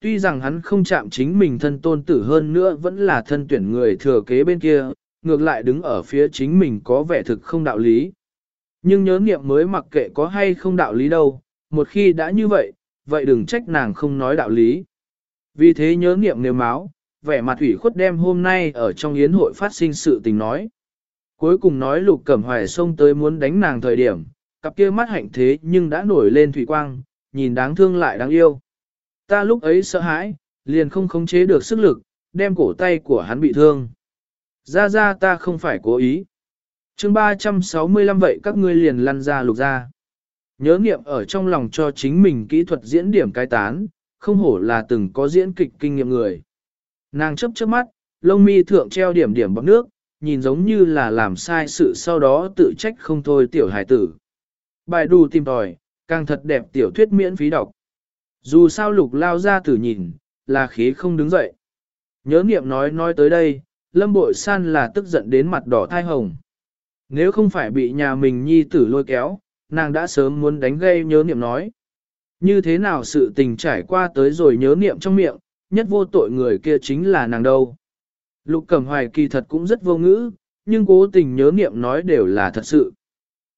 Tuy rằng hắn không chạm chính mình thân tôn tử hơn nữa vẫn là thân tuyển người thừa kế bên kia, ngược lại đứng ở phía chính mình có vẻ thực không đạo lý. Nhưng nhớ nghiệm mới mặc kệ có hay không đạo lý đâu, một khi đã như vậy, vậy đừng trách nàng không nói đạo lý. Vì thế nhớ nghiệm nếu máu, vẻ mặt thủy khuất đem hôm nay ở trong yến hội phát sinh sự tình nói. Cuối cùng nói lục cẩm hoài xông tới muốn đánh nàng thời điểm, cặp kia mắt hạnh thế nhưng đã nổi lên thủy quang, nhìn đáng thương lại đáng yêu. Ta lúc ấy sợ hãi, liền không khống chế được sức lực, đem cổ tay của hắn bị thương. Ra ra ta không phải cố ý. chương 365 vậy các ngươi liền lăn ra lục ra. Nhớ nghiệm ở trong lòng cho chính mình kỹ thuật diễn điểm cai tán, không hổ là từng có diễn kịch kinh nghiệm người. Nàng chấp chớp mắt, lông mi thượng treo điểm điểm bọc nước, nhìn giống như là làm sai sự sau đó tự trách không thôi tiểu hải tử. Bài đù tìm tòi, càng thật đẹp tiểu thuyết miễn phí đọc. Dù sao lục lao ra tử nhìn, là khí không đứng dậy. Nhớ niệm nói nói tới đây, lâm bội san là tức giận đến mặt đỏ thai hồng. Nếu không phải bị nhà mình nhi tử lôi kéo, nàng đã sớm muốn đánh gây nhớ niệm nói. Như thế nào sự tình trải qua tới rồi nhớ niệm trong miệng, nhất vô tội người kia chính là nàng đâu. Lục Cẩm Hoài kỳ thật cũng rất vô ngữ, nhưng cố tình nhớ niệm nói đều là thật sự.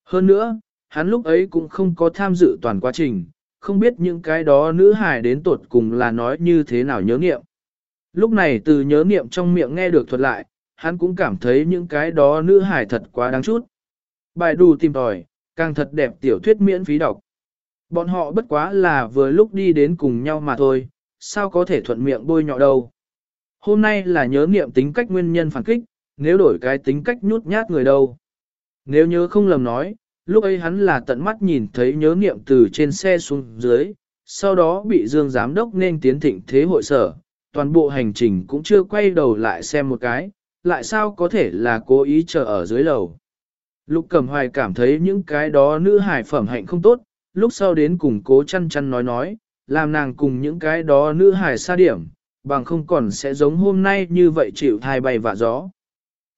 Hơn nữa, hắn lúc ấy cũng không có tham dự toàn quá trình, không biết những cái đó nữ hài đến tột cùng là nói như thế nào nhớ niệm. Lúc này từ nhớ niệm trong miệng nghe được thuật lại, hắn cũng cảm thấy những cái đó nữ hài thật quá đáng chút. Bài đù tìm tòi, càng thật đẹp tiểu thuyết miễn phí đọc. Bọn họ bất quá là vừa lúc đi đến cùng nhau mà thôi, sao có thể thuận miệng bôi nhọ đâu. Hôm nay là nhớ niệm tính cách nguyên nhân phản kích, nếu đổi cái tính cách nhút nhát người đâu. Nếu nhớ không lầm nói, lúc ấy hắn là tận mắt nhìn thấy nhớ niệm từ trên xe xuống dưới, sau đó bị Dương Giám Đốc nên tiến thịnh thế hội sở, toàn bộ hành trình cũng chưa quay đầu lại xem một cái, lại sao có thể là cố ý chờ ở dưới lầu. Lục Cẩm Hoài cảm thấy những cái đó nữ hải phẩm hạnh không tốt, lúc sau đến cùng cố chăn chăn nói nói, làm nàng cùng những cái đó nữ hải xa điểm, bằng không còn sẽ giống hôm nay như vậy chịu thai bay vạ gió.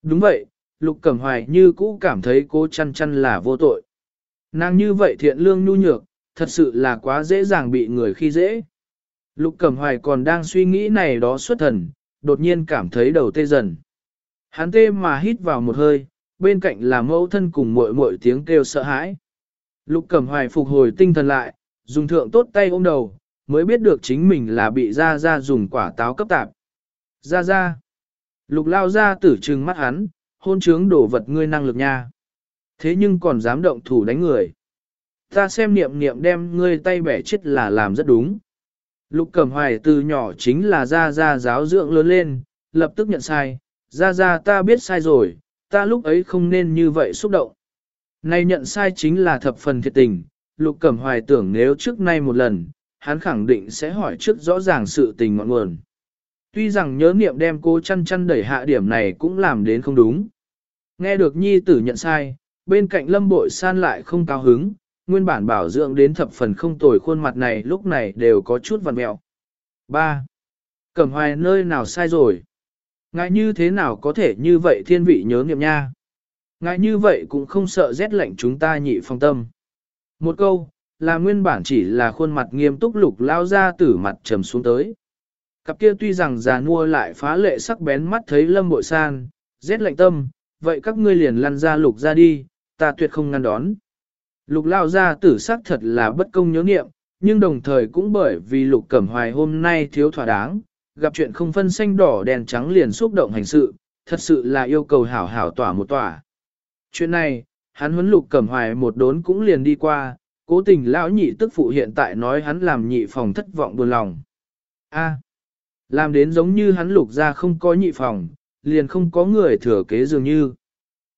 Đúng vậy, Lục Cẩm Hoài như cũ cảm thấy cố chăn chăn là vô tội. Nàng như vậy thiện lương nhu nhược, thật sự là quá dễ dàng bị người khi dễ. Lục Cẩm Hoài còn đang suy nghĩ này đó xuất thần, đột nhiên cảm thấy đầu tê dần. Hắn tê mà hít vào một hơi, bên cạnh là mẫu thân cùng muội muội tiếng kêu sợ hãi. Lục Cẩm Hoài phục hồi tinh thần lại, dùng thượng tốt tay ôm đầu, mới biết được chính mình là bị Gia Gia dùng quả táo cấp tạp. Gia Gia. Lục lao ra tử trừng mắt hắn, hôn trướng đổ vật ngươi năng lực nha. Thế nhưng còn dám động thủ đánh người. Ta xem niệm niệm đem ngươi tay bẻ chết là làm rất đúng. Lục Cẩm Hoài từ nhỏ chính là Gia Gia giáo dưỡng lớn lên, lập tức nhận sai. Gia Gia ta biết sai rồi, ta lúc ấy không nên như vậy xúc động. Nay nhận sai chính là thập phần thiệt tình, Lục Cẩm Hoài tưởng nếu trước nay một lần, hắn khẳng định sẽ hỏi trước rõ ràng sự tình ngọn nguồn. Tuy rằng nhớ niệm đem cô chăn chăn đẩy hạ điểm này cũng làm đến không đúng. Nghe được nhi tử nhận sai, bên cạnh lâm bội san lại không cao hứng, nguyên bản bảo dưỡng đến thập phần không tồi khuôn mặt này lúc này đều có chút vằn mẹo. 3. Cẩm hoài nơi nào sai rồi? Ngại như thế nào có thể như vậy thiên vị nhớ nghiệm nha? Ngại như vậy cũng không sợ rét lạnh chúng ta nhị phong tâm. Một câu, là nguyên bản chỉ là khuôn mặt nghiêm túc lục lao ra tử mặt trầm xuống tới. Cặp kia tuy rằng già nua lại phá lệ sắc bén mắt thấy lâm bội san, rét lạnh tâm, vậy các ngươi liền lăn ra lục ra đi, ta tuyệt không ngăn đón. Lục lao ra tử sắc thật là bất công nhớ nghiệm, nhưng đồng thời cũng bởi vì lục cẩm hoài hôm nay thiếu thỏa đáng, gặp chuyện không phân xanh đỏ đèn trắng liền xúc động hành sự, thật sự là yêu cầu hảo hảo tỏa một tỏa. Chuyện này, hắn huấn lục cẩm hoài một đốn cũng liền đi qua, cố tình lão nhị tức phụ hiện tại nói hắn làm nhị phòng thất vọng buồn lòng. A, làm đến giống như hắn lục ra không có nhị phòng, liền không có người thừa kế dường như.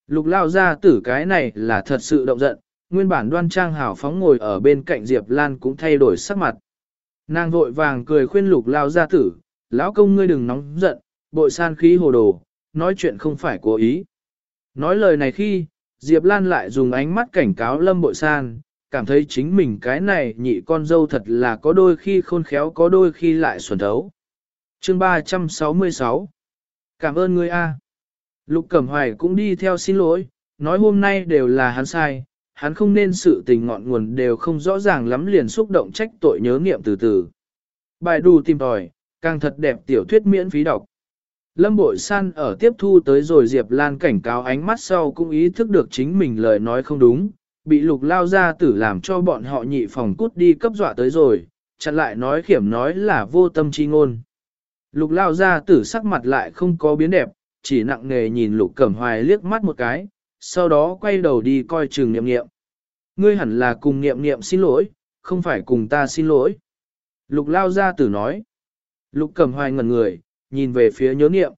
Lục lao ra tử cái này là thật sự động giận, nguyên bản đoan trang hảo phóng ngồi ở bên cạnh Diệp Lan cũng thay đổi sắc mặt. Nàng vội vàng cười khuyên lục lao ra tử, lão công ngươi đừng nóng giận, bội san khí hồ đồ, nói chuyện không phải cố ý. Nói lời này khi, Diệp Lan lại dùng ánh mắt cảnh cáo lâm bội san, cảm thấy chính mình cái này nhị con dâu thật là có đôi khi khôn khéo có đôi khi lại xuẩn thấu. Chương 366 Cảm ơn ngươi a. Lục Cẩm Hoài cũng đi theo xin lỗi, nói hôm nay đều là hắn sai, hắn không nên sự tình ngọn nguồn đều không rõ ràng lắm liền xúc động trách tội nhớ nghiệm từ từ. Bài đù tìm tòi, càng thật đẹp tiểu thuyết miễn phí đọc. Lâm Bội San ở tiếp thu tới rồi Diệp Lan cảnh cáo ánh mắt sau cũng ý thức được chính mình lời nói không đúng, bị lục lao ra tử làm cho bọn họ nhị phòng cút đi cấp dọa tới rồi, chặn lại nói khiểm nói là vô tâm chi ngôn. Lục lao ra tử sắc mặt lại không có biến đẹp, chỉ nặng nề nhìn lục cẩm hoài liếc mắt một cái, sau đó quay đầu đi coi trường niệm niệm. Ngươi hẳn là cùng niệm niệm xin lỗi, không phải cùng ta xin lỗi. Lục lao ra tử nói. Lục cẩm hoài ngẩn người, nhìn về phía nhớ niệm.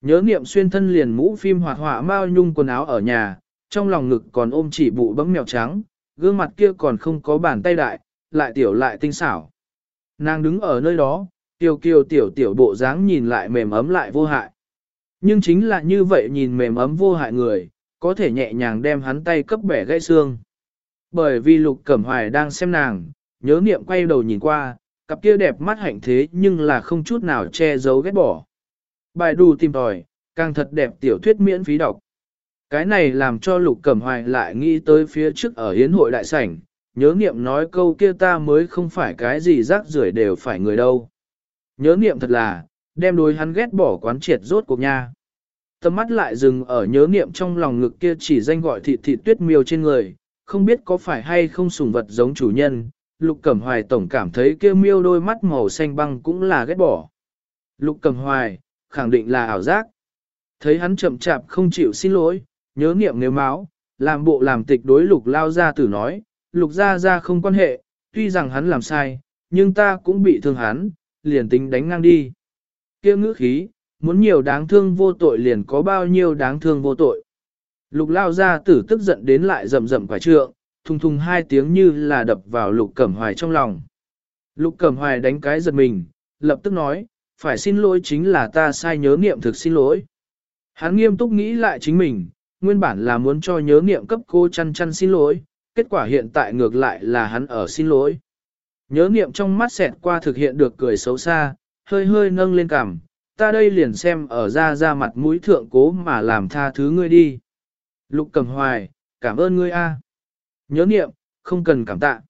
Nhớ niệm xuyên thân liền mũ phim hoạt họa mao nhung quần áo ở nhà, trong lòng ngực còn ôm chỉ bụ bấm mèo trắng, gương mặt kia còn không có bàn tay đại, lại tiểu lại tinh xảo. Nàng đứng ở nơi đó, Tiêu kiều tiểu tiểu bộ dáng nhìn lại mềm ấm lại vô hại. Nhưng chính là như vậy nhìn mềm ấm vô hại người, có thể nhẹ nhàng đem hắn tay cấp bẻ gãy xương. Bởi vì lục cẩm hoài đang xem nàng, nhớ niệm quay đầu nhìn qua, cặp kia đẹp mắt hạnh thế nhưng là không chút nào che giấu ghét bỏ. Bài đù tìm tòi, càng thật đẹp tiểu thuyết miễn phí đọc. Cái này làm cho lục cẩm hoài lại nghĩ tới phía trước ở hiến hội đại sảnh, nhớ niệm nói câu kia ta mới không phải cái gì rác rưởi đều phải người đâu. Nhớ niệm thật là, đem đối hắn ghét bỏ quán triệt rốt cuộc nha. Tâm mắt lại dừng ở nhớ niệm trong lòng ngực kia chỉ danh gọi thịt thịt tuyết miêu trên người, không biết có phải hay không sùng vật giống chủ nhân, lục cẩm hoài tổng cảm thấy kia miêu đôi mắt màu xanh băng cũng là ghét bỏ. Lục cẩm hoài, khẳng định là ảo giác. Thấy hắn chậm chạp không chịu xin lỗi, nhớ niệm nếu máu, làm bộ làm tịch đối lục lao ra tử nói, lục ra ra không quan hệ, tuy rằng hắn làm sai, nhưng ta cũng bị thương hắn, liền tính đánh ngang đi. kia ngữ khí, muốn nhiều đáng thương vô tội liền có bao nhiêu đáng thương vô tội. Lục lao ra tử tức giận đến lại rầm rầm quả trượng, thùng thùng hai tiếng như là đập vào lục cẩm hoài trong lòng. Lục cẩm hoài đánh cái giật mình, lập tức nói, phải xin lỗi chính là ta sai nhớ niệm thực xin lỗi. Hắn nghiêm túc nghĩ lại chính mình, nguyên bản là muốn cho nhớ niệm cấp cô chăn chăn xin lỗi, kết quả hiện tại ngược lại là hắn ở xin lỗi. Nhớ niệm trong mắt xẹt qua thực hiện được cười xấu xa, hơi hơi nâng lên cằm, ta đây liền xem ở ra ra mặt mũi thượng cố mà làm tha thứ ngươi đi. Lục cầm hoài, cảm ơn ngươi a. Nhớ niệm, không cần cảm tạ.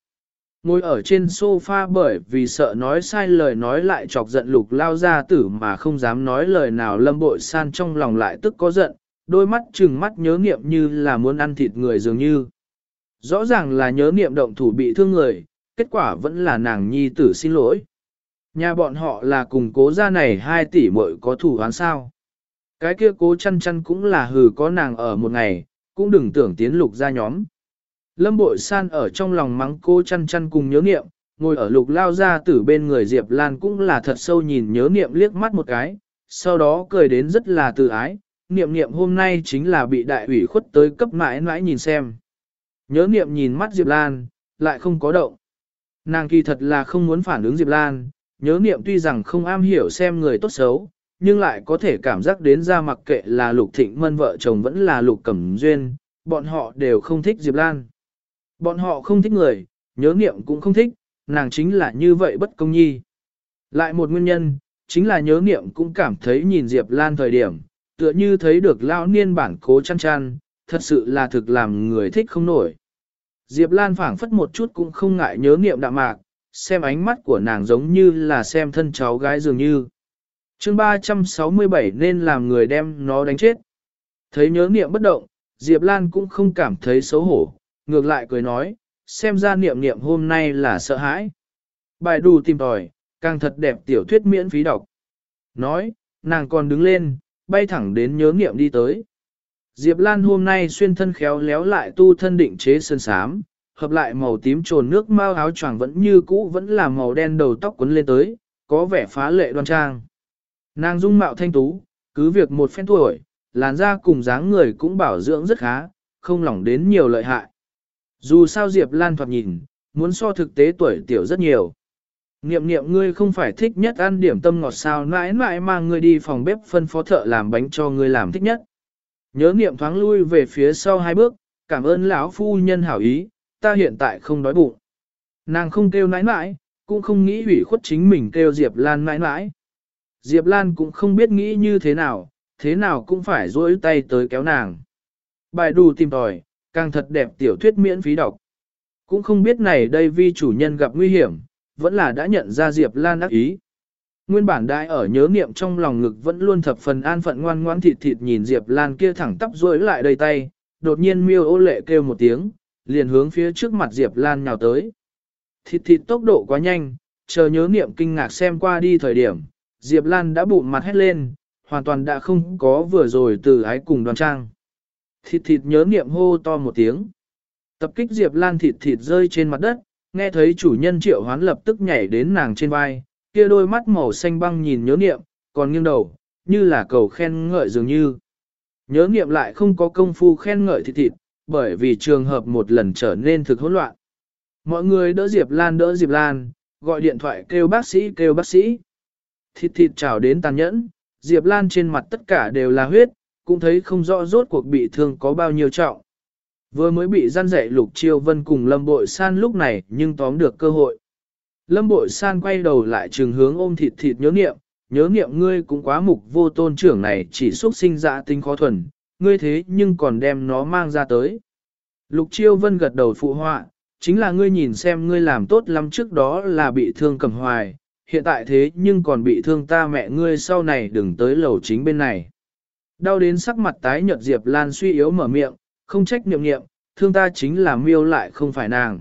Ngồi ở trên sofa bởi vì sợ nói sai lời nói lại chọc giận lục lao ra tử mà không dám nói lời nào lâm bội san trong lòng lại tức có giận, đôi mắt trừng mắt nhớ niệm như là muốn ăn thịt người dường như. Rõ ràng là nhớ niệm động thủ bị thương người, kết quả vẫn là nàng nhi tử xin lỗi. Nhà bọn họ là cùng cố gia này hai tỷ muội có thủ án sao. Cái kia cố chăn chăn cũng là hừ có nàng ở một ngày, cũng đừng tưởng tiến lục ra nhóm. Lâm bội san ở trong lòng mắng cô chăn chăn cùng nhớ niệm, ngồi ở lục lao ra tử bên người Diệp Lan cũng là thật sâu nhìn nhớ niệm liếc mắt một cái, sau đó cười đến rất là tự ái, niệm niệm hôm nay chính là bị đại ủy khuất tới cấp mãi mãi nhìn xem. Nhớ niệm nhìn mắt Diệp Lan, lại không có động. Nàng kỳ thật là không muốn phản ứng Diệp Lan, nhớ niệm tuy rằng không am hiểu xem người tốt xấu, nhưng lại có thể cảm giác đến ra mặc kệ là lục thịnh mân vợ chồng vẫn là lục cẩm duyên, bọn họ đều không thích Diệp Lan. Bọn họ không thích người, nhớ niệm cũng không thích, nàng chính là như vậy bất công nhi. Lại một nguyên nhân, chính là nhớ niệm cũng cảm thấy nhìn Diệp Lan thời điểm, tựa như thấy được lao niên bản cố chăn chăn, thật sự là thực làm người thích không nổi. Diệp Lan phảng phất một chút cũng không ngại nhớ niệm đạm mạc, xem ánh mắt của nàng giống như là xem thân cháu gái dường như. chương 367 nên làm người đem nó đánh chết. Thấy nhớ niệm bất động, Diệp Lan cũng không cảm thấy xấu hổ, ngược lại cười nói, xem ra niệm niệm hôm nay là sợ hãi. Bài đù tìm tòi, càng thật đẹp tiểu thuyết miễn phí đọc. Nói, nàng còn đứng lên, bay thẳng đến nhớ niệm đi tới. Diệp Lan hôm nay xuyên thân khéo léo lại tu thân định chế sơn sám, hợp lại màu tím trồn nước mau áo choàng vẫn như cũ vẫn là màu đen đầu tóc quấn lên tới, có vẻ phá lệ đoan trang. Nàng dung mạo thanh tú, cứ việc một phen tuổi, làn da cùng dáng người cũng bảo dưỡng rất khá, không lỏng đến nhiều lợi hại. Dù sao Diệp Lan thoạt nhìn, muốn so thực tế tuổi tiểu rất nhiều. Niệm niệm ngươi không phải thích nhất ăn điểm tâm ngọt sao nãi nãi mang ngươi đi phòng bếp phân phó thợ làm bánh cho ngươi làm thích nhất. Nhớ niệm thoáng lui về phía sau hai bước, cảm ơn lão phu nhân hảo ý, ta hiện tại không đói bụng. Nàng không kêu nãi nãi, cũng không nghĩ hủy khuất chính mình kêu Diệp Lan nãi nãi. Diệp Lan cũng không biết nghĩ như thế nào, thế nào cũng phải dối tay tới kéo nàng. Bài đù tìm tòi, càng thật đẹp tiểu thuyết miễn phí đọc. Cũng không biết này đây vi chủ nhân gặp nguy hiểm, vẫn là đã nhận ra Diệp Lan ác ý. Nguyên bản đại ở nhớ niệm trong lòng ngực vẫn luôn thập phần an phận ngoan ngoãn thịt thịt nhìn Diệp Lan kia thẳng tắp rối lại đầy tay, đột nhiên miêu ô lệ kêu một tiếng, liền hướng phía trước mặt Diệp Lan nhào tới. Thịt thịt tốc độ quá nhanh, chờ nhớ niệm kinh ngạc xem qua đi thời điểm, Diệp Lan đã bụng mặt hét lên, hoàn toàn đã không có vừa rồi từ ái cùng đoàn trang. Thịt thịt nhớ niệm hô to một tiếng. Tập kích Diệp Lan thịt thịt rơi trên mặt đất, nghe thấy chủ nhân triệu hoán lập tức nhảy đến nàng trên vai, kia đôi mắt màu xanh băng nhìn nhớ niệm, còn nghiêng đầu, như là cầu khen ngợi dường như. Nhớ niệm lại không có công phu khen ngợi thịt thịt, bởi vì trường hợp một lần trở nên thực hỗn loạn. Mọi người đỡ Diệp Lan đỡ Diệp Lan, gọi điện thoại kêu bác sĩ kêu bác sĩ. Thịt thịt chào đến tàn nhẫn, Diệp Lan trên mặt tất cả đều là huyết, cũng thấy không rõ rốt cuộc bị thương có bao nhiêu trọng. Vừa mới bị gian dạy lục chiêu vân cùng lâm bội san lúc này nhưng tóm được cơ hội. Lâm bội san quay đầu lại trường hướng ôm thịt thịt nhớ nghiệm, nhớ nghiệm ngươi cũng quá mục vô tôn trưởng này chỉ xuất sinh dạ tính khó thuần, ngươi thế nhưng còn đem nó mang ra tới. Lục chiêu vân gật đầu phụ họa, chính là ngươi nhìn xem ngươi làm tốt lắm trước đó là bị thương cầm hoài, hiện tại thế nhưng còn bị thương ta mẹ ngươi sau này đừng tới lầu chính bên này. Đau đến sắc mặt tái nhợt Diệp Lan suy yếu mở miệng, không trách niệm niệm, thương ta chính là miêu lại không phải nàng.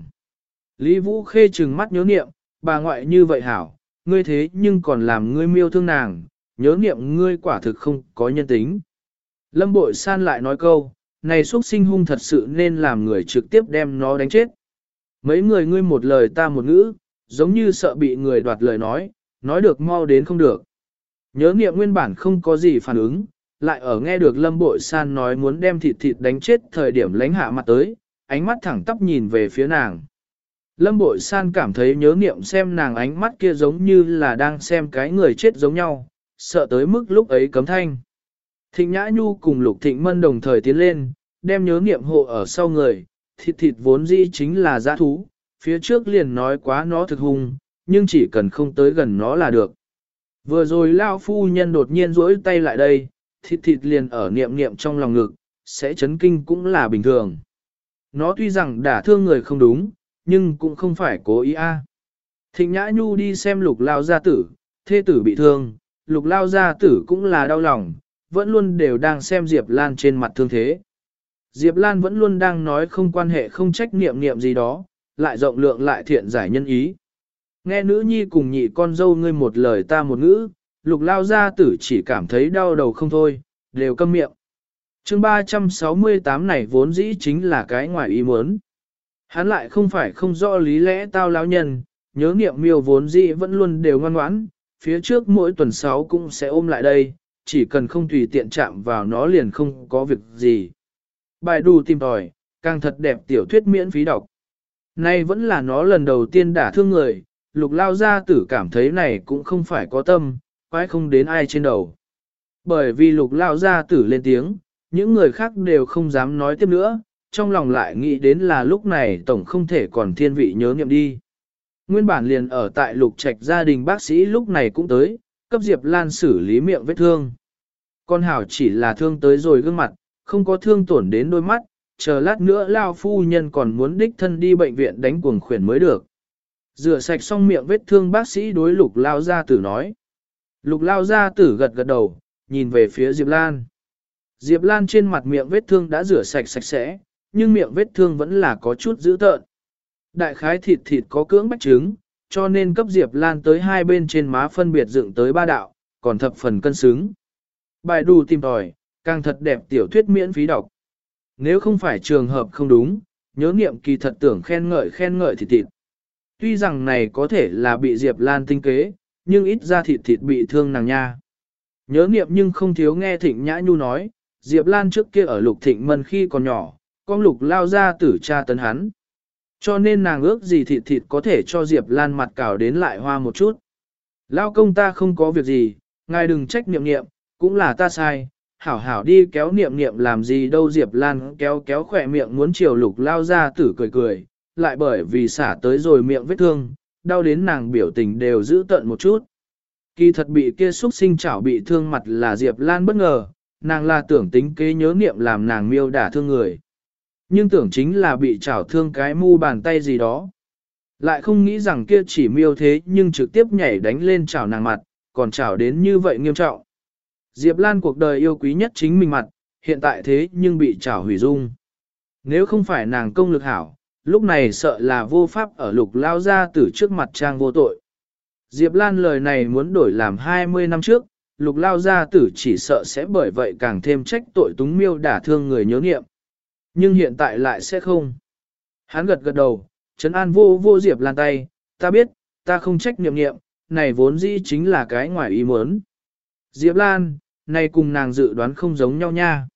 Lý Vũ khê trừng mắt nhớ niệm, bà ngoại như vậy hảo, ngươi thế nhưng còn làm ngươi miêu thương nàng, nhớ niệm ngươi quả thực không có nhân tính. Lâm bội san lại nói câu, này xuất sinh hung thật sự nên làm người trực tiếp đem nó đánh chết. Mấy người ngươi một lời ta một ngữ, giống như sợ bị người đoạt lời nói, nói được mau đến không được. Nhớ niệm nguyên bản không có gì phản ứng, lại ở nghe được lâm bội san nói muốn đem thịt thịt đánh chết thời điểm lánh hạ mặt tới, ánh mắt thẳng tắp nhìn về phía nàng. Lâm bội san cảm thấy nhớ niệm xem nàng ánh mắt kia giống như là đang xem cái người chết giống nhau, sợ tới mức lúc ấy cấm thanh. Thịnh Nhã Nhu cùng Lục Thịnh Mân đồng thời tiến lên, đem nhớ niệm hộ ở sau người, thịt thịt vốn dĩ chính là giã thú, phía trước liền nói quá nó thực hung, nhưng chỉ cần không tới gần nó là được. Vừa rồi Lao Phu Nhân đột nhiên rỗi tay lại đây, thịt thịt liền ở niệm niệm trong lòng ngực, sẽ chấn kinh cũng là bình thường. Nó tuy rằng đả thương người không đúng, nhưng cũng không phải cố ý a. Thịnh Nhã Nhu đi xem lục lao gia tử, thê tử bị thương, lục lao gia tử cũng là đau lòng, vẫn luôn đều đang xem Diệp Lan trên mặt thương thế. Diệp Lan vẫn luôn đang nói không quan hệ không trách niệm niệm gì đó, lại rộng lượng lại thiện giải nhân ý. Nghe nữ nhi cùng nhị con dâu ngươi một lời ta một ngữ, lục lao gia tử chỉ cảm thấy đau đầu không thôi, đều câm miệng. chương 368 này vốn dĩ chính là cái ngoài ý muốn. Hắn lại không phải không rõ lý lẽ tao lão nhân, nhớ niệm miêu vốn dĩ vẫn luôn đều ngoan ngoãn, phía trước mỗi tuần sáu cũng sẽ ôm lại đây, chỉ cần không tùy tiện chạm vào nó liền không có việc gì. Bài đù tìm tòi, càng thật đẹp tiểu thuyết miễn phí đọc. Nay vẫn là nó lần đầu tiên đả thương người, lục lao gia tử cảm thấy này cũng không phải có tâm, quái không đến ai trên đầu. Bởi vì lục lao gia tử lên tiếng, những người khác đều không dám nói tiếp nữa, trong lòng lại nghĩ đến là lúc này tổng không thể còn thiên vị nhớ nghiệm đi. Nguyên bản liền ở tại lục trạch gia đình bác sĩ lúc này cũng tới, cấp Diệp Lan xử lý miệng vết thương. Con hảo chỉ là thương tới rồi gương mặt, không có thương tổn đến đôi mắt, chờ lát nữa lao phu nhân còn muốn đích thân đi bệnh viện đánh cuồng khuyển mới được. Rửa sạch xong miệng vết thương bác sĩ đối lục lao gia tử nói. Lục lao gia tử gật gật đầu, nhìn về phía Diệp Lan. Diệp Lan trên mặt miệng vết thương đã rửa sạch sạch sẽ, nhưng miệng vết thương vẫn là có chút dữ tợn. Đại khái thịt thịt có cưỡng bách trứng, cho nên cấp Diệp Lan tới hai bên trên má phân biệt dựng tới ba đạo, còn thập phần cân xứng. Bài đù tìm tòi, càng thật đẹp tiểu thuyết miễn phí đọc. Nếu không phải trường hợp không đúng, nhớ nghiệm kỳ thật tưởng khen ngợi khen ngợi thịt thịt. Tuy rằng này có thể là bị Diệp Lan tinh kế, nhưng ít ra thịt thịt bị thương nàng nha. Nhớ nghiệm nhưng không thiếu nghe Thịnh Nhã Nhu nói, Diệp Lan trước kia ở lục thịnh mân khi còn nhỏ, con lục lao ra tử cha tấn hắn. Cho nên nàng ước gì thịt thịt có thể cho Diệp Lan mặt cào đến lại hoa một chút. Lao công ta không có việc gì, ngài đừng trách niệm niệm, cũng là ta sai, hảo hảo đi kéo niệm niệm làm gì đâu Diệp Lan kéo kéo khỏe miệng muốn chiều lục lao ra tử cười cười, lại bởi vì xả tới rồi miệng vết thương, đau đến nàng biểu tình đều giữ tận một chút. Kỳ thật bị kia xúc sinh chảo bị thương mặt là Diệp Lan bất ngờ, nàng là tưởng tính kế nhớ niệm làm nàng miêu đả thương người. Nhưng tưởng chính là bị chảo thương cái mu bàn tay gì đó. Lại không nghĩ rằng kia chỉ miêu thế nhưng trực tiếp nhảy đánh lên chảo nàng mặt, còn chảo đến như vậy nghiêm trọng. Diệp Lan cuộc đời yêu quý nhất chính mình mặt, hiện tại thế nhưng bị chảo hủy dung. Nếu không phải nàng công lực hảo, lúc này sợ là vô pháp ở lục lao ra từ trước mặt trang vô tội. Diệp Lan lời này muốn đổi làm 20 năm trước, lục lao gia tử chỉ sợ sẽ bởi vậy càng thêm trách tội túng miêu đả thương người nhớ nghiệm. Nhưng hiện tại lại sẽ không. Hắn gật gật đầu, Trấn An vô vô Diệp Lan tay, ta biết, ta không trách nhiệm niệm, này vốn dĩ chính là cái ngoài ý muốn. Diệp Lan, này cùng nàng dự đoán không giống nhau nha.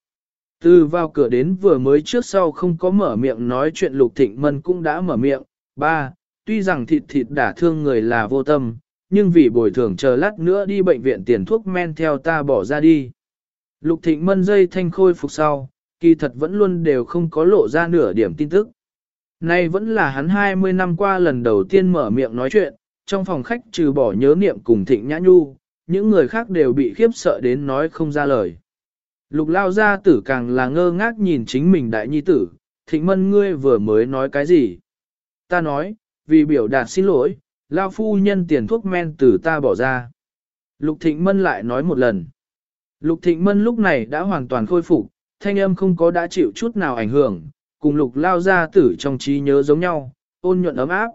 Từ vào cửa đến vừa mới trước sau không có mở miệng nói chuyện Lục Thịnh Mân cũng đã mở miệng. Ba, tuy rằng thịt thịt đả thương người là vô tâm, nhưng vì bồi thường chờ lát nữa đi bệnh viện tiền thuốc men theo ta bỏ ra đi. Lục Thịnh Mân dây thanh khôi phục sau, kỳ thật vẫn luôn đều không có lộ ra nửa điểm tin tức. Nay vẫn là hắn 20 năm qua lần đầu tiên mở miệng nói chuyện, trong phòng khách trừ bỏ nhớ niệm cùng Thịnh Nhã Nhu, những người khác đều bị khiếp sợ đến nói không ra lời. Lục lao gia tử càng là ngơ ngác nhìn chính mình đại nhi tử, thịnh mân ngươi vừa mới nói cái gì? Ta nói, vì biểu đạt xin lỗi, lao phu nhân tiền thuốc men từ ta bỏ ra. Lục thịnh mân lại nói một lần. Lục thịnh mân lúc này đã hoàn toàn khôi phục, thanh âm không có đã chịu chút nào ảnh hưởng, cùng lục lao gia tử trong trí nhớ giống nhau, ôn nhuận ấm áp.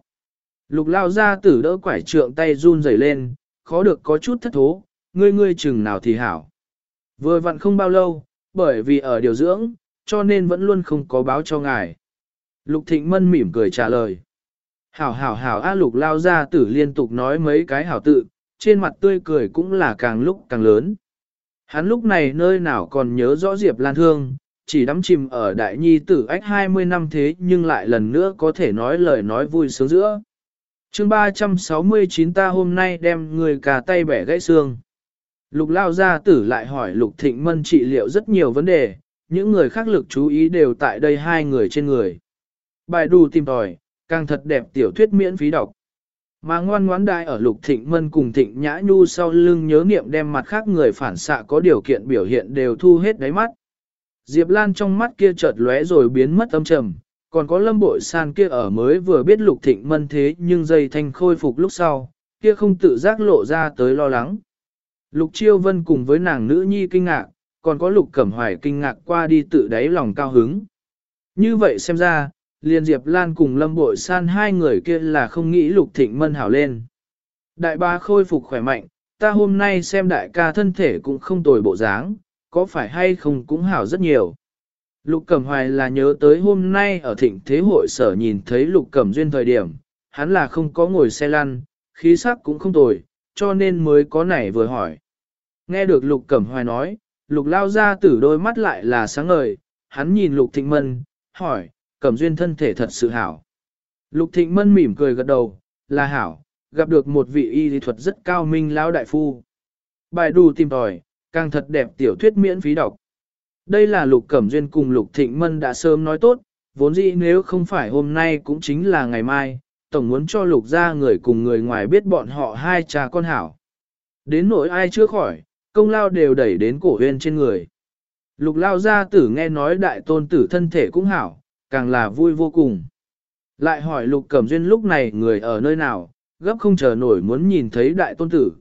Lục lao gia tử đỡ quải trượng tay run rẩy lên, khó được có chút thất thố, ngươi ngươi chừng nào thì hảo. Vừa vặn không bao lâu, bởi vì ở điều dưỡng, cho nên vẫn luôn không có báo cho ngài. Lục Thịnh Mân mỉm cười trả lời. Hảo hảo hảo A Lục lao gia tử liên tục nói mấy cái hảo tự, trên mặt tươi cười cũng là càng lúc càng lớn. Hắn lúc này nơi nào còn nhớ rõ Diệp Lan Thương, chỉ đắm chìm ở đại nhi tử ách 20 năm thế nhưng lại lần nữa có thể nói lời nói vui sướng giữa. chương 369 ta hôm nay đem người cả tay bẻ gãy xương. Lục lao gia tử lại hỏi Lục Thịnh Mân trị liệu rất nhiều vấn đề, những người khác lực chú ý đều tại đây hai người trên người. Bài đù tìm tòi, càng thật đẹp tiểu thuyết miễn phí đọc. Mà ngoan ngoãn đại ở Lục Thịnh Mân cùng Thịnh Nhã Nhu sau lưng nhớ niệm đem mặt khác người phản xạ có điều kiện biểu hiện đều thu hết đáy mắt. Diệp Lan trong mắt kia chợt lóe rồi biến mất âm trầm, còn có lâm bội san kia ở mới vừa biết Lục Thịnh Mân thế nhưng dây thanh khôi phục lúc sau, kia không tự giác lộ ra tới lo lắng. Lục Chiêu Vân cùng với nàng nữ nhi kinh ngạc, còn có Lục Cẩm Hoài kinh ngạc qua đi tự đáy lòng cao hứng. Như vậy xem ra, liền Diệp Lan cùng Lâm Bội San hai người kia là không nghĩ Lục Thịnh Mân hảo lên. Đại ba khôi phục khỏe mạnh, ta hôm nay xem đại ca thân thể cũng không tồi bộ dáng, có phải hay không cũng hảo rất nhiều. Lục Cẩm Hoài là nhớ tới hôm nay ở thịnh thế hội sở nhìn thấy Lục Cẩm Duyên thời điểm, hắn là không có ngồi xe lăn, khí sắc cũng không tồi, cho nên mới có nảy vừa hỏi. Nghe được Lục Cẩm Hoài nói, Lục lao ra tử đôi mắt lại là sáng ngời, hắn nhìn Lục Thịnh Mân, hỏi, Cẩm Duyên thân thể thật sự hảo. Lục Thịnh Mân mỉm cười gật đầu, là hảo, gặp được một vị y lý thuật rất cao minh lão đại phu. Bài đù tìm tòi, càng thật đẹp tiểu thuyết miễn phí đọc. Đây là Lục Cẩm Duyên cùng Lục Thịnh Mân đã sớm nói tốt, vốn dĩ nếu không phải hôm nay cũng chính là ngày mai, tổng muốn cho Lục ra người cùng người ngoài biết bọn họ hai cha con hảo. Đến nỗi ai chưa khỏi, công lao đều đẩy đến cổ huyên trên người. Lục lao gia tử nghe nói đại tôn tử thân thể cũng hảo, càng là vui vô cùng. Lại hỏi lục cẩm duyên lúc này người ở nơi nào, gấp không chờ nổi muốn nhìn thấy đại tôn tử.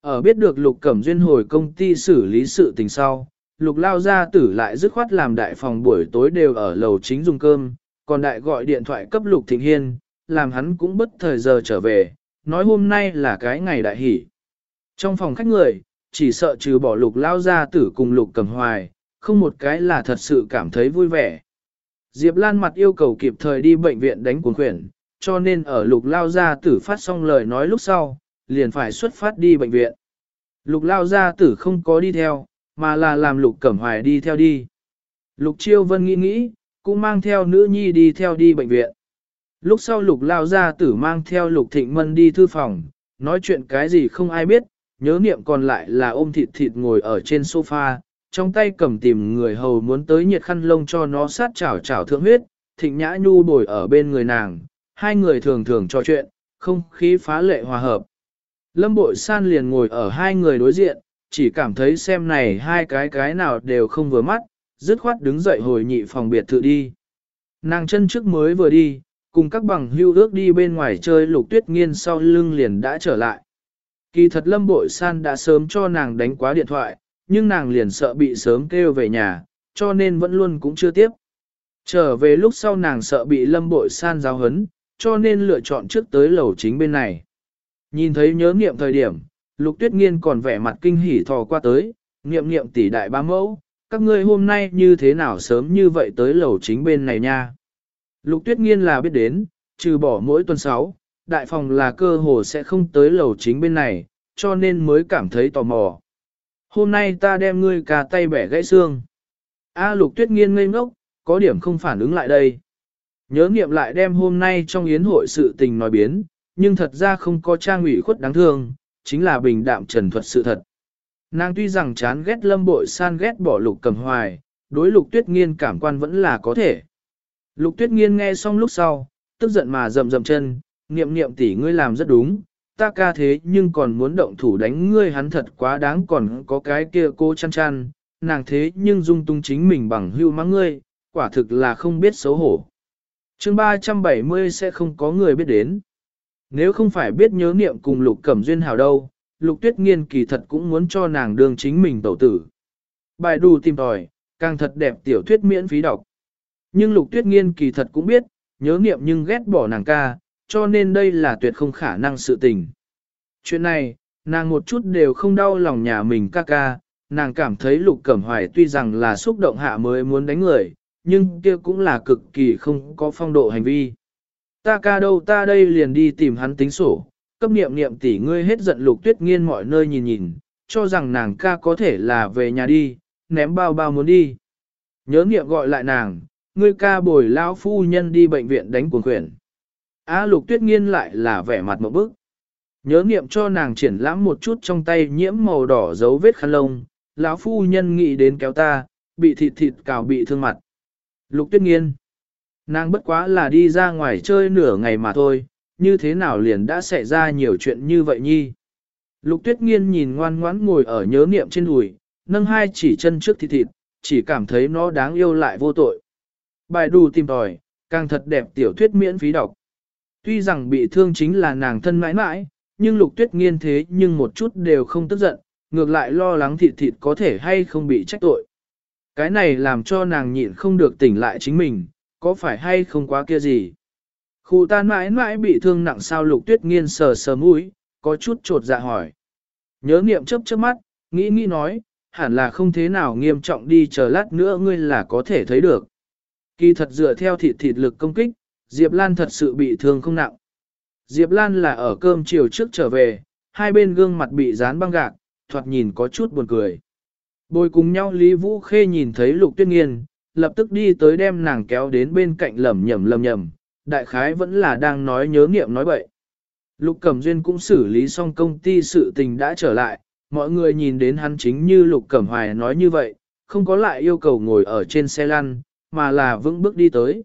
Ở biết được lục cẩm duyên hồi công ty xử lý sự tình sau, lục lao gia tử lại dứt khoát làm đại phòng buổi tối đều ở lầu chính dùng cơm, còn đại gọi điện thoại cấp lục thịnh hiên, làm hắn cũng bất thời giờ trở về, nói hôm nay là cái ngày đại hỷ. Trong phòng khách người, chỉ sợ trừ bỏ lục lao gia tử cùng lục cẩm hoài, không một cái là thật sự cảm thấy vui vẻ. Diệp Lan mặt yêu cầu kịp thời đi bệnh viện đánh cuốn quyển, cho nên ở lục lao gia tử phát xong lời nói lúc sau, liền phải xuất phát đi bệnh viện. Lục lao gia tử không có đi theo, mà là làm lục cẩm hoài đi theo đi. Lục chiêu vân nghĩ nghĩ, cũng mang theo nữ nhi đi theo đi bệnh viện. Lúc sau lục lao gia tử mang theo lục thịnh mân đi thư phòng, nói chuyện cái gì không ai biết, nhớ niệm còn lại là ôm thịt thịt ngồi ở trên sofa, trong tay cầm tìm người hầu muốn tới nhiệt khăn lông cho nó sát chảo chảo thượng huyết, thịnh nhã nhu bồi ở bên người nàng, hai người thường thường trò chuyện, không khí phá lệ hòa hợp. Lâm bội san liền ngồi ở hai người đối diện, chỉ cảm thấy xem này hai cái cái nào đều không vừa mắt, dứt khoát đứng dậy hồi nhị phòng biệt thự đi. Nàng chân trước mới vừa đi, Cùng các bằng hưu ước đi bên ngoài chơi lục tuyết nghiên sau lưng liền đã trở lại. Kỳ thật lâm bội san đã sớm cho nàng đánh quá điện thoại, nhưng nàng liền sợ bị sớm kêu về nhà, cho nên vẫn luôn cũng chưa tiếp. Trở về lúc sau nàng sợ bị lâm bội san giáo hấn, cho nên lựa chọn trước tới lầu chính bên này. Nhìn thấy nhớ nghiệm thời điểm, lục tuyết nghiên còn vẻ mặt kinh hỉ thò qua tới, nghiệm nghiệm tỷ đại ba mẫu, các ngươi hôm nay như thế nào sớm như vậy tới lầu chính bên này nha. Lục tuyết nghiên là biết đến, trừ bỏ mỗi tuần sáu, đại phòng là cơ hồ sẽ không tới lầu chính bên này, cho nên mới cảm thấy tò mò. Hôm nay ta đem ngươi cà tay bẻ gãy xương. A lục tuyết nghiên ngây ngốc, có điểm không phản ứng lại đây. Nhớ nghiệm lại đem hôm nay trong yến hội sự tình nói biến, nhưng thật ra không có trang ủy khuất đáng thương, chính là bình đạm trần thuật sự thật. Nàng tuy rằng chán ghét lâm bội san ghét bỏ lục cầm hoài, đối lục tuyết nghiên cảm quan vẫn là có thể. Lục tuyết nghiên nghe xong lúc sau, tức giận mà rầm rầm chân, niệm niệm tỷ ngươi làm rất đúng, ta ca thế nhưng còn muốn động thủ đánh ngươi hắn thật quá đáng còn có cái kia cô chăn chăn, nàng thế nhưng dung tung chính mình bằng hưu mắng ngươi, quả thực là không biết xấu hổ. chương 370 sẽ không có người biết đến. Nếu không phải biết nhớ niệm cùng lục cẩm duyên hào đâu, lục tuyết nghiên kỳ thật cũng muốn cho nàng đương chính mình tẩu tử. Bài đù tìm tòi, càng thật đẹp tiểu thuyết miễn phí đọc. Nhưng lục tuyết nghiên kỳ thật cũng biết, nhớ niệm nhưng ghét bỏ nàng ca, cho nên đây là tuyệt không khả năng sự tình. Chuyện này, nàng một chút đều không đau lòng nhà mình ca ca, nàng cảm thấy lục cẩm hoài tuy rằng là xúc động hạ mới muốn đánh người, nhưng kia cũng là cực kỳ không có phong độ hành vi. Ta ca đâu ta đây liền đi tìm hắn tính sổ, cấp niệm niệm tỷ ngươi hết giận lục tuyết nghiên mọi nơi nhìn nhìn, cho rằng nàng ca có thể là về nhà đi, ném bao bao muốn đi. Nhớ niệm gọi lại nàng, ngươi ca bồi lão phu nhân đi bệnh viện đánh cuồng khuyển. Á lục tuyết nghiên lại là vẻ mặt một bức. Nhớ niệm cho nàng triển lãm một chút trong tay nhiễm màu đỏ dấu vết khăn lông, lão phu nhân nghĩ đến kéo ta, bị thịt thịt cào bị thương mặt. Lục tuyết nghiên. Nàng bất quá là đi ra ngoài chơi nửa ngày mà thôi, như thế nào liền đã xảy ra nhiều chuyện như vậy nhi. Lục tuyết nghiên nhìn ngoan ngoãn ngồi ở nhớ niệm trên đùi, nâng hai chỉ chân trước thịt thịt, chỉ cảm thấy nó đáng yêu lại vô tội. Bài đù tìm tòi, càng thật đẹp tiểu thuyết miễn phí đọc. Tuy rằng bị thương chính là nàng thân mãi mãi, nhưng lục tuyết nghiên thế nhưng một chút đều không tức giận, ngược lại lo lắng thịt thịt có thể hay không bị trách tội. Cái này làm cho nàng nhịn không được tỉnh lại chính mình, có phải hay không quá kia gì. Khu tan mãi mãi bị thương nặng sao lục tuyết nghiên sờ sờ mũi, có chút trột dạ hỏi. Nhớ niệm chớp chớp mắt, nghĩ nghĩ nói, hẳn là không thế nào nghiêm trọng đi chờ lát nữa ngươi là có thể thấy được. Kỳ thật dựa theo thịt thịt lực công kích, Diệp Lan thật sự bị thương không nặng. Diệp Lan là ở cơm chiều trước trở về, hai bên gương mặt bị dán băng gạc, thoạt nhìn có chút buồn cười. Bồi cùng nhau Lý Vũ Khê nhìn thấy Lục Tuyết Nghiên, lập tức đi tới đem nàng kéo đến bên cạnh lẩm nhẩm lẩm nhẩm, đại khái vẫn là đang nói nhớ nghiệm nói bậy. Lục Cẩm Duyên cũng xử lý xong công ty sự tình đã trở lại, mọi người nhìn đến hắn chính như Lục Cẩm Hoài nói như vậy, không có lại yêu cầu ngồi ở trên xe lăn, mà là vững bước đi tới.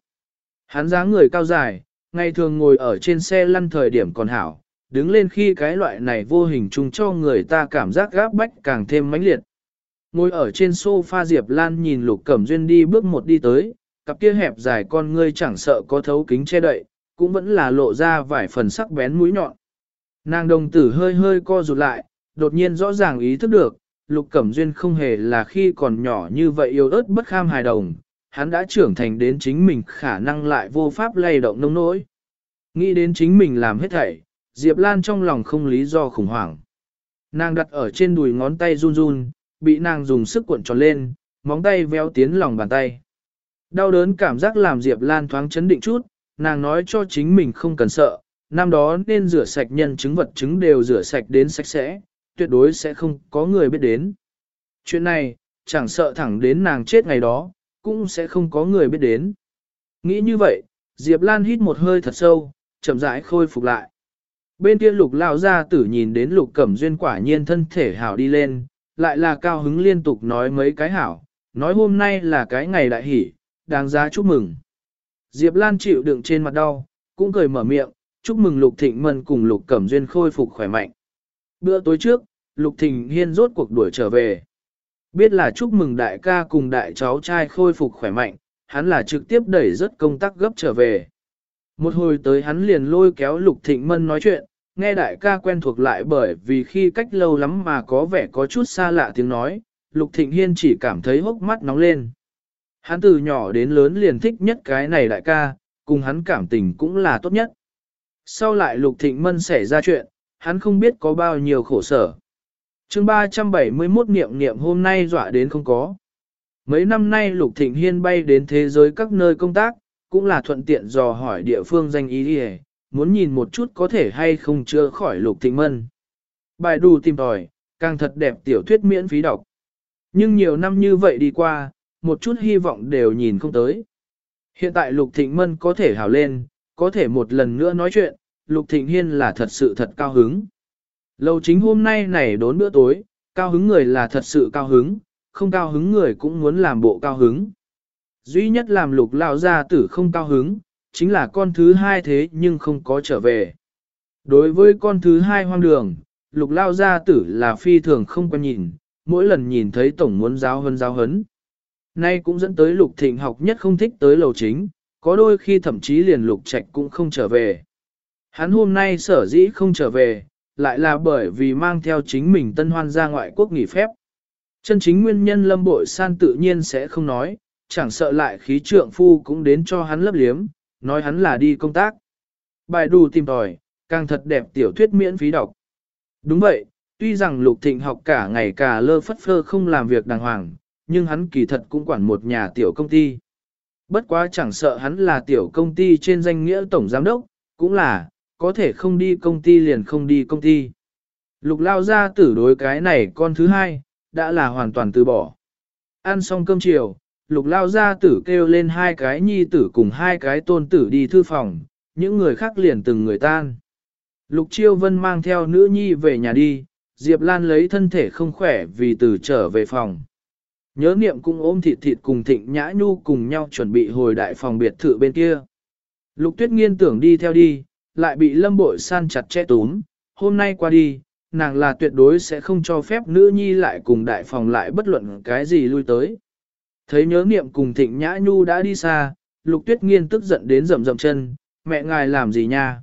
Hắn dáng người cao dài, ngày thường ngồi ở trên xe lăn thời điểm còn hảo, đứng lên khi cái loại này vô hình chung cho người ta cảm giác gáp bách càng thêm mãnh liệt. Ngồi ở trên sofa Diệp Lan nhìn Lục Cẩm Duyên đi bước một đi tới, cặp kia hẹp dài con ngươi chẳng sợ có thấu kính che đậy, cũng vẫn là lộ ra vài phần sắc bén mũi nhọn. Nàng đồng tử hơi hơi co rụt lại, đột nhiên rõ ràng ý thức được, Lục Cẩm Duyên không hề là khi còn nhỏ như vậy yêu ớt bất kham hài đồng, hắn đã trưởng thành đến chính mình khả năng lại vô pháp lay động nông nỗi. Nghĩ đến chính mình làm hết thảy, Diệp Lan trong lòng không lý do khủng hoảng. Nàng đặt ở trên đùi ngón tay run run, bị nàng dùng sức cuộn tròn lên, móng tay véo tiến lòng bàn tay. Đau đớn cảm giác làm Diệp Lan thoáng chấn định chút, nàng nói cho chính mình không cần sợ, năm đó nên rửa sạch nhân chứng vật chứng đều rửa sạch đến sạch sẽ, tuyệt đối sẽ không có người biết đến. Chuyện này, chẳng sợ thẳng đến nàng chết ngày đó, cũng sẽ không có người biết đến. Nghĩ như vậy, Diệp Lan hít một hơi thật sâu, chậm rãi khôi phục lại. Bên kia lục lao ra tử nhìn đến lục cẩm duyên quả nhiên thân thể hảo đi lên, lại là cao hứng liên tục nói mấy cái hảo, nói hôm nay là cái ngày đại hỷ, đáng giá chúc mừng. Diệp Lan chịu đựng trên mặt đau, cũng cười mở miệng, chúc mừng Lục Thịnh Mân cùng Lục Cẩm Duyên khôi phục khỏe mạnh. Bữa tối trước, Lục Thịnh Hiên rốt cuộc đuổi trở về. Biết là chúc mừng đại ca cùng đại cháu trai khôi phục khỏe mạnh, hắn là trực tiếp đẩy rất công tác gấp trở về. Một hồi tới hắn liền lôi kéo Lục Thịnh Mân nói chuyện, nghe đại ca quen thuộc lại bởi vì khi cách lâu lắm mà có vẻ có chút xa lạ tiếng nói, Lục Thịnh Hiên chỉ cảm thấy hốc mắt nóng lên. Hắn từ nhỏ đến lớn liền thích nhất cái này đại ca, cùng hắn cảm tình cũng là tốt nhất. Sau lại Lục Thịnh Mân xảy ra chuyện, hắn không biết có bao nhiêu khổ sở chương 371 niệm niệm hôm nay dọa đến không có. Mấy năm nay Lục Thịnh Hiên bay đến thế giới các nơi công tác, cũng là thuận tiện dò hỏi địa phương danh ý đi muốn nhìn một chút có thể hay không chữa khỏi Lục Thịnh Mân. Bài đù tìm tòi, càng thật đẹp tiểu thuyết miễn phí đọc. Nhưng nhiều năm như vậy đi qua, một chút hy vọng đều nhìn không tới. Hiện tại Lục Thịnh Mân có thể hào lên, có thể một lần nữa nói chuyện, Lục Thịnh Hiên là thật sự thật cao hứng. Lầu chính hôm nay này đốn bữa tối, cao hứng người là thật sự cao hứng, không cao hứng người cũng muốn làm bộ cao hứng. Duy nhất làm lục lao gia tử không cao hứng, chính là con thứ hai thế nhưng không có trở về. Đối với con thứ hai hoang đường, lục lao gia tử là phi thường không quen nhìn, mỗi lần nhìn thấy tổng muốn giáo hơn giáo hấn. Nay cũng dẫn tới lục thịnh học nhất không thích tới lầu chính, có đôi khi thậm chí liền lục trạch cũng không trở về. Hắn hôm nay sở dĩ không trở về, lại là bởi vì mang theo chính mình tân hoan ra ngoại quốc nghỉ phép. Chân chính nguyên nhân lâm bội san tự nhiên sẽ không nói, chẳng sợ lại khí trượng phu cũng đến cho hắn lấp liếm, nói hắn là đi công tác. Bài đù tìm tòi, càng thật đẹp tiểu thuyết miễn phí đọc. Đúng vậy, tuy rằng lục thịnh học cả ngày cả lơ phất phơ không làm việc đàng hoàng, nhưng hắn kỳ thật cũng quản một nhà tiểu công ty. Bất quá chẳng sợ hắn là tiểu công ty trên danh nghĩa tổng giám đốc, cũng là, có thể không đi công ty liền không đi công ty. Lục lao ra tử đối cái này con thứ hai, đã là hoàn toàn từ bỏ. Ăn xong cơm chiều, lục lao ra tử kêu lên hai cái nhi tử cùng hai cái tôn tử đi thư phòng, những người khác liền từng người tan. Lục chiêu vân mang theo nữ nhi về nhà đi, Diệp Lan lấy thân thể không khỏe vì từ trở về phòng. Nhớ niệm cũng ôm thịt thịt cùng thịnh nhã nhu cùng nhau chuẩn bị hồi đại phòng biệt thự bên kia. Lục tuyết nghiên tưởng đi theo đi, lại bị lâm bội san chặt che túm, hôm nay qua đi, nàng là tuyệt đối sẽ không cho phép nữ nhi lại cùng đại phòng lại bất luận cái gì lui tới. Thấy nhớ niệm cùng thịnh nhã nhu đã đi xa, lục tuyết nghiên tức giận đến rầm rầm chân, mẹ ngài làm gì nha?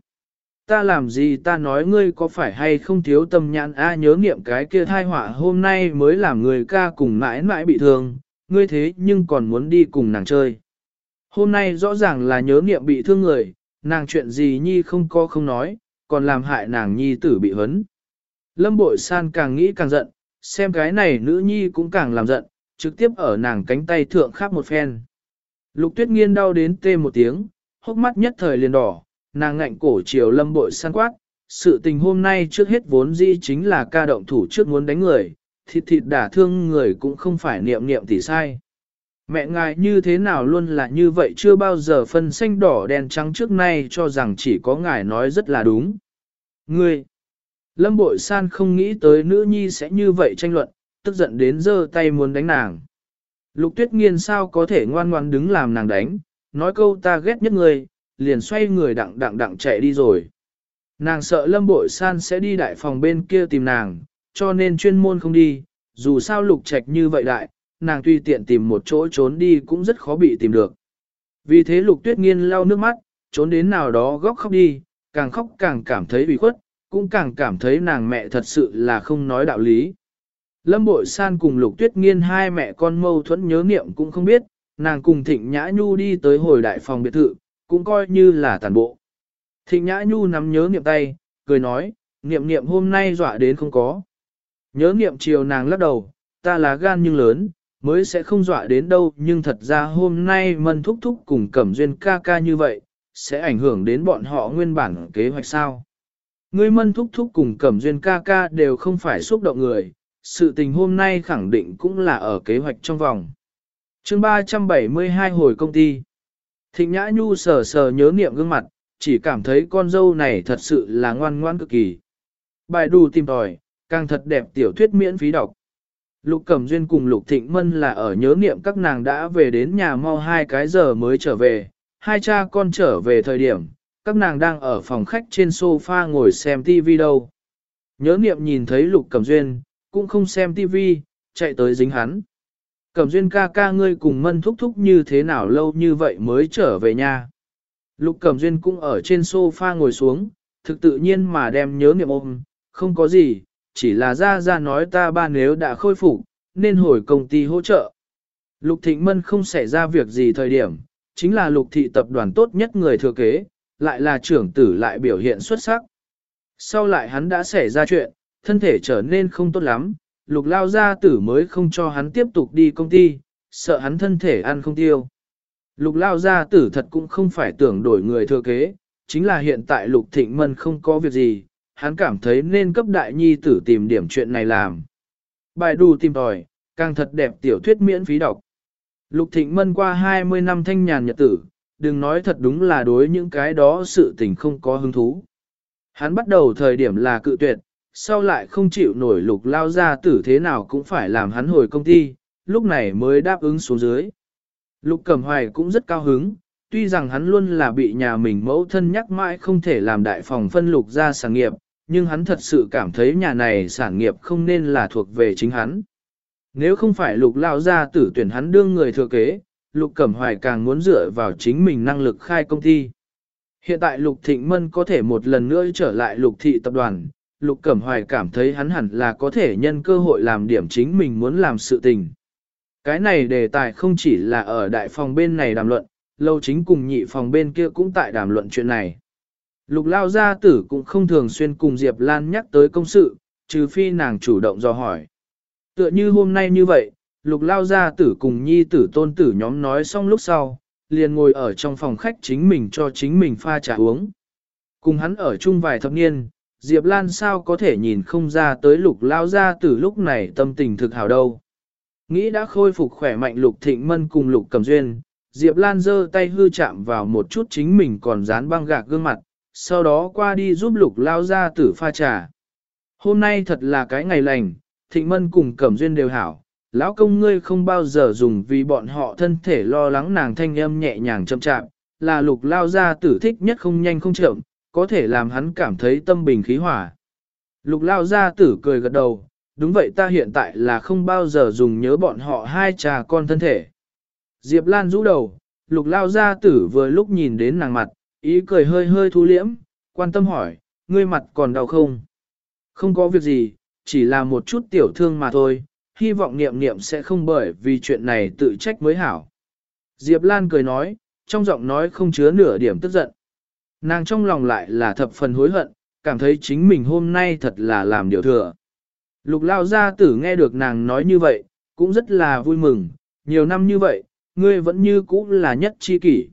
Ta làm gì ta nói ngươi có phải hay không thiếu tâm nhãn a nhớ niệm cái kia thai họa hôm nay mới làm người ca cùng mãi mãi bị thương, ngươi thế nhưng còn muốn đi cùng nàng chơi. Hôm nay rõ ràng là nhớ niệm bị thương người, nàng chuyện gì nhi không có không nói, còn làm hại nàng nhi tử bị hấn. Lâm bội san càng nghĩ càng giận, xem cái này nữ nhi cũng càng làm giận, trực tiếp ở nàng cánh tay thượng khắp một phen. Lục tuyết nghiên đau đến tê một tiếng, hốc mắt nhất thời liền đỏ, nàng ngạnh cổ chiều lâm bội san quát. Sự tình hôm nay trước hết vốn dĩ chính là ca động thủ trước muốn đánh người, thịt thịt đả thương người cũng không phải niệm niệm tỉ sai. Mẹ ngài như thế nào luôn là như vậy chưa bao giờ phân xanh đỏ đen trắng trước nay cho rằng chỉ có ngài nói rất là đúng. Ngươi! Lâm bội san không nghĩ tới nữ nhi sẽ như vậy tranh luận, tức giận đến giơ tay muốn đánh nàng. Lục tuyết nghiên sao có thể ngoan ngoan đứng làm nàng đánh, nói câu ta ghét nhất người, liền xoay người đặng đặng đặng chạy đi rồi. Nàng sợ lâm bội san sẽ đi đại phòng bên kia tìm nàng, cho nên chuyên môn không đi, dù sao lục trạch như vậy đại, nàng tuy tiện tìm một chỗ trốn đi cũng rất khó bị tìm được. Vì thế lục tuyết nghiên lau nước mắt, trốn đến nào đó góc khóc đi, càng khóc càng cảm thấy bị khuất, cũng càng cảm thấy nàng mẹ thật sự là không nói đạo lý. Lâm Bội San cùng Lục Tuyết Nghiên hai mẹ con mâu thuẫn nhớ niệm cũng không biết, nàng cùng Thịnh Nhã Nhu đi tới hồi đại phòng biệt thự, cũng coi như là tàn bộ. Thịnh Nhã Nhu nắm nhớ niệm tay, cười nói, niệm niệm hôm nay dọa đến không có. Nhớ niệm chiều nàng lắc đầu, ta là gan nhưng lớn, mới sẽ không dọa đến đâu nhưng thật ra hôm nay mân thúc thúc cùng cẩm duyên ca ca như vậy, sẽ ảnh hưởng đến bọn họ nguyên bản kế hoạch sao. Ngươi mân thúc thúc cùng cẩm duyên ca ca đều không phải xúc động người, sự tình hôm nay khẳng định cũng là ở kế hoạch trong vòng. chương 372 hồi công ty. Thịnh Nhã Nhu sờ sờ nhớ niệm gương mặt, chỉ cảm thấy con dâu này thật sự là ngoan ngoan cực kỳ. Bài đù tìm tòi, càng thật đẹp tiểu thuyết miễn phí đọc. Lục Cẩm Duyên cùng Lục Thịnh Mân là ở nhớ niệm các nàng đã về đến nhà mau hai cái giờ mới trở về, hai cha con trở về thời điểm, các nàng đang ở phòng khách trên sofa ngồi xem TV đâu. Nhớ niệm nhìn thấy Lục Cẩm Duyên, cũng không xem TV, chạy tới dính hắn. Cẩm Duyên ca ca ngươi cùng mân thúc thúc như thế nào lâu như vậy mới trở về nhà. Lục Cẩm Duyên cũng ở trên sofa ngồi xuống, thực tự nhiên mà đem nhớ niệm ôm, không có gì, chỉ là ra ra nói ta ba nếu đã khôi phục, nên hồi công ty hỗ trợ. Lục Thịnh Mân không xảy ra việc gì thời điểm, chính là lục thị tập đoàn tốt nhất người thừa kế, lại là trưởng tử lại biểu hiện xuất sắc. Sau lại hắn đã xảy ra chuyện, thân thể trở nên không tốt lắm, lục lao gia tử mới không cho hắn tiếp tục đi công ty, sợ hắn thân thể ăn không tiêu. Lục lao gia tử thật cũng không phải tưởng đổi người thừa kế, chính là hiện tại lục thịnh mân không có việc gì, hắn cảm thấy nên cấp đại nhi tử tìm điểm chuyện này làm. Bài đù tìm tòi, càng thật đẹp tiểu thuyết miễn phí đọc. Lục thịnh mân qua 20 năm thanh nhàn nhật tử, đừng nói thật đúng là đối những cái đó sự tình không có hứng thú. Hắn bắt đầu thời điểm là cự tuyệt, sau lại không chịu nổi lục lao ra tử thế nào cũng phải làm hắn hồi công ty, lúc này mới đáp ứng xuống dưới. Lục Cẩm Hoài cũng rất cao hứng, tuy rằng hắn luôn là bị nhà mình mẫu thân nhắc mãi không thể làm đại phòng phân lục ra sản nghiệp, nhưng hắn thật sự cảm thấy nhà này sản nghiệp không nên là thuộc về chính hắn. Nếu không phải lục lao ra tử tuyển hắn đương người thừa kế, lục Cẩm Hoài càng muốn dựa vào chính mình năng lực khai công ty. Hiện tại lục thịnh mân có thể một lần nữa trở lại lục thị tập đoàn, lục Cẩm Hoài cảm thấy hắn hẳn là có thể nhân cơ hội làm điểm chính mình muốn làm sự tình. Cái này đề tài không chỉ là ở đại phòng bên này đàm luận, lâu chính cùng nhị phòng bên kia cũng tại đàm luận chuyện này. Lục lao gia tử cũng không thường xuyên cùng Diệp Lan nhắc tới công sự, trừ phi nàng chủ động dò hỏi. Tựa như hôm nay như vậy, lục lao gia tử cùng nhi tử tôn tử nhóm nói xong lúc sau, liền ngồi ở trong phòng khách chính mình cho chính mình pha trà uống. Cùng hắn ở chung vài thập niên, Diệp Lan sao có thể nhìn không ra tới lục lao gia tử lúc này tâm tình thực hào đâu. Nghĩ đã khôi phục khỏe mạnh lục thịnh mân cùng lục cầm duyên, Diệp Lan giơ tay hư chạm vào một chút chính mình còn dán băng gạc gương mặt, sau đó qua đi giúp lục lao ra tử pha trà. Hôm nay thật là cái ngày lành, thịnh mân cùng cẩm duyên đều hảo, lão công ngươi không bao giờ dùng vì bọn họ thân thể lo lắng nàng thanh âm nhẹ nhàng chậm chạm, là lục lao ra tử thích nhất không nhanh không chậm, có thể làm hắn cảm thấy tâm bình khí hỏa. Lục lao ra tử cười gật đầu, đúng vậy ta hiện tại là không bao giờ dùng nhớ bọn họ hai cha con thân thể. Diệp Lan rũ đầu, lục lao gia tử vừa lúc nhìn đến nàng mặt, ý cười hơi hơi thu liễm, quan tâm hỏi, ngươi mặt còn đau không? Không có việc gì, chỉ là một chút tiểu thương mà thôi, hy vọng niệm niệm sẽ không bởi vì chuyện này tự trách mới hảo. Diệp Lan cười nói, trong giọng nói không chứa nửa điểm tức giận. Nàng trong lòng lại là thập phần hối hận, cảm thấy chính mình hôm nay thật là làm điều thừa. Lục lao gia tử nghe được nàng nói như vậy, cũng rất là vui mừng, nhiều năm như vậy, ngươi vẫn như cũ là nhất chi kỷ.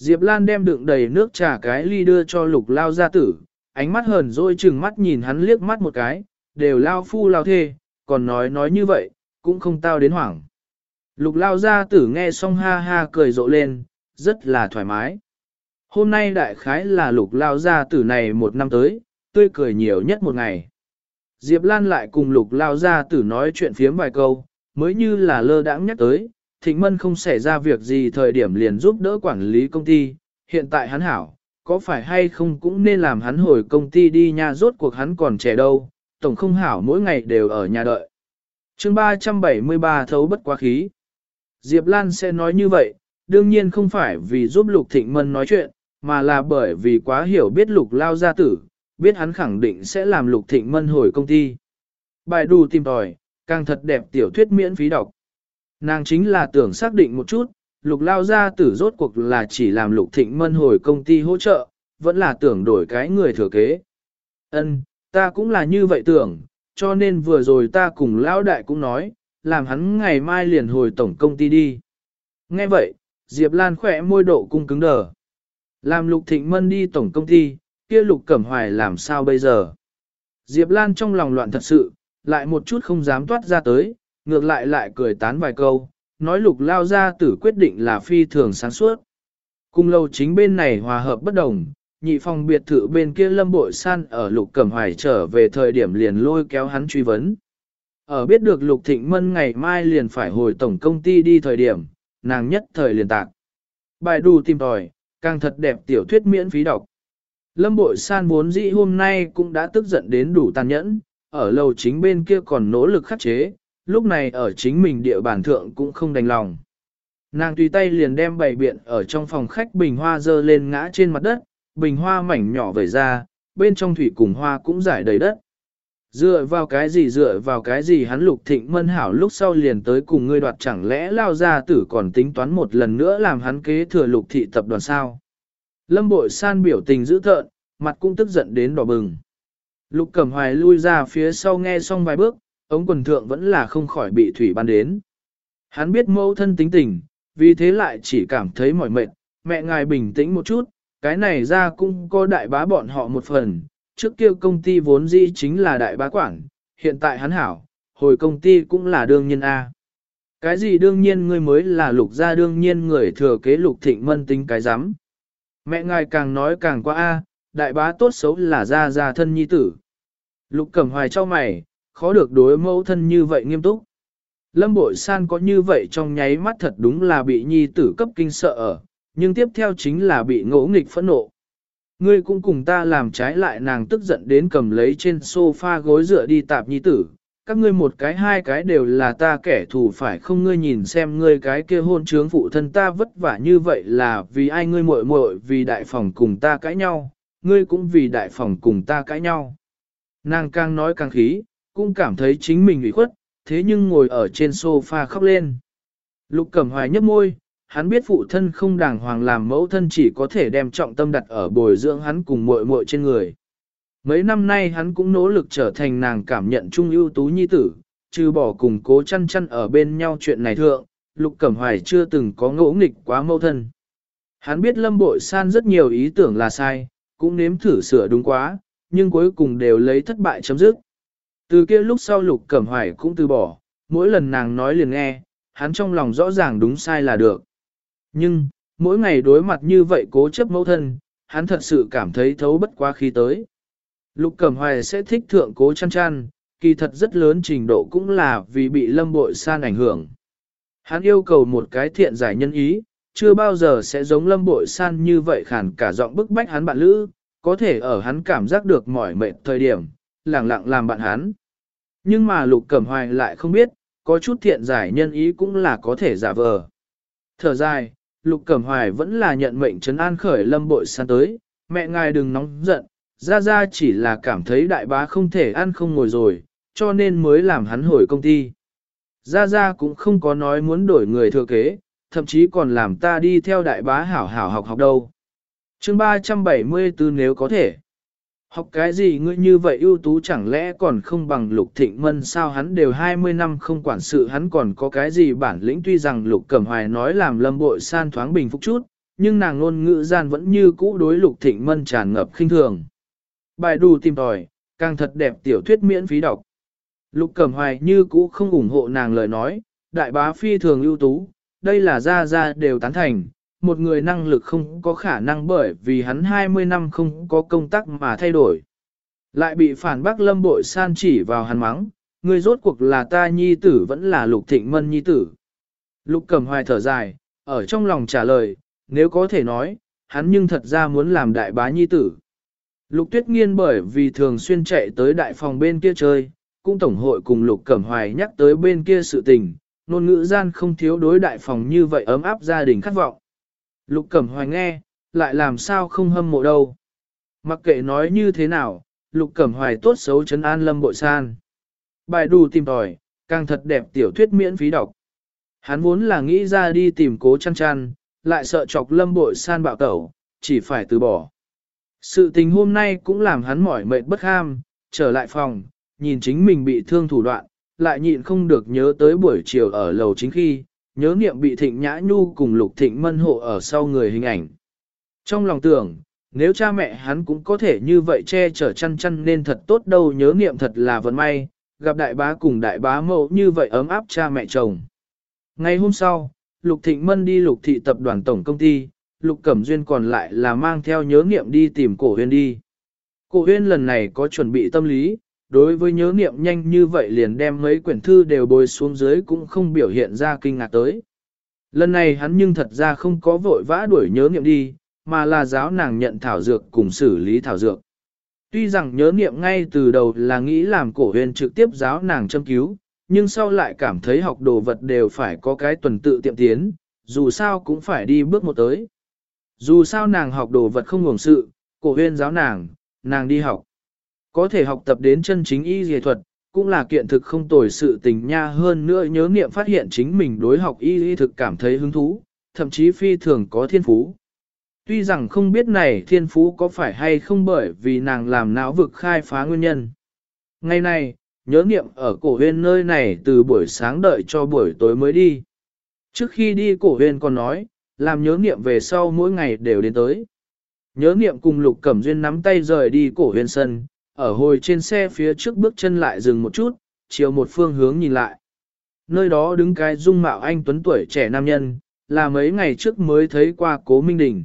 Diệp Lan đem đựng đầy nước trà cái ly đưa cho lục lao gia tử, ánh mắt hờn dỗi chừng mắt nhìn hắn liếc mắt một cái, đều lao phu lao thê, còn nói nói như vậy, cũng không tao đến hoảng. Lục lao gia tử nghe xong ha ha cười rộ lên, rất là thoải mái. Hôm nay đại khái là lục lao gia tử này một năm tới, tươi cười nhiều nhất một ngày. Diệp Lan lại cùng lục lao gia tử nói chuyện phiếm vài câu, mới như là lơ đãng nhắc tới, Thịnh Mân không xảy ra việc gì thời điểm liền giúp đỡ quản lý công ty, hiện tại hắn hảo, có phải hay không cũng nên làm hắn hồi công ty đi nha rốt cuộc hắn còn trẻ đâu, tổng không hảo mỗi ngày đều ở nhà đợi. chương 373 thấu bất quá khí. Diệp Lan sẽ nói như vậy, đương nhiên không phải vì giúp Lục Thịnh Mân nói chuyện, mà là bởi vì quá hiểu biết Lục Lao gia tử, biết hắn khẳng định sẽ làm Lục Thịnh Mân hồi công ty. Bài đù tìm tòi, càng thật đẹp tiểu thuyết miễn phí đọc. Nàng chính là tưởng xác định một chút, lục lao gia tử rốt cuộc là chỉ làm lục thịnh mân hồi công ty hỗ trợ, vẫn là tưởng đổi cái người thừa kế. Ân, ta cũng là như vậy tưởng, cho nên vừa rồi ta cùng lão đại cũng nói, làm hắn ngày mai liền hồi tổng công ty đi. Nghe vậy, Diệp Lan khỏe môi độ cung cứng đờ. Làm lục thịnh mân đi tổng công ty, kia lục cẩm hoài làm sao bây giờ? Diệp Lan trong lòng loạn thật sự, lại một chút không dám toát ra tới, ngược lại lại cười tán vài câu, nói lục lao ra tử quyết định là phi thường sáng suốt. Cung lâu chính bên này hòa hợp bất đồng, nhị phòng biệt thự bên kia lâm bội san ở lục cẩm hoài trở về thời điểm liền lôi kéo hắn truy vấn. Ở biết được lục thịnh mân ngày mai liền phải hồi tổng công ty đi thời điểm, nàng nhất thời liền tạc. Bài đù tìm tòi, càng thật đẹp tiểu thuyết miễn phí đọc. Lâm bội san vốn dĩ hôm nay cũng đã tức giận đến đủ tàn nhẫn, ở lầu chính bên kia còn nỗ lực khắc chế, lúc này ở chính mình địa bàn thượng cũng không đành lòng. Nàng tùy tay liền đem bày biện ở trong phòng khách bình hoa dơ lên ngã trên mặt đất, bình hoa mảnh nhỏ vẩy ra, bên trong thủy cùng hoa cũng giải đầy đất. Dựa vào cái gì dựa vào cái gì hắn lục thịnh mân hảo lúc sau liền tới cùng ngươi đoạt chẳng lẽ lao ra tử còn tính toán một lần nữa làm hắn kế thừa lục thị tập đoàn sao. Lâm bội san biểu tình dữ thợn, mặt cũng tức giận đến đỏ bừng. Lục cẩm hoài lui ra phía sau nghe xong vài bước, ống quần thượng vẫn là không khỏi bị thủy ban đến. Hắn biết mẫu thân tính tình, vì thế lại chỉ cảm thấy mỏi mệt, mẹ ngài bình tĩnh một chút, cái này ra cũng có đại bá bọn họ một phần, trước kia công ty vốn dĩ chính là đại bá quản, hiện tại hắn hảo, hồi công ty cũng là đương nhiên A. Cái gì đương nhiên ngươi mới là lục gia đương nhiên người thừa kế lục thịnh mân tính cái rắm Mẹ ngài càng nói càng qua A, đại bá tốt xấu là gia gia thân nhi tử. Lục cẩm hoài cho mày, khó được đối mẫu thân như vậy nghiêm túc. Lâm bội san có như vậy trong nháy mắt thật đúng là bị nhi tử cấp kinh sợ ở, nhưng tiếp theo chính là bị ngỗ nghịch phẫn nộ. Ngươi cũng cùng ta làm trái lại nàng tức giận đến cầm lấy trên sofa gối dựa đi tạp nhi tử. Các ngươi một cái hai cái đều là ta kẻ thù phải không ngươi nhìn xem ngươi cái kia hôn trướng phụ thân ta vất vả như vậy là vì ai ngươi muội muội vì đại phòng cùng ta cãi nhau, ngươi cũng vì đại phòng cùng ta cãi nhau. Nàng càng nói càng khí, cũng cảm thấy chính mình ủy khuất, thế nhưng ngồi ở trên sofa khóc lên. Lục cẩm hoài nhấp môi, hắn biết phụ thân không đàng hoàng làm mẫu thân chỉ có thể đem trọng tâm đặt ở bồi dưỡng hắn cùng muội muội trên người. Mấy năm nay hắn cũng nỗ lực trở thành nàng cảm nhận trung ưu tú nhi tử, trừ bỏ cùng cố chăn chăn ở bên nhau chuyện này thượng, Lục Cẩm Hoài chưa từng có ngỗ nghịch quá mẫu thân. Hắn biết Lâm Bội San rất nhiều ý tưởng là sai, cũng nếm thử sửa đúng quá, nhưng cuối cùng đều lấy thất bại chấm dứt. Từ kia lúc sau Lục Cẩm Hoài cũng từ bỏ, mỗi lần nàng nói liền nghe, hắn trong lòng rõ ràng đúng sai là được. Nhưng, mỗi ngày đối mặt như vậy cố chấp mẫu thân, hắn thật sự cảm thấy thấu bất quá khi tới. Lục Cẩm Hoài sẽ thích thượng cố chăn chăn, kỳ thật rất lớn trình độ cũng là vì bị lâm bội san ảnh hưởng. Hắn yêu cầu một cái thiện giải nhân ý, chưa bao giờ sẽ giống lâm bội san như vậy khản cả giọng bức bách hắn bạn lữ, có thể ở hắn cảm giác được mỏi mệt thời điểm, lặng lặng làm bạn hắn. Nhưng mà Lục Cẩm Hoài lại không biết, có chút thiện giải nhân ý cũng là có thể giả vờ. Thở dài, Lục Cẩm Hoài vẫn là nhận mệnh trấn an khởi lâm bội san tới, mẹ ngài đừng nóng giận, ra ra chỉ là cảm thấy đại bá không thể ăn không ngồi rồi, cho nên mới làm hắn hồi công ty. Ra ra cũng không có nói muốn đổi người thừa kế, thậm chí còn làm ta đi theo đại bá hảo hảo học học đâu. chương 374 nếu có thể. Học cái gì ngươi như vậy ưu tú chẳng lẽ còn không bằng lục thịnh mân sao hắn đều 20 năm không quản sự hắn còn có cái gì bản lĩnh tuy rằng lục cẩm hoài nói làm lâm bội san thoáng bình phúc chút, nhưng nàng ngôn ngữ gian vẫn như cũ đối lục thịnh mân tràn ngập khinh thường. Bài đù tìm tòi, càng thật đẹp tiểu thuyết miễn phí đọc. Lục cẩm hoài như cũ không ủng hộ nàng lời nói, đại bá phi thường ưu tú, đây là ra ra đều tán thành, một người năng lực không có khả năng bởi vì hắn 20 năm không có công tác mà thay đổi. Lại bị phản bác lâm bội san chỉ vào hắn mắng, người rốt cuộc là ta nhi tử vẫn là lục thịnh mân nhi tử. Lục cầm hoài thở dài, ở trong lòng trả lời, nếu có thể nói, hắn nhưng thật ra muốn làm đại bá nhi tử. Lục tuyết nghiên bởi vì thường xuyên chạy tới đại phòng bên kia chơi, cũng tổng hội cùng lục cẩm hoài nhắc tới bên kia sự tình, nôn ngữ gian không thiếu đối đại phòng như vậy ấm áp gia đình khát vọng. Lục Cẩm Hoài nghe, lại làm sao không hâm mộ đâu. Mặc kệ nói như thế nào, Lục Cẩm Hoài tốt xấu chấn an lâm bội san. Bài đủ tìm tòi, càng thật đẹp tiểu thuyết miễn phí đọc. Hắn vốn là nghĩ ra đi tìm cố chăn chăn, lại sợ chọc lâm bội san bạo tẩu, chỉ phải từ bỏ. Sự tình hôm nay cũng làm hắn mỏi mệt bất ham, trở lại phòng, nhìn chính mình bị thương thủ đoạn, lại nhịn không được nhớ tới buổi chiều ở lầu chính khi, nhớ niệm bị thịnh nhã nhu cùng lục thịnh mân hộ ở sau người hình ảnh. Trong lòng tưởng, nếu cha mẹ hắn cũng có thể như vậy che chở chăn chăn nên thật tốt đâu nhớ niệm thật là vận may, gặp đại bá cùng đại bá mẫu như vậy ấm áp cha mẹ chồng. Ngày hôm sau, Lục Thịnh Mân đi Lục Thị Tập đoàn Tổng Công ty, Lục Cẩm Duyên còn lại là mang theo nhớ niệm đi tìm cổ huyên đi. Cổ huyên lần này có chuẩn bị tâm lý, đối với nhớ niệm nhanh như vậy liền đem mấy quyển thư đều bồi xuống dưới cũng không biểu hiện ra kinh ngạc tới. Lần này hắn nhưng thật ra không có vội vã đuổi nhớ niệm đi, mà là giáo nàng nhận thảo dược cùng xử lý thảo dược. Tuy rằng nhớ niệm ngay từ đầu là nghĩ làm cổ huyền trực tiếp giáo nàng châm cứu, nhưng sau lại cảm thấy học đồ vật đều phải có cái tuần tự tiệm tiến, dù sao cũng phải đi bước một tới. Dù sao nàng học đồ vật không ngủng sự, cổ huyền giáo nàng, nàng đi học. Có thể học tập đến chân chính y dề thuật, cũng là kiện thực không tồi sự tình nha hơn nữa nhớ nghiệm phát hiện chính mình đối học y y thực cảm thấy hứng thú, thậm chí phi thường có thiên phú. Tuy rằng không biết này thiên phú có phải hay không bởi vì nàng làm não vực khai phá nguyên nhân. Ngày này, nhớ nghiệm ở cổ huyên nơi này từ buổi sáng đợi cho buổi tối mới đi. Trước khi đi cổ huyên còn nói, làm nhớ nghiệm về sau mỗi ngày đều đến tới. Nhớ nghiệm cùng lục cẩm duyên nắm tay rời đi cổ huyên sân, ở hồi trên xe phía trước bước chân lại dừng một chút, chiều một phương hướng nhìn lại. Nơi đó đứng cái dung mạo anh tuấn tuổi trẻ nam nhân, là mấy ngày trước mới thấy qua cố Minh Đình.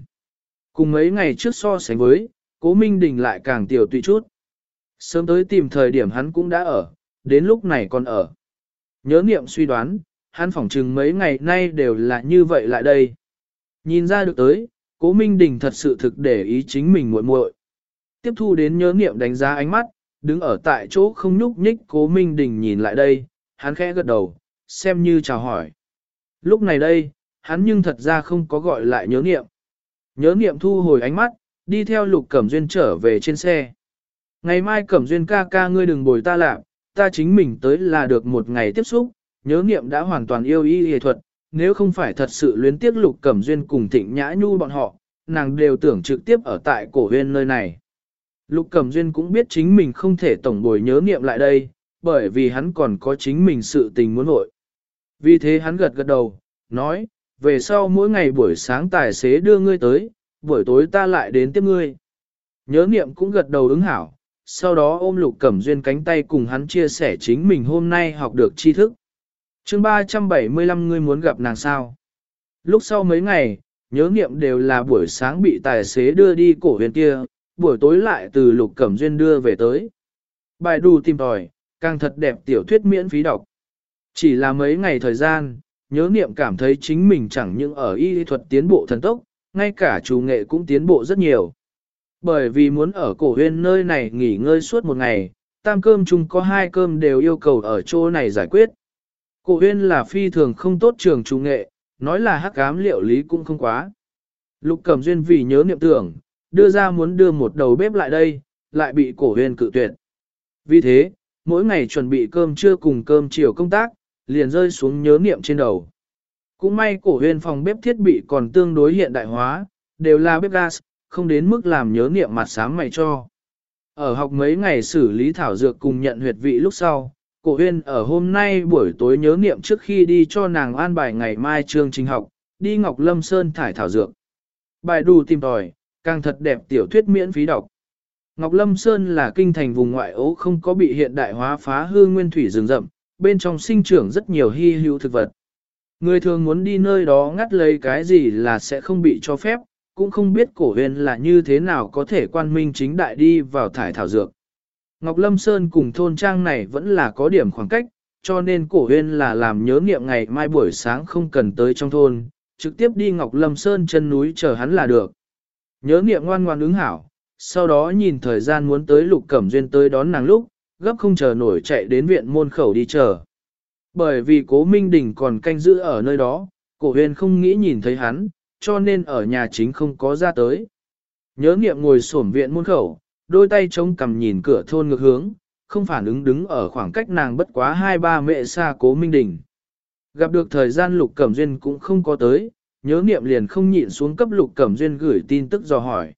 Cùng mấy ngày trước so sánh với, cố Minh Đình lại càng tiểu tụy chút. Sớm tới tìm thời điểm hắn cũng đã ở, đến lúc này còn ở. Nhớ niệm suy đoán, hắn phỏng chừng mấy ngày nay đều là như vậy lại đây. Nhìn ra được tới, cố Minh Đình thật sự thực để ý chính mình muội muội. Tiếp thu đến nhớ niệm đánh giá ánh mắt, đứng ở tại chỗ không nhúc nhích cố Minh Đình nhìn lại đây, hắn khẽ gật đầu, xem như chào hỏi. Lúc này đây, hắn nhưng thật ra không có gọi lại nhớ niệm. Nhớ niệm thu hồi ánh mắt, đi theo lục cẩm duyên trở về trên xe. Ngày mai cẩm duyên ca ca ngươi đừng bồi ta lạc, ta chính mình tới là được một ngày tiếp xúc, nhớ niệm đã hoàn toàn yêu y y thuật, nếu không phải thật sự luyến tiếc lục cẩm duyên cùng thịnh nhã nhu bọn họ, nàng đều tưởng trực tiếp ở tại cổ huyên nơi này. Lục cẩm duyên cũng biết chính mình không thể tổng bồi nhớ niệm lại đây, bởi vì hắn còn có chính mình sự tình muốn vội. Vì thế hắn gật gật đầu, nói, về sau mỗi ngày buổi sáng tài xế đưa ngươi tới, buổi tối ta lại đến tiếp ngươi. Nhớ niệm cũng gật đầu ứng hảo, sau đó ôm lục cẩm duyên cánh tay cùng hắn chia sẻ chính mình hôm nay học được tri thức. chương 375 ngươi muốn gặp nàng sao. Lúc sau mấy ngày, nhớ niệm đều là buổi sáng bị tài xế đưa đi cổ huyền kia, buổi tối lại từ lục cẩm duyên đưa về tới. Bài đù tìm tòi, càng thật đẹp tiểu thuyết miễn phí đọc. Chỉ là mấy ngày thời gian, nhớ niệm cảm thấy chính mình chẳng những ở y thuật tiến bộ thần tốc, ngay cả chủ nghệ cũng tiến bộ rất nhiều. Bởi vì muốn ở cổ huyên nơi này nghỉ ngơi suốt một ngày, tam cơm chung có hai cơm đều yêu cầu ở chỗ này giải quyết. Cổ huyên là phi thường không tốt trường chủ nghệ, nói là hắc ám liệu lý cũng không quá. Lục cẩm duyên vì nhớ niệm tưởng, đưa ra muốn đưa một đầu bếp lại đây, lại bị cổ huyền cự tuyệt. Vì thế, mỗi ngày chuẩn bị cơm trưa cùng cơm chiều công tác, liền rơi xuống nhớ niệm trên đầu. Cũng may cổ huyền phòng bếp thiết bị còn tương đối hiện đại hóa, đều là bếp gas, không đến mức làm nhớ niệm mặt sáng mày cho. Ở học mấy ngày xử lý thảo dược cùng nhận huyệt vị lúc sau, cổ huyên ở hôm nay buổi tối nhớ niệm trước khi đi cho nàng an bài ngày mai chương trình học, đi Ngọc Lâm Sơn thải thảo dược. Bài đủ tìm tòi, càng thật đẹp tiểu thuyết miễn phí đọc. Ngọc Lâm Sơn là kinh thành vùng ngoại ố không có bị hiện đại hóa phá hư nguyên thủy rừng rậm, bên trong sinh trưởng rất nhiều hy hữu thực vật. Người thường muốn đi nơi đó ngắt lấy cái gì là sẽ không bị cho phép, cũng không biết cổ huyền là như thế nào có thể quan minh chính đại đi vào thải thảo dược. Ngọc Lâm Sơn cùng thôn trang này vẫn là có điểm khoảng cách, cho nên cổ huyền là làm nhớ nghiệm ngày mai buổi sáng không cần tới trong thôn, trực tiếp đi Ngọc Lâm Sơn chân núi chờ hắn là được. Nhớ niệm ngoan ngoan ứng hảo, sau đó nhìn thời gian muốn tới lục cẩm duyên tới đón nàng lúc, gấp không chờ nổi chạy đến viện môn khẩu đi chờ. Bởi vì cố Minh Đình còn canh giữ ở nơi đó, cổ huyền không nghĩ nhìn thấy hắn, cho nên ở nhà chính không có ra tới. Nhớ niệm ngồi sổm viện môn khẩu, đôi tay trông cầm nhìn cửa thôn ngược hướng, không phản ứng đứng ở khoảng cách nàng bất quá hai ba mẹ xa cố Minh Đình. Gặp được thời gian Lục Cẩm Duyên cũng không có tới, nhớ nghiệm liền không nhịn xuống cấp Lục Cẩm Duyên gửi tin tức dò hỏi.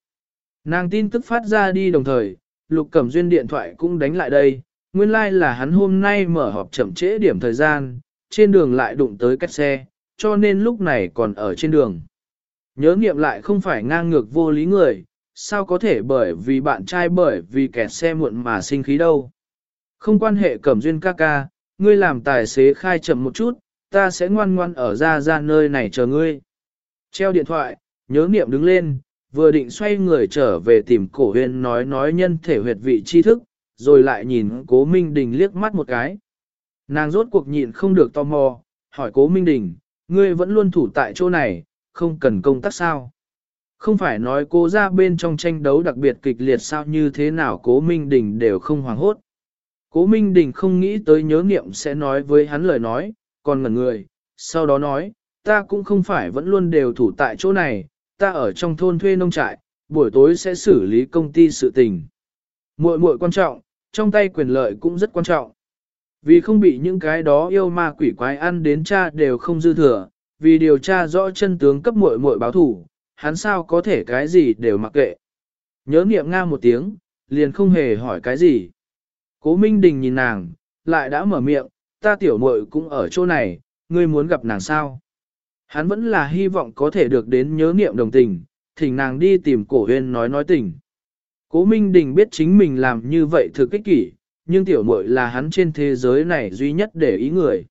Nàng tin tức phát ra đi đồng thời, Lục Cẩm Duyên điện thoại cũng đánh lại đây, nguyên lai like là hắn hôm nay mở họp chậm trễ điểm thời gian, trên đường lại đụng tới cách xe, cho nên lúc này còn ở trên đường. Nhớ nghiệm lại không phải ngang ngược vô lý người, sao có thể bởi vì bạn trai bởi vì kẹt xe muộn mà sinh khí đâu. Không quan hệ cẩm duyên ca ca, ngươi làm tài xế khai chậm một chút, ta sẽ ngoan ngoan ở ra ra nơi này chờ ngươi. Treo điện thoại, nhớ niệm đứng lên, vừa định xoay người trở về tìm cổ huyền nói nói nhân thể huyệt vị tri thức, rồi lại nhìn cố Minh Đình liếc mắt một cái. Nàng rốt cuộc nhịn không được tò mò, hỏi cố Minh Đình, ngươi vẫn luôn thủ tại chỗ này, không cần công tác sao? Không phải nói cô ra bên trong tranh đấu đặc biệt kịch liệt sao như thế nào cố Minh Đình đều không hoàng hốt. Cố Minh Đình không nghĩ tới nhớ nghiệm sẽ nói với hắn lời nói, còn ngẩn người, sau đó nói, ta cũng không phải vẫn luôn đều thủ tại chỗ này, ta ở trong thôn thuê nông trại, buổi tối sẽ xử lý công ty sự tình. Muội muội quan trọng, trong tay quyền lợi cũng rất quan trọng. Vì không bị những cái đó yêu ma quỷ quái ăn đến cha đều không dư thừa, vì điều tra rõ chân tướng cấp muội muội báo thủ, hắn sao có thể cái gì đều mặc kệ. Nhớ niệm nga một tiếng, liền không hề hỏi cái gì. Cố Minh Đình nhìn nàng, lại đã mở miệng, ta tiểu muội cũng ở chỗ này, ngươi muốn gặp nàng sao? Hắn vẫn là hy vọng có thể được đến nhớ niệm đồng tình, thỉnh nàng đi tìm cổ huyên nói nói tình. Cố Minh Đình biết chính mình làm như vậy thực kích kỷ, nhưng tiểu muội là hắn trên thế giới này duy nhất để ý người.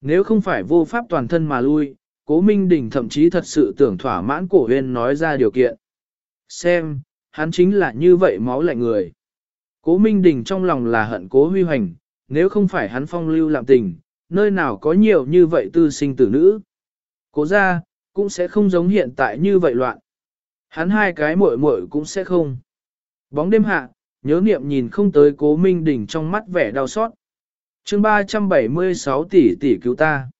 Nếu không phải vô pháp toàn thân mà lui, Cố Minh Đình thậm chí thật sự tưởng thỏa mãn cổ huyên nói ra điều kiện. Xem, hắn chính là như vậy máu lạnh người. Cố Minh Đình trong lòng là hận cố huy hoành, nếu không phải hắn phong lưu làm tình, nơi nào có nhiều như vậy tư sinh tử nữ. Cố ra, cũng sẽ không giống hiện tại như vậy loạn. Hắn hai cái muội muội cũng sẽ không. Bóng đêm hạ, nhớ niệm nhìn không tới cố Minh Đình trong mắt vẻ đau xót. chương 376 tỷ tỷ cứu ta.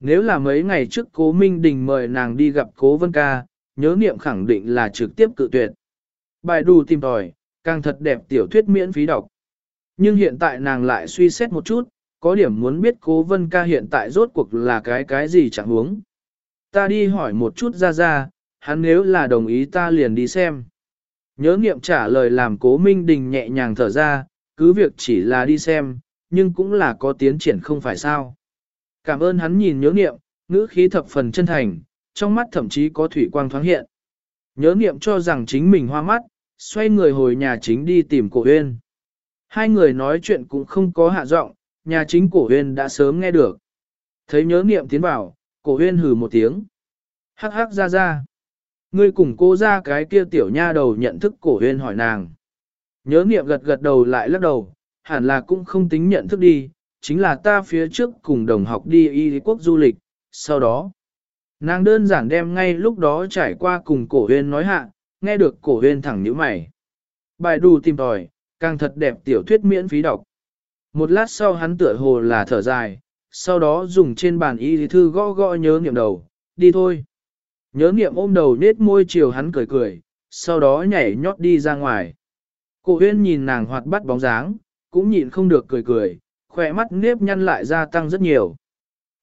Nếu là mấy ngày trước cố Minh Đình mời nàng đi gặp cố Vân Ca, nhớ niệm khẳng định là trực tiếp cự tuyệt. Bài đù tìm tòi, càng thật đẹp tiểu thuyết miễn phí đọc. Nhưng hiện tại nàng lại suy xét một chút, có điểm muốn biết cố Vân Ca hiện tại rốt cuộc là cái cái gì chẳng huống. Ta đi hỏi một chút ra ra, hắn nếu là đồng ý ta liền đi xem. Nhớ nghiệm trả lời làm cố Minh Đình nhẹ nhàng thở ra, cứ việc chỉ là đi xem, nhưng cũng là có tiến triển không phải sao. Cảm ơn hắn nhìn nhớ nghiệm, ngữ khí thập phần chân thành, trong mắt thậm chí có thủy quang thoáng hiện. Nhớ nghiệm cho rằng chính mình hoa mắt, xoay người hồi nhà chính đi tìm cổ huyên. Hai người nói chuyện cũng không có hạ giọng, nhà chính cổ huyên đã sớm nghe được. Thấy nhớ nghiệm tiến vào, cổ huyên hừ một tiếng. Hắc hắc ra ra. Ngươi cùng cô ra cái kia tiểu nha đầu nhận thức cổ huyên hỏi nàng. Nhớ niệm gật gật đầu lại lắc đầu, hẳn là cũng không tính nhận thức đi, chính là ta phía trước cùng đồng học đi y quốc du lịch, sau đó. Nàng đơn giản đem ngay lúc đó trải qua cùng cổ huyên nói hạ, nghe được cổ huyên thẳng nhíu mày. Bài đù tìm tòi, càng thật đẹp tiểu thuyết miễn phí đọc. Một lát sau hắn tựa hồ là thở dài, sau đó dùng trên bàn y thư gõ gõ nhớ niệm đầu, đi thôi. Nhớ niệm ôm đầu nết môi chiều hắn cười cười, sau đó nhảy nhót đi ra ngoài. Cổ huyên nhìn nàng hoạt bắt bóng dáng, cũng nhịn không được cười cười, khỏe mắt nếp nhăn lại gia tăng rất nhiều.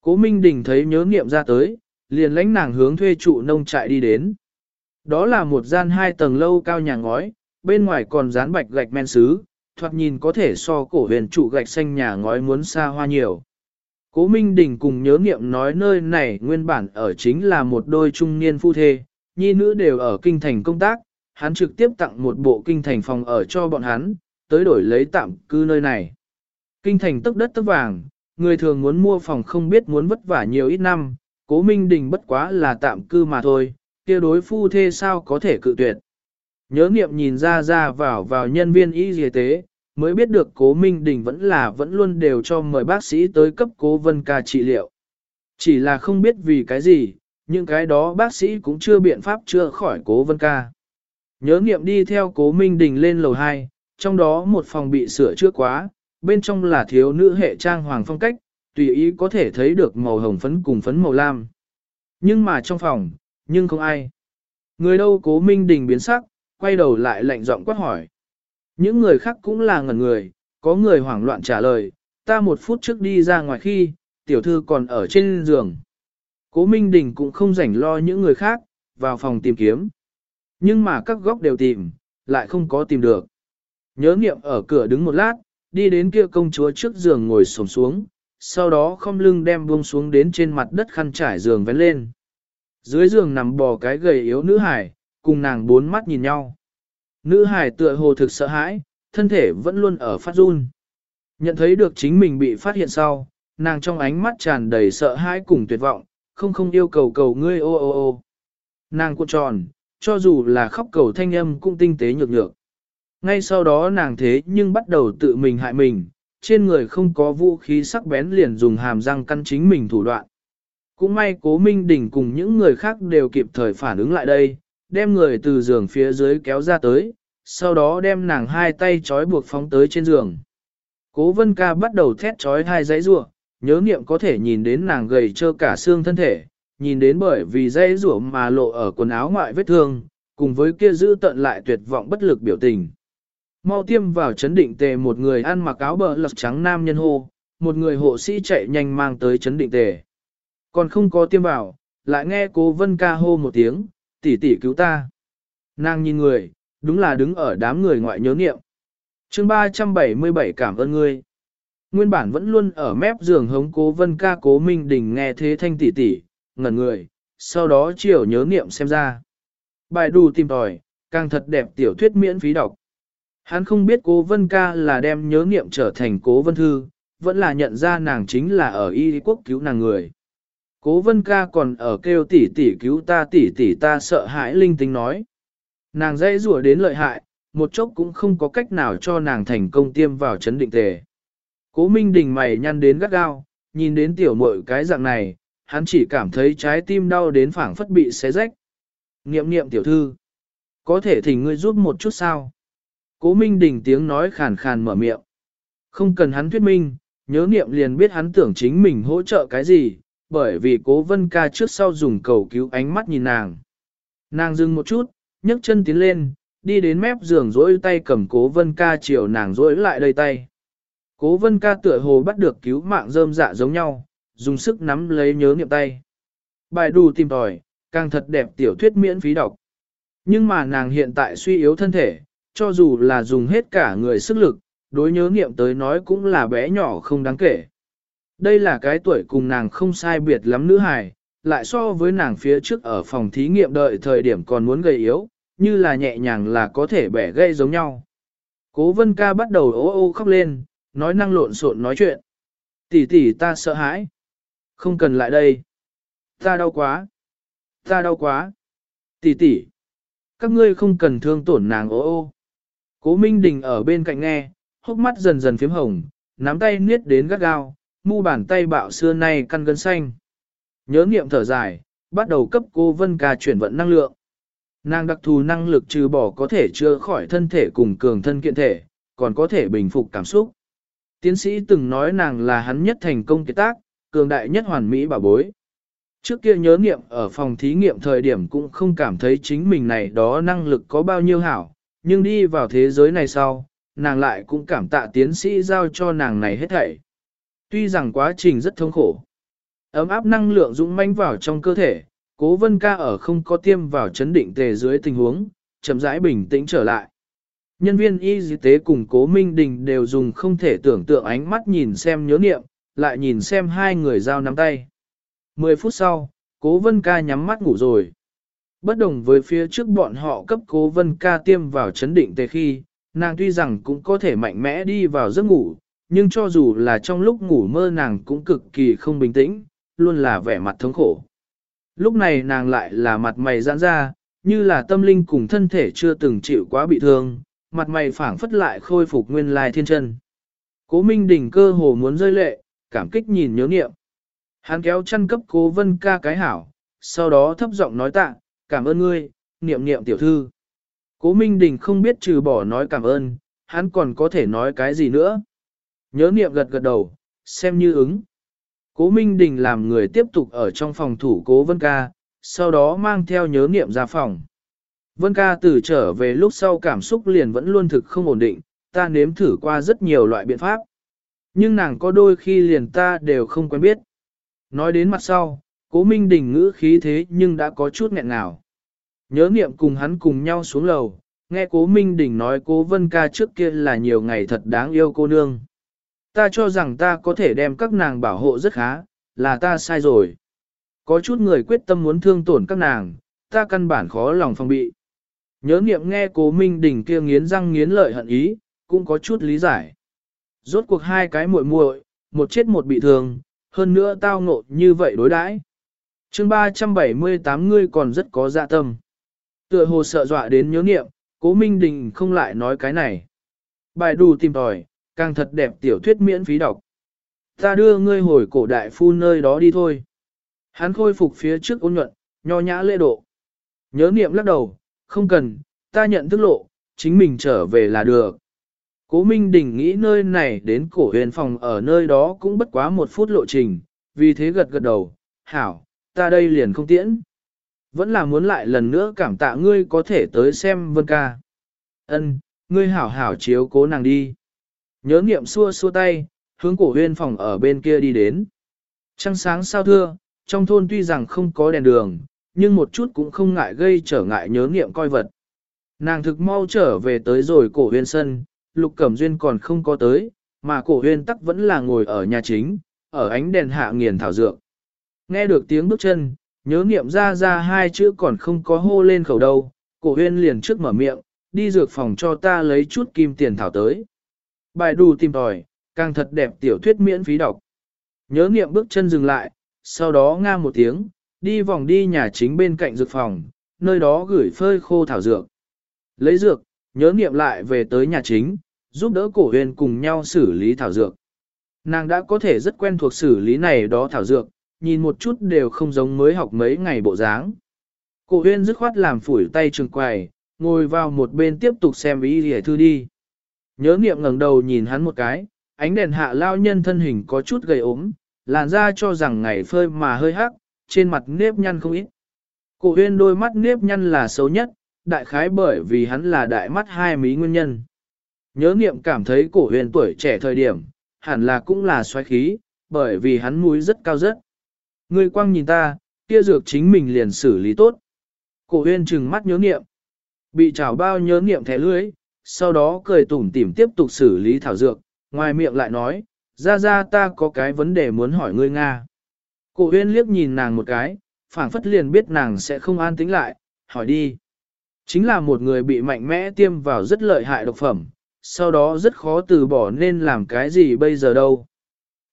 Cố Minh Đình thấy nhớ niệm ra tới, liền lãnh nàng hướng thuê trụ nông trại đi đến. Đó là một gian hai tầng lâu cao nhà ngói, bên ngoài còn dán bạch gạch men sứ, thoạt nhìn có thể so cổ huyền trụ gạch xanh nhà ngói muốn xa hoa nhiều. Cố Minh Đình cùng nhớ nghiệm nói nơi này nguyên bản ở chính là một đôi trung niên phu thê, nhi nữ đều ở kinh thành công tác, hắn trực tiếp tặng một bộ kinh thành phòng ở cho bọn hắn, tới đổi lấy tạm cư nơi này. Kinh thành tức đất tức vàng, người thường muốn mua phòng không biết muốn vất vả nhiều ít năm, cố Minh Đình bất quá là tạm cư mà thôi, kia đối phu thê sao có thể cự tuyệt. Nhớ nghiệm nhìn ra ra vào vào nhân viên y y tế, mới biết được cố Minh Đình vẫn là vẫn luôn đều cho mời bác sĩ tới cấp cố vân ca trị liệu. Chỉ là không biết vì cái gì, những cái đó bác sĩ cũng chưa biện pháp chữa khỏi cố vân ca. Nhớ nghiệm đi theo cố Minh Đình lên lầu 2, trong đó một phòng bị sửa chữa quá, bên trong là thiếu nữ hệ trang hoàng phong cách, tùy ý có thể thấy được màu hồng phấn cùng phấn màu lam. Nhưng mà trong phòng, nhưng không ai. Người đâu cố Minh Đình biến sắc, quay đầu lại lạnh giọng quát hỏi. Những người khác cũng là ngẩn người, có người hoảng loạn trả lời, ta một phút trước đi ra ngoài khi, tiểu thư còn ở trên giường. Cố Minh Đình cũng không rảnh lo những người khác, vào phòng tìm kiếm. Nhưng mà các góc đều tìm, lại không có tìm được. Nhớ nghiệm ở cửa đứng một lát, đi đến kia công chúa trước giường ngồi xổm xuống, sau đó không lưng đem buông xuống đến trên mặt đất khăn trải giường vén lên. Dưới giường nằm bò cái gầy yếu nữ hải, cùng nàng bốn mắt nhìn nhau. Nữ hải tựa hồ thực sợ hãi, thân thể vẫn luôn ở phát run. Nhận thấy được chính mình bị phát hiện sau, nàng trong ánh mắt tràn đầy sợ hãi cùng tuyệt vọng, không không yêu cầu cầu ngươi ô ô ô. Nàng cuộn tròn, cho dù là khóc cầu thanh âm cũng tinh tế nhược nhược. Ngay sau đó nàng thế nhưng bắt đầu tự mình hại mình, trên người không có vũ khí sắc bén liền dùng hàm răng căn chính mình thủ đoạn. Cũng may cố Minh đỉnh cùng những người khác đều kịp thời phản ứng lại đây, đem người từ giường phía dưới kéo ra tới, sau đó đem nàng hai tay trói buộc phóng tới trên giường. Cố vân ca bắt đầu thét trói hai giấy rủa nhớ niệm có thể nhìn đến nàng gầy trơ cả xương thân thể, nhìn đến bởi vì dây rủa mà lộ ở quần áo ngoại vết thương, cùng với kia giữ tận lại tuyệt vọng bất lực biểu tình. Mau tiêm vào chấn định tề một người ăn mặc áo bờ lật trắng nam nhân hô, một người hộ sĩ chạy nhanh mang tới chấn định tề. Còn không có tiêm vào, lại nghe cố vân ca hô một tiếng, tỷ tỷ cứu ta. Nàng nhìn người, đúng là đứng ở đám người ngoại nhớ nghiệm. chương 377 cảm ơn ngươi. Nguyên bản vẫn luôn ở mép giường hống cố vân ca cố minh đình nghe thế thanh tỷ tỷ, ngẩn người, sau đó chiều nhớ nghiệm xem ra. Bài đù tìm tòi, càng thật đẹp tiểu thuyết miễn phí đọc. Hắn không biết cố vân ca là đem nhớ nghiệm trở thành cố vân thư, vẫn là nhận ra nàng chính là ở y quốc cứu nàng người. Cố vân ca còn ở kêu tỷ tỷ cứu ta tỷ tỷ ta sợ hãi linh tính nói. Nàng dãy rủa đến lợi hại, một chốc cũng không có cách nào cho nàng thành công tiêm vào chấn định tề. Cố Minh Đình mày nhăn đến gắt gao, nhìn đến tiểu muội cái dạng này, hắn chỉ cảm thấy trái tim đau đến phảng phất bị xé rách. Niệm niệm tiểu thư, có thể thỉnh ngươi giúp một chút sao? Cố Minh Đình tiếng nói khàn khàn mở miệng. Không cần hắn thuyết minh, nhớ niệm liền biết hắn tưởng chính mình hỗ trợ cái gì, bởi vì cố vân ca trước sau dùng cầu cứu ánh mắt nhìn nàng. Nàng dừng một chút, nhấc chân tiến lên, đi đến mép giường rỗi tay cầm cố vân ca chiều nàng rỗi lại đầy tay. Cố vân ca tựa hồ bắt được cứu mạng rơm dạ giống nhau, dùng sức nắm lấy nhớ niệm tay. Bài đù tìm tòi, càng thật đẹp tiểu thuyết miễn phí đọc. Nhưng mà nàng hiện tại suy yếu thân thể, cho dù là dùng hết cả người sức lực, đối nhớ niệm tới nói cũng là bé nhỏ không đáng kể. Đây là cái tuổi cùng nàng không sai biệt lắm nữ hài, lại so với nàng phía trước ở phòng thí nghiệm đợi thời điểm còn muốn gầy yếu, như là nhẹ nhàng là có thể bẻ gây giống nhau. Cố vân ca bắt đầu ô ô khóc lên, nói năng lộn xộn nói chuyện. Tỷ tỷ ta sợ hãi. Không cần lại đây. Ta đau quá. Ta đau quá. Tỷ tỷ. Các ngươi không cần thương tổn nàng ô ô. Cố Minh Đình ở bên cạnh nghe, hốc mắt dần dần phím hồng, nắm tay niết đến gắt gao, mu bàn tay bạo xưa nay căn gân xanh. Nhớ nghiệm thở dài, bắt đầu cấp cô Vân Ca chuyển vận năng lượng. Nàng đặc thù năng lực trừ bỏ có thể chữa khỏi thân thể cùng cường thân kiện thể, còn có thể bình phục cảm xúc. Tiến sĩ từng nói nàng là hắn nhất thành công kế tác, cường đại nhất hoàn mỹ bảo bối. Trước kia nhớ nghiệm ở phòng thí nghiệm thời điểm cũng không cảm thấy chính mình này đó năng lực có bao nhiêu hảo, nhưng đi vào thế giới này sau, nàng lại cũng cảm tạ tiến sĩ giao cho nàng này hết thảy. Tuy rằng quá trình rất thống khổ, ấm áp năng lượng dũng manh vào trong cơ thể, cố vân ca ở không có tiêm vào chấn định tề dưới tình huống, chậm rãi bình tĩnh trở lại. Nhân viên y tế cùng cố Minh Đình đều dùng không thể tưởng tượng ánh mắt nhìn xem nhớ niệm, lại nhìn xem hai người giao nắm tay. Mười phút sau, cố vân ca nhắm mắt ngủ rồi. Bất đồng với phía trước bọn họ cấp cố vân ca tiêm vào chấn định tề khi, nàng tuy rằng cũng có thể mạnh mẽ đi vào giấc ngủ, nhưng cho dù là trong lúc ngủ mơ nàng cũng cực kỳ không bình tĩnh, luôn là vẻ mặt thống khổ. Lúc này nàng lại là mặt mày giãn ra, như là tâm linh cùng thân thể chưa từng chịu quá bị thương, mặt mày phảng phất lại khôi phục nguyên lai thiên chân. Cố Minh Đình cơ hồ muốn rơi lệ, cảm kích nhìn nhớ niệm. Hắn kéo chăn cấp cố vân ca cái hảo, sau đó thấp giọng nói tạ, cảm ơn ngươi, niệm niệm tiểu thư. Cố Minh Đình không biết trừ bỏ nói cảm ơn, hắn còn có thể nói cái gì nữa. Nhớ niệm gật gật đầu, xem như ứng. Cố Minh Đình làm người tiếp tục ở trong phòng thủ cố Vân Ca, sau đó mang theo nhớ niệm ra phòng. Vân Ca từ trở về lúc sau cảm xúc liền vẫn luôn thực không ổn định, ta nếm thử qua rất nhiều loại biện pháp. Nhưng nàng có đôi khi liền ta đều không quen biết. Nói đến mặt sau, cố Minh Đình ngữ khí thế nhưng đã có chút nghẹn nào. Nhớ niệm cùng hắn cùng nhau xuống lầu, nghe cố Minh Đình nói cố Vân Ca trước kia là nhiều ngày thật đáng yêu cô nương. Ta cho rằng ta có thể đem các nàng bảo hộ rất khá, là ta sai rồi. Có chút người quyết tâm muốn thương tổn các nàng, ta căn bản khó lòng phòng bị. Nhớ niệm nghe cố Minh Đình kia nghiến răng nghiến lợi hận ý, cũng có chút lý giải. Rốt cuộc hai cái muội muội, một chết một bị thương, hơn nữa tao ngộ như vậy đối đãi. chương 378 ngươi còn rất có dạ tâm. Tựa hồ sợ dọa đến nhớ niệm, cố Minh Đình không lại nói cái này. Bài đủ tìm tòi, càng thật đẹp tiểu thuyết miễn phí đọc. Ta đưa ngươi hồi cổ đại phu nơi đó đi thôi. Hắn khôi phục phía trước ôn nhuận, nho nhã lễ độ. Nhớ niệm lắc đầu, không cần, ta nhận thức lộ, chính mình trở về là được. Cố Minh Đình nghĩ nơi này đến cổ huyền phòng ở nơi đó cũng bất quá một phút lộ trình, vì thế gật gật đầu, hảo, ta đây liền không tiễn. Vẫn là muốn lại lần nữa cảm tạ ngươi có thể tới xem vân ca. Ân, ngươi hảo hảo chiếu cố nàng đi. Nhớ nghiệm xua xua tay, hướng cổ huyên phòng ở bên kia đi đến. Trăng sáng sao thưa, trong thôn tuy rằng không có đèn đường, nhưng một chút cũng không ngại gây trở ngại nhớ nghiệm coi vật. Nàng thực mau trở về tới rồi cổ huyên sân, lục cẩm duyên còn không có tới, mà cổ huyên tắc vẫn là ngồi ở nhà chính, ở ánh đèn hạ nghiền thảo dược. Nghe được tiếng bước chân, nhớ nghiệm ra ra hai chữ còn không có hô lên khẩu đâu, cổ huyên liền trước mở miệng, đi dược phòng cho ta lấy chút kim tiền thảo tới. Bài đủ tìm tòi, càng thật đẹp tiểu thuyết miễn phí đọc. Nhớ nghiệm bước chân dừng lại, sau đó nga một tiếng, đi vòng đi nhà chính bên cạnh dược phòng, nơi đó gửi phơi khô thảo dược. Lấy dược, nhớ nghiệm lại về tới nhà chính, giúp đỡ cổ huyền cùng nhau xử lý thảo dược. Nàng đã có thể rất quen thuộc xử lý này đó thảo dược, nhìn một chút đều không giống mới học mấy ngày bộ dáng. Cổ huyên dứt khoát làm phủi tay trường quầy ngồi vào một bên tiếp tục xem ý hề thư đi. Nhớ Niệm ngẩng đầu nhìn hắn một cái, ánh đèn hạ lao nhân thân hình có chút gầy ốm, làn da cho rằng ngày phơi mà hơi hắc, trên mặt nếp nhăn không ít. Cổ huyên đôi mắt nếp nhăn là xấu nhất, đại khái bởi vì hắn là đại mắt hai mí nguyên nhân. Nhớ Niệm cảm thấy cổ huyền tuổi trẻ thời điểm, hẳn là cũng là xoáy khí, bởi vì hắn mũi rất cao rất. Người quang nhìn ta, kia dược chính mình liền xử lý tốt. Cổ huyền trừng mắt nhớ Niệm, Bị chảo bao nhớ Niệm thẻ lưới, sau đó cười tủm tỉm tiếp tục xử lý thảo dược, ngoài miệng lại nói, ra ra ta có cái vấn đề muốn hỏi ngươi Nga. Cổ huyên liếc nhìn nàng một cái, phảng phất liền biết nàng sẽ không an tĩnh lại, hỏi đi. Chính là một người bị mạnh mẽ tiêm vào rất lợi hại độc phẩm, sau đó rất khó từ bỏ nên làm cái gì bây giờ đâu.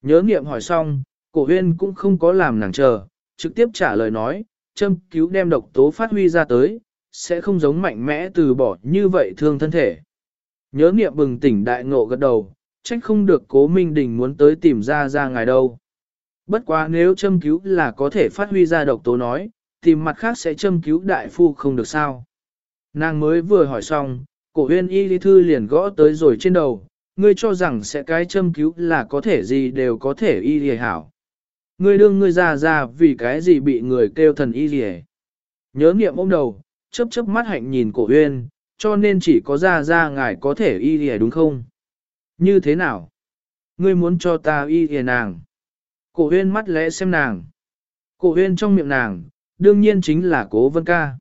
Nhớ nghiệm hỏi xong, cổ huyên cũng không có làm nàng chờ, trực tiếp trả lời nói, châm cứu đem độc tố phát huy ra tới, sẽ không giống mạnh mẽ từ bỏ như vậy thương thân thể. Nhớ niệm bừng tỉnh đại ngộ gật đầu, trách không được cố Minh Đình muốn tới tìm ra ra ngài đâu. Bất quá nếu châm cứu là có thể phát huy ra độc tố nói, tìm mặt khác sẽ châm cứu đại phu không được sao. Nàng mới vừa hỏi xong, cổ huyên y lý thư liền gõ tới rồi trên đầu, ngươi cho rằng sẽ cái châm cứu là có thể gì đều có thể y lý hảo. Ngươi đương ngươi ra ra vì cái gì bị người kêu thần y lý Nhớ nghiệm ôm đầu, chớp chớp mắt hạnh nhìn cổ huyên, cho nên chỉ có ra ra ngài có thể y lìa đúng không? Như thế nào? Ngươi muốn cho ta y lìa nàng? Cổ huyên mắt lẽ xem nàng. Cổ huyên trong miệng nàng, đương nhiên chính là cố vân ca.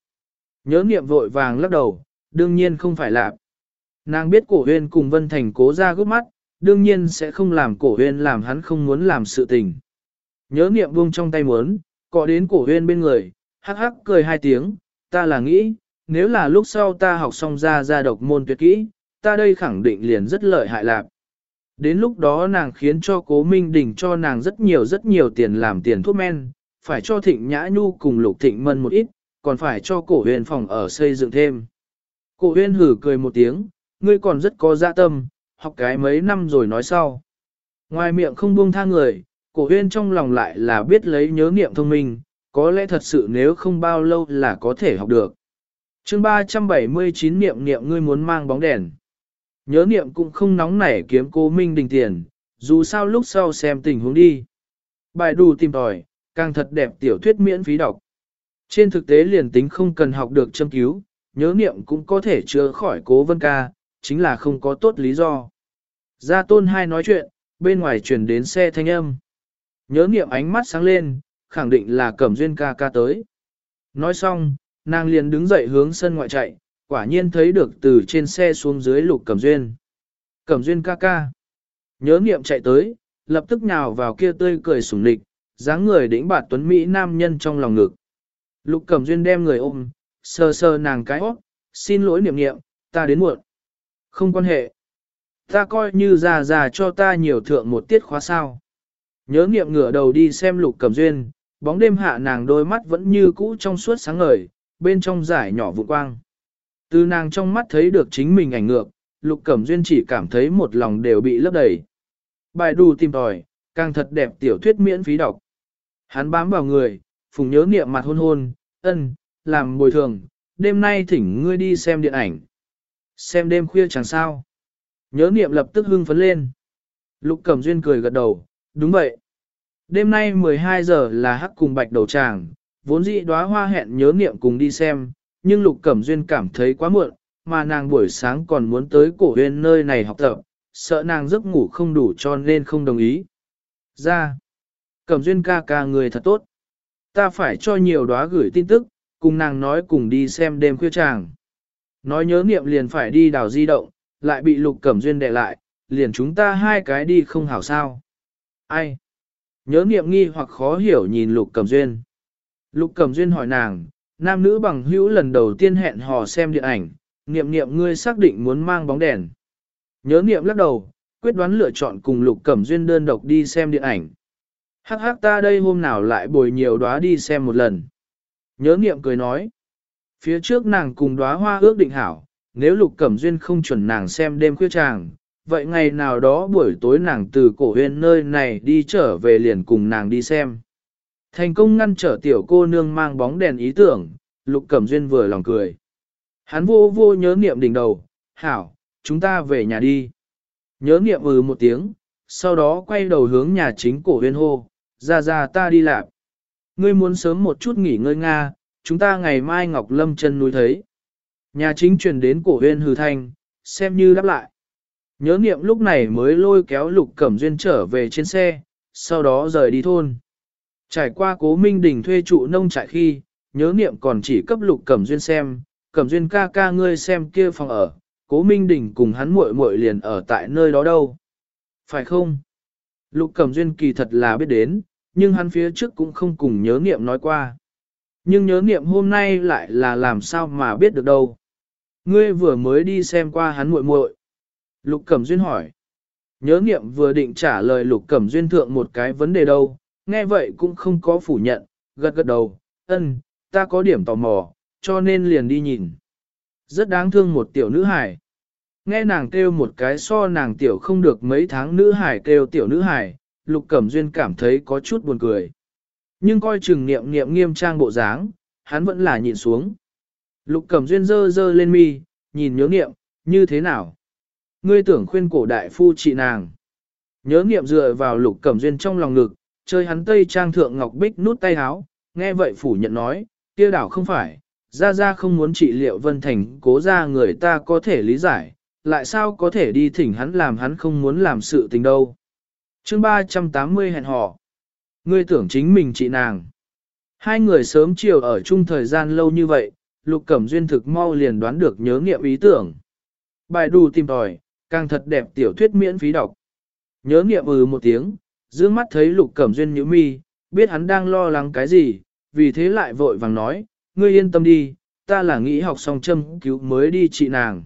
Nhớ nghiệm vội vàng lắc đầu, đương nhiên không phải lạp. Nàng biết cổ huyên cùng Vân Thành cố ra gốc mắt, đương nhiên sẽ không làm cổ huyên làm hắn không muốn làm sự tình. Nhớ nghiệm buông trong tay muốn, có đến cổ huyên bên người, hắc hắc cười hai tiếng, ta là nghĩ, nếu là lúc sau ta học xong ra ra độc môn tuyệt kỹ, ta đây khẳng định liền rất lợi hại lạc. Đến lúc đó nàng khiến cho cố Minh Đình cho nàng rất nhiều rất nhiều tiền làm tiền thuốc men, phải cho Thịnh Nhã Nhu cùng Lục Thịnh Mân một ít, còn phải cho cổ huyền phòng ở xây dựng thêm. Cổ huyền hử cười một tiếng, ngươi còn rất có dạ tâm, học cái mấy năm rồi nói sau. Ngoài miệng không buông tha người, cổ huyền trong lòng lại là biết lấy nhớ niệm thông minh, có lẽ thật sự nếu không bao lâu là có thể học được. chương 379 niệm niệm ngươi muốn mang bóng đèn. Nhớ niệm cũng không nóng nảy kiếm cô Minh Đình tiền, dù sao lúc sau xem tình huống đi. Bài đủ tìm tòi, càng thật đẹp tiểu thuyết miễn phí đọc. Trên thực tế liền tính không cần học được châm cứu, nhớ niệm cũng có thể chữa khỏi cố vân ca, chính là không có tốt lý do. Gia tôn hai nói chuyện, bên ngoài chuyển đến xe thanh âm. Nhớ niệm ánh mắt sáng lên, khẳng định là cẩm duyên ca ca tới. Nói xong, nàng liền đứng dậy hướng sân ngoại chạy, quả nhiên thấy được từ trên xe xuống dưới lục cẩm duyên. Cẩm duyên ca ca. Nhớ niệm chạy tới, lập tức nhào vào kia tươi cười sủng lịch, dáng người đĩnh bạt tuấn Mỹ nam nhân trong lòng ngực. Lục Cẩm Duyên đem người ôm, sờ sờ nàng cái óc, xin lỗi niệm niệm, ta đến muộn. Không quan hệ. Ta coi như già già cho ta nhiều thượng một tiết khóa sao. Nhớ niệm ngửa đầu đi xem Lục Cẩm Duyên, bóng đêm hạ nàng đôi mắt vẫn như cũ trong suốt sáng ngời, bên trong giải nhỏ vụ quang. Từ nàng trong mắt thấy được chính mình ảnh ngược, Lục Cẩm Duyên chỉ cảm thấy một lòng đều bị lấp đầy. Bài đù tìm tòi, càng thật đẹp tiểu thuyết miễn phí đọc. Hắn bám vào người, phùng nhớ niệm mặt hôn hôn, ân, làm bồi thường, đêm nay thỉnh ngươi đi xem điện ảnh. Xem đêm khuya chẳng sao. Nhớ niệm lập tức hưng phấn lên. Lục Cẩm Duyên cười gật đầu, đúng vậy. Đêm nay 12 giờ là hắc cùng bạch đầu tràng, vốn dĩ đóa hoa hẹn nhớ niệm cùng đi xem, nhưng Lục Cẩm Duyên cảm thấy quá muộn, mà nàng buổi sáng còn muốn tới cổ huyên nơi này học tập, sợ nàng giấc ngủ không đủ cho nên không đồng ý. Ra, Cẩm Duyên ca ca người thật tốt. Ta phải cho nhiều đóa gửi tin tức, cùng nàng nói cùng đi xem đêm khuya tràng. Nói nhớ niệm liền phải đi đào di động, lại bị Lục Cẩm Duyên đè lại, liền chúng ta hai cái đi không hảo sao. Ai? Nhớ niệm nghi hoặc khó hiểu nhìn Lục Cẩm Duyên. Lục Cẩm Duyên hỏi nàng, nam nữ bằng hữu lần đầu tiên hẹn hò xem điện ảnh, niệm niệm ngươi xác định muốn mang bóng đèn. Nhớ niệm lắc đầu, quyết đoán lựa chọn cùng Lục Cẩm Duyên đơn độc đi xem điện ảnh. Hắc hắc ta đây hôm nào lại bồi nhiều đóa đi xem một lần. Nhớ niệm cười nói. Phía trước nàng cùng đóa hoa ước định hảo, nếu Lục Cẩm Duyên không chuẩn nàng xem đêm khuya chàng, vậy ngày nào đó buổi tối nàng từ cổ huyên nơi này đi trở về liền cùng nàng đi xem. Thành công ngăn trở tiểu cô nương mang bóng đèn ý tưởng, Lục Cẩm Duyên vừa lòng cười. Hắn vô vô nhớ niệm đỉnh đầu, hảo, chúng ta về nhà đi. Nhớ niệm ừ một tiếng, sau đó quay đầu hướng nhà chính cổ huyên hô, ra ra ta đi lạp. Ngươi muốn sớm một chút nghỉ ngơi Nga, chúng ta ngày mai Ngọc Lâm chân núi thấy. Nhà chính truyền đến cổ huyên hừ thanh, xem như đáp lại. Nhớ niệm lúc này mới lôi kéo Lục Cẩm Duyên trở về trên xe, sau đó rời đi thôn. Trải qua cố Minh Đình thuê trụ nông trại khi, nhớ niệm còn chỉ cấp Lục Cẩm Duyên xem, Cẩm Duyên ca ca ngươi xem kia phòng ở, cố Minh Đình cùng hắn muội muội liền ở tại nơi đó đâu. Phải không? Lục Cẩm Duyên kỳ thật là biết đến, nhưng hắn phía trước cũng không cùng nhớ niệm nói qua. Nhưng nhớ niệm hôm nay lại là làm sao mà biết được đâu. Ngươi vừa mới đi xem qua hắn muội muội. Lục Cẩm Duyên hỏi. Nhớ nghiệm vừa định trả lời Lục Cẩm Duyên thượng một cái vấn đề đâu, nghe vậy cũng không có phủ nhận, gật gật đầu, ân, ta có điểm tò mò, cho nên liền đi nhìn. Rất đáng thương một tiểu nữ hải. Nghe nàng kêu một cái so nàng tiểu không được mấy tháng nữ hải kêu tiểu nữ hải, Lục Cẩm Duyên cảm thấy có chút buồn cười. Nhưng coi chừng niệm niệm nghiêm trang bộ dáng, hắn vẫn là nhìn xuống. Lục Cẩm Duyên dơ dơ lên mi, nhìn nhớ niệm, như thế nào? Ngươi tưởng khuyên cổ đại phu trị nàng. Nhớ nghiệm dựa vào lục cẩm duyên trong lòng ngực, chơi hắn tây trang thượng ngọc bích nút tay háo, nghe vậy phủ nhận nói, kia đảo không phải, ra ra không muốn trị liệu vân thành cố ra người ta có thể lý giải, lại sao có thể đi thỉnh hắn làm hắn không muốn làm sự tình đâu. chương 380 hẹn hò. Ngươi tưởng chính mình trị nàng. Hai người sớm chiều ở chung thời gian lâu như vậy, lục cẩm duyên thực mau liền đoán được nhớ nghiệm ý tưởng. Bài đù tìm tòi, càng thật đẹp tiểu thuyết miễn phí đọc. Nhớ nghiệm ừ một tiếng, dương mắt thấy lục cẩm duyên nhữ mi, biết hắn đang lo lắng cái gì, vì thế lại vội vàng nói, ngươi yên tâm đi, ta là nghĩ học xong châm cứu mới đi trị nàng.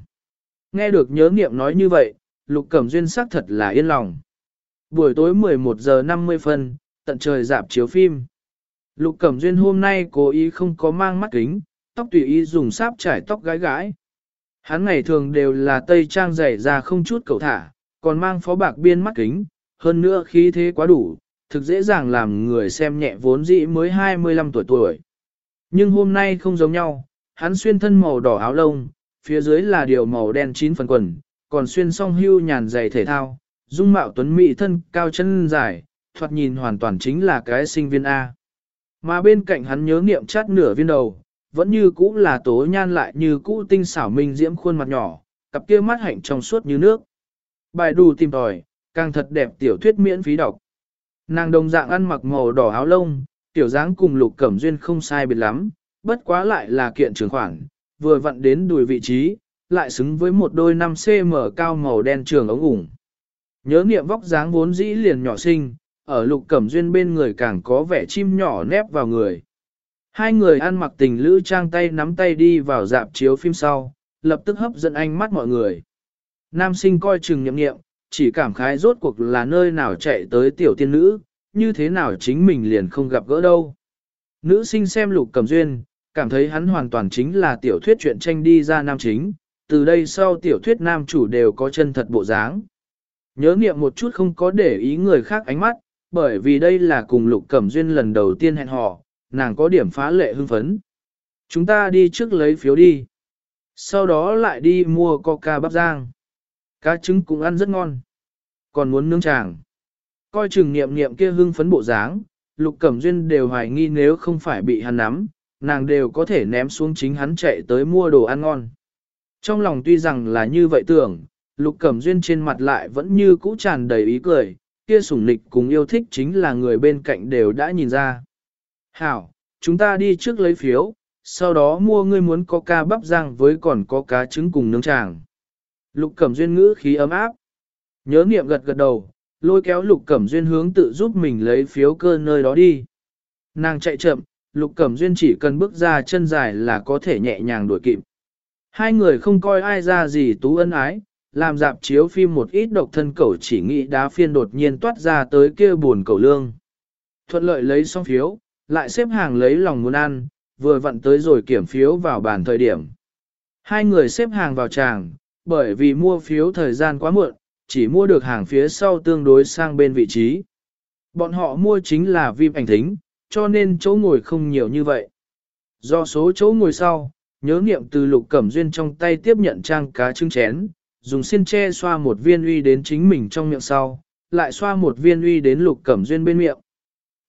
Nghe được nhớ nghiệm nói như vậy, lục cẩm duyên xác thật là yên lòng. Buổi tối 11 giờ 50 phân, tận trời dạp chiếu phim. Lục cẩm duyên hôm nay cố ý không có mang mắt kính, tóc tùy ý dùng sáp trải tóc gái gái. Hắn ngày thường đều là tây trang dày ra không chút cầu thả, còn mang phó bạc biên mắt kính, hơn nữa khí thế quá đủ, thực dễ dàng làm người xem nhẹ vốn dĩ mới 25 tuổi tuổi. Nhưng hôm nay không giống nhau, hắn xuyên thân màu đỏ áo lông, phía dưới là điều màu đen chín phần quần, còn xuyên song hưu nhàn giày thể thao, dung mạo tuấn mỹ thân cao chân dài, thoạt nhìn hoàn toàn chính là cái sinh viên A. Mà bên cạnh hắn nhớ niệm chát nửa viên đầu, vẫn như cũ là tố nhan lại như cũ tinh xảo minh diễm khuôn mặt nhỏ, cặp kia mắt hạnh trong suốt như nước. Bài đù tìm tòi, càng thật đẹp tiểu thuyết miễn phí đọc. Nàng đồng dạng ăn mặc màu đỏ áo lông, tiểu dáng cùng lục cẩm duyên không sai biệt lắm, bất quá lại là kiện trường khoản, vừa vặn đến đùi vị trí, lại xứng với một đôi 5cm cao màu đen trường ống ủng. Nhớ niệm vóc dáng vốn dĩ liền nhỏ xinh, ở lục cẩm duyên bên người càng có vẻ chim nhỏ nép vào người. Hai người ăn mặc tình lữ trang tay nắm tay đi vào dạp chiếu phim sau, lập tức hấp dẫn ánh mắt mọi người. Nam sinh coi chừng nhậm nghiệm, chỉ cảm khái rốt cuộc là nơi nào chạy tới tiểu tiên nữ, như thế nào chính mình liền không gặp gỡ đâu. Nữ sinh xem lục cầm duyên, cảm thấy hắn hoàn toàn chính là tiểu thuyết chuyện tranh đi ra nam chính, từ đây sau tiểu thuyết nam chủ đều có chân thật bộ dáng. Nhớ niệm một chút không có để ý người khác ánh mắt, bởi vì đây là cùng lục cẩm duyên lần đầu tiên hẹn hò, nàng có điểm phá lệ hưng phấn. Chúng ta đi trước lấy phiếu đi. Sau đó lại đi mua coca bắp rang. Cá trứng cũng ăn rất ngon. Còn muốn nướng chàng. coi chừng niệm niệm kia hưng phấn bộ dáng, Lục Cẩm Duyên đều hoài nghi nếu không phải bị hắn nắm, nàng đều có thể ném xuống chính hắn chạy tới mua đồ ăn ngon. Trong lòng tuy rằng là như vậy tưởng, Lục Cẩm Duyên trên mặt lại vẫn như cũ tràn đầy ý cười, kia sủng nịch cùng yêu thích chính là người bên cạnh đều đã nhìn ra. Hảo, chúng ta đi trước lấy phiếu, sau đó mua ngươi muốn có ca bắp rang với còn có cá trứng cùng nướng tràng. Lục Cẩm Duyên ngữ khí ấm áp. Nhớ niệm gật gật đầu, lôi kéo Lục Cẩm Duyên hướng tự giúp mình lấy phiếu cơ nơi đó đi. Nàng chạy chậm, Lục Cẩm Duyên chỉ cần bước ra chân dài là có thể nhẹ nhàng đuổi kịp. Hai người không coi ai ra gì tú ân ái, làm dạp chiếu phim một ít độc thân cẩu chỉ nghĩ đá phiên đột nhiên toát ra tới kia buồn cẩu lương. Thuận lợi lấy xong phiếu, lại xếp hàng lấy lòng muốn ăn, vừa vặn tới rồi kiểm phiếu vào bàn thời điểm. Hai người xếp hàng vào tràng, bởi vì mua phiếu thời gian quá muộn, chỉ mua được hàng phía sau tương đối sang bên vị trí. Bọn họ mua chính là VIP ảnh thính, cho nên chỗ ngồi không nhiều như vậy. Do số chỗ ngồi sau, nhớ nghiệm từ lục cẩm duyên trong tay tiếp nhận trang cá trứng chén, dùng xiên che xoa một viên uy đến chính mình trong miệng sau, lại xoa một viên uy đến lục cẩm duyên bên miệng.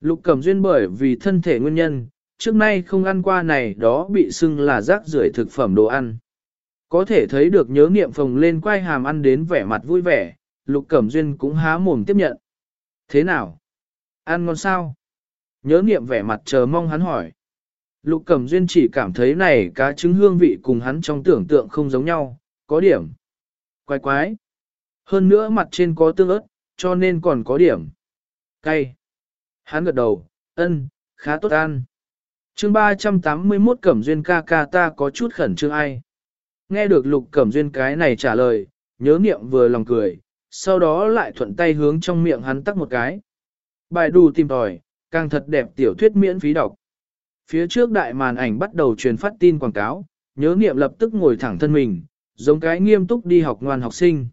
Lục cẩm duyên bởi vì thân thể nguyên nhân, trước nay không ăn qua này đó bị xưng là rác rưởi thực phẩm đồ ăn. Có thể thấy được nhớ nghiệm phồng lên quay hàm ăn đến vẻ mặt vui vẻ, lục cẩm duyên cũng há mồm tiếp nhận. Thế nào? Ăn ngon sao? Nhớ nghiệm vẻ mặt chờ mong hắn hỏi. Lục cẩm duyên chỉ cảm thấy này cá trứng hương vị cùng hắn trong tưởng tượng không giống nhau, có điểm. Quái quái. Hơn nữa mặt trên có tương ớt, cho nên còn có điểm. Cay. Hắn gật đầu, ân, khá tốt ăn. chương 381 Cẩm Duyên ca ca ta có chút khẩn trương ai. Nghe được Lục Cẩm Duyên cái này trả lời, nhớ niệm vừa lòng cười, sau đó lại thuận tay hướng trong miệng hắn tắc một cái. Bài đù tìm tòi, càng thật đẹp tiểu thuyết miễn phí đọc. Phía trước đại màn ảnh bắt đầu truyền phát tin quảng cáo, nhớ niệm lập tức ngồi thẳng thân mình, giống cái nghiêm túc đi học ngoan học sinh.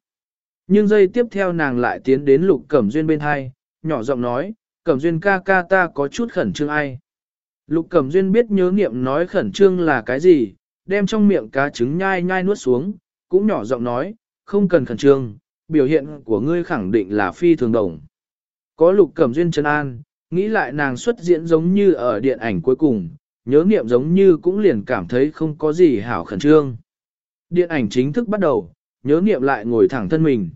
Nhưng giây tiếp theo nàng lại tiến đến lục cẩm duyên bên hai, nhỏ giọng nói, cẩm duyên ca ca ta có chút khẩn trương ai. Lục cẩm duyên biết nhớ nghiệm nói khẩn trương là cái gì, đem trong miệng cá trứng nhai nhai nuốt xuống, cũng nhỏ giọng nói, không cần khẩn trương, biểu hiện của ngươi khẳng định là phi thường đồng. Có lục cẩm duyên chân an, nghĩ lại nàng xuất diễn giống như ở điện ảnh cuối cùng, nhớ nghiệm giống như cũng liền cảm thấy không có gì hảo khẩn trương. Điện ảnh chính thức bắt đầu, nhớ nghiệm lại ngồi thẳng thân mình.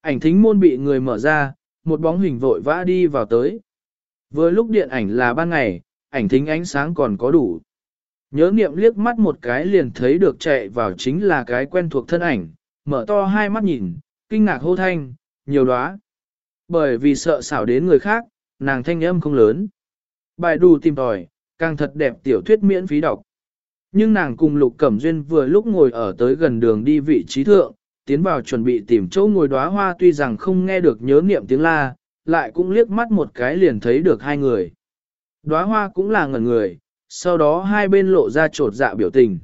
Ảnh thính môn bị người mở ra, một bóng hình vội vã đi vào tới. Vừa lúc điện ảnh là ban ngày, ảnh thính ánh sáng còn có đủ. Nhớ niệm liếc mắt một cái liền thấy được chạy vào chính là cái quen thuộc thân ảnh, mở to hai mắt nhìn, kinh ngạc hô thanh, nhiều đóa. Bởi vì sợ xảo đến người khác, nàng thanh âm không lớn. Bài đù tìm tòi, càng thật đẹp tiểu thuyết miễn phí đọc. Nhưng nàng cùng Lục Cẩm Duyên vừa lúc ngồi ở tới gần đường đi vị trí thượng, tiến vào chuẩn bị tìm chỗ ngồi đóa hoa tuy rằng không nghe được nhớ niệm tiếng la, lại cũng liếc mắt một cái liền thấy được hai người. Đóa hoa cũng là ngẩn người, sau đó hai bên lộ ra trột dạ biểu tình.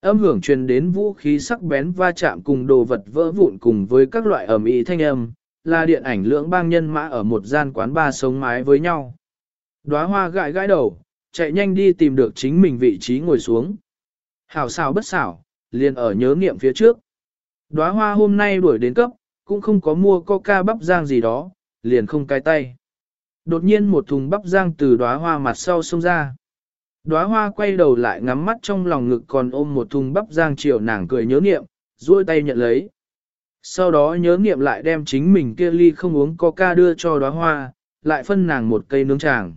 Âm hưởng truyền đến vũ khí sắc bén va chạm cùng đồ vật vỡ vụn cùng với các loại ẩm ý thanh âm, là điện ảnh lưỡng bang nhân mã ở một gian quán ba sống mái với nhau. Đóa hoa gãi gãi đầu, chạy nhanh đi tìm được chính mình vị trí ngồi xuống. Hảo xảo bất xảo, liền ở nhớ nghiệm phía trước. Đóa hoa hôm nay đuổi đến cấp, cũng không có mua coca bắp rang gì đó, liền không cai tay. Đột nhiên một thùng bắp rang từ đóa hoa mặt sau xông ra. Đóa hoa quay đầu lại ngắm mắt trong lòng ngực còn ôm một thùng bắp rang chiều nàng cười nhớ nghiệm, duỗi tay nhận lấy. Sau đó nhớ nghiệm lại đem chính mình kia ly không uống coca đưa cho đóa hoa, lại phân nàng một cây nướng tràng.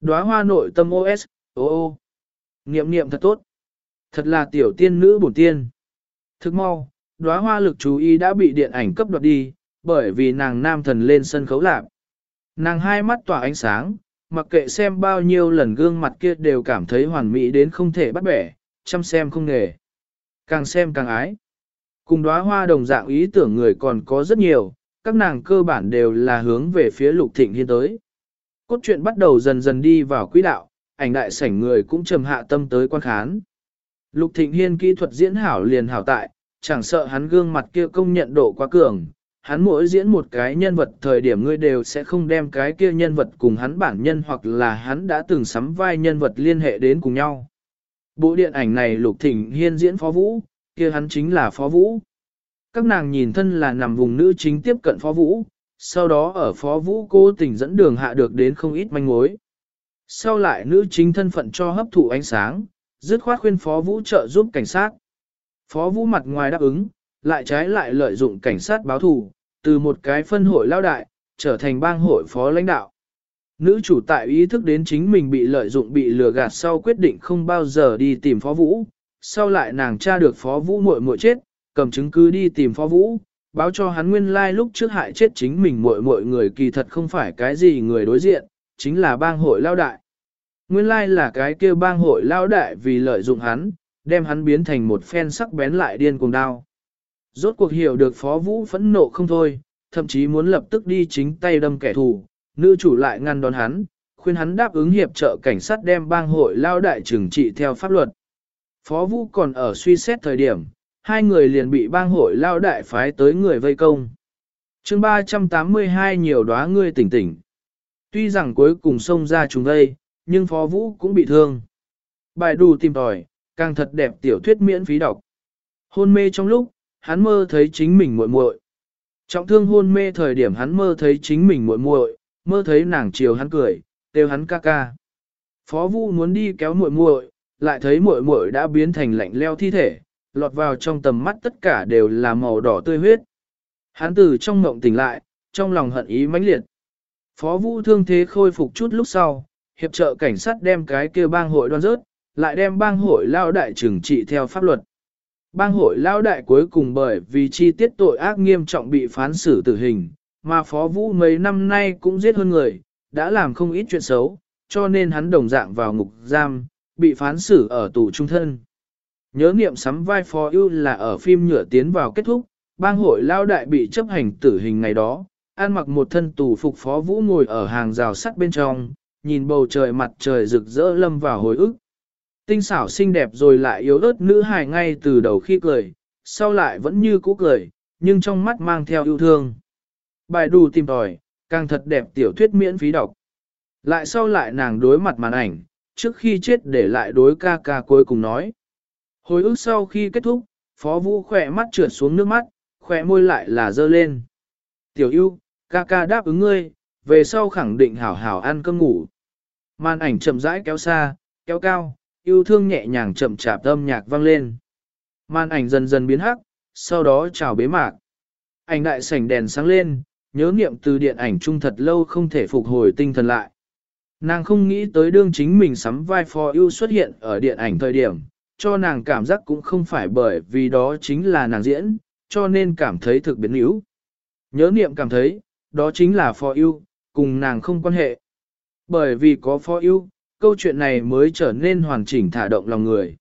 Đóa hoa nội tâm OS, ô ô. Niệm niệm thật tốt. Thật là tiểu tiên nữ bổn tiên. Thức mau, đóa hoa lực chú ý đã bị điện ảnh cấp đoạt đi, bởi vì nàng nam thần lên sân khấu lạc. Nàng hai mắt tỏa ánh sáng, mặc kệ xem bao nhiêu lần gương mặt kia đều cảm thấy hoàn mỹ đến không thể bắt bẻ, chăm xem không nghề. Càng xem càng ái. Cùng đóa hoa đồng dạng ý tưởng người còn có rất nhiều, các nàng cơ bản đều là hướng về phía lục thịnh hiên tới. Cốt truyện bắt đầu dần dần đi vào quỹ đạo, ảnh đại sảnh người cũng trầm hạ tâm tới quan khán. Lục Thịnh Hiên kỹ thuật diễn hảo liền hảo tại, chẳng sợ hắn gương mặt kia công nhận độ quá cường, hắn mỗi diễn một cái nhân vật thời điểm ngươi đều sẽ không đem cái kia nhân vật cùng hắn bản nhân hoặc là hắn đã từng sắm vai nhân vật liên hệ đến cùng nhau. Bộ điện ảnh này Lục Thịnh Hiên diễn Phó Vũ, kia hắn chính là Phó Vũ. Các nàng nhìn thân là nằm vùng nữ chính tiếp cận Phó Vũ, sau đó ở phó vũ cố tình dẫn đường hạ được đến không ít manh mối. Sau lại nữ chính thân phận cho hấp thụ ánh sáng, dứt khoát khuyên phó vũ trợ giúp cảnh sát. Phó vũ mặt ngoài đáp ứng, lại trái lại lợi dụng cảnh sát báo thù, từ một cái phân hội lao đại, trở thành bang hội phó lãnh đạo. Nữ chủ tại ý thức đến chính mình bị lợi dụng bị lừa gạt sau quyết định không bao giờ đi tìm phó vũ, sau lại nàng tra được phó vũ muội muội chết, cầm chứng cứ đi tìm phó vũ, báo cho hắn nguyên lai like lúc trước hại chết chính mình muội muội người kỳ thật không phải cái gì người đối diện, chính là bang hội lao đại. Nguyên lai like là cái kia bang hội lao đại vì lợi dụng hắn, đem hắn biến thành một phen sắc bén lại điên cuồng đao. Rốt cuộc hiểu được phó vũ phẫn nộ không thôi, thậm chí muốn lập tức đi chính tay đâm kẻ thù, nữ chủ lại ngăn đón hắn, khuyên hắn đáp ứng hiệp trợ cảnh sát đem bang hội lao đại trừng trị theo pháp luật. Phó Vũ còn ở suy xét thời điểm, hai người liền bị bang hội lao đại phái tới người vây công. chương 382 nhiều đóa ngươi tỉnh tỉnh. Tuy rằng cuối cùng xông ra chúng đây, nhưng Phó Vũ cũng bị thương. Bài đủ tìm tòi, càng thật đẹp tiểu thuyết miễn phí đọc. Hôn mê trong lúc, hắn mơ thấy chính mình muội muội. Trọng thương hôn mê thời điểm hắn mơ thấy chính mình muội muội, mơ thấy nàng chiều hắn cười, kêu hắn ca ca. Phó Vũ muốn đi kéo muội muội, lại thấy muội muội đã biến thành lạnh leo thi thể, lọt vào trong tầm mắt tất cả đều là màu đỏ tươi huyết. Hắn từ trong mộng tỉnh lại, trong lòng hận ý mãnh liệt. Phó Vũ thương thế khôi phục chút lúc sau, hiệp trợ cảnh sát đem cái kia bang hội đoan rớt, lại đem bang hội lao đại trừng trị theo pháp luật. Bang hội lao đại cuối cùng bởi vì chi tiết tội ác nghiêm trọng bị phán xử tử hình, mà Phó Vũ mấy năm nay cũng giết hơn người, đã làm không ít chuyện xấu, cho nên hắn đồng dạng vào ngục giam, bị phán xử ở tù trung thân. Nhớ niệm sắm vai Phó ưu là ở phim nhựa tiến vào kết thúc, bang hội lao đại bị chấp hành tử hình ngày đó, an mặc một thân tù phục Phó Vũ ngồi ở hàng rào sắt bên trong, nhìn bầu trời mặt trời rực rỡ lâm vào hồi ức. Tinh xảo xinh đẹp rồi lại yếu ớt nữ hài ngay từ đầu khi cười, sau lại vẫn như cũ cười, nhưng trong mắt mang theo yêu thương. Bài đù tìm tòi, càng thật đẹp tiểu thuyết miễn phí đọc. Lại sau lại nàng đối mặt màn ảnh, trước khi chết để lại đối ca ca cuối cùng nói. Hồi ức sau khi kết thúc, Phó Vũ khỏe mắt trượt xuống nước mắt, khỏe môi lại là dơ lên. Tiểu yêu, ca ca đáp ứng ngươi, về sau khẳng định hảo hảo ăn cơm ngủ. Màn ảnh chậm rãi kéo xa, kéo cao, yêu thương nhẹ nhàng chậm chạp âm nhạc vang lên. Màn ảnh dần dần biến hắc, sau đó chào bế mạc. Ảnh đại sảnh đèn sáng lên, nhớ nghiệm từ điện ảnh trung thật lâu không thể phục hồi tinh thần lại. Nàng không nghĩ tới đương chính mình sắm vai phò yêu xuất hiện ở điện ảnh thời điểm, cho nàng cảm giác cũng không phải bởi vì đó chính là nàng diễn, cho nên cảm thấy thực biến yếu. Nhớ niệm cảm thấy, đó chính là for you, cùng nàng không quan hệ. Bởi vì có for you, câu chuyện này mới trở nên hoàn chỉnh thả động lòng người.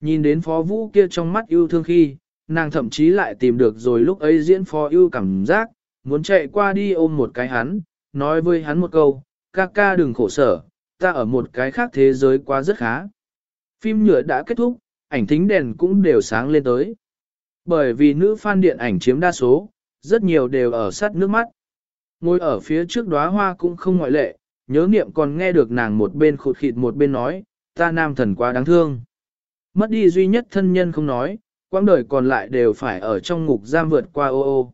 Nhìn đến phó vũ kia trong mắt yêu thương khi, nàng thậm chí lại tìm được rồi lúc ấy diễn phó yêu cảm giác, muốn chạy qua đi ôm một cái hắn, nói với hắn một câu, ca ca đừng khổ sở, ta ở một cái khác thế giới quá rất khá. Phim nhựa đã kết thúc, ảnh thính đèn cũng đều sáng lên tới. Bởi vì nữ fan điện ảnh chiếm đa số, rất nhiều đều ở sát nước mắt. Ngồi ở phía trước đóa hoa cũng không ngoại lệ, nhớ niệm còn nghe được nàng một bên khụt khịt một bên nói, ta nam thần quá đáng thương. Mất đi duy nhất thân nhân không nói, quãng đời còn lại đều phải ở trong ngục giam vượt qua ô ô.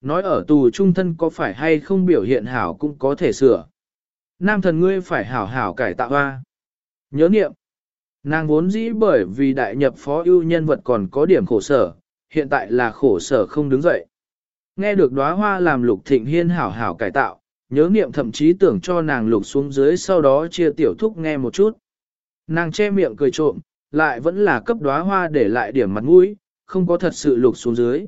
Nói ở tù trung thân có phải hay không biểu hiện hảo cũng có thể sửa. Nam thần ngươi phải hảo hảo cải tạo hoa. Nhớ niệm. Nàng vốn dĩ bởi vì đại nhập phó ưu nhân vật còn có điểm khổ sở, hiện tại là khổ sở không đứng dậy. Nghe được đóa hoa làm lục thịnh hiên hảo hảo cải tạo, nhớ niệm thậm chí tưởng cho nàng lục xuống dưới sau đó chia tiểu thúc nghe một chút. Nàng che miệng cười trộm, lại vẫn là cấp đóa hoa để lại điểm mặt mũi, không có thật sự lục xuống dưới.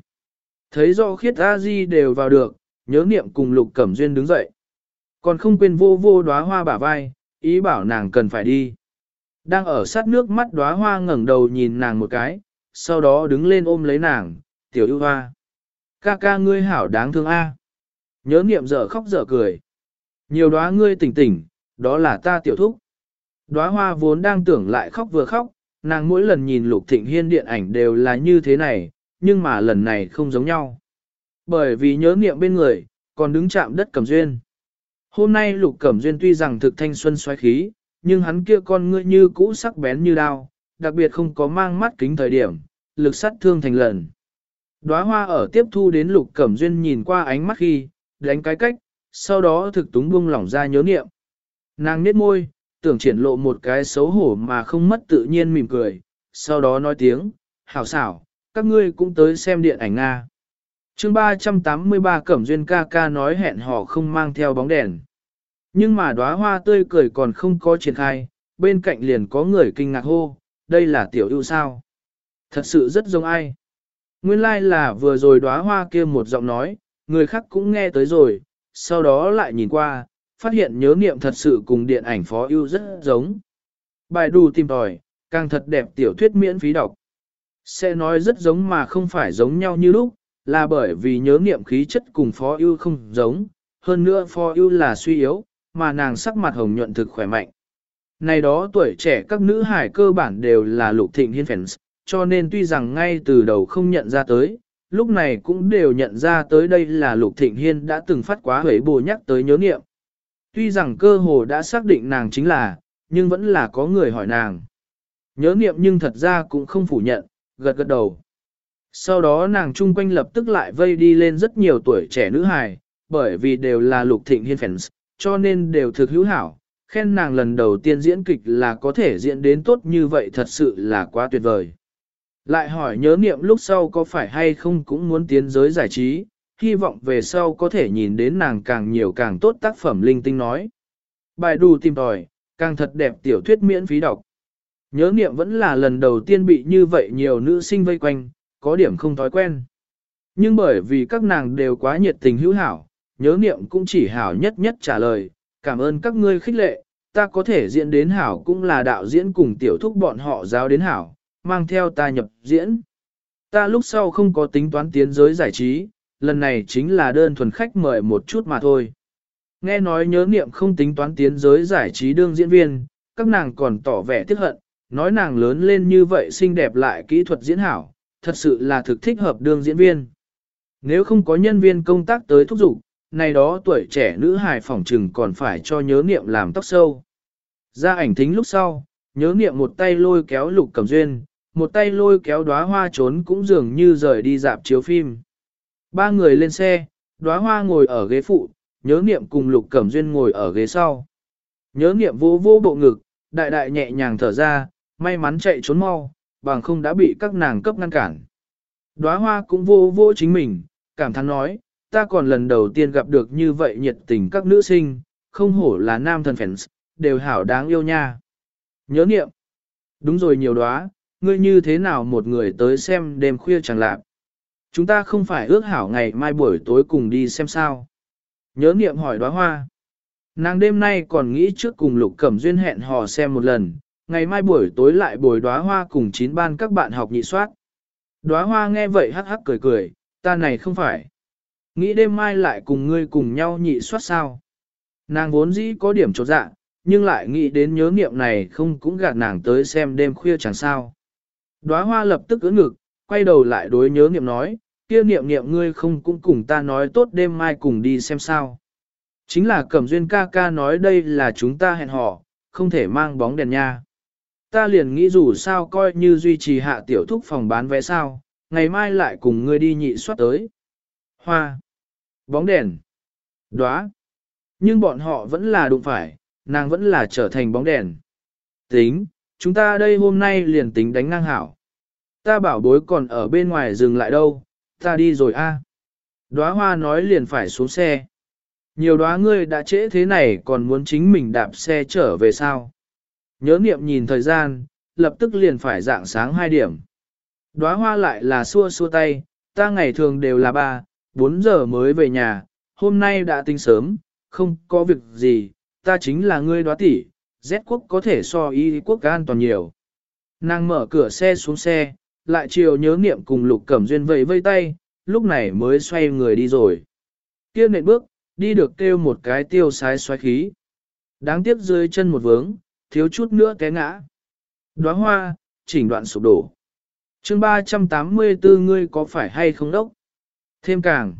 Thấy do khiết a di đều vào được, nhớ niệm cùng lục cẩm duyên đứng dậy. Còn không quên vô vô đóa hoa bả vai, ý bảo nàng cần phải đi. Đang ở sát nước mắt đóa hoa ngẩng đầu nhìn nàng một cái, sau đó đứng lên ôm lấy nàng, tiểu ưu hoa. Ca ca ngươi hảo đáng thương a. Nhớ niệm dở khóc dở cười. Nhiều đóa ngươi tỉnh tỉnh, đó là ta tiểu thúc. Đóa hoa vốn đang tưởng lại khóc vừa khóc, nàng mỗi lần nhìn lục thịnh hiên điện ảnh đều là như thế này, nhưng mà lần này không giống nhau. Bởi vì nhớ niệm bên người, còn đứng chạm đất cẩm duyên. Hôm nay lục cẩm duyên tuy rằng thực thanh xuân xoáy khí, nhưng hắn kia con ngươi như cũ sắc bén như đao, đặc biệt không có mang mắt kính thời điểm, lực sát thương thành lần. Đóa hoa ở tiếp thu đến lục cẩm duyên nhìn qua ánh mắt khi, đánh cái cách, sau đó thực túng buông lỏng ra nhớ niệm. Nàng nhếch môi, tưởng triển lộ một cái xấu hổ mà không mất tự nhiên mỉm cười, sau đó nói tiếng, hảo xảo, các ngươi cũng tới xem điện ảnh Nga. chương 383 Cẩm Duyên ca ca nói hẹn họ không mang theo bóng đèn. Nhưng mà đóa hoa tươi cười còn không có triển khai, bên cạnh liền có người kinh ngạc hô, đây là tiểu ưu sao. Thật sự rất giống ai. Nguyên lai like là vừa rồi đóa hoa kia một giọng nói, người khác cũng nghe tới rồi, sau đó lại nhìn qua, phát hiện nhớ niệm thật sự cùng điện ảnh phó ưu rất giống. Bài đù tìm tòi, càng thật đẹp tiểu thuyết miễn phí đọc. Sẽ nói rất giống mà không phải giống nhau như lúc, là bởi vì nhớ niệm khí chất cùng phó ưu không giống, hơn nữa phó ưu là suy yếu, mà nàng sắc mặt hồng nhuận thực khỏe mạnh. Này đó tuổi trẻ các nữ hải cơ bản đều là lục thịnh hiên phèn, cho nên tuy rằng ngay từ đầu không nhận ra tới, lúc này cũng đều nhận ra tới đây là lục thịnh hiên đã từng phát quá hủy bồ nhắc tới nhớ niệm. Tuy rằng cơ hồ đã xác định nàng chính là, nhưng vẫn là có người hỏi nàng. Nhớ niệm nhưng thật ra cũng không phủ nhận, gật gật đầu. Sau đó nàng chung quanh lập tức lại vây đi lên rất nhiều tuổi trẻ nữ hài, bởi vì đều là lục thịnh hiên fans, cho nên đều thực hữu hảo, khen nàng lần đầu tiên diễn kịch là có thể diễn đến tốt như vậy thật sự là quá tuyệt vời. Lại hỏi nhớ niệm lúc sau có phải hay không cũng muốn tiến giới giải trí, hy vọng về sau có thể nhìn đến nàng càng nhiều càng tốt tác phẩm linh tinh nói. Bài đù tìm tòi, càng thật đẹp tiểu thuyết miễn phí đọc. Nhớ niệm vẫn là lần đầu tiên bị như vậy nhiều nữ sinh vây quanh, có điểm không thói quen. Nhưng bởi vì các nàng đều quá nhiệt tình hữu hảo, nhớ niệm cũng chỉ hảo nhất nhất trả lời, cảm ơn các ngươi khích lệ, ta có thể diễn đến hảo cũng là đạo diễn cùng tiểu thúc bọn họ giáo đến hảo, mang theo ta nhập diễn. Ta lúc sau không có tính toán tiến giới giải trí, lần này chính là đơn thuần khách mời một chút mà thôi. Nghe nói nhớ niệm không tính toán tiến giới giải trí đương diễn viên, các nàng còn tỏ vẻ tiếc hận, nói nàng lớn lên như vậy xinh đẹp lại kỹ thuật diễn hảo, thật sự là thực thích hợp đương diễn viên. Nếu không có nhân viên công tác tới thúc giục, này đó tuổi trẻ nữ hài phỏng trừng còn phải cho nhớ niệm làm tóc sâu. Ra ảnh thính lúc sau, nhớ niệm một tay lôi kéo lục cầm duyên, một tay lôi kéo đóa hoa trốn cũng dường như rời đi dạp chiếu phim. Ba người lên xe, đóa hoa ngồi ở ghế phụ, nhớ niệm cùng lục cẩm duyên ngồi ở ghế sau. Nhớ niệm vô vô bộ ngực, đại đại nhẹ nhàng thở ra, may mắn chạy trốn mau, bằng không đã bị các nàng cấp ngăn cản. Đóa hoa cũng vô vô chính mình, cảm thán nói, ta còn lần đầu tiên gặp được như vậy nhiệt tình các nữ sinh, không hổ là nam thần fans, đều hảo đáng yêu nha. Nhớ niệm. Đúng rồi nhiều đóa, ngươi như thế nào một người tới xem đêm khuya chẳng lạc. Chúng ta không phải ước hảo ngày mai buổi tối cùng đi xem sao. Nhớ niệm hỏi đóa hoa. Nàng đêm nay còn nghĩ trước cùng lục cẩm duyên hẹn hò xem một lần, ngày mai buổi tối lại bồi đóa hoa cùng chín ban các bạn học nhị soát. Đóa hoa nghe vậy hắc hắc cười cười, ta này không phải. Nghĩ đêm mai lại cùng ngươi cùng nhau nhị soát sao. Nàng vốn dĩ có điểm trột dạ, nhưng lại nghĩ đến nhớ niệm này không cũng gạt nàng tới xem đêm khuya chẳng sao. Đóa hoa lập tức ưỡn ngực, quay đầu lại đối nhớ niệm nói, kia niệm niệm ngươi không cũng cùng ta nói tốt đêm mai cùng đi xem sao. Chính là cẩm duyên ca ca nói đây là chúng ta hẹn hò, không thể mang bóng đèn nha. Ta liền nghĩ dù sao coi như duy trì hạ tiểu thúc phòng bán vé sao, ngày mai lại cùng ngươi đi nhị soát tới. Hoa, bóng đèn, đóa. Nhưng bọn họ vẫn là đụng phải, nàng vẫn là trở thành bóng đèn. Tính, chúng ta đây hôm nay liền tính đánh ngang hảo. Ta bảo bối còn ở bên ngoài dừng lại đâu, ta đi rồi a. À. Đóa hoa nói liền phải xuống xe. Nhiều đóa ngươi đã trễ thế này còn muốn chính mình đạp xe trở về sao. Nhớ niệm nhìn thời gian, lập tức liền phải dạng sáng 2 điểm. Đóa hoa lại là xua xua tay, ta ngày thường đều là 3, 4 giờ mới về nhà, hôm nay đã tính sớm, không có việc gì, ta chính là ngươi đóa tỷ, Z quốc có thể so y quốc an toàn nhiều. Nàng mở cửa xe xuống xe, lại chiều nhớ niệm cùng lục cẩm duyên vẫy vây tay, lúc này mới xoay người đi rồi. Kia nện bước, đi được kêu một cái tiêu sái xoáy khí. Đáng tiếc rơi chân một vướng, thiếu chút nữa té ngã. Đóa hoa, chỉnh đoạn sụp đổ. chương 384 ngươi có phải hay không đốc? Thêm càng.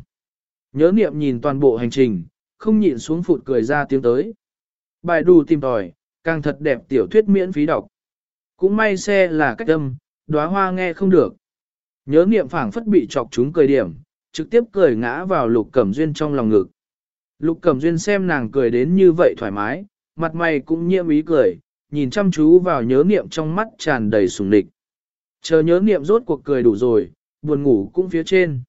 Nhớ niệm nhìn toàn bộ hành trình, không nhịn xuống phụt cười ra tiếng tới. Bài đù tìm tòi, càng thật đẹp tiểu thuyết miễn phí đọc. Cũng may xe là cách âm, đóa hoa nghe không được. Nhớ niệm phảng phất bị chọc chúng cười điểm, trực tiếp cười ngã vào lục cẩm duyên trong lòng ngực. Lục Cẩm Duyên xem nàng cười đến như vậy thoải mái, mặt mày cũng nhiễm ý cười, nhìn chăm chú vào nhớ niệm trong mắt tràn đầy sùng địch. Chờ nhớ niệm rốt cuộc cười đủ rồi, buồn ngủ cũng phía trên.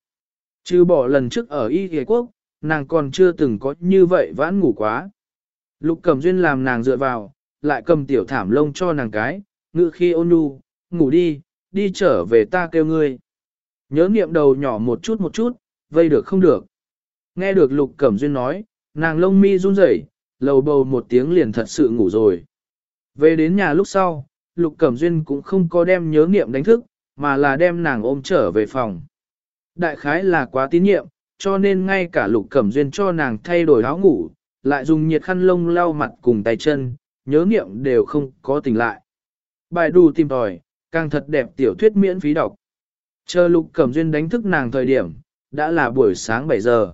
Chứ bỏ lần trước ở Y Thế Quốc, nàng còn chưa từng có như vậy vãn ngủ quá. Lục Cẩm Duyên làm nàng dựa vào, lại cầm tiểu thảm lông cho nàng cái, ngự khi ôn nhu, ngủ đi, đi trở về ta kêu ngươi. Nhớ niệm đầu nhỏ một chút một chút, vây được không được. Nghe được Lục Cẩm Duyên nói, nàng lông mi run rẩy, lầu bầu một tiếng liền thật sự ngủ rồi. Về đến nhà lúc sau, Lục Cẩm Duyên cũng không có đem nhớ niệm đánh thức, mà là đem nàng ôm trở về phòng. Đại khái là quá tín nhiệm, cho nên ngay cả Lục Cẩm Duyên cho nàng thay đổi áo ngủ, lại dùng nhiệt khăn lông lau mặt cùng tay chân, nhớ niệm đều không có tỉnh lại. Bài đù tìm tòi, càng thật đẹp tiểu thuyết miễn phí đọc. Chờ Lục Cẩm Duyên đánh thức nàng thời điểm, đã là buổi sáng 7 giờ.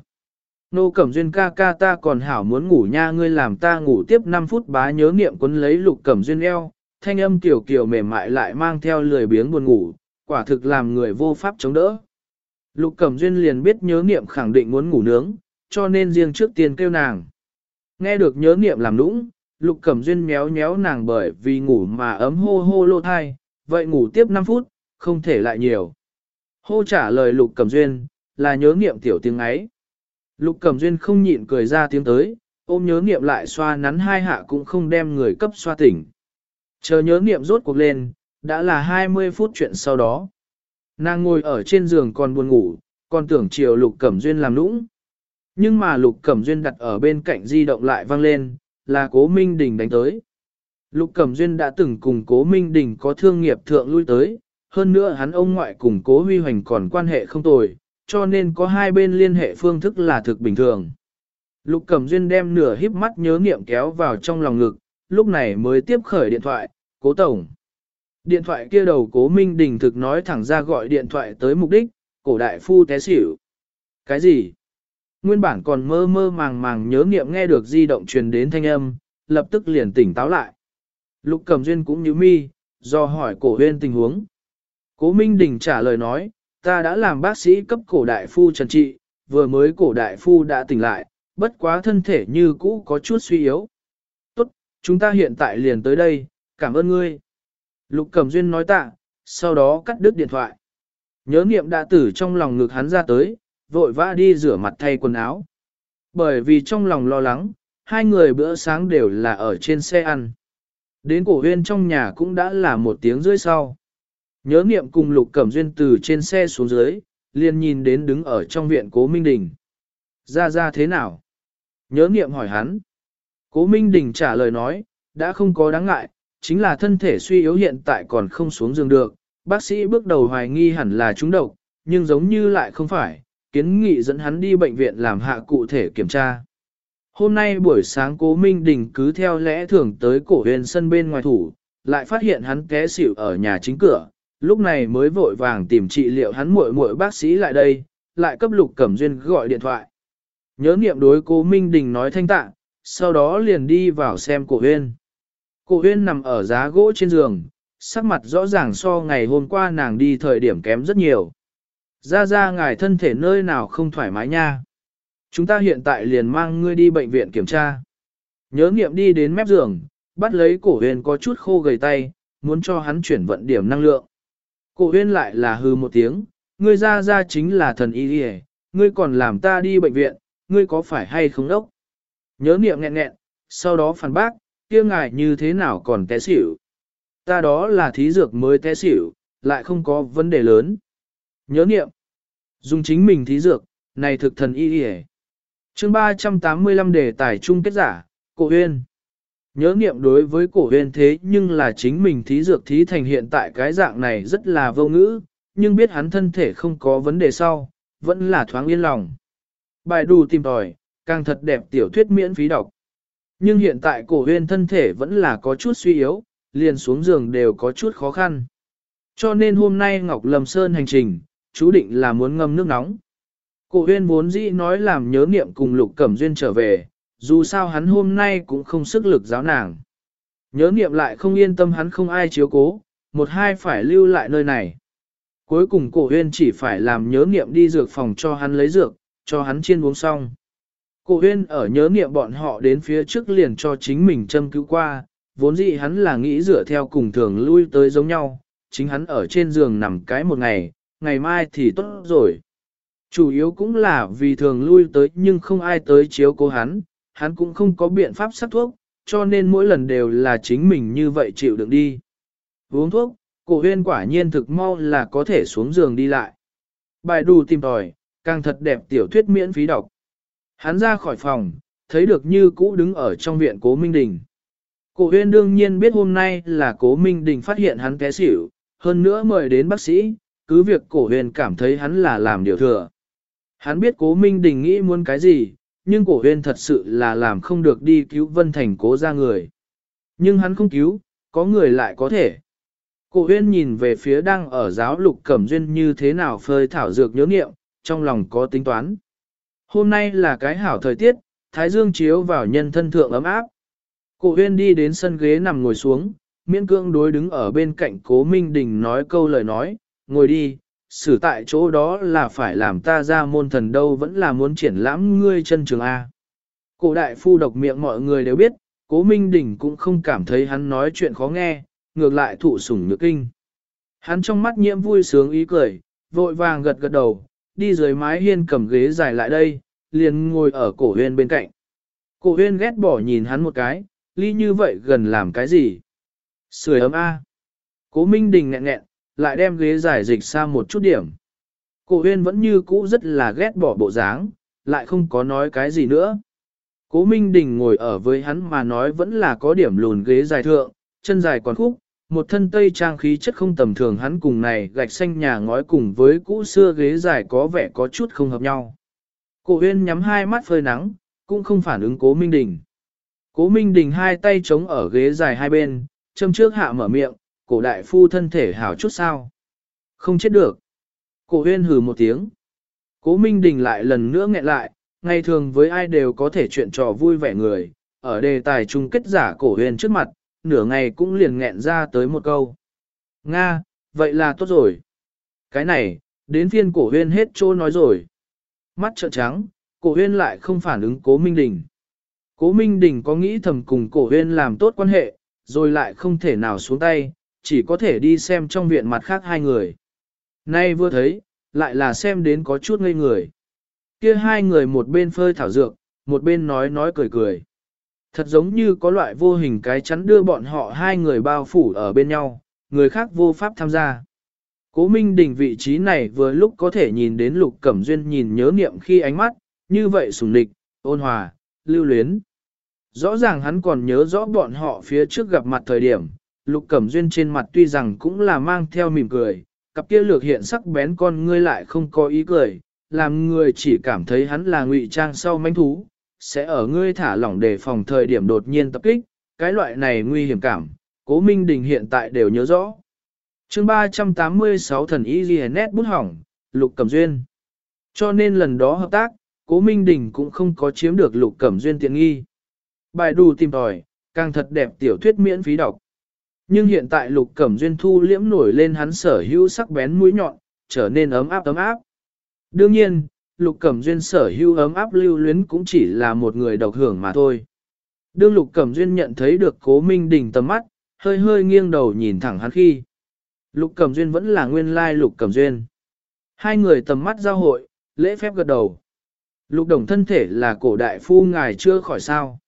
Nô Cẩm Duyên ca ca ta còn hảo muốn ngủ nha ngươi làm ta ngủ tiếp 5 phút bá nhớ niệm quấn lấy Lục Cẩm Duyên eo, thanh âm tiểu kiều mềm mại lại mang theo lười biếng buồn ngủ, quả thực làm người vô pháp chống đỡ. Lục Cẩm Duyên liền biết nhớ niệm khẳng định muốn ngủ nướng, cho nên riêng trước tiên kêu nàng. Nghe được nhớ niệm làm nũng, Lục Cẩm Duyên méo méo nàng bởi vì ngủ mà ấm hô hô lô thai, vậy ngủ tiếp 5 phút, không thể lại nhiều. Hô trả lời Lục Cẩm Duyên, là nhớ niệm tiểu tiếng ấy. Lục Cẩm Duyên không nhịn cười ra tiếng tới, ôm nhớ niệm lại xoa nắn hai hạ cũng không đem người cấp xoa tỉnh. Chờ nhớ niệm rốt cuộc lên, đã là 20 phút chuyện sau đó. Nàng ngồi ở trên giường còn buồn ngủ, còn tưởng chiều Lục Cẩm Duyên làm nũng. Nhưng mà Lục Cẩm Duyên đặt ở bên cạnh di động lại vang lên, là Cố Minh Đình đánh tới. Lục Cẩm Duyên đã từng cùng Cố Minh Đình có thương nghiệp thượng lui tới, hơn nữa hắn ông ngoại cùng Cố Huy Hoành còn quan hệ không tồi, cho nên có hai bên liên hệ phương thức là thực bình thường. Lục Cẩm Duyên đem nửa híp mắt nhớ nghiệm kéo vào trong lòng ngực, lúc này mới tiếp khởi điện thoại, Cố Tổng. Điện thoại kia đầu Cố Minh Đình thực nói thẳng ra gọi điện thoại tới mục đích, cổ đại phu té xỉu. Cái gì? Nguyên bản còn mơ mơ màng màng nhớ nghiệm nghe được di động truyền đến thanh âm, lập tức liền tỉnh táo lại. Lục Cẩm Duyên cũng như mi, do hỏi cổ huyên tình huống. Cố Minh Đình trả lời nói, ta đã làm bác sĩ cấp cổ đại phu trần trị, vừa mới cổ đại phu đã tỉnh lại, bất quá thân thể như cũ có chút suy yếu. Tốt, chúng ta hiện tại liền tới đây, cảm ơn ngươi. Lục Cẩm Duyên nói tạ, sau đó cắt đứt điện thoại. Nhớ niệm đã tử trong lòng ngực hắn ra tới, vội vã đi rửa mặt thay quần áo. Bởi vì trong lòng lo lắng, hai người bữa sáng đều là ở trên xe ăn. Đến cổ huyên trong nhà cũng đã là một tiếng rưỡi sau. Nhớ niệm cùng Lục Cẩm Duyên từ trên xe xuống dưới, liền nhìn đến đứng ở trong viện Cố Minh Đình. Ra ra thế nào? Nhớ niệm hỏi hắn. Cố Minh Đình trả lời nói, đã không có đáng ngại, chính là thân thể suy yếu hiện tại còn không xuống giường được. Bác sĩ bước đầu hoài nghi hẳn là trúng độc, nhưng giống như lại không phải, kiến nghị dẫn hắn đi bệnh viện làm hạ cụ thể kiểm tra. Hôm nay buổi sáng cố Minh Đình cứ theo lẽ thường tới cổ huyền sân bên ngoài thủ, lại phát hiện hắn té xỉu ở nhà chính cửa, lúc này mới vội vàng tìm trị liệu hắn muội muội bác sĩ lại đây, lại cấp lục cẩm duyên gọi điện thoại. Nhớ niệm đối cố Minh Đình nói thanh tạng, sau đó liền đi vào xem cổ huyên. Cổ huyên nằm ở giá gỗ trên giường, sắc mặt rõ ràng so ngày hôm qua nàng đi thời điểm kém rất nhiều. Ra ra ngài thân thể nơi nào không thoải mái nha. Chúng ta hiện tại liền mang ngươi đi bệnh viện kiểm tra. Nhớ nghiệm đi đến mép giường, bắt lấy cổ huyền có chút khô gầy tay, muốn cho hắn chuyển vận điểm năng lượng. Cổ huyên lại là hư một tiếng, ngươi ra ra chính là thần y đi ngươi còn làm ta đi bệnh viện, ngươi có phải hay không đốc? Nhớ niệm nghẹn nghẹn, sau đó phản bác, kia ngài như thế nào còn té xỉu? Ta đó là thí dược mới té xỉu, lại không có vấn đề lớn. Nhớ niệm, dùng chính mình thí dược, này thực thần y y chương 385 đề tài chung kết giả, cổ huyên. Nhớ nghiệm đối với cổ huyên thế nhưng là chính mình thí dược thí thành hiện tại cái dạng này rất là vô ngữ, nhưng biết hắn thân thể không có vấn đề sau, vẫn là thoáng yên lòng. Bài đù tìm tòi, càng thật đẹp tiểu thuyết miễn phí đọc. Nhưng hiện tại cổ huyên thân thể vẫn là có chút suy yếu, liền xuống giường đều có chút khó khăn. Cho nên hôm nay Ngọc Lâm Sơn hành trình, chú định là muốn ngâm nước nóng. Cổ huyên vốn dĩ nói làm nhớ niệm cùng Lục Cẩm Duyên trở về, dù sao hắn hôm nay cũng không sức lực giáo nàng. Nhớ niệm lại không yên tâm hắn không ai chiếu cố, một hai phải lưu lại nơi này. Cuối cùng cổ huyên chỉ phải làm nhớ niệm đi dược phòng cho hắn lấy dược, cho hắn chiên uống xong. Cổ huyên ở nhớ niệm bọn họ đến phía trước liền cho chính mình châm cứu qua, vốn dĩ hắn là nghĩ dựa theo cùng thường lui tới giống nhau, chính hắn ở trên giường nằm cái một ngày, ngày mai thì tốt rồi. Chủ yếu cũng là vì thường lui tới nhưng không ai tới chiếu cố hắn, hắn cũng không có biện pháp sắc thuốc, cho nên mỗi lần đều là chính mình như vậy chịu đựng đi. Uống thuốc, cổ huyên quả nhiên thực mau là có thể xuống giường đi lại. Bài đù tìm tòi, càng thật đẹp tiểu thuyết miễn phí đọc. Hắn ra khỏi phòng, thấy được như cũ đứng ở trong viện cố Minh Đình. Cổ huyên đương nhiên biết hôm nay là cố Minh Đình phát hiện hắn té xỉu, hơn nữa mời đến bác sĩ, cứ việc cổ huyền cảm thấy hắn là làm điều thừa. Hắn biết cố Minh Đình nghĩ muốn cái gì, nhưng cổ huyền thật sự là làm không được đi cứu Vân Thành cố ra người. Nhưng hắn không cứu, có người lại có thể. Cổ huyền nhìn về phía đang ở giáo lục cẩm duyên như thế nào phơi thảo dược nhớ nghiệm, trong lòng có tính toán. Hôm nay là cái hảo thời tiết, thái dương chiếu vào nhân thân thượng ấm áp. Cổ huyên đi đến sân ghế nằm ngồi xuống, miễn cương đối đứng ở bên cạnh cố Minh Đình nói câu lời nói, ngồi đi, xử tại chỗ đó là phải làm ta ra môn thần đâu vẫn là muốn triển lãm ngươi chân trường A. Cổ đại phu độc miệng mọi người đều biết, cố Minh Đình cũng không cảm thấy hắn nói chuyện khó nghe, ngược lại thụ sủng nhược kinh. Hắn trong mắt nhiễm vui sướng ý cười, vội vàng gật gật đầu, đi dưới mái hiên cầm ghế dài lại đây, liền ngồi ở cổ huyên bên cạnh. Cổ huyên ghét bỏ nhìn hắn một cái, ly như vậy gần làm cái gì? Sưởi ấm A. Cố Minh Đình nghẹn nghẹn, lại đem ghế dài dịch xa một chút điểm. Cổ huyên vẫn như cũ rất là ghét bỏ bộ dáng, lại không có nói cái gì nữa. Cố Minh Đình ngồi ở với hắn mà nói vẫn là có điểm lùn ghế dài thượng, chân dài còn khúc, một thân tây trang khí chất không tầm thường hắn cùng này gạch xanh nhà ngói cùng với cũ xưa ghế dài có vẻ có chút không hợp nhau. Cổ huyên nhắm hai mắt phơi nắng, cũng không phản ứng cố Minh Đình. Cố Minh Đình hai tay chống ở ghế dài hai bên, châm trước hạ mở miệng, cổ đại phu thân thể hảo chút sao. Không chết được. Cổ huyên hừ một tiếng. Cố Minh Đình lại lần nữa nghẹn lại, ngày thường với ai đều có thể chuyện trò vui vẻ người, ở đề tài chung kết giả cổ huyên trước mặt, nửa ngày cũng liền nghẹn ra tới một câu. Nga, vậy là tốt rồi. Cái này, đến phiên cổ huyên hết trô nói rồi. Mắt trợn trắng, cổ huyên lại không phản ứng cố Minh Đình. Cố Minh Đình có nghĩ thầm cùng cổ huyên làm tốt quan hệ, rồi lại không thể nào xuống tay, chỉ có thể đi xem trong viện mặt khác hai người. Nay vừa thấy, lại là xem đến có chút ngây người. Kia hai người một bên phơi thảo dược, một bên nói nói cười cười. Thật giống như có loại vô hình cái chắn đưa bọn họ hai người bao phủ ở bên nhau, người khác vô pháp tham gia. Cố Minh Đình vị trí này vừa lúc có thể nhìn đến Lục Cẩm Duyên nhìn nhớ niệm khi ánh mắt, như vậy sùng địch, ôn hòa, lưu luyến. Rõ ràng hắn còn nhớ rõ bọn họ phía trước gặp mặt thời điểm, Lục Cẩm Duyên trên mặt tuy rằng cũng là mang theo mỉm cười, cặp kia lược hiện sắc bén con ngươi lại không có ý cười, làm người chỉ cảm thấy hắn là ngụy trang sau manh thú, sẽ ở ngươi thả lỏng để phòng thời điểm đột nhiên tập kích, cái loại này nguy hiểm cảm, cố Minh Đình hiện tại đều nhớ rõ. chương 386 thần y ghi nét bút hỏng, Lục Cẩm Duyên. Cho nên lần đó hợp tác, cố Minh Đình cũng không có chiếm được Lục Cẩm Duyên tiện nghi. Bài đù tìm tòi, càng thật đẹp tiểu thuyết miễn phí đọc. Nhưng hiện tại Lục Cẩm Duyên thu liễm nổi lên hắn sở hữu sắc bén mũi nhọn, trở nên ấm áp ấm áp. Đương nhiên, Lục Cẩm Duyên sở hữu ấm áp lưu luyến cũng chỉ là một người độc hưởng mà thôi. Đương Lục Cẩm Duyên nhận thấy được Cố Minh Đình tầm mắt, hơi hơi nghiêng đầu nhìn thẳng hắn khi. Lục Cẩm Duyên vẫn là nguyên lai Lục Cẩm Duyên. Hai người tầm mắt giao hội, lễ phép gật đầu. Lục Đồng thân thể là cổ đại phu ngài chưa khỏi sao.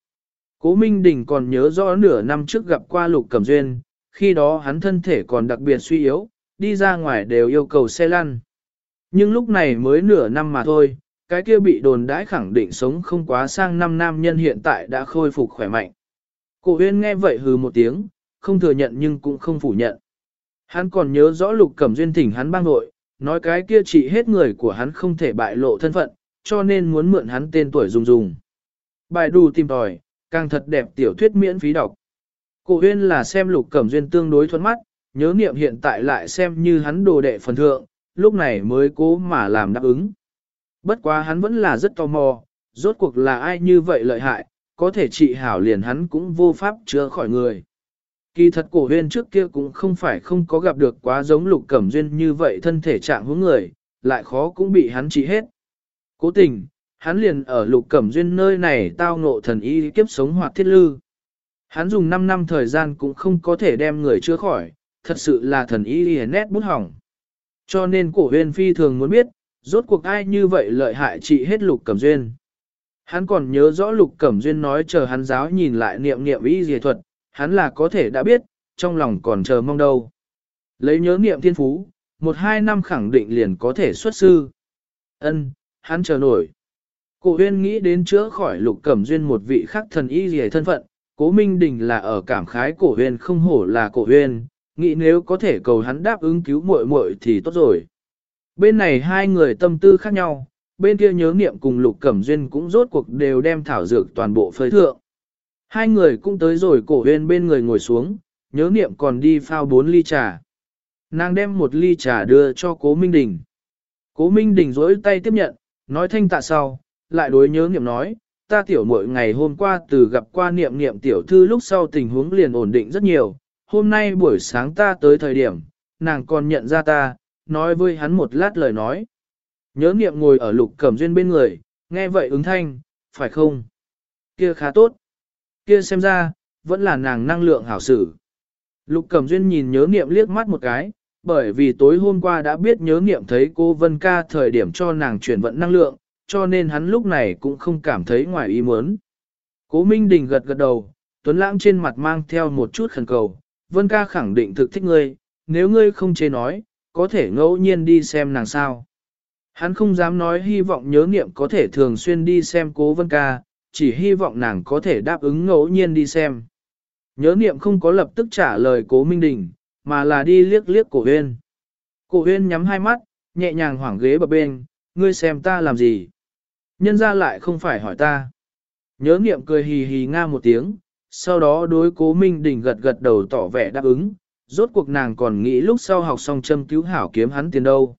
Cố Minh Đình còn nhớ rõ nửa năm trước gặp qua Lục Cẩm Duyên, khi đó hắn thân thể còn đặc biệt suy yếu, đi ra ngoài đều yêu cầu xe lăn. Nhưng lúc này mới nửa năm mà thôi, cái kia bị đồn đãi khẳng định sống không quá sang năm nam nhân hiện tại đã khôi phục khỏe mạnh. Cổ huyên nghe vậy hừ một tiếng, không thừa nhận nhưng cũng không phủ nhận. Hắn còn nhớ rõ lục cẩm duyên thỉnh hắn bang nội, nói cái kia chỉ hết người của hắn không thể bại lộ thân phận, cho nên muốn mượn hắn tên tuổi dùng dùng. Bài đù tìm tòi, càng thật đẹp tiểu thuyết miễn phí đọc. Cổ huyên là xem lục cẩm duyên tương đối thuẫn mắt, nhớ niệm hiện tại lại xem như hắn đồ đệ phần thượng, lúc này mới cố mà làm đáp ứng. Bất quá hắn vẫn là rất tò mò, rốt cuộc là ai như vậy lợi hại, có thể trị hảo liền hắn cũng vô pháp chữa khỏi người. Kỳ thật cổ huyên trước kia cũng không phải không có gặp được quá giống lục cẩm duyên như vậy thân thể trạng hướng người, lại khó cũng bị hắn trị hết. Cố tình, hắn liền ở lục cẩm duyên nơi này tao ngộ thần y kiếp sống hoạt thiết lư. Hắn dùng 5 năm thời gian cũng không có thể đem người chữa khỏi, thật sự là thần y nét bút hỏng. Cho nên cổ huyền phi thường muốn biết, rốt cuộc ai như vậy lợi hại trị hết lục cẩm duyên. Hắn còn nhớ rõ lục cẩm duyên nói chờ hắn giáo nhìn lại niệm niệm y dề thuật, hắn là có thể đã biết, trong lòng còn chờ mong đâu. Lấy nhớ niệm thiên phú, một hai năm khẳng định liền có thể xuất sư. Ân, hắn chờ nổi. Cổ huyên nghĩ đến chữa khỏi lục cẩm duyên một vị khắc thần y dề thân phận, cố minh đình là ở cảm khái cổ huyên không hổ là cổ huyên, nghĩ nếu có thể cầu hắn đáp ứng cứu muội muội thì tốt rồi. Bên này hai người tâm tư khác nhau, bên kia nhớ niệm cùng lục cẩm duyên cũng rốt cuộc đều đem thảo dược toàn bộ phơi thượng. Hai người cũng tới rồi cổ huyên bên người ngồi xuống, nhớ niệm còn đi phao bốn ly trà. Nàng đem một ly trà đưa cho cố Minh Đình. Cố Minh Đình rỗi tay tiếp nhận, nói thanh tạ sau, lại đối nhớ niệm nói, ta tiểu muội ngày hôm qua từ gặp qua niệm niệm tiểu thư lúc sau tình huống liền ổn định rất nhiều, hôm nay buổi sáng ta tới thời điểm, nàng còn nhận ra ta, nói với hắn một lát lời nói. Nhớ niệm ngồi ở lục cẩm duyên bên người, nghe vậy ứng thanh, phải không? Kia khá tốt. Kia xem ra, vẫn là nàng năng lượng hảo sử. Lục cẩm duyên nhìn nhớ niệm liếc mắt một cái, bởi vì tối hôm qua đã biết nhớ niệm thấy cô Vân ca thời điểm cho nàng chuyển vận năng lượng, cho nên hắn lúc này cũng không cảm thấy ngoài ý muốn. Cố Minh Đình gật gật đầu, Tuấn Lãng trên mặt mang theo một chút khẩn cầu, Vân ca khẳng định thực thích ngươi, nếu ngươi không chê nói, có thể ngẫu nhiên đi xem nàng sao. Hắn không dám nói hy vọng nhớ niệm có thể thường xuyên đi xem cố Vân ca, chỉ hy vọng nàng có thể đáp ứng ngẫu nhiên đi xem. Nhớ niệm không có lập tức trả lời cố Minh Đình, mà là đi liếc liếc cổ huyên. Cổ huyên nhắm hai mắt, nhẹ nhàng hoảng ghế bập bên, ngươi xem ta làm gì. Nhân ra lại không phải hỏi ta. Nhớ niệm cười hì hì nga một tiếng, sau đó đối cố Minh Đình gật gật đầu tỏ vẻ đáp ứng, rốt cuộc nàng còn nghĩ lúc sau học xong châm cứu hảo kiếm hắn tiền đâu.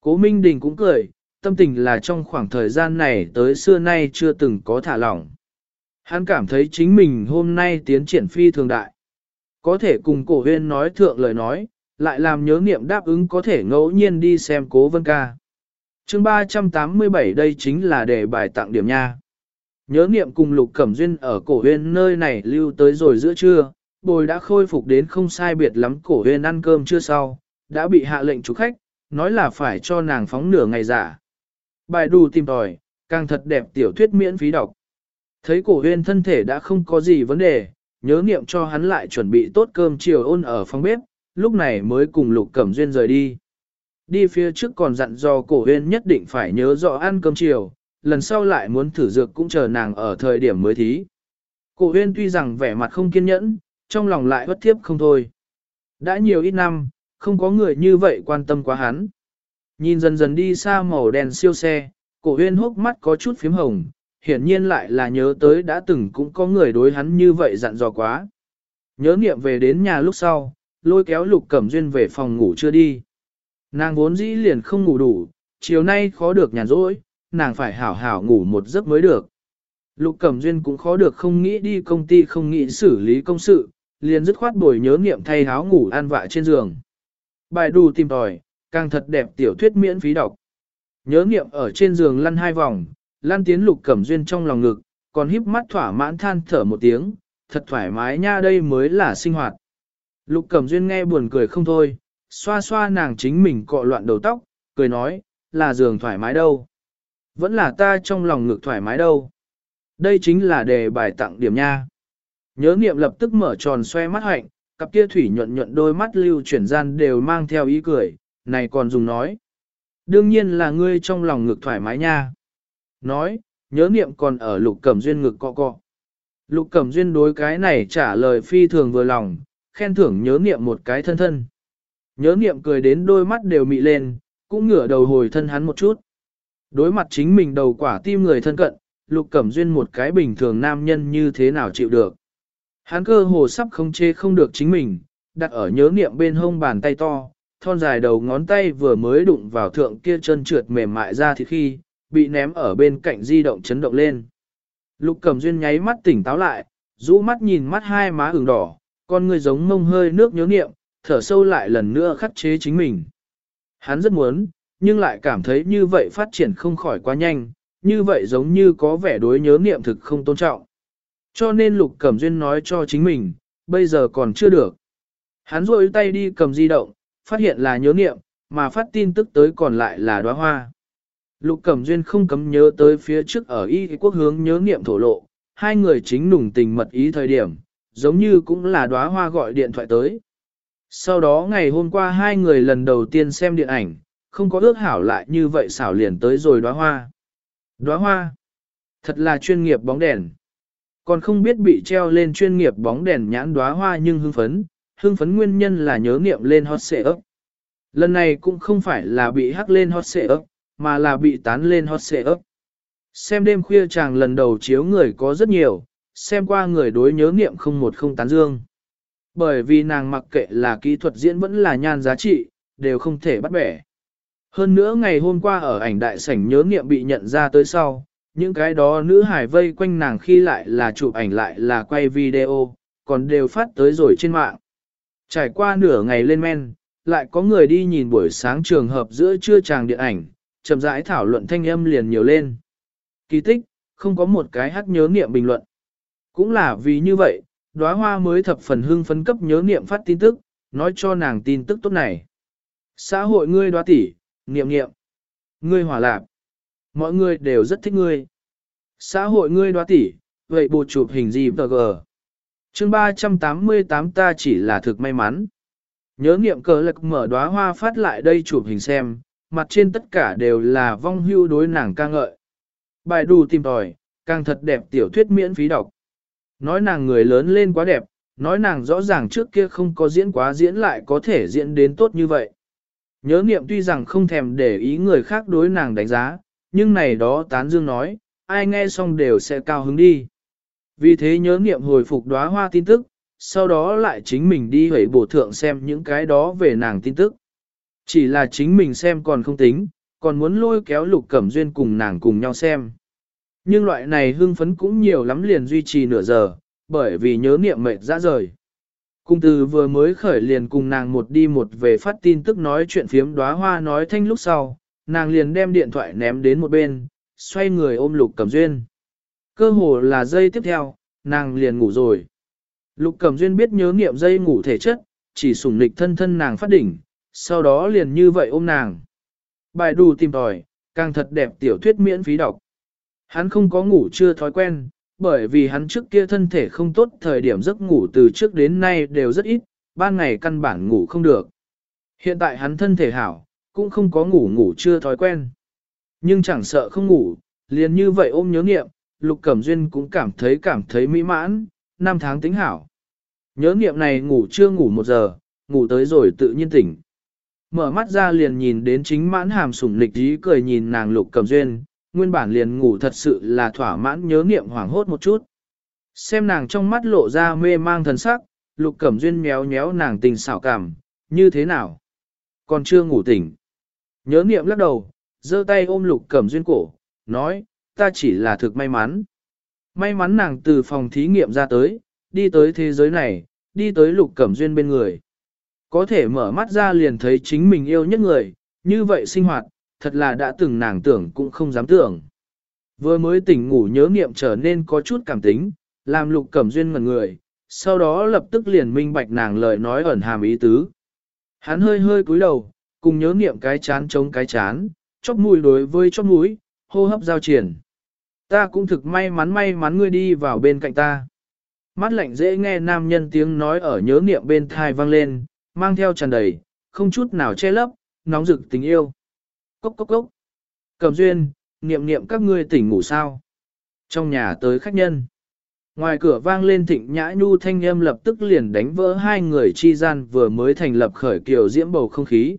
Cố Minh Đình cũng cười, tâm tình là trong khoảng thời gian này tới xưa nay chưa từng có thả lỏng. Hắn cảm thấy chính mình hôm nay tiến triển phi thường đại. Có thể cùng cổ huyên nói thượng lời nói, lại làm nhớ niệm đáp ứng có thể ngẫu nhiên đi xem cố vân ca chương 387 đây chính là đề bài tặng điểm nha. Nhớ niệm cùng lục cẩm duyên ở cổ huyên nơi này lưu tới rồi giữa trưa, bồi đã khôi phục đến không sai biệt lắm cổ huyên ăn cơm chưa sau, đã bị hạ lệnh chủ khách, nói là phải cho nàng phóng nửa ngày giả. Bài đù tìm tòi, càng thật đẹp tiểu thuyết miễn phí đọc. Thấy cổ huyên thân thể đã không có gì vấn đề, nhớ niệm cho hắn lại chuẩn bị tốt cơm chiều ôn ở phòng bếp, lúc này mới cùng lục cẩm duyên rời đi. Đi phía trước còn dặn dò cổ huyên nhất định phải nhớ rõ ăn cơm chiều, lần sau lại muốn thử dược cũng chờ nàng ở thời điểm mới thí. Cổ huyên tuy rằng vẻ mặt không kiên nhẫn, trong lòng lại bất thiếp không thôi. Đã nhiều ít năm, không có người như vậy quan tâm quá hắn. Nhìn dần dần đi xa màu đèn siêu xe, cổ huyên hốc mắt có chút phím hồng, hiển nhiên lại là nhớ tới đã từng cũng có người đối hắn như vậy dặn dò quá. Nhớ nghiệm về đến nhà lúc sau, lôi kéo lục cẩm duyên về phòng ngủ chưa đi. Nàng vốn dĩ liền không ngủ đủ, chiều nay khó được nhàn rỗi, nàng phải hảo hảo ngủ một giấc mới được. Lục Cẩm Duyên cũng khó được không nghĩ đi công ty không nghĩ xử lý công sự, liền dứt khoát bồi nhớ nghiệm thay áo ngủ an vạ trên giường. Bài đù tìm tòi, càng thật đẹp tiểu thuyết miễn phí đọc. Nhớ nghiệm ở trên giường lăn hai vòng, lăn tiến Lục Cẩm Duyên trong lòng ngực, còn híp mắt thỏa mãn than thở một tiếng, thật thoải mái nha đây mới là sinh hoạt. Lục Cẩm Duyên nghe buồn cười không thôi, xoa xoa nàng chính mình cọ loạn đầu tóc, cười nói, là giường thoải mái đâu. Vẫn là ta trong lòng ngực thoải mái đâu. Đây chính là đề bài tặng điểm nha. Nhớ niệm lập tức mở tròn xoe mắt hạnh, cặp kia thủy nhuận nhuận đôi mắt lưu chuyển gian đều mang theo ý cười, này còn dùng nói. Đương nhiên là ngươi trong lòng ngực thoải mái nha. Nói, nhớ niệm còn ở lục cẩm duyên ngực cọ cọ. Lục cẩm duyên đối cái này trả lời phi thường vừa lòng, khen thưởng nhớ niệm một cái thân thân. Nhớ nghiệm cười đến đôi mắt đều mị lên, cũng ngửa đầu hồi thân hắn một chút. Đối mặt chính mình đầu quả tim người thân cận, Lục Cẩm Duyên một cái bình thường nam nhân như thế nào chịu được. Hắn cơ hồ sắp không chê không được chính mình, đặt ở nhớ niệm bên hông bàn tay to, thon dài đầu ngón tay vừa mới đụng vào thượng kia chân trượt mềm mại ra thì khi, bị ném ở bên cạnh di động chấn động lên. Lục Cẩm Duyên nháy mắt tỉnh táo lại, rũ mắt nhìn mắt hai má ửng đỏ, con người giống mông hơi nước nhớ niệm, thở sâu lại lần nữa khắc chế chính mình. Hắn rất muốn, nhưng lại cảm thấy như vậy phát triển không khỏi quá nhanh, như vậy giống như có vẻ đối nhớ niệm thực không tôn trọng. Cho nên Lục Cẩm Duyên nói cho chính mình, bây giờ còn chưa được. Hắn rôi tay đi cầm di động, phát hiện là nhớ niệm, mà phát tin tức tới còn lại là đóa hoa. Lục Cẩm Duyên không cấm nhớ tới phía trước ở y quốc hướng nhớ niệm thổ lộ, hai người chính nùng tình mật ý thời điểm, giống như cũng là đóa hoa gọi điện thoại tới. Sau đó ngày hôm qua hai người lần đầu tiên xem điện ảnh, không có ước hảo lại như vậy xảo liền tới rồi đóa hoa. Đóa hoa, thật là chuyên nghiệp bóng đèn. Còn không biết bị treo lên chuyên nghiệp bóng đèn nhãn đóa hoa nhưng hưng phấn, hưng phấn nguyên nhân là nhớ niệm lên hot xệ ấp. Lần này cũng không phải là bị hắc lên hot xệ ấp, mà là bị tán lên hot xệ ấp. Xem đêm khuya chàng lần đầu chiếu người có rất nhiều, xem qua người đối nhớ niệm không một không tán dương. Bởi vì nàng mặc kệ là kỹ thuật diễn vẫn là nhan giá trị, đều không thể bắt bẻ. Hơn nữa ngày hôm qua ở ảnh đại sảnh nhớ niệm bị nhận ra tới sau, những cái đó nữ hải vây quanh nàng khi lại là chụp ảnh lại là quay video, còn đều phát tới rồi trên mạng. Trải qua nửa ngày lên men, lại có người đi nhìn buổi sáng trường hợp giữa trưa chàng điện ảnh, chậm rãi thảo luận thanh âm liền nhiều lên. Kỳ tích, không có một cái hát nhớ niệm bình luận. Cũng là vì như vậy, đóa hoa mới thập phần hưng phấn cấp nhớ niệm phát tin tức, nói cho nàng tin tức tốt này. Xã hội ngươi đóa tỷ, niệm niệm, ngươi hỏa lạp, mọi người đều rất thích ngươi. Xã hội ngươi đóa tỷ, vậy bộ chụp hình gì tờ gờ. Chương 388 ta chỉ là thực may mắn. Nhớ niệm cờ lực mở đóa hoa phát lại đây chụp hình xem, mặt trên tất cả đều là vong hưu đối nàng ca ngợi. Bài đủ tìm tòi, càng thật đẹp tiểu thuyết miễn phí đọc. Nói nàng người lớn lên quá đẹp, nói nàng rõ ràng trước kia không có diễn quá diễn lại có thể diễn đến tốt như vậy. Nhớ niệm tuy rằng không thèm để ý người khác đối nàng đánh giá, nhưng này đó tán dương nói, ai nghe xong đều sẽ cao hứng đi. Vì thế nhớ niệm hồi phục đóa hoa tin tức, sau đó lại chính mình đi hủy bổ thượng xem những cái đó về nàng tin tức. Chỉ là chính mình xem còn không tính, còn muốn lôi kéo lục cẩm duyên cùng nàng cùng nhau xem. Nhưng loại này hưng phấn cũng nhiều lắm liền duy trì nửa giờ, bởi vì nhớ niệm mệt ra rời. Cung từ vừa mới khởi liền cùng nàng một đi một về phát tin tức nói chuyện phiếm đóa hoa nói thanh lúc sau, nàng liền đem điện thoại ném đến một bên, xoay người ôm lục cẩm duyên. Cơ hồ là dây tiếp theo, nàng liền ngủ rồi. Lục cẩm duyên biết nhớ niệm dây ngủ thể chất, chỉ sủng nịch thân thân nàng phát đỉnh, sau đó liền như vậy ôm nàng. Bài đù tìm tòi, càng thật đẹp tiểu thuyết miễn phí đọc. Hắn không có ngủ chưa thói quen, bởi vì hắn trước kia thân thể không tốt thời điểm giấc ngủ từ trước đến nay đều rất ít, ban ngày căn bản ngủ không được. Hiện tại hắn thân thể hảo, cũng không có ngủ ngủ chưa thói quen. Nhưng chẳng sợ không ngủ, liền như vậy ôm nhớ nghiệm, Lục Cẩm Duyên cũng cảm thấy cảm thấy mỹ mãn, năm tháng tính hảo. Nhớ nghiệm này ngủ chưa ngủ một giờ, ngủ tới rồi tự nhiên tỉnh. Mở mắt ra liền nhìn đến chính mãn hàm sủng lịch dí cười nhìn nàng Lục Cẩm Duyên, nguyên bản liền ngủ thật sự là thỏa mãn nhớ nghiệm hoảng hốt một chút. Xem nàng trong mắt lộ ra mê mang thần sắc, Lục Cẩm Duyên méo méo nàng tình xảo cảm, như thế nào? Còn chưa ngủ tỉnh. Nhớ nghiệm lắc đầu, giơ tay ôm Lục Cẩm Duyên cổ, nói, ta chỉ là thực may mắn. May mắn nàng từ phòng thí nghiệm ra tới, đi tới thế giới này, đi tới Lục Cẩm Duyên bên người. Có thể mở mắt ra liền thấy chính mình yêu nhất người, như vậy sinh hoạt, thật là đã từng nàng tưởng cũng không dám tưởng. Vừa mới tỉnh ngủ nhớ nghiệm trở nên có chút cảm tính, làm Lục Cẩm Duyên ngẩn người, sau đó lập tức liền minh bạch nàng lời nói ẩn hàm ý tứ. Hắn hơi hơi cúi đầu, cùng nhớ niệm cái chán chống cái chán, chóp mũi đối với chóp mũi, hô hấp giao triển. Ta cũng thực may mắn may mắn ngươi đi vào bên cạnh ta. Mắt lạnh dễ nghe nam nhân tiếng nói ở nhớ niệm bên thai vang lên, mang theo tràn đầy, không chút nào che lấp, nóng rực tình yêu. Cốc cốc cốc. Cầm duyên, niệm niệm các ngươi tỉnh ngủ sao. Trong nhà tới khách nhân. Ngoài cửa vang lên thịnh nhã nhu thanh âm lập tức liền đánh vỡ hai người chi gian vừa mới thành lập khởi kiều diễm bầu không khí.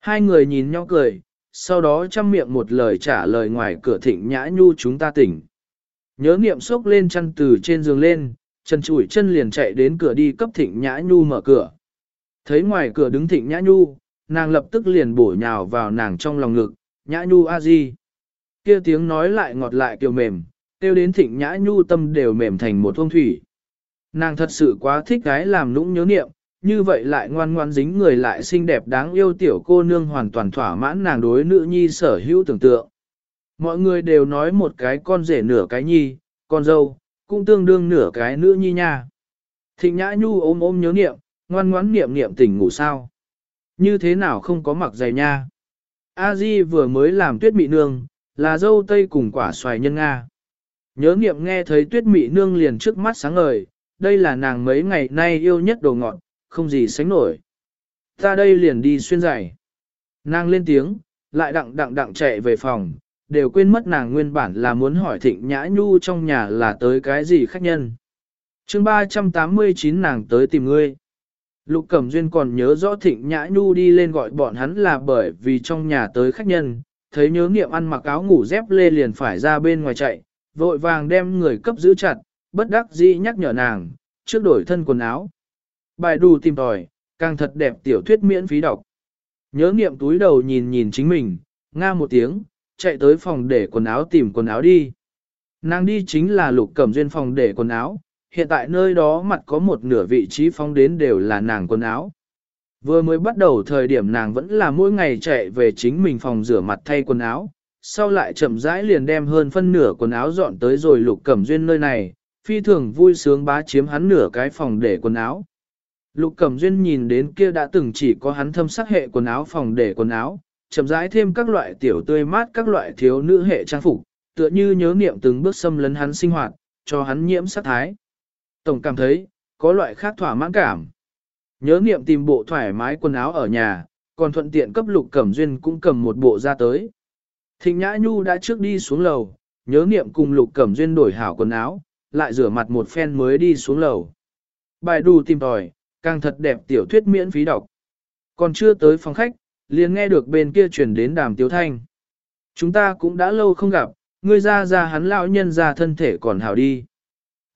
Hai người nhìn nhau cười, sau đó chăm miệng một lời trả lời ngoài cửa thịnh nhã nhu chúng ta tỉnh. Nhớ niệm sốc lên chăn từ trên giường lên, chân chủi chân liền chạy đến cửa đi cấp thịnh nhã nhu mở cửa. Thấy ngoài cửa đứng thịnh nhã nhu, nàng lập tức liền bổ nhào vào nàng trong lòng ngực, nhã nhu a di. Kia tiếng nói lại ngọt lại kiều mềm, tiêu đến thịnh nhã nhu tâm đều mềm thành một thông thủy. Nàng thật sự quá thích gái làm nũng nhớ niệm, như vậy lại ngoan ngoan dính người lại xinh đẹp đáng yêu tiểu cô nương hoàn toàn thỏa mãn nàng đối nữ nhi sở hữu tưởng tượng. Mọi người đều nói một cái con rể nửa cái nhi, con dâu, cũng tương đương nửa cái nữ nhi nha. Thịnh Nhã Nhu ôm ôm nhớ niệm, ngoan ngoãn niệm niệm tỉnh ngủ sao. Như thế nào không có mặc giày nha. A Di vừa mới làm tuyết mị nương, là dâu tây cùng quả xoài nhân Nga. Nhớ niệm nghe thấy tuyết mị nương liền trước mắt sáng ngời, đây là nàng mấy ngày nay yêu nhất đồ ngọt, không gì sánh nổi. Ta đây liền đi xuyên giày. Nàng lên tiếng, lại đặng đặng đặng chạy về phòng, đều quên mất nàng nguyên bản là muốn hỏi thịnh nhã nhu trong nhà là tới cái gì khách nhân. chương 389 nàng tới tìm ngươi. Lục Cẩm Duyên còn nhớ rõ Thịnh Nhã Nhu đi lên gọi bọn hắn là bởi vì trong nhà tới khách nhân, thấy nhớ nghiệm ăn mặc áo ngủ dép lê liền phải ra bên ngoài chạy, vội vàng đem người cấp giữ chặt, bất đắc dĩ nhắc nhở nàng, trước đổi thân quần áo. Bài đù tìm tòi, càng thật đẹp tiểu thuyết miễn phí đọc. Nhớ nghiệm túi đầu nhìn nhìn chính mình, nga một tiếng, chạy tới phòng để quần áo tìm quần áo đi. Nàng đi chính là lục cẩm duyên phòng để quần áo, hiện tại nơi đó mặt có một nửa vị trí phong đến đều là nàng quần áo. Vừa mới bắt đầu thời điểm nàng vẫn là mỗi ngày chạy về chính mình phòng rửa mặt thay quần áo, sau lại chậm rãi liền đem hơn phân nửa quần áo dọn tới rồi lục cẩm duyên nơi này, phi thường vui sướng bá chiếm hắn nửa cái phòng để quần áo. Lục cẩm duyên nhìn đến kia đã từng chỉ có hắn thâm sắc hệ quần áo phòng để quần áo, chậm rãi thêm các loại tiểu tươi mát các loại thiếu nữ hệ trang phục, tựa như nhớ niệm từng bước xâm lấn hắn sinh hoạt, cho hắn nhiễm sắc thái. Tổng cảm thấy, có loại khác thỏa mãn cảm. Nhớ niệm tìm bộ thoải mái quần áo ở nhà, còn thuận tiện cấp lục cẩm duyên cũng cầm một bộ ra tới. Thịnh Nhã Nhu đã trước đi xuống lầu, nhớ niệm cùng lục cẩm duyên đổi hảo quần áo, lại rửa mặt một phen mới đi xuống lầu. Bài đù tìm tòi, càng thật đẹp tiểu thuyết miễn phí đọc. Còn chưa tới phòng khách, liền nghe được bên kia chuyển đến đàm tiếu thanh. Chúng ta cũng đã lâu không gặp, ngươi ra ra hắn lão nhân ra thân thể còn hảo đi.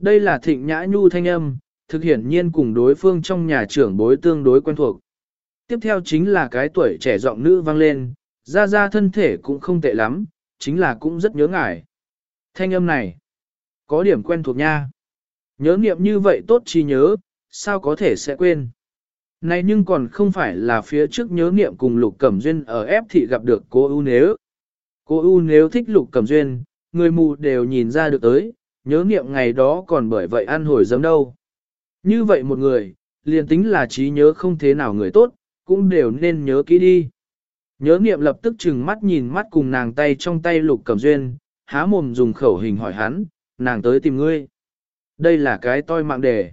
Đây là thịnh nhã nhu thanh âm, thực hiển nhiên cùng đối phương trong nhà trưởng bối tương đối quen thuộc. Tiếp theo chính là cái tuổi trẻ giọng nữ vang lên, ra ra thân thể cũng không tệ lắm, chính là cũng rất nhớ ngại. Thanh âm này, có điểm quen thuộc nha. Nhớ niệm như vậy tốt chi nhớ, sao có thể sẽ quên. Này nhưng còn không phải là phía trước nhớ niệm cùng Lục Cẩm Duyên ở ép thị gặp được cô u nếu. Cô u nếu thích Lục Cẩm Duyên, người mù đều nhìn ra được tới, nhớ niệm ngày đó còn bởi vậy ăn hồi giấm đâu. Như vậy một người, liền tính là trí nhớ không thế nào người tốt, cũng đều nên nhớ kỹ đi. Nhớ niệm lập tức chừng mắt nhìn mắt cùng nàng tay trong tay Lục Cẩm Duyên, há mồm dùng khẩu hình hỏi hắn, nàng tới tìm ngươi. Đây là cái toi mạng đề.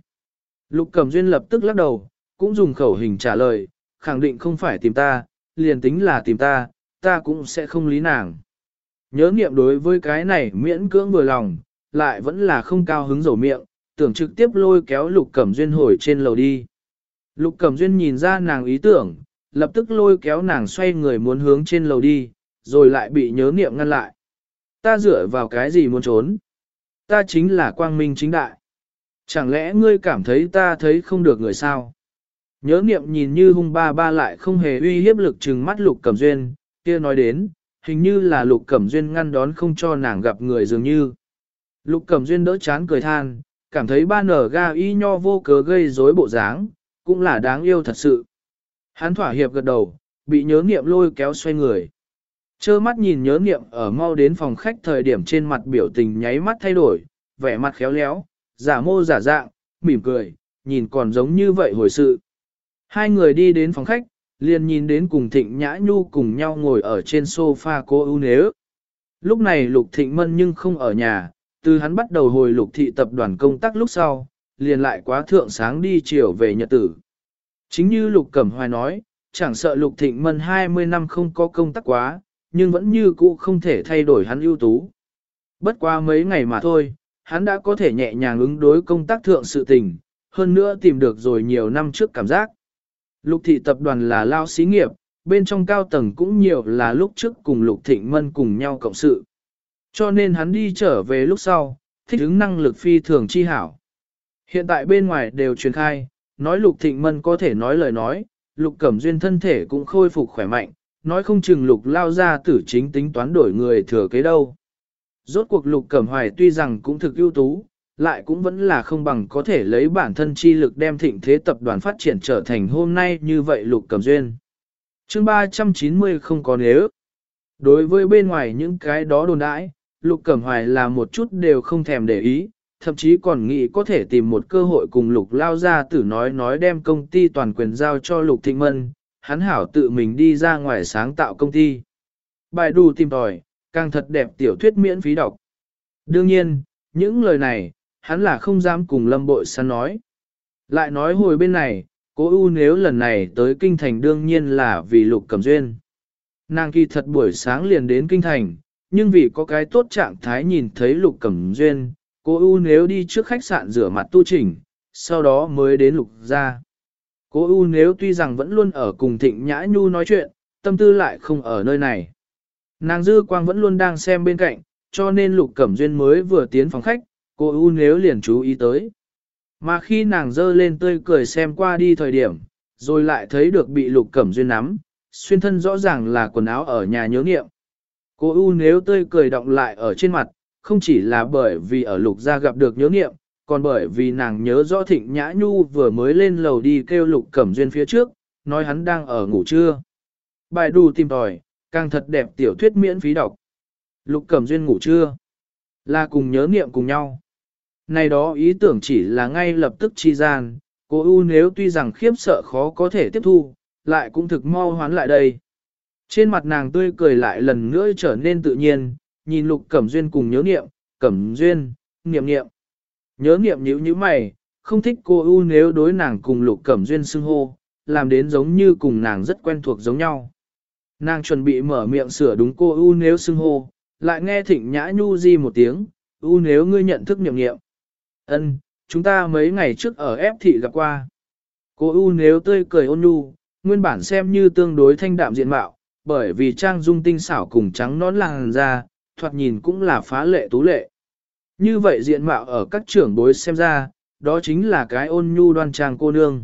Lục Cẩm Duyên lập tức lắc đầu, cũng dùng khẩu hình trả lời, khẳng định không phải tìm ta, liền tính là tìm ta, ta cũng sẽ không lý nàng. Nhớ nghiệm đối với cái này miễn cưỡng vừa lòng, lại vẫn là không cao hứng dầu miệng, tưởng trực tiếp lôi kéo Lục Cẩm Duyên hồi trên lầu đi. Lục Cẩm Duyên nhìn ra nàng ý tưởng, lập tức lôi kéo nàng xoay người muốn hướng trên lầu đi, rồi lại bị nhớ niệm ngăn lại. Ta dựa vào cái gì muốn trốn? Ta chính là quang minh chính đại. Chẳng lẽ ngươi cảm thấy ta thấy không được người sao? Nhớ niệm nhìn như hung ba ba lại không hề uy hiếp lực trừng mắt lục cẩm duyên, kia nói đến, hình như là lục cẩm duyên ngăn đón không cho nàng gặp người dường như. Lục cẩm duyên đỡ chán cười than, cảm thấy ba nở ga y nho vô cớ gây rối bộ dáng, cũng là đáng yêu thật sự. Hắn thỏa hiệp gật đầu, bị nhớ niệm lôi kéo xoay người. Chơ mắt nhìn nhớ niệm ở mau đến phòng khách thời điểm trên mặt biểu tình nháy mắt thay đổi, vẻ mặt khéo léo, giả mô giả dạng, mỉm cười, nhìn còn giống như vậy hồi sự. Hai người đi đến phòng khách, liền nhìn đến cùng Thịnh Nhã Nhu cùng nhau ngồi ở trên sofa cô ưu nếu. Lúc này Lục Thịnh Mân nhưng không ở nhà, từ hắn bắt đầu hồi Lục Thị tập đoàn công tác lúc sau, liền lại quá thượng sáng đi chiều về nhật tử. Chính như Lục Cẩm Hoài nói, chẳng sợ Lục Thịnh Mân 20 năm không có công tác quá, nhưng vẫn như cũ không thể thay đổi hắn ưu tú. Bất qua mấy ngày mà thôi, hắn đã có thể nhẹ nhàng ứng đối công tác thượng sự tình, hơn nữa tìm được rồi nhiều năm trước cảm giác. Lục thị tập đoàn là lao xí nghiệp, bên trong cao tầng cũng nhiều là lúc trước cùng Lục Thịnh Mân cùng nhau cộng sự. Cho nên hắn đi trở về lúc sau, thích ứng năng lực phi thường chi hảo. Hiện tại bên ngoài đều truyền khai, nói Lục Thịnh Mân có thể nói lời nói, Lục Cẩm Duyên thân thể cũng khôi phục khỏe mạnh, nói không chừng Lục lao ra tử chính tính toán đổi người thừa kế đâu. Rốt cuộc Lục Cẩm Hoài tuy rằng cũng thực ưu tú, lại cũng vẫn là không bằng có thể lấy bản thân chi lực đem thịnh thế tập đoàn phát triển trở thành hôm nay như vậy lục cẩm duyên. chương 390 không có nếu. Đối với bên ngoài những cái đó đồn đãi, Lục Cẩm Hoài là một chút đều không thèm để ý, thậm chí còn nghĩ có thể tìm một cơ hội cùng Lục Lao ra tử nói nói đem công ty toàn quyền giao cho Lục Thịnh Mân, hắn hảo tự mình đi ra ngoài sáng tạo công ty. Bài đù tìm tòi, càng thật đẹp tiểu thuyết miễn phí đọc. Đương nhiên, những lời này, hắn là không dám cùng lâm bội săn nói. Lại nói hồi bên này, cố ưu nếu lần này tới kinh thành đương nhiên là vì lục cẩm duyên. Nàng kỳ thật buổi sáng liền đến kinh thành, nhưng vì có cái tốt trạng thái nhìn thấy lục cẩm duyên, cô ưu nếu đi trước khách sạn rửa mặt tu chỉnh, sau đó mới đến lục ra. cô ưu nếu tuy rằng vẫn luôn ở cùng thịnh nhã nhu nói chuyện, tâm tư lại không ở nơi này. Nàng dư quang vẫn luôn đang xem bên cạnh, cho nên lục cẩm duyên mới vừa tiến phòng khách, cô ưu nếu liền chú ý tới. Mà khi nàng dơ lên tươi cười xem qua đi thời điểm, rồi lại thấy được bị lục cẩm duyên nắm, xuyên thân rõ ràng là quần áo ở nhà nhớ nghiệm. Cô U nếu tươi cười động lại ở trên mặt, không chỉ là bởi vì ở lục gia gặp được nhớ nghiệm, còn bởi vì nàng nhớ rõ thịnh nhã nhu vừa mới lên lầu đi kêu lục cẩm duyên phía trước, nói hắn đang ở ngủ trưa. Bài đù tìm tòi, càng thật đẹp tiểu thuyết miễn phí đọc. Lục cẩm duyên ngủ trưa, là cùng nhớ nghiệm cùng nhau. Này đó ý tưởng chỉ là ngay lập tức chi gian, cô U nếu tuy rằng khiếp sợ khó có thể tiếp thu, lại cũng thực mau hoán lại đây. Trên mặt nàng tươi cười lại lần nữa trở nên tự nhiên, nhìn lục cẩm duyên cùng nhớ nghiệm, cẩm duyên, niệm niệm. Nhớ nghiệm nhíu như mày, không thích cô U nếu đối nàng cùng lục cẩm duyên xưng hô, làm đến giống như cùng nàng rất quen thuộc giống nhau. Nàng chuẩn bị mở miệng sửa đúng cô U nếu xưng hô, lại nghe thịnh nhã nhu di một tiếng, U nếu ngươi nhận thức niệm niệm. Ân, chúng ta mấy ngày trước ở ép thị gặp qua. Cô U nếu tươi cười ôn nhu, nguyên bản xem như tương đối thanh đạm diện mạo, bởi vì trang dung tinh xảo cùng trắng nón làng ra, thoạt nhìn cũng là phá lệ tú lệ. Như vậy diện mạo ở các trưởng bối xem ra, đó chính là cái ôn nhu đoan trang cô nương.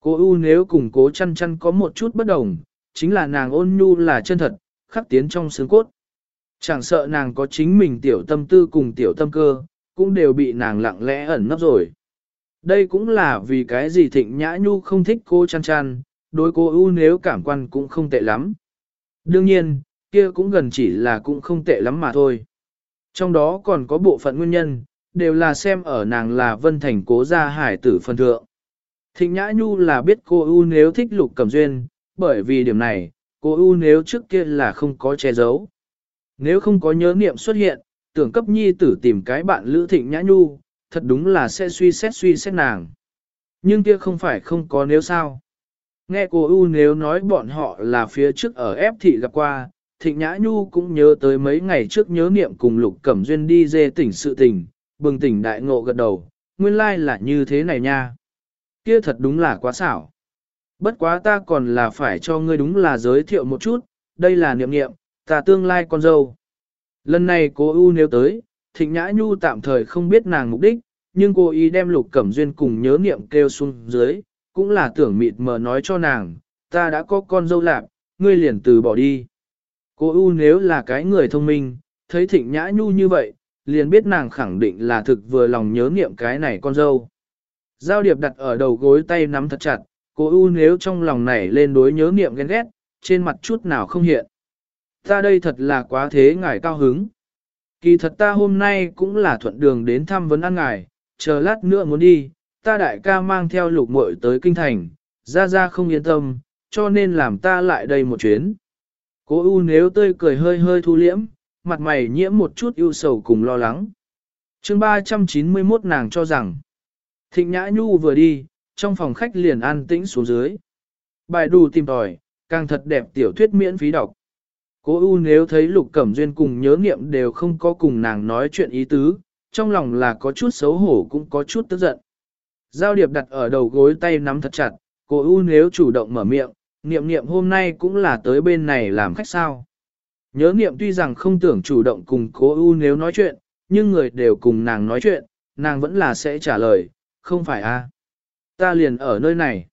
Cô U nếu cùng cố chăn chăn có một chút bất đồng, chính là nàng ôn nhu là chân thật, khắc tiến trong xương cốt. Chẳng sợ nàng có chính mình tiểu tâm tư cùng tiểu tâm cơ, cũng đều bị nàng lặng lẽ ẩn nấp rồi. Đây cũng là vì cái gì thịnh nhã nhu không thích cô chăn chăn, đối cô u nếu cảm quan cũng không tệ lắm. Đương nhiên, kia cũng gần chỉ là cũng không tệ lắm mà thôi. Trong đó còn có bộ phận nguyên nhân, đều là xem ở nàng là vân thành cố gia hải tử phân thượng. Thịnh Nhã Nhu là biết cô u nếu thích lục cẩm duyên, bởi vì điểm này, cô u nếu trước kia là không có che giấu. Nếu không có nhớ niệm xuất hiện, tưởng cấp nhi tử tìm cái bạn lữ thịnh nhã nhu, thật đúng là sẽ suy xét suy xét nàng. Nhưng kia không phải không có nếu sao. Nghe cô U nếu nói bọn họ là phía trước ở ép thị gặp qua, thịnh nhã nhu cũng nhớ tới mấy ngày trước nhớ niệm cùng lục cẩm duyên đi dê tỉnh sự tình, bừng tỉnh đại ngộ gật đầu, nguyên lai like là như thế này nha. Kia thật đúng là quá xảo. Bất quá ta còn là phải cho ngươi đúng là giới thiệu một chút, đây là niệm niệm, ta tương lai con dâu. Lần này cô U nếu tới, Thịnh Nhã Nhu tạm thời không biết nàng mục đích, nhưng cô ý đem Lục Cẩm Duyên cùng nhớ niệm kêu xuống dưới, cũng là tưởng mịt mờ nói cho nàng, ta đã có con dâu lạc, ngươi liền từ bỏ đi. Cô U nếu là cái người thông minh, thấy Thịnh Nhã Nhu như vậy, liền biết nàng khẳng định là thực vừa lòng nhớ niệm cái này con dâu. Giao điệp đặt ở đầu gối tay nắm thật chặt, cô U nếu trong lòng này lên đối nhớ niệm ghen ghét, trên mặt chút nào không hiện. Ta đây thật là quá thế ngài cao hứng. Kỳ thật ta hôm nay cũng là thuận đường đến thăm vấn ăn ngài, chờ lát nữa muốn đi, ta đại ca mang theo lục muội tới kinh thành, ra ra không yên tâm, cho nên làm ta lại đây một chuyến. Cố U nếu tươi cười hơi hơi thu liễm, mặt mày nhiễm một chút ưu sầu cùng lo lắng. chương 391 nàng cho rằng, Thịnh Nhã Nhu vừa đi, trong phòng khách liền an tĩnh xuống dưới. Bài đủ tìm tòi, càng thật đẹp tiểu thuyết miễn phí đọc. Cố U nếu thấy Lục Cẩm Duyên cùng nhớ nghiệm đều không có cùng nàng nói chuyện ý tứ, trong lòng là có chút xấu hổ cũng có chút tức giận. Giao điệp đặt ở đầu gối tay nắm thật chặt, cố U nếu chủ động mở miệng, niệm niệm hôm nay cũng là tới bên này làm khách sao. Nhớ niệm tuy rằng không tưởng chủ động cùng cố U nếu nói chuyện, nhưng người đều cùng nàng nói chuyện, nàng vẫn là sẽ trả lời, không phải a Ta liền ở nơi này.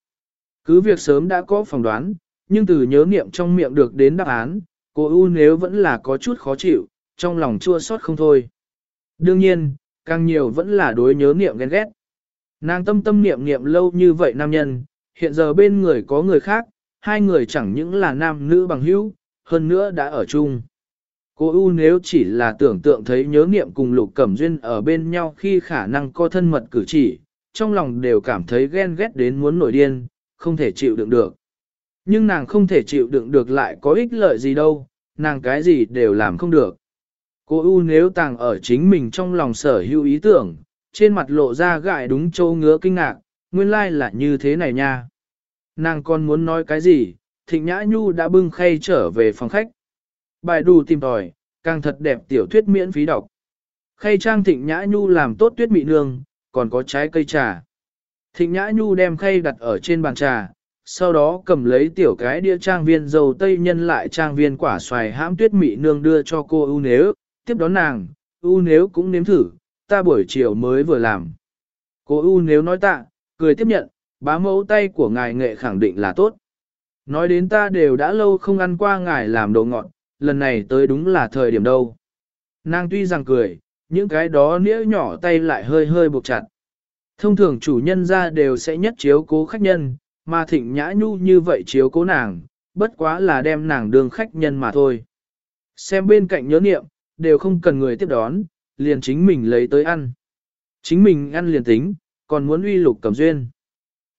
Cứ việc sớm đã có phỏng đoán, nhưng từ nhớ niệm trong miệng được đến đáp án, Cô U nếu vẫn là có chút khó chịu, trong lòng chua xót không thôi. Đương nhiên, càng nhiều vẫn là đối nhớ niệm ghen ghét. Nàng tâm tâm niệm niệm lâu như vậy nam nhân, hiện giờ bên người có người khác, hai người chẳng những là nam nữ bằng hữu, hơn nữa đã ở chung. Cô U nếu chỉ là tưởng tượng thấy nhớ niệm cùng Lục Cẩm Duyên ở bên nhau khi khả năng có thân mật cử chỉ, trong lòng đều cảm thấy ghen ghét đến muốn nổi điên, không thể chịu đựng được. Nhưng nàng không thể chịu đựng được lại có ích lợi gì đâu, nàng cái gì đều làm không được. Cô U nếu tàng ở chính mình trong lòng sở hữu ý tưởng, trên mặt lộ ra gại đúng châu ngứa kinh ngạc, nguyên lai like là như thế này nha. Nàng còn muốn nói cái gì, thịnh nhã nhu đã bưng khay trở về phòng khách. Bài đủ tìm tòi, càng thật đẹp tiểu thuyết miễn phí đọc. Khay trang thịnh nhã nhu làm tốt tuyết mị nương, còn có trái cây trà. Thịnh nhã nhu đem khay đặt ở trên bàn trà, sau đó cầm lấy tiểu cái đĩa trang viên dầu tây nhân lại trang viên quả xoài hãm tuyết mị nương đưa cho cô ưu nếu, tiếp đón nàng, ưu nếu cũng nếm thử, ta buổi chiều mới vừa làm. Cô u nếu nói tạ, cười tiếp nhận, bá mẫu tay của ngài nghệ khẳng định là tốt. Nói đến ta đều đã lâu không ăn qua ngài làm đồ ngọt, lần này tới đúng là thời điểm đâu. Nàng tuy rằng cười, những cái đó nĩa nhỏ tay lại hơi hơi buộc chặt. Thông thường chủ nhân ra đều sẽ nhất chiếu cố khách nhân, mà thịnh nhã nhu như vậy chiếu cố nàng, bất quá là đem nàng đương khách nhân mà thôi. Xem bên cạnh nhớ niệm, đều không cần người tiếp đón, liền chính mình lấy tới ăn. Chính mình ăn liền tính, còn muốn uy lục cầm duyên.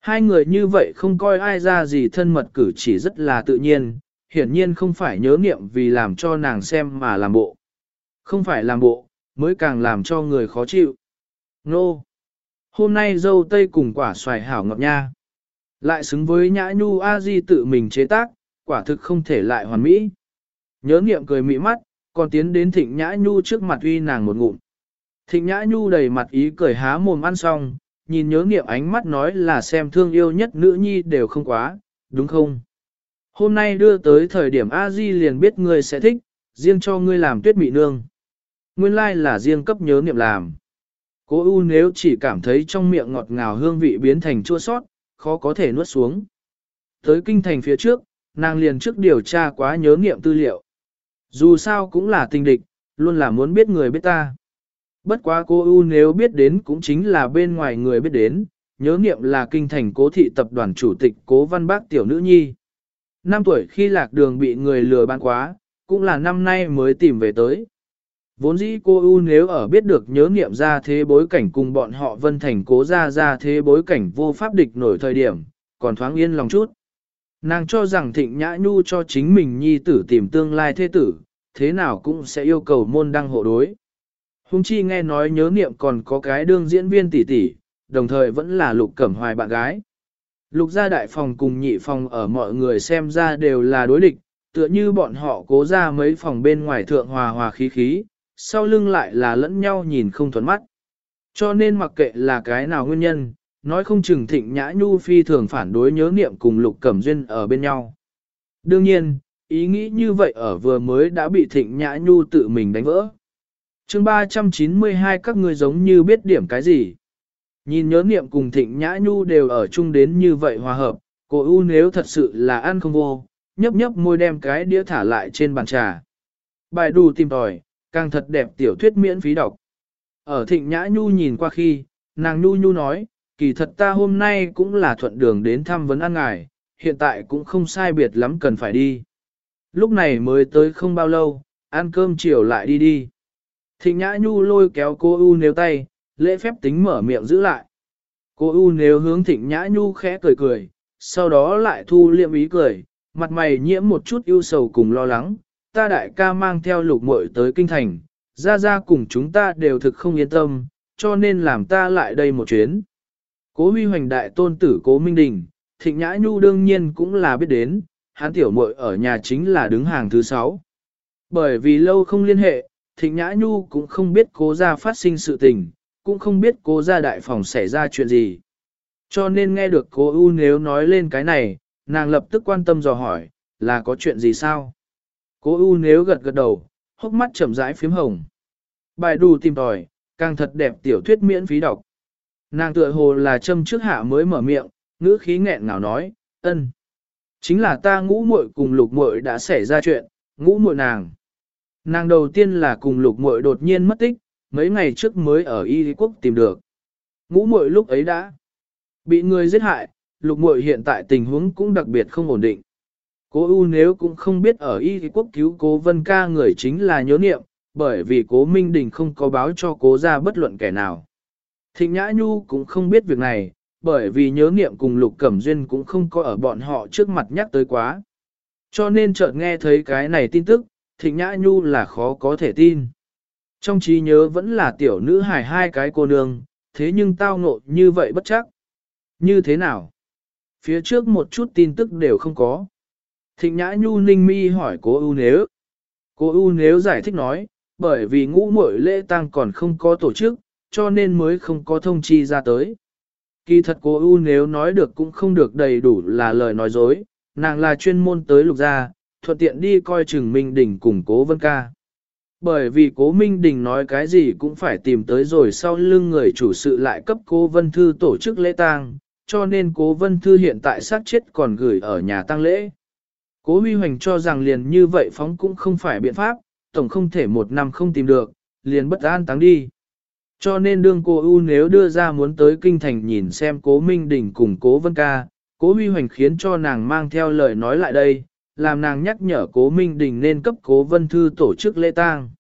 Hai người như vậy không coi ai ra gì thân mật cử chỉ rất là tự nhiên, hiển nhiên không phải nhớ niệm vì làm cho nàng xem mà làm bộ. Không phải làm bộ, mới càng làm cho người khó chịu. Nô! Hôm nay dâu tây cùng quả xoài hảo ngọt nha. Lại xứng với nhã nhu a di tự mình chế tác, quả thực không thể lại hoàn mỹ. Nhớ niệm cười mỹ mắt, còn tiến đến thịnh nhã nhu trước mặt uy nàng một ngụm. Thịnh nhã nhu đầy mặt ý cười há mồm ăn xong, nhìn nhớ niệm ánh mắt nói là xem thương yêu nhất nữ nhi đều không quá, đúng không? Hôm nay đưa tới thời điểm a di liền biết ngươi sẽ thích, riêng cho ngươi làm tuyết mị nương. Nguyên lai like là riêng cấp nhớ niệm làm. Cố U nếu chỉ cảm thấy trong miệng ngọt ngào hương vị biến thành chua sót, khó có thể nuốt xuống. Tới kinh thành phía trước, nàng liền trước điều tra quá nhớ nghiệm tư liệu. Dù sao cũng là tình địch, luôn là muốn biết người biết ta. Bất quá cô U nếu biết đến cũng chính là bên ngoài người biết đến, nhớ niệm là kinh thành cố thị tập đoàn chủ tịch cố văn bác tiểu nữ nhi. Năm tuổi khi lạc đường bị người lừa bán quá, cũng là năm nay mới tìm về tới. Vốn dĩ cô U nếu ở biết được nhớ niệm ra thế bối cảnh cùng bọn họ vân thành cố ra ra thế bối cảnh vô pháp địch nổi thời điểm, còn thoáng yên lòng chút. Nàng cho rằng thịnh nhã nhu cho chính mình nhi tử tìm tương lai thế tử, thế nào cũng sẽ yêu cầu môn đăng hộ đối. Hùng chi nghe nói nhớ niệm còn có cái đương diễn viên tỷ tỷ, đồng thời vẫn là lục cẩm hoài bạn gái. Lục gia đại phòng cùng nhị phòng ở mọi người xem ra đều là đối địch, tựa như bọn họ cố ra mấy phòng bên ngoài thượng hòa hòa khí khí, sau lưng lại là lẫn nhau nhìn không thuận mắt. Cho nên mặc kệ là cái nào nguyên nhân, nói không chừng thịnh nhã nhu phi thường phản đối nhớ niệm cùng lục cẩm duyên ở bên nhau. Đương nhiên, ý nghĩ như vậy ở vừa mới đã bị thịnh nhã nhu tự mình đánh vỡ. chương 392 các ngươi giống như biết điểm cái gì. Nhìn nhớ niệm cùng thịnh nhã nhu đều ở chung đến như vậy hòa hợp, cô U nếu thật sự là ăn không vô, nhấp nhấp môi đem cái đĩa thả lại trên bàn trà. Bài đù tìm tòi, càng thật đẹp tiểu thuyết miễn phí đọc. Ở thịnh nhã nhu nhìn qua khi, nàng nhu nhu nói, kỳ thật ta hôm nay cũng là thuận đường đến thăm vấn an ngài, hiện tại cũng không sai biệt lắm cần phải đi. Lúc này mới tới không bao lâu, ăn cơm chiều lại đi đi. Thịnh nhã nhu lôi kéo cô U nếu tay, lễ phép tính mở miệng giữ lại. Cô U nếu hướng thịnh nhã nhu khẽ cười cười, sau đó lại thu liệm ý cười, mặt mày nhiễm một chút ưu sầu cùng lo lắng, ta đại ca mang theo lục muội tới kinh thành, ra ra cùng chúng ta đều thực không yên tâm, cho nên làm ta lại đây một chuyến. Cố huy hoành đại tôn tử cố Minh Đình, thịnh nhã nhu đương nhiên cũng là biết đến, hắn tiểu muội ở nhà chính là đứng hàng thứ sáu. Bởi vì lâu không liên hệ, thịnh nhã nhu cũng không biết cố ra phát sinh sự tình, cũng không biết cố ra đại phòng xảy ra chuyện gì. Cho nên nghe được cố U nếu nói lên cái này, nàng lập tức quan tâm dò hỏi, là có chuyện gì sao? Cố U nếu gật gật đầu, hốc mắt chậm rãi phím hồng. Bài đù tìm tòi, càng thật đẹp tiểu thuyết miễn phí đọc. Nàng tựa hồ là châm trước hạ mới mở miệng, ngữ khí nghẹn ngào nói, ân. Chính là ta ngũ muội cùng lục muội đã xảy ra chuyện, ngũ muội nàng. Nàng đầu tiên là cùng lục muội đột nhiên mất tích, mấy ngày trước mới ở Y quốc tìm được. Ngũ muội lúc ấy đã bị người giết hại, lục muội hiện tại tình huống cũng đặc biệt không ổn định. Cố U nếu cũng không biết ở y quốc cứu cố vân ca người chính là nhớ niệm, bởi vì cố Minh Đình không có báo cho cố ra bất luận kẻ nào. Thịnh Nhã Nhu cũng không biết việc này, bởi vì nhớ niệm cùng Lục Cẩm Duyên cũng không có ở bọn họ trước mặt nhắc tới quá. Cho nên chợt nghe thấy cái này tin tức, Thịnh Nhã Nhu là khó có thể tin. Trong trí nhớ vẫn là tiểu nữ hài hai cái cô nương, thế nhưng tao ngộ như vậy bất chắc. Như thế nào? Phía trước một chút tin tức đều không có. Thịnh Nhã Nhu ninh mi hỏi cố U nếu. Cô U nếu giải thích nói, bởi vì ngũ muội lễ tang còn không có tổ chức, cho nên mới không có thông chi ra tới. Kỳ thật cô U nếu nói được cũng không được đầy đủ là lời nói dối, nàng là chuyên môn tới lục gia, thuận tiện đi coi chừng Minh Đình cùng cố vân ca. Bởi vì cố Minh Đình nói cái gì cũng phải tìm tới rồi sau lưng người chủ sự lại cấp cố vân thư tổ chức lễ tang, cho nên cố vân thư hiện tại sát chết còn gửi ở nhà tang lễ. Cố huy hoành cho rằng liền như vậy phóng cũng không phải biện pháp, tổng không thể một năm không tìm được, liền bất an táng đi. Cho nên đương cô U nếu đưa ra muốn tới kinh thành nhìn xem cố Minh Đình cùng cố Vân Ca, cố huy hoành khiến cho nàng mang theo lời nói lại đây, làm nàng nhắc nhở cố Minh Đình nên cấp cố Vân Thư tổ chức lễ tang.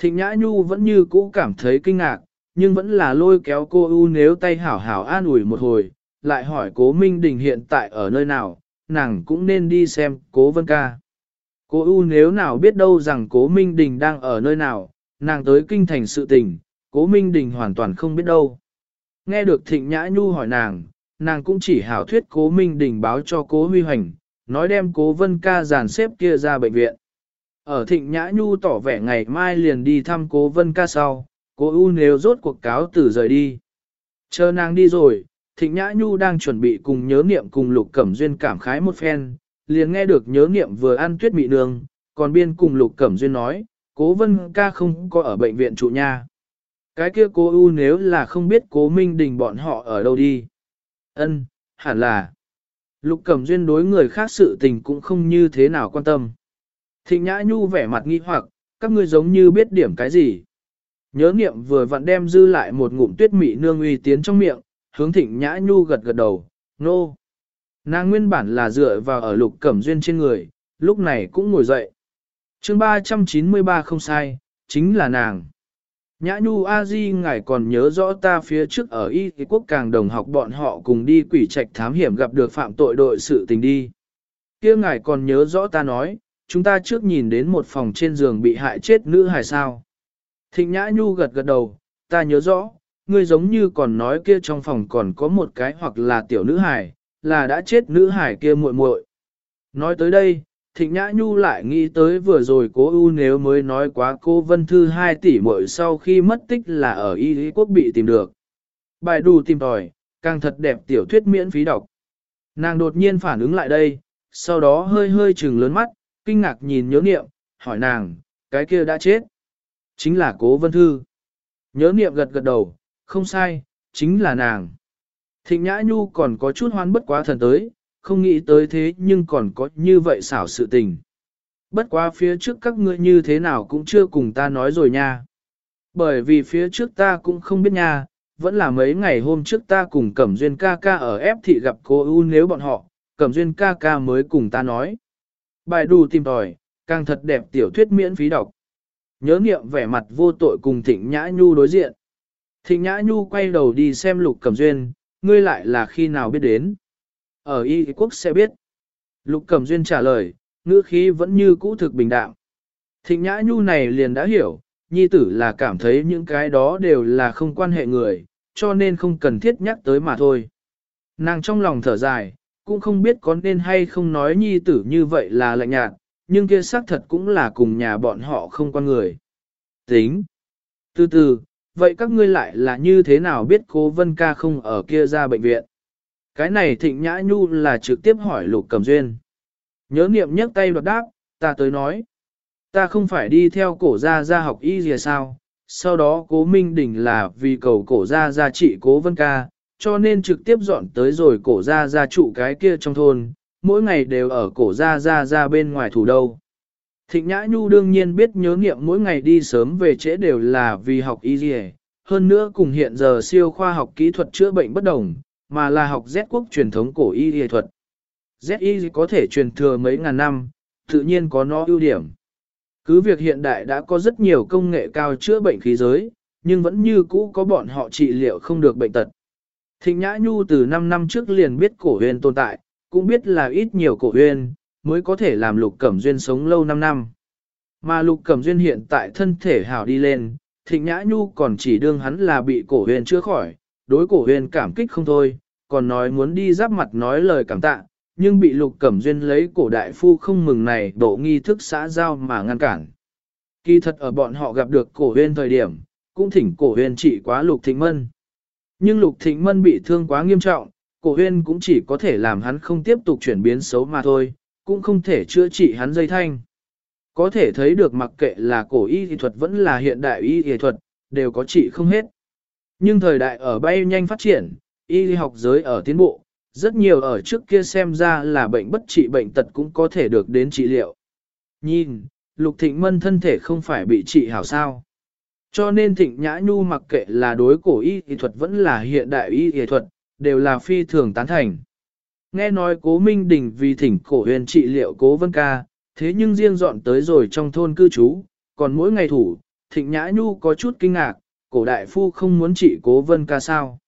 Thịnh Nhã Nhu vẫn như cũ cảm thấy kinh ngạc, nhưng vẫn là lôi kéo cô U nếu tay hảo hảo an ủi một hồi, lại hỏi cố Minh Đình hiện tại ở nơi nào, nàng cũng nên đi xem cố Vân Ca. Cố U nếu nào biết đâu rằng cố Minh Đình đang ở nơi nào, nàng tới kinh thành sự tình, cố Minh Đình hoàn toàn không biết đâu. Nghe được Thịnh Nhã Nhu hỏi nàng, nàng cũng chỉ hảo thuyết cố Minh Đình báo cho cố Huy Hoành, nói đem cố Vân Ca dàn xếp kia ra bệnh viện. Ở Thịnh Nhã Nhu tỏ vẻ ngày mai liền đi thăm cố Vân Ca sau, cố U nếu rốt cuộc cáo từ rời đi. Chờ nàng đi rồi, Thịnh Nhã Nhu đang chuẩn bị cùng nhớ niệm cùng Lục Cẩm Duyên cảm khái một phen, liền nghe được nhớ niệm vừa ăn tuyết mị nương, còn biên cùng Lục Cẩm Duyên nói, cố vân ca không có ở bệnh viện trụ nha. Cái kia cố U nếu là không biết cố Minh Đình bọn họ ở đâu đi. ân hẳn là. Lục Cẩm Duyên đối người khác sự tình cũng không như thế nào quan tâm. Thịnh Nhã Nhu vẻ mặt nghi hoặc, các ngươi giống như biết điểm cái gì. Nhớ niệm vừa vặn đem dư lại một ngụm tuyết mị nương uy tiến trong miệng, hướng thịnh Nhã Nhu gật gật đầu, nô. No. Nàng nguyên bản là dựa vào ở lục cẩm duyên trên người, lúc này cũng ngồi dậy. chương 393 không sai, chính là nàng. Nhã Nhu A Di ngài còn nhớ rõ ta phía trước ở Y quốc càng đồng học bọn họ cùng đi quỷ trạch thám hiểm gặp được phạm tội đội sự tình đi. kia ngài còn nhớ rõ ta nói, chúng ta trước nhìn đến một phòng trên giường bị hại chết nữ hài sao. Thịnh Nhã Nhu gật gật đầu, ta nhớ rõ, ngươi giống như còn nói kia trong phòng còn có một cái hoặc là tiểu nữ hài, là đã chết nữ hải kia muội muội. Nói tới đây, Thịnh Nhã Nhu lại nghĩ tới vừa rồi cố ưu nếu mới nói quá cô Vân Thư 2 tỷ muội sau khi mất tích là ở Y Lý Quốc bị tìm được. Bài đù tìm tòi, càng thật đẹp tiểu thuyết miễn phí đọc. Nàng đột nhiên phản ứng lại đây, sau đó hơi hơi trừng lớn mắt, kinh ngạc nhìn nhớ niệm, hỏi nàng, cái kia đã chết. Chính là cố Vân Thư. Nhớ niệm gật gật đầu, không sai, chính là nàng. Thịnh Nhã Nhu còn có chút hoan bất quá thần tới, không nghĩ tới thế nhưng còn có như vậy xảo sự tình. Bất quá phía trước các ngươi như thế nào cũng chưa cùng ta nói rồi nha. Bởi vì phía trước ta cũng không biết nha, vẫn là mấy ngày hôm trước ta cùng Cẩm Duyên ca ca ở ép thị gặp cô U nếu bọn họ, Cẩm Duyên ca ca mới cùng ta nói. Bài đù tìm tòi, càng thật đẹp tiểu thuyết miễn phí đọc. Nhớ nghiệm vẻ mặt vô tội cùng Thịnh Nhã Nhu đối diện. Thịnh Nhã Nhu quay đầu đi xem Lục Cẩm Duyên, ngươi lại là khi nào biết đến? Ở Y quốc sẽ biết. Lục Cẩm Duyên trả lời, ngữ khí vẫn như cũ thực bình đạm. Thịnh Nhã Nhu này liền đã hiểu, nhi tử là cảm thấy những cái đó đều là không quan hệ người, cho nên không cần thiết nhắc tới mà thôi. Nàng trong lòng thở dài, cũng không biết có nên hay không nói nhi tử như vậy là lạnh nhạt, nhưng kia xác thật cũng là cùng nhà bọn họ không quan người. Tính. Từ từ, vậy các ngươi lại là như thế nào biết cố vân ca không ở kia ra bệnh viện? Cái này thịnh nhã nhu là trực tiếp hỏi lục cầm duyên. Nhớ niệm nhấc tay đoạt đáp, ta tới nói. Ta không phải đi theo cổ gia gia học y gì sao? Sau đó cố Minh Đình là vì cầu cổ gia gia trị cố vân ca, cho nên trực tiếp dọn tới rồi cổ gia gia trụ cái kia trong thôn, mỗi ngày đều ở cổ gia gia gia bên ngoài thủ đâu. Thịnh Nhã Nhu đương nhiên biết nhớ nghiệm mỗi ngày đi sớm về trễ đều là vì học y dì hơn nữa cùng hiện giờ siêu khoa học kỹ thuật chữa bệnh bất đồng, mà là học Z quốc truyền thống cổ y y thuật. ZY có thể truyền thừa mấy ngàn năm, tự nhiên có nó ưu điểm. Cứ việc hiện đại đã có rất nhiều công nghệ cao chữa bệnh khí giới, nhưng vẫn như cũ có bọn họ trị liệu không được bệnh tật. Thịnh Nhã Nhu từ 5 năm trước liền biết cổ huyền tồn tại, cũng biết là ít nhiều cổ huyền, mới có thể làm lục cẩm duyên sống lâu 5 năm. Mà lục cẩm duyên hiện tại thân thể hảo đi lên, thịnh Nhã Nhu còn chỉ đương hắn là bị cổ huyền chữa khỏi, đối cổ huyền cảm kích không thôi, còn nói muốn đi giáp mặt nói lời cảm tạ, nhưng bị lục cẩm duyên lấy cổ đại phu không mừng này độ nghi thức xã giao mà ngăn cản. Kỳ thật ở bọn họ gặp được cổ huyền thời điểm, cũng thỉnh cổ huyền trị quá lục thịnh mân. Nhưng lục thịnh mân bị thương quá nghiêm trọng, cổ huyền cũng chỉ có thể làm hắn không tiếp tục chuyển biến xấu mà thôi, cũng không thể chữa trị hắn dây thanh. Có thể thấy được mặc kệ là cổ y y thuật vẫn là hiện đại y y thuật, đều có trị không hết. Nhưng thời đại ở bay nhanh phát triển, y học giới ở tiến bộ, rất nhiều ở trước kia xem ra là bệnh bất trị bệnh tật cũng có thể được đến trị liệu. Nhìn, Lục Thịnh Mân thân thể không phải bị trị hảo sao. Cho nên Thịnh Nhã Nhu mặc kệ là đối cổ y y thuật vẫn là hiện đại y y thuật, đều là phi thường tán thành. Nghe nói cố Minh Đình vì thỉnh cổ huyền trị liệu cố vân ca, thế nhưng riêng dọn tới rồi trong thôn cư trú, còn mỗi ngày thủ, Thịnh Nhã Nhu có chút kinh ngạc, cổ đại phu không muốn trị cố vân ca sao.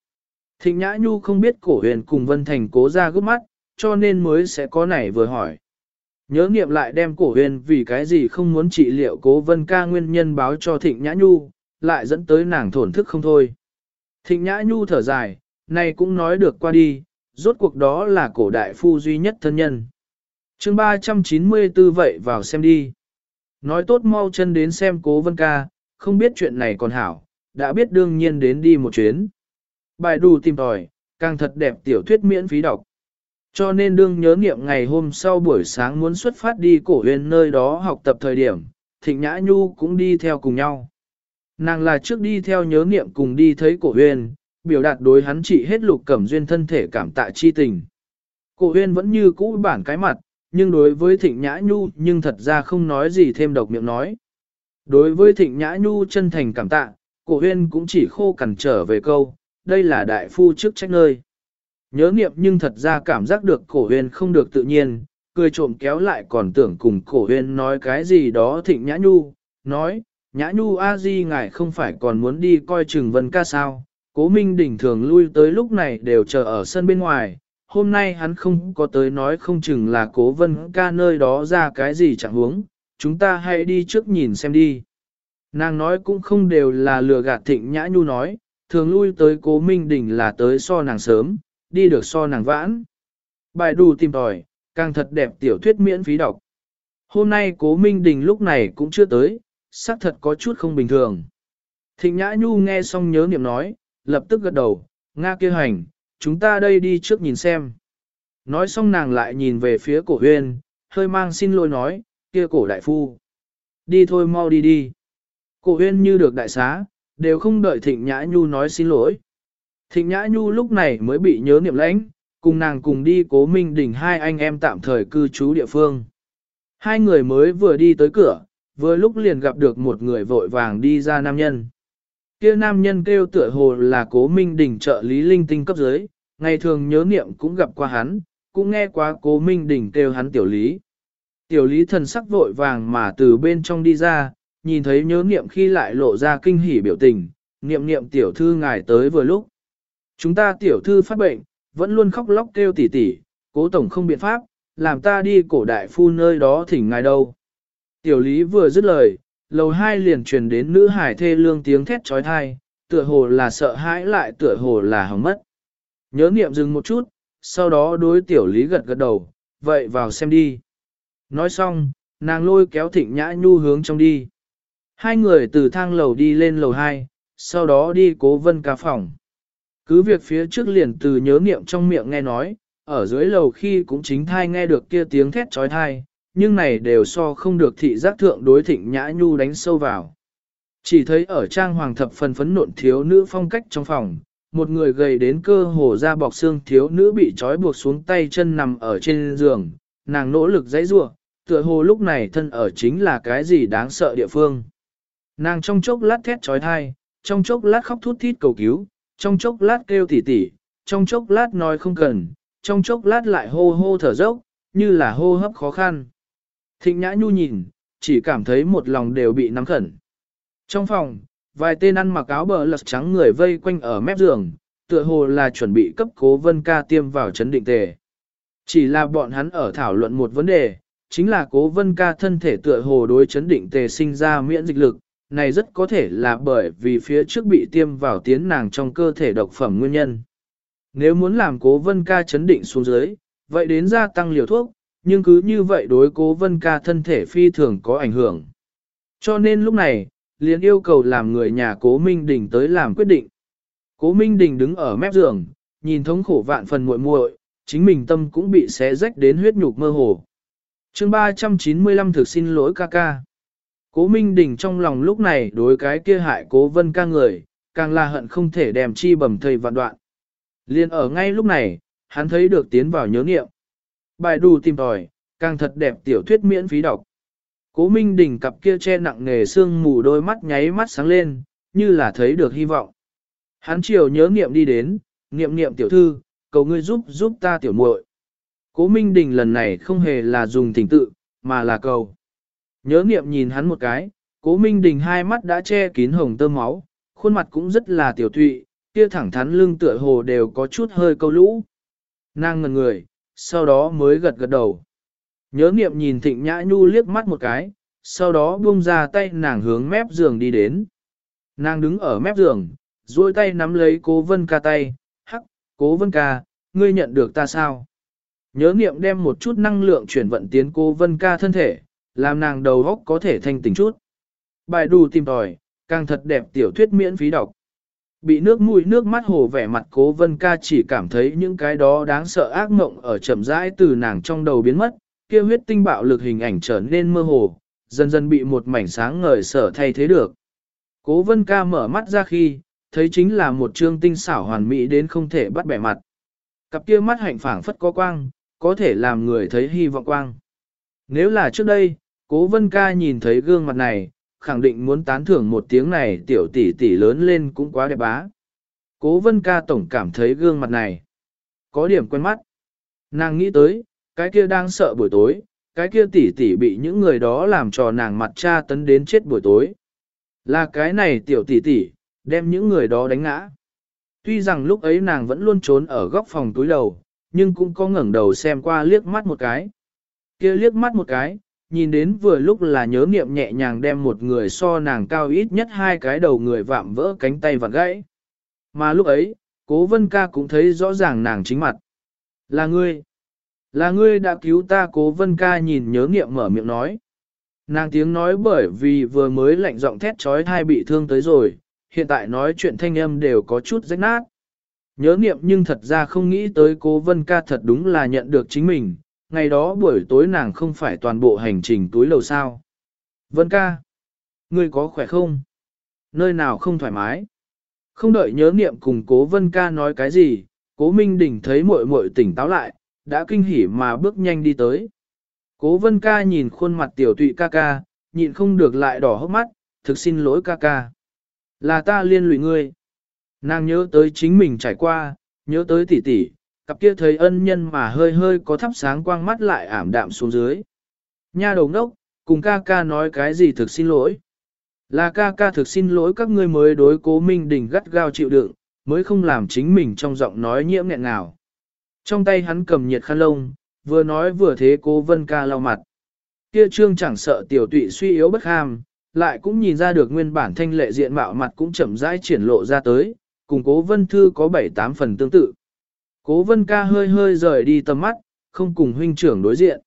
Thịnh Nhã Nhu không biết cổ huyền cùng Vân Thành cố ra gấp mắt, cho nên mới sẽ có này vừa hỏi. Nhớ nghiệm lại đem cổ huyền vì cái gì không muốn trị liệu cố Vân ca nguyên nhân báo cho Thịnh Nhã Nhu, lại dẫn tới nàng thổn thức không thôi. Thịnh Nhã Nhu thở dài, này cũng nói được qua đi, rốt cuộc đó là cổ đại phu duy nhất thân nhân. chương 394 vậy vào xem đi. Nói tốt mau chân đến xem cố Vân ca, không biết chuyện này còn hảo, đã biết đương nhiên đến đi một chuyến. Bài đủ tìm tòi, càng thật đẹp tiểu thuyết miễn phí đọc. Cho nên đương nhớ nghiệm ngày hôm sau buổi sáng muốn xuất phát đi cổ huyền nơi đó học tập thời điểm, Thịnh Nhã Nhu cũng đi theo cùng nhau. Nàng là trước đi theo nhớ nghiệm cùng đi thấy cổ huyền, biểu đạt đối hắn chỉ hết lục cẩm duyên thân thể cảm tạ chi tình. Cổ huyền vẫn như cũ bản cái mặt, nhưng đối với Thịnh Nhã Nhu nhưng thật ra không nói gì thêm độc miệng nói. Đối với Thịnh Nhã Nhu chân thành cảm tạ, cổ Huyên cũng chỉ khô cằn trở về câu, đây là đại phu trước trách nơi. Nhớ niệm nhưng thật ra cảm giác được cổ Huyên không được tự nhiên, cười trộm kéo lại còn tưởng cùng cổ Huyên nói cái gì đó thịnh nhã nhu, nói, nhã nhu a di ngài không phải còn muốn đi coi Trừng vân ca sao, cố minh đỉnh thường lui tới lúc này đều chờ ở sân bên ngoài, hôm nay hắn không có tới nói không chừng là cố vân ca nơi đó ra cái gì chẳng huống, chúng ta hãy đi trước nhìn xem đi. Nàng nói cũng không đều là lừa gạt thịnh nhã nhu nói, thường lui tới cố minh đình là tới so nàng sớm, đi được so nàng vãn. Bài đủ tìm tòi, càng thật đẹp tiểu thuyết miễn phí đọc. Hôm nay cố minh đình lúc này cũng chưa tới, xác thật có chút không bình thường. Thịnh Nhã Nhu nghe xong nhớ niệm nói, lập tức gật đầu, Nga kia hành, chúng ta đây đi trước nhìn xem. Nói xong nàng lại nhìn về phía cổ huyên, hơi mang xin lỗi nói, kia cổ đại phu. Đi thôi mau đi đi. Cổ huyên như được đại xá, đều không đợi Thịnh Nhã Nhu nói xin lỗi. Thịnh Nhã Nhu lúc này mới bị nhớ niệm lãnh, cùng nàng cùng đi cố minh đỉnh hai anh em tạm thời cư trú địa phương. Hai người mới vừa đi tới cửa, vừa lúc liền gặp được một người vội vàng đi ra nam nhân. Kia nam nhân kêu tựa hồ là cố minh đỉnh trợ lý linh tinh cấp dưới, ngày thường nhớ niệm cũng gặp qua hắn, cũng nghe qua cố minh đỉnh kêu hắn tiểu lý. Tiểu lý thần sắc vội vàng mà từ bên trong đi ra, nhìn thấy nhớ niệm khi lại lộ ra kinh hỉ biểu tình, niệm niệm tiểu thư ngài tới vừa lúc. Chúng ta tiểu thư phát bệnh, vẫn luôn khóc lóc kêu tỉ tỉ, cố tổng không biện pháp, làm ta đi cổ đại phu nơi đó thỉnh ngài đâu. Tiểu lý vừa dứt lời, lầu hai liền truyền đến nữ hải thê lương tiếng thét trói thai, tựa hồ là sợ hãi lại tựa hồ là hỏng mất. Nhớ niệm dừng một chút, sau đó đối tiểu lý gật gật đầu, vậy vào xem đi. Nói xong, nàng lôi kéo thịnh nhã nhu hướng trong đi. Hai người từ thang lầu đi lên lầu 2, sau đó đi cố vân ca phòng. Cứ việc phía trước liền từ nhớ niệm trong miệng nghe nói, ở dưới lầu khi cũng chính thai nghe được kia tiếng thét trói thai, nhưng này đều so không được thị giác thượng đối thịnh nhã nhu đánh sâu vào. Chỉ thấy ở trang hoàng thập phần phấn nộn thiếu nữ phong cách trong phòng, một người gầy đến cơ hồ ra bọc xương thiếu nữ bị trói buộc xuống tay chân nằm ở trên giường, nàng nỗ lực dãy rua, tựa hồ lúc này thân ở chính là cái gì đáng sợ địa phương. Nàng trong chốc lát thét trói thai, trong chốc lát khóc thút thít cầu cứu, trong chốc lát kêu tỉ tỉ, trong chốc lát nói không cần, trong chốc lát lại hô hô thở dốc, như là hô hấp khó khăn. Thịnh nhã nhu nhìn, chỉ cảm thấy một lòng đều bị nắm khẩn. Trong phòng, vài tên ăn mặc áo bờ lật trắng người vây quanh ở mép giường, tựa hồ là chuẩn bị cấp cố vân ca tiêm vào chấn định tề. Chỉ là bọn hắn ở thảo luận một vấn đề, chính là cố vân ca thân thể tựa hồ đối chấn định tề sinh ra miễn dịch lực, này rất có thể là bởi vì phía trước bị tiêm vào tiến nàng trong cơ thể độc phẩm nguyên nhân. Nếu muốn làm cố vân ca chấn định xuống dưới, vậy đến gia tăng liều thuốc, nhưng cứ như vậy đối cố vân ca thân thể phi thường có ảnh hưởng. Cho nên lúc này, liền yêu cầu làm người nhà cố Minh Đình tới làm quyết định. Cố Minh Đình đứng ở mép giường, nhìn thống khổ vạn phần muội muội, chính mình tâm cũng bị xé rách đến huyết nhục mơ hồ. chương 395 thực xin lỗi ca ca. Cố Minh Đình trong lòng lúc này đối cái kia hại cố vân ca người, càng là hận không thể đem chi bầm thầy vạn đoạn. Liên ở ngay lúc này, hắn thấy được tiến vào nhớ nghiệm. Bài đù tìm tòi, càng thật đẹp tiểu thuyết miễn phí đọc. Cố Minh Đình cặp kia che nặng nề sương mù đôi mắt nháy mắt sáng lên, như là thấy được hy vọng. Hắn chiều nhớ nghiệm đi đến, nghiệm nghiệm tiểu thư, cầu ngươi giúp giúp ta tiểu muội. Cố Minh Đình lần này không hề là dùng thỉnh tự, mà là cầu. Nhớ Niệm nhìn hắn một cái, cố Minh Đình hai mắt đã che kín hồng tơ máu, khuôn mặt cũng rất là tiểu thụy, kia thẳng thắn lưng tựa hồ đều có chút hơi câu lũ. Nàng ngần người, sau đó mới gật gật đầu. Nhớ Niệm nhìn thịnh nhã nhu liếc mắt một cái, sau đó buông ra tay nàng hướng mép giường đi đến. Nàng đứng ở mép giường, duỗi tay nắm lấy cố vân ca tay, hắc, cố vân ca, ngươi nhận được ta sao? Nhớ Niệm đem một chút năng lượng chuyển vận tiến cố vân ca thân thể, làm nàng đầu óc có thể thanh tỉnh chút. Bài đù tìm tòi, càng thật đẹp tiểu thuyết miễn phí đọc. Bị nước mũi nước mắt hồ vẻ mặt cố vân ca chỉ cảm thấy những cái đó đáng sợ ác mộng ở chậm rãi từ nàng trong đầu biến mất, kia huyết tinh bạo lực hình ảnh trở nên mơ hồ, dần dần bị một mảnh sáng ngời sở thay thế được. Cố vân ca mở mắt ra khi, thấy chính là một trương tinh xảo hoàn mỹ đến không thể bắt bẻ mặt. Cặp kia mắt hạnh phảng phất có quang, có thể làm người thấy hy vọng quang. Nếu là trước đây, cố vân ca nhìn thấy gương mặt này, khẳng định muốn tán thưởng một tiếng này tiểu tỷ tỷ lớn lên cũng quá đẹp bá. Cố vân ca tổng cảm thấy gương mặt này. Có điểm quen mắt. Nàng nghĩ tới, cái kia đang sợ buổi tối, cái kia tỷ tỷ bị những người đó làm cho nàng mặt cha tấn đến chết buổi tối. Là cái này tiểu tỷ tỷ, đem những người đó đánh ngã. Tuy rằng lúc ấy nàng vẫn luôn trốn ở góc phòng túi đầu, nhưng cũng có ngẩng đầu xem qua liếc mắt một cái. kia liếc mắt một cái, nhìn đến vừa lúc là nhớ niệm nhẹ nhàng đem một người so nàng cao ít nhất hai cái đầu người vạm vỡ cánh tay vặn gãy. Mà lúc ấy, cố vân ca cũng thấy rõ ràng nàng chính mặt. Là ngươi. Là ngươi đã cứu ta cố vân ca nhìn nhớ niệm mở miệng nói. Nàng tiếng nói bởi vì vừa mới lạnh giọng thét trói thai bị thương tới rồi, hiện tại nói chuyện thanh âm đều có chút rách nát. Nhớ niệm nhưng thật ra không nghĩ tới cố vân ca thật đúng là nhận được chính mình, ngày đó buổi tối nàng không phải toàn bộ hành trình túi lầu sao. Vân ca, ngươi có khỏe không? Nơi nào không thoải mái? Không đợi nhớ niệm cùng cố vân ca nói cái gì, cố Minh Đình thấy muội muội tỉnh táo lại, đã kinh hỉ mà bước nhanh đi tới. Cố vân ca nhìn khuôn mặt tiểu tụy ca ca, nhịn không được lại đỏ hốc mắt, thực xin lỗi ca ca. Là ta liên lụy ngươi. Nàng nhớ tới chính mình trải qua, nhớ tới tỷ tỷ, cặp kia thấy ân nhân mà hơi hơi có thắp sáng quang mắt lại ảm đạm xuống dưới. Nha đầu ngốc, cùng ca ca nói cái gì thực xin lỗi. Là ca ca thực xin lỗi các ngươi mới đối cố minh đình gắt gao chịu đựng, mới không làm chính mình trong giọng nói nhiễm nghẹn nào. Trong tay hắn cầm nhiệt khăn lông, vừa nói vừa thế cố vân ca lau mặt. Kia trương chẳng sợ tiểu tụy suy yếu bất ham, lại cũng nhìn ra được nguyên bản thanh lệ diện mạo mặt cũng chậm rãi triển lộ ra tới, cùng cố vân thư có 7-8 phần tương tự. Cố vân ca hơi hơi rời đi tầm mắt, không cùng huynh trưởng đối diện.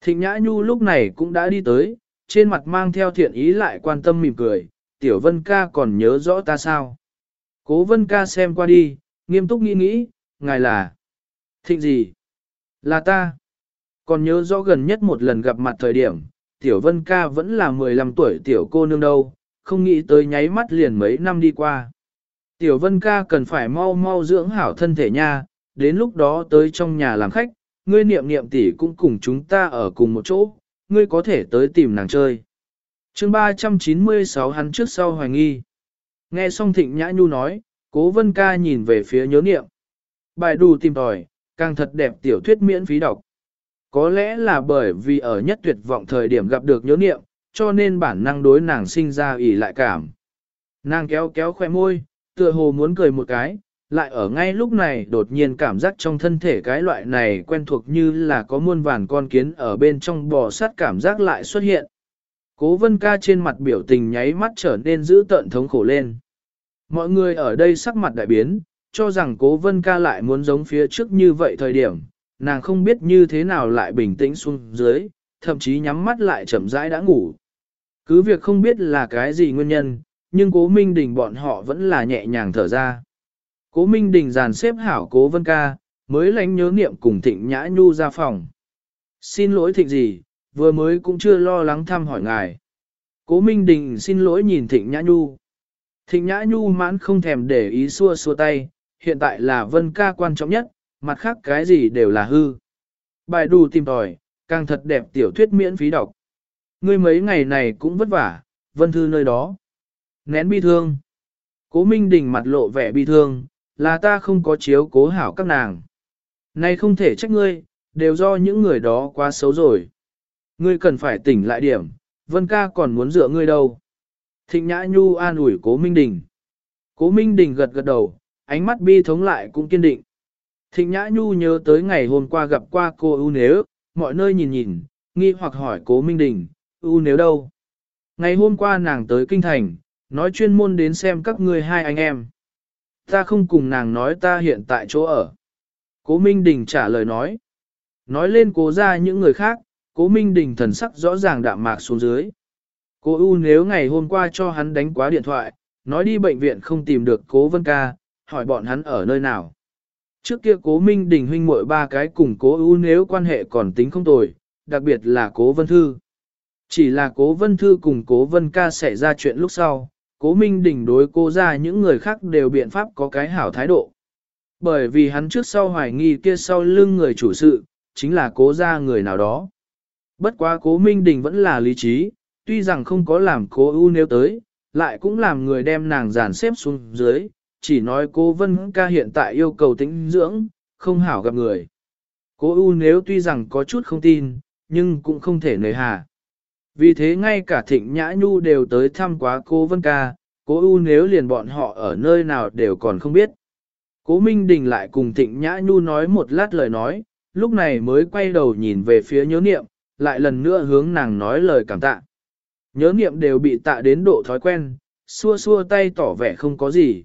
Thịnh Nhã Nhu lúc này cũng đã đi tới, trên mặt mang theo thiện ý lại quan tâm mỉm cười, tiểu vân ca còn nhớ rõ ta sao. Cố vân ca xem qua đi, nghiêm túc nghĩ nghĩ, ngài là. Thịnh gì? Là ta. Còn nhớ rõ gần nhất một lần gặp mặt thời điểm, tiểu vân ca vẫn là 15 tuổi tiểu cô nương đâu, không nghĩ tới nháy mắt liền mấy năm đi qua. Tiểu vân ca cần phải mau mau dưỡng hảo thân thể nha, đến lúc đó tới trong nhà làm khách, ngươi niệm niệm tỷ cũng cùng chúng ta ở cùng một chỗ, ngươi có thể tới tìm nàng chơi. chương 396 hắn trước sau hoài nghi. Nghe xong thịnh nhã nhu nói, cố vân ca nhìn về phía nhớ niệm. Bài đù tìm tòi, càng thật đẹp tiểu thuyết miễn phí đọc. Có lẽ là bởi vì ở nhất tuyệt vọng thời điểm gặp được nhớ niệm, cho nên bản năng đối nàng sinh ra ỉ lại cảm. Nàng kéo kéo khoe môi, tựa hồ muốn cười một cái, lại ở ngay lúc này đột nhiên cảm giác trong thân thể cái loại này quen thuộc như là có muôn vàn con kiến ở bên trong bò sát cảm giác lại xuất hiện. Cố vân ca trên mặt biểu tình nháy mắt trở nên dữ tợn thống khổ lên. Mọi người ở đây sắc mặt đại biến, cho rằng cố vân ca lại muốn giống phía trước như vậy thời điểm, nàng không biết như thế nào lại bình tĩnh xuống dưới, thậm chí nhắm mắt lại chậm rãi đã ngủ. Cứ việc không biết là cái gì nguyên nhân, nhưng cố Minh Đình bọn họ vẫn là nhẹ nhàng thở ra. Cố Minh Đình dàn xếp hảo cố vân ca, mới lánh nhớ niệm cùng thịnh nhã nhu ra phòng. Xin lỗi thịnh gì, vừa mới cũng chưa lo lắng thăm hỏi ngài. Cố Minh Đình xin lỗi nhìn thịnh nhã nhu. Thịnh nhã nhu mãn không thèm để ý xua xua tay, hiện tại là vân ca quan trọng nhất, mặt khác cái gì đều là hư. Bài đù tìm tòi, càng thật đẹp tiểu thuyết miễn phí đọc. Ngươi mấy ngày này cũng vất vả, vân thư nơi đó. Nén bi thương. Cố Minh Đình mặt lộ vẻ bi thương, là ta không có chiếu cố hảo các nàng. Này không thể trách ngươi, đều do những người đó quá xấu rồi. Ngươi cần phải tỉnh lại điểm, Vân ca còn muốn dựa ngươi đâu. Thịnh Nhã Nhu an ủi Cố Minh Đình. Cố Minh Đình gật gật đầu, ánh mắt bi thống lại cũng kiên định. Thịnh Nhã Nhu nhớ tới ngày hôm qua gặp qua cô ưu nếu, mọi nơi nhìn nhìn, nghi hoặc hỏi Cố Minh Đình, ưu nếu đâu? Ngày hôm qua nàng tới Kinh Thành, nói chuyên môn đến xem các ngươi hai anh em. Ta không cùng nàng nói ta hiện tại chỗ ở. Cố Minh Đình trả lời nói. Nói lên cố ra những người khác, cố Minh Đình thần sắc rõ ràng đạm mạc xuống dưới. Cố U nếu ngày hôm qua cho hắn đánh quá điện thoại, nói đi bệnh viện không tìm được cố Vân Ca, hỏi bọn hắn ở nơi nào. Trước kia cố Minh Đình huynh muội ba cái cùng cố U nếu quan hệ còn tính không tồi, đặc biệt là cố Vân Thư. Chỉ là cố Vân Thư cùng cố Vân Ca xảy ra chuyện lúc sau, cố Minh Đình đối cô ra những người khác đều biện pháp có cái hảo thái độ. Bởi vì hắn trước sau hoài nghi kia sau lưng người chủ sự, chính là cố ra người nào đó. Bất quá cố Minh Đình vẫn là lý trí, tuy rằng không có làm cố ưu nếu tới, lại cũng làm người đem nàng giàn xếp xuống dưới, chỉ nói cố Vân ca hiện tại yêu cầu tĩnh dưỡng, không hảo gặp người. Cố ưu nếu tuy rằng có chút không tin, nhưng cũng không thể nời hà. Vì thế ngay cả thịnh nhã nhu đều tới thăm quá cô Vân ca, cố u nếu liền bọn họ ở nơi nào đều còn không biết. Cố Minh Đình lại cùng thịnh nhã nhu nói một lát lời nói, lúc này mới quay đầu nhìn về phía nhớ niệm, lại lần nữa hướng nàng nói lời cảm tạ. Nhớ niệm đều bị tạ đến độ thói quen, xua xua tay tỏ vẻ không có gì.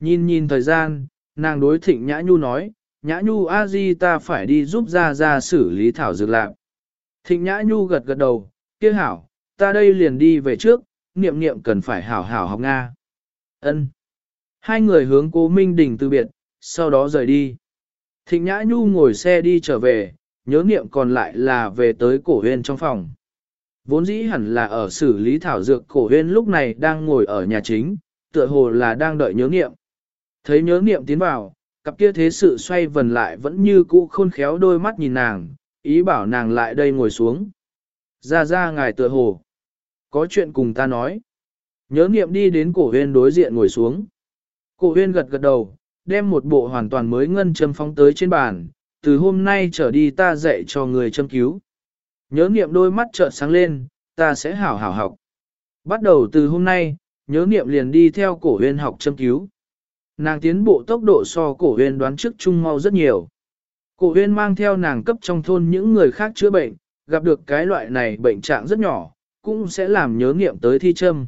Nhìn nhìn thời gian, nàng đối thịnh Nhã Nhu nói, Nhã Nhu a di ta phải đi giúp ra ra xử lý thảo dược lạc. Thịnh Nhã Nhu gật gật đầu, kia hảo, ta đây liền đi về trước, niệm niệm cần phải hảo hảo học Nga. Ân. Hai người hướng cố Minh Đình từ biệt, sau đó rời đi. Thịnh Nhã Nhu ngồi xe đi trở về, nhớ niệm còn lại là về tới cổ huyên trong phòng. Vốn dĩ hẳn là ở xử lý thảo dược cổ huyên lúc này đang ngồi ở nhà chính, tựa hồ là đang đợi nhớ niệm. Thấy nhớ niệm tiến vào, cặp kia thế sự xoay vần lại vẫn như cũ khôn khéo đôi mắt nhìn nàng, ý bảo nàng lại đây ngồi xuống. Ra ra ngài tựa hồ. Có chuyện cùng ta nói. Nhớ niệm đi đến cổ huyên đối diện ngồi xuống. Cổ huyên gật gật đầu, đem một bộ hoàn toàn mới ngân châm phóng tới trên bàn, từ hôm nay trở đi ta dạy cho người châm cứu. Nhớ niệm đôi mắt trợn sáng lên, ta sẽ hảo hảo học. Bắt đầu từ hôm nay, nhớ niệm liền đi theo cổ huyên học châm cứu. Nàng tiến bộ tốc độ so cổ huyên đoán trước chung mau rất nhiều. Cổ huyên mang theo nàng cấp trong thôn những người khác chữa bệnh, gặp được cái loại này bệnh trạng rất nhỏ, cũng sẽ làm nhớ niệm tới thi châm.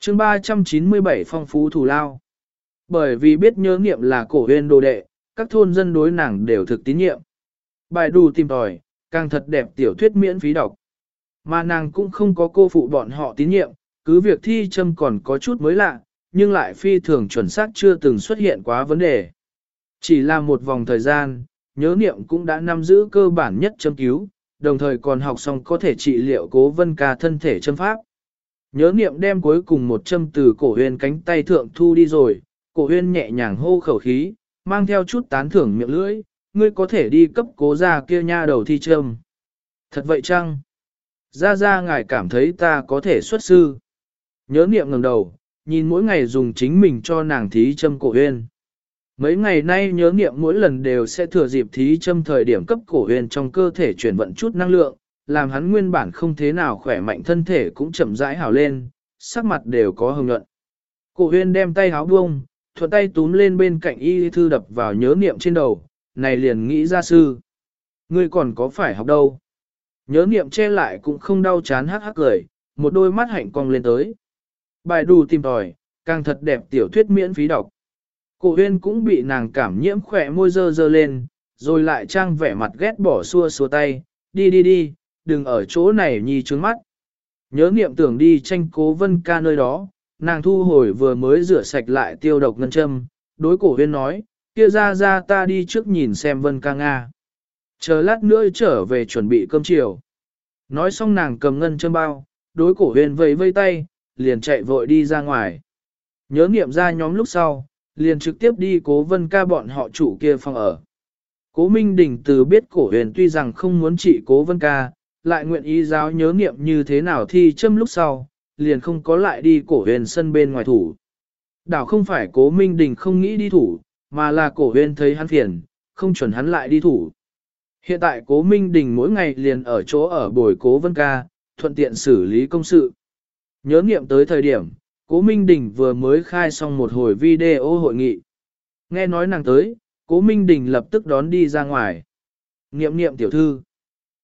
chương 397 phong phú thù lao. Bởi vì biết nhớ niệm là cổ huyên đồ đệ, các thôn dân đối nàng đều thực tín nhiệm. Bài đù tìm tòi, càng thật đẹp tiểu thuyết miễn phí đọc. Mà nàng cũng không có cô phụ bọn họ tín nhiệm, cứ việc thi châm còn có chút mới lạ, nhưng lại phi thường chuẩn xác chưa từng xuất hiện quá vấn đề. Chỉ là một vòng thời gian, nhớ niệm cũng đã nắm giữ cơ bản nhất châm cứu, đồng thời còn học xong có thể trị liệu cố vân ca thân thể châm pháp. Nhớ niệm đem cuối cùng một châm từ cổ huyên cánh tay thượng thu đi rồi, cổ huyên nhẹ nhàng hô khẩu khí, mang theo chút tán thưởng miệng lưỡi, ngươi có thể đi cấp cố ra kia nha đầu thi châm. Thật vậy chăng? Ra ra ngài cảm thấy ta có thể xuất sư. Nhớ niệm ngẩng đầu, nhìn mỗi ngày dùng chính mình cho nàng thí châm cổ huyên. Mấy ngày nay nhớ nghiệm mỗi lần đều sẽ thừa dịp thí châm thời điểm cấp cổ huyền trong cơ thể chuyển vận chút năng lượng, làm hắn nguyên bản không thế nào khỏe mạnh thân thể cũng chậm rãi hào lên, sắc mặt đều có hồng nhuận. Cổ huyền đem tay háo buông, thuận tay túm lên bên cạnh y thư đập vào nhớ niệm trên đầu, này liền nghĩ ra sư. Ngươi còn có phải học đâu? Nhớ niệm che lại cũng không đau chán hắc hắc cười, một đôi mắt hạnh cong lên tới. Bài đủ tìm tòi, càng thật đẹp tiểu thuyết miễn phí đọc. Cổ huyên cũng bị nàng cảm nhiễm khỏe môi dơ dơ lên, rồi lại trang vẻ mặt ghét bỏ xua xua tay, đi đi đi, đừng ở chỗ này nhì trướng mắt. Nhớ niệm tưởng đi tranh cố vân ca nơi đó, nàng thu hồi vừa mới rửa sạch lại tiêu độc ngân châm, đối cổ huyên nói, kia ra ra ta đi trước nhìn xem vân ca Nga. Chờ lát nữa trở về chuẩn bị cơm chiều. Nói xong nàng cầm ngân châm bao, đối cổ huyên vẫy vây tay, liền chạy vội đi ra ngoài. Nhớ niệm ra nhóm lúc sau, liền trực tiếp đi cố vân ca bọn họ chủ kia phòng ở. Cố Minh Đình từ biết cổ huyền tuy rằng không muốn trị cố vân ca, lại nguyện ý giáo nhớ niệm như thế nào thi châm lúc sau, liền không có lại đi cổ huyền sân bên ngoài thủ. Đảo không phải cố Minh Đình không nghĩ đi thủ, mà là cổ huyền thấy hắn phiền, không chuẩn hắn lại đi thủ. Hiện tại cố Minh Đình mỗi ngày liền ở chỗ ở bồi cố vân ca, thuận tiện xử lý công sự. Nhớ nghiệm tới thời điểm, cố Minh Đình vừa mới khai xong một hồi video hội nghị. Nghe nói nàng tới, cố Minh Đình lập tức đón đi ra ngoài. Nghiệm nghiệm tiểu thư.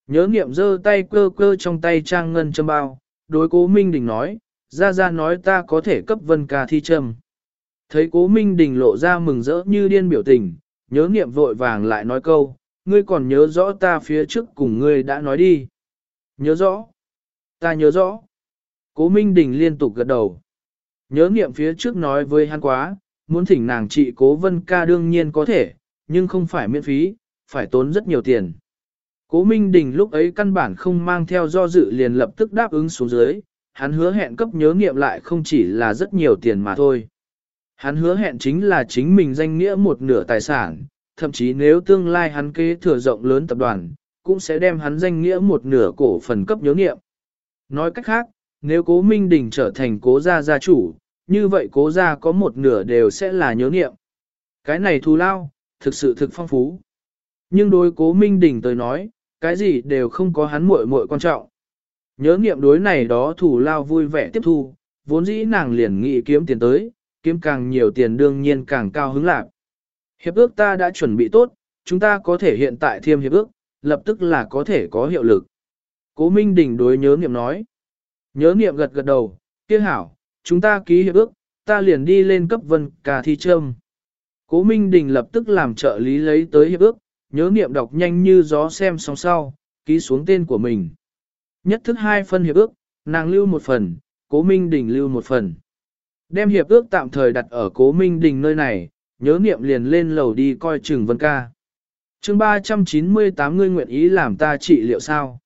Nhớ nghiệm giơ tay cơ cơ trong tay trang ngân châm bao, đối cố Minh Đình nói, ra ra nói ta có thể cấp vân ca thi châm. Thấy cố Minh Đình lộ ra mừng rỡ như điên biểu tình, nhớ nghiệm vội vàng lại nói câu, ngươi còn nhớ rõ ta phía trước cùng ngươi đã nói đi. Nhớ rõ. Ta nhớ rõ. Cố Minh Đình liên tục gật đầu. Nhớ nghiệm phía trước nói với hắn quá, muốn thỉnh nàng trị cố vân ca đương nhiên có thể, nhưng không phải miễn phí, phải tốn rất nhiều tiền. Cố Minh Đình lúc ấy căn bản không mang theo do dự liền lập tức đáp ứng xuống dưới, hắn hứa hẹn cấp nhớ nghiệm lại không chỉ là rất nhiều tiền mà thôi. Hắn hứa hẹn chính là chính mình danh nghĩa một nửa tài sản, thậm chí nếu tương lai hắn kế thừa rộng lớn tập đoàn, cũng sẽ đem hắn danh nghĩa một nửa cổ phần cấp nhớ nghiệm. Nói cách khác, nếu cố Minh Đình trở thành cố gia gia chủ, như vậy cố gia có một nửa đều sẽ là nhớ nghiệm. Cái này thù lao, thực sự thực phong phú. Nhưng đối cố Minh Đình tới nói, cái gì đều không có hắn muội muội quan trọng. Nhớ nghiệm đối này đó thù lao vui vẻ tiếp thu, vốn dĩ nàng liền nghĩ kiếm tiền tới, kiếm càng nhiều tiền đương nhiên càng cao hứng lạc. Hiệp ước ta đã chuẩn bị tốt, chúng ta có thể hiện tại thiêm hiệp ước, lập tức là có thể có hiệu lực. Cố Minh Đình đối nhớ nghiệm nói. Nhớ nghiệm gật gật đầu, kia hảo, chúng ta ký hiệp ước, ta liền đi lên cấp vân ca thi trâm. Cố Minh Đình lập tức làm trợ lý lấy tới hiệp ước, nhớ niệm đọc nhanh như gió xem xong sau, ký xuống tên của mình. Nhất thức hai phân hiệp ước, nàng lưu một phần, cố Minh Đình lưu một phần. Đem hiệp ước tạm thời đặt ở cố Minh Đình nơi này, nhớ niệm liền lên lầu đi coi chừng vân ca. chương 398 ngươi nguyện ý làm ta trị liệu sao?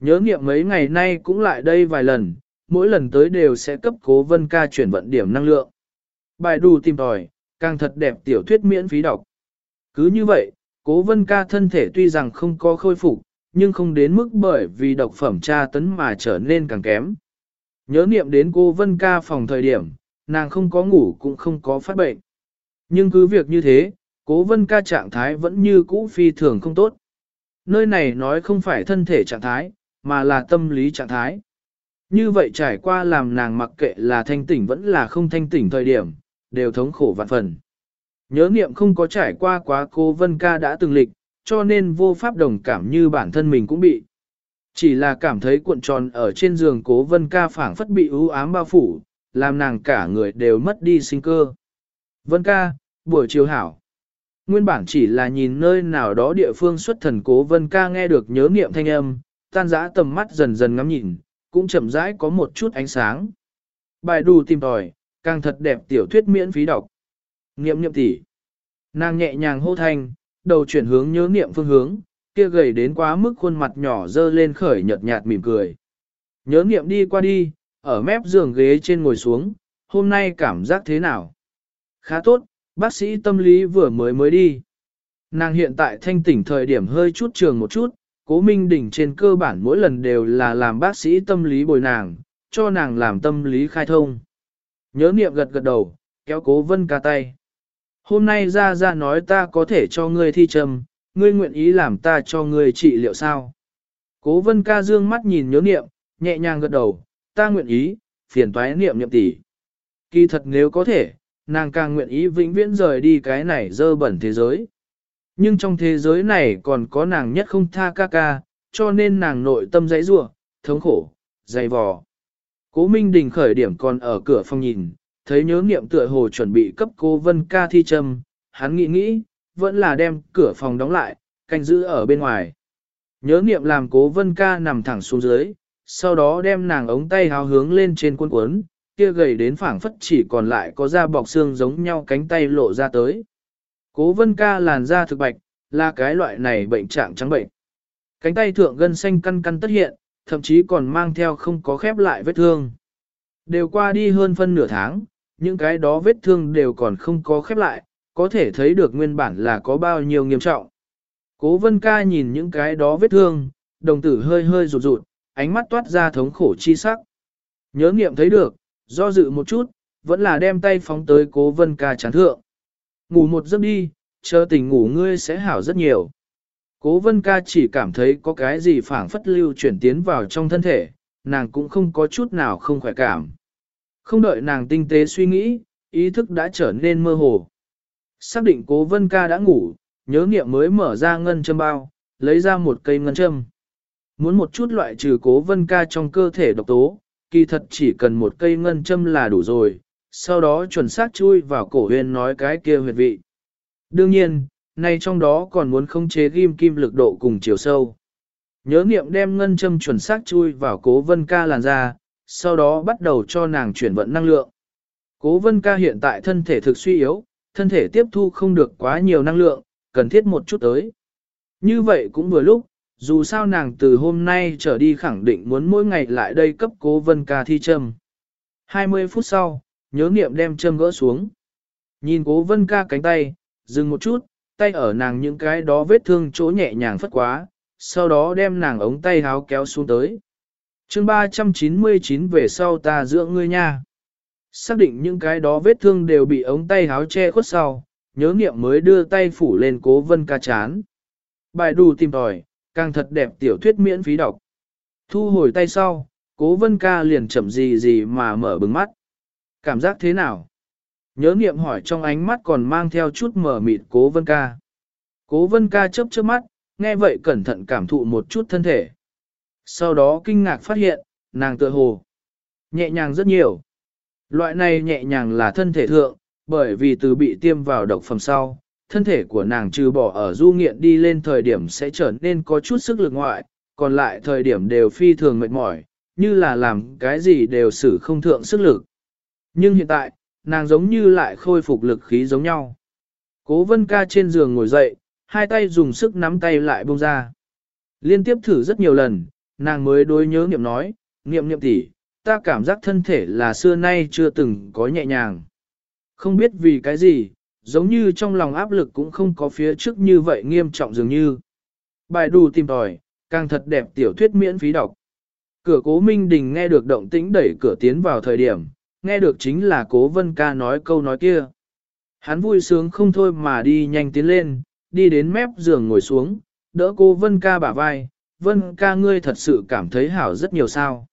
Nhớ niệm mấy ngày nay cũng lại đây vài lần, mỗi lần tới đều sẽ cấp cố vân ca chuyển vận điểm năng lượng. Bài đù tìm tòi, càng thật đẹp tiểu thuyết miễn phí đọc. Cứ như vậy, cố vân ca thân thể tuy rằng không có khôi phục, nhưng không đến mức bởi vì độc phẩm tra tấn mà trở nên càng kém. Nhớ niệm đến cô vân ca phòng thời điểm, nàng không có ngủ cũng không có phát bệnh. Nhưng cứ việc như thế, cố vân ca trạng thái vẫn như cũ phi thường không tốt. Nơi này nói không phải thân thể trạng thái, mà là tâm lý trạng thái. Như vậy trải qua làm nàng mặc kệ là thanh tỉnh vẫn là không thanh tỉnh thời điểm, đều thống khổ vạn phần. Nhớ niệm không có trải qua quá cô Vân Ca đã từng lịch, cho nên vô pháp đồng cảm như bản thân mình cũng bị. Chỉ là cảm thấy cuộn tròn ở trên giường cố Vân Ca phảng phất bị ưu ám bao phủ, làm nàng cả người đều mất đi sinh cơ. Vân Ca, buổi chiều hảo. Nguyên bản chỉ là nhìn nơi nào đó địa phương xuất thần cố Vân Ca nghe được nhớ niệm thanh âm, tan dã tầm mắt dần dần ngắm nhìn, cũng chậm rãi có một chút ánh sáng. Bài đù tìm tòi, càng thật đẹp tiểu thuyết miễn phí đọc. Niệm niệm tỷ. Nàng nhẹ nhàng hô thanh, đầu chuyển hướng nhớ niệm phương hướng, kia gầy đến quá mức khuôn mặt nhỏ dơ lên khởi nhợt nhạt mỉm cười. Nhớ niệm đi qua đi, ở mép giường ghế trên ngồi xuống, hôm nay cảm giác thế nào? Khá tốt, bác sĩ tâm lý vừa mới mới đi. Nàng hiện tại thanh tỉnh thời điểm hơi chút trường một chút, cố minh đỉnh trên cơ bản mỗi lần đều là làm bác sĩ tâm lý bồi nàng, cho nàng làm tâm lý khai thông. Nhớ niệm gật gật đầu, kéo cố vân ca tay. Hôm nay ra ra nói ta có thể cho ngươi thi trầm, ngươi nguyện ý làm ta cho ngươi trị liệu sao? Cố vân ca dương mắt nhìn nhớ niệm, nhẹ nhàng gật đầu, ta nguyện ý, phiền toái niệm niệm tỷ. Kỳ thật nếu có thể, nàng càng nguyện ý vĩnh viễn rời đi cái này dơ bẩn thế giới. Nhưng trong thế giới này còn có nàng nhất không tha ca ca, cho nên nàng nội tâm dãy rủa, thống khổ, dày vò. Cố Minh Đình khởi điểm còn ở cửa phòng nhìn, thấy nhớ nghiệm tựa hồ chuẩn bị cấp cô Vân ca thi châm, hắn nghĩ nghĩ, vẫn là đem cửa phòng đóng lại, canh giữ ở bên ngoài. Nhớ nghiệm làm cố Vân ca nằm thẳng xuống dưới, sau đó đem nàng ống tay háo hướng lên trên quân cuốn, kia gầy đến phảng phất chỉ còn lại có da bọc xương giống nhau cánh tay lộ ra tới. Cố vân ca làn da thực bạch, là cái loại này bệnh trạng trắng bệnh. Cánh tay thượng gân xanh căn căn tất hiện, thậm chí còn mang theo không có khép lại vết thương. Đều qua đi hơn phân nửa tháng, những cái đó vết thương đều còn không có khép lại, có thể thấy được nguyên bản là có bao nhiêu nghiêm trọng. Cố vân ca nhìn những cái đó vết thương, đồng tử hơi hơi rụt rụt, ánh mắt toát ra thống khổ chi sắc. Nhớ nghiệm thấy được, do dự một chút, vẫn là đem tay phóng tới cố vân ca chán thượng. Ngủ một giấc đi, chờ tỉnh ngủ ngươi sẽ hảo rất nhiều. Cố vân ca chỉ cảm thấy có cái gì phảng phất lưu chuyển tiến vào trong thân thể, nàng cũng không có chút nào không khỏe cảm. Không đợi nàng tinh tế suy nghĩ, ý thức đã trở nên mơ hồ. Xác định cố vân ca đã ngủ, nhớ nghiệm mới mở ra ngân châm bao, lấy ra một cây ngân châm. Muốn một chút loại trừ cố vân ca trong cơ thể độc tố, kỳ thật chỉ cần một cây ngân châm là đủ rồi, sau đó chuẩn xác chui vào cổ huyền nói cái kia huyệt vị. Đương nhiên, nay trong đó còn muốn khống chế ghim kim lực độ cùng chiều sâu. Nhớ niệm đem ngân châm chuẩn xác chui vào cố vân ca làn da, sau đó bắt đầu cho nàng chuyển vận năng lượng. Cố vân ca hiện tại thân thể thực suy yếu, thân thể tiếp thu không được quá nhiều năng lượng, cần thiết một chút tới. Như vậy cũng vừa lúc, dù sao nàng từ hôm nay trở đi khẳng định muốn mỗi ngày lại đây cấp cố vân ca thi châm. 20 phút sau, nhớ niệm đem châm gỡ xuống. Nhìn cố vân ca cánh tay, dừng một chút, tay ở nàng những cái đó vết thương chỗ nhẹ nhàng phất quá, sau đó đem nàng ống tay háo kéo xuống tới. chương 399 về sau ta dưỡng ngươi nha. Xác định những cái đó vết thương đều bị ống tay háo che khuất sau, nhớ nghiệm mới đưa tay phủ lên cố vân ca chán. Bài đủ tìm tòi, càng thật đẹp tiểu thuyết miễn phí đọc. Thu hồi tay sau, cố vân ca liền chậm gì gì mà mở bừng mắt. Cảm giác thế nào? Nhớ niệm hỏi trong ánh mắt còn mang theo chút mờ mịt cố vân ca. Cố vân ca chớp chớp mắt, nghe vậy cẩn thận cảm thụ một chút thân thể. Sau đó kinh ngạc phát hiện, nàng tựa hồ. Nhẹ nhàng rất nhiều. Loại này nhẹ nhàng là thân thể thượng, bởi vì từ bị tiêm vào độc phẩm sau, thân thể của nàng trừ bỏ ở du nghiện đi lên thời điểm sẽ trở nên có chút sức lực ngoại, còn lại thời điểm đều phi thường mệt mỏi, như là làm cái gì đều xử không thượng sức lực. Nhưng hiện tại, nàng giống như lại khôi phục lực khí giống nhau. Cố vân ca trên giường ngồi dậy, hai tay dùng sức nắm tay lại buông ra. Liên tiếp thử rất nhiều lần, nàng mới đối nhớ nghiệm nói, nghiệm nghiệm tỷ, ta cảm giác thân thể là xưa nay chưa từng có nhẹ nhàng. Không biết vì cái gì, giống như trong lòng áp lực cũng không có phía trước như vậy nghiêm trọng dường như. Bài đù tìm tòi, càng thật đẹp tiểu thuyết miễn phí đọc. Cửa cố Minh Đình nghe được động tĩnh đẩy cửa tiến vào thời điểm, nghe được chính là cố Vân ca nói câu nói kia. Hắn vui sướng không thôi mà đi nhanh tiến lên, đi đến mép giường ngồi xuống, đỡ cô Vân ca bả vai, Vân ca ngươi thật sự cảm thấy hảo rất nhiều sao.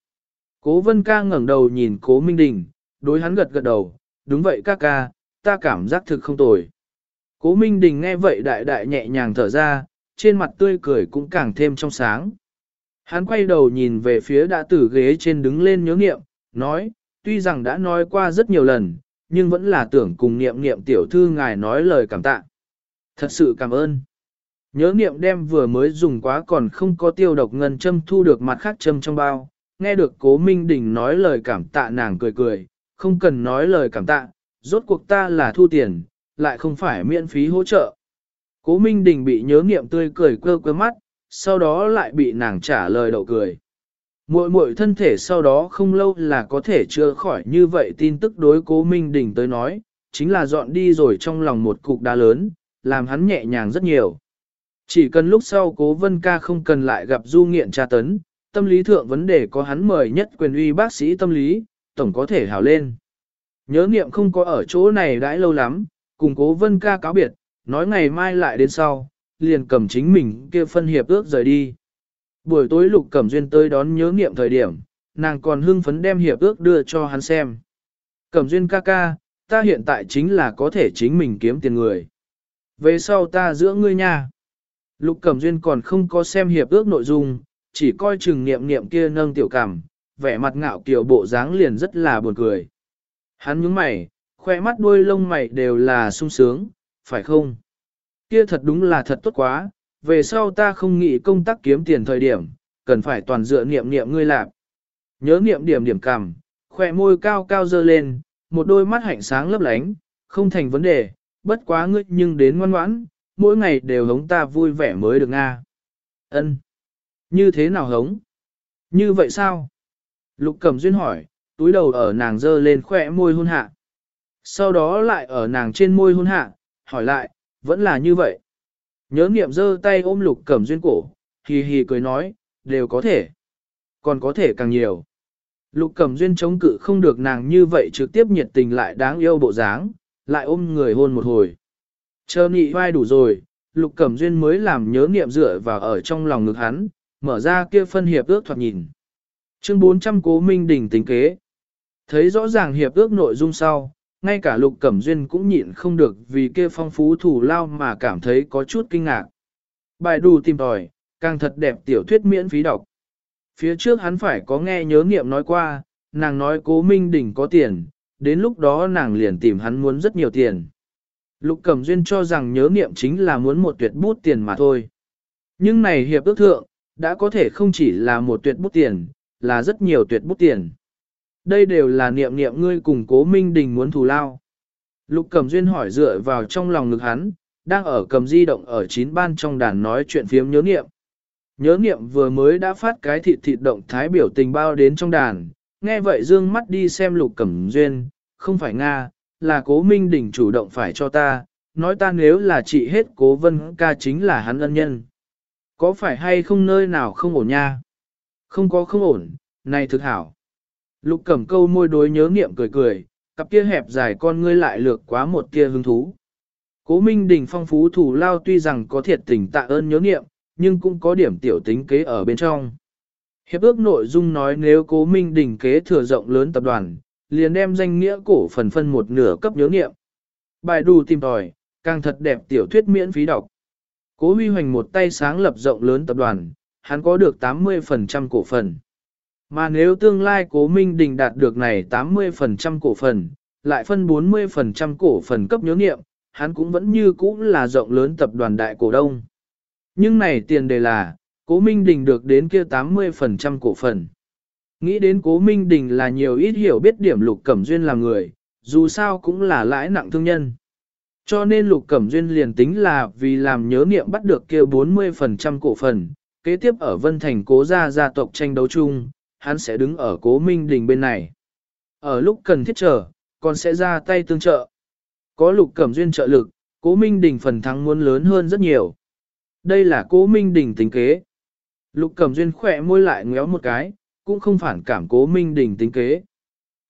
Cố Vân ca ngẩng đầu nhìn cố Minh Đình, đối hắn gật gật đầu, đúng vậy ca ca, ta cảm giác thực không tồi. Cố Minh Đình nghe vậy đại đại nhẹ nhàng thở ra, trên mặt tươi cười cũng càng thêm trong sáng. Hắn quay đầu nhìn về phía đã tử ghế trên đứng lên nhớ nghiệm, nói, tuy rằng đã nói qua rất nhiều lần, nhưng vẫn là tưởng cùng niệm niệm tiểu thư ngài nói lời cảm tạ. Thật sự cảm ơn. Nhớ niệm đem vừa mới dùng quá còn không có tiêu độc ngân châm thu được mặt khác châm trong bao, nghe được cố Minh Đình nói lời cảm tạ nàng cười cười, không cần nói lời cảm tạ, rốt cuộc ta là thu tiền, lại không phải miễn phí hỗ trợ. Cố Minh Đình bị nhớ niệm tươi cười quơ quơ mắt, sau đó lại bị nàng trả lời đậu cười. Muội muội thân thể sau đó không lâu là có thể chữa khỏi như vậy tin tức đối cố Minh Đình tới nói, chính là dọn đi rồi trong lòng một cục đá lớn, làm hắn nhẹ nhàng rất nhiều. Chỉ cần lúc sau cố vân ca không cần lại gặp du nghiện tra tấn, tâm lý thượng vấn đề có hắn mời nhất quyền uy bác sĩ tâm lý, tổng có thể hảo lên. Nhớ niệm không có ở chỗ này đãi lâu lắm, cùng cố vân ca cáo biệt, nói ngày mai lại đến sau, liền cầm chính mình kia phân hiệp ước rời đi. Buổi tối lục cẩm duyên tới đón nhớ nghiệm thời điểm, nàng còn hưng phấn đem hiệp ước đưa cho hắn xem. Cẩm duyên ca ca, ta hiện tại chính là có thể chính mình kiếm tiền người. Về sau ta giữa ngươi nha. Lục cẩm duyên còn không có xem hiệp ước nội dung, chỉ coi chừng niệm niệm kia nâng tiểu cảm, vẻ mặt ngạo kiều bộ dáng liền rất là buồn cười. Hắn nhướng mày, khoe mắt đuôi lông mày đều là sung sướng, phải không? Kia thật đúng là thật tốt quá, về sau ta không nghĩ công tác kiếm tiền thời điểm, cần phải toàn dựa niệm niệm ngươi làm. Nhớ niệm điểm điểm cằm, khỏe môi cao cao dơ lên, một đôi mắt hạnh sáng lấp lánh, không thành vấn đề, bất quá ngươi nhưng đến ngoan ngoãn, mỗi ngày đều hống ta vui vẻ mới được nga. Ân, Như thế nào hống? Như vậy sao? Lục Cẩm Duyên hỏi, túi đầu ở nàng dơ lên khỏe môi hôn hạ. Sau đó lại ở nàng trên môi hôn hạ, hỏi lại, vẫn là như vậy. Nhớ nghiệm dơ tay ôm Lục Cẩm Duyên cổ, hì hì cười nói, đều có thể. Còn có thể càng nhiều. Lục Cẩm Duyên chống cự không được nàng như vậy trực tiếp nhiệt tình lại đáng yêu bộ dáng, lại ôm người hôn một hồi. Chờ nị vai đủ rồi, Lục Cẩm Duyên mới làm nhớ nghiệm dựa vào ở trong lòng ngực hắn, mở ra kia phân hiệp ước thoạt nhìn. Chương 400 Cố Minh Đình tính kế. Thấy rõ ràng hiệp ước nội dung sau, ngay cả Lục Cẩm Duyên cũng nhịn không được vì kia phong phú thủ lao mà cảm thấy có chút kinh ngạc. Bài đủ tìm tòi, càng thật đẹp tiểu thuyết miễn phí đọc. Phía trước hắn phải có nghe nhớ nghiệm nói qua, nàng nói Cố Minh đỉnh có tiền, đến lúc đó nàng liền tìm hắn muốn rất nhiều tiền. Lục Cẩm Duyên cho rằng nhớ nghiệm chính là muốn một tuyệt bút tiền mà thôi. Nhưng này hiệp ước thượng, đã có thể không chỉ là một tuyệt bút tiền, là rất nhiều tuyệt bút tiền. Đây đều là niệm niệm ngươi cùng cố minh đình muốn thù lao. Lục Cẩm Duyên hỏi dựa vào trong lòng ngực hắn, đang ở cầm di động ở chín ban trong đàn nói chuyện phiếm nhớ niệm. Nhớ niệm vừa mới đã phát cái thịt thịt động thái biểu tình bao đến trong đàn, nghe vậy dương mắt đi xem Lục Cẩm Duyên, không phải Nga, là cố minh đình chủ động phải cho ta, nói ta nếu là trị hết cố vân ca chính là hắn ân nhân. Có phải hay không nơi nào không ổn nha? Không có không ổn, này thực hảo. Lục cẩm câu môi đối nhớ nghiệm cười cười, cặp kia hẹp dài con ngươi lại lược quá một kia hứng thú. Cố Minh Đình phong phú thủ lao tuy rằng có thiệt tình tạ ơn nhớ nghiệm, nhưng cũng có điểm tiểu tính kế ở bên trong. Hiệp ước nội dung nói nếu Cố Minh Đình kế thừa rộng lớn tập đoàn, liền đem danh nghĩa cổ phần phân một nửa cấp nhớ nghiệm. Bài đù tìm tòi, càng thật đẹp tiểu thuyết miễn phí đọc. Cố Huy Hoành một tay sáng lập rộng lớn tập đoàn, hắn có được 80% cổ phần. Mà nếu tương lai Cố Minh Đình đạt được này 80% cổ phần, lại phân 40% cổ phần cấp nhớ nghiệm, hắn cũng vẫn như cũ là rộng lớn tập đoàn đại cổ đông. Nhưng này tiền đề là, Cố Minh Đình được đến kia 80% cổ phần. Nghĩ đến cố Minh Đình là nhiều ít hiểu biết điểm Lục Cẩm Duyên là người, dù sao cũng là lãi nặng thương nhân. Cho nên Lục Cẩm Duyên liền tính là vì làm nhớ nghiệm bắt được kia 40% cổ phần, kế tiếp ở Vân Thành cố gia gia tộc tranh đấu chung, hắn sẽ đứng ở cố Minh Đình bên này. Ở lúc cần thiết trở, còn sẽ ra tay tương trợ. Có Lục Cẩm Duyên trợ lực, cố Minh Đình phần thắng muốn lớn hơn rất nhiều. Đây là cố Minh Đình tính kế. Lục Cẩm Duyên khỏe môi lại ngéo một cái, cũng không phản cảm cố minh đình tính kế.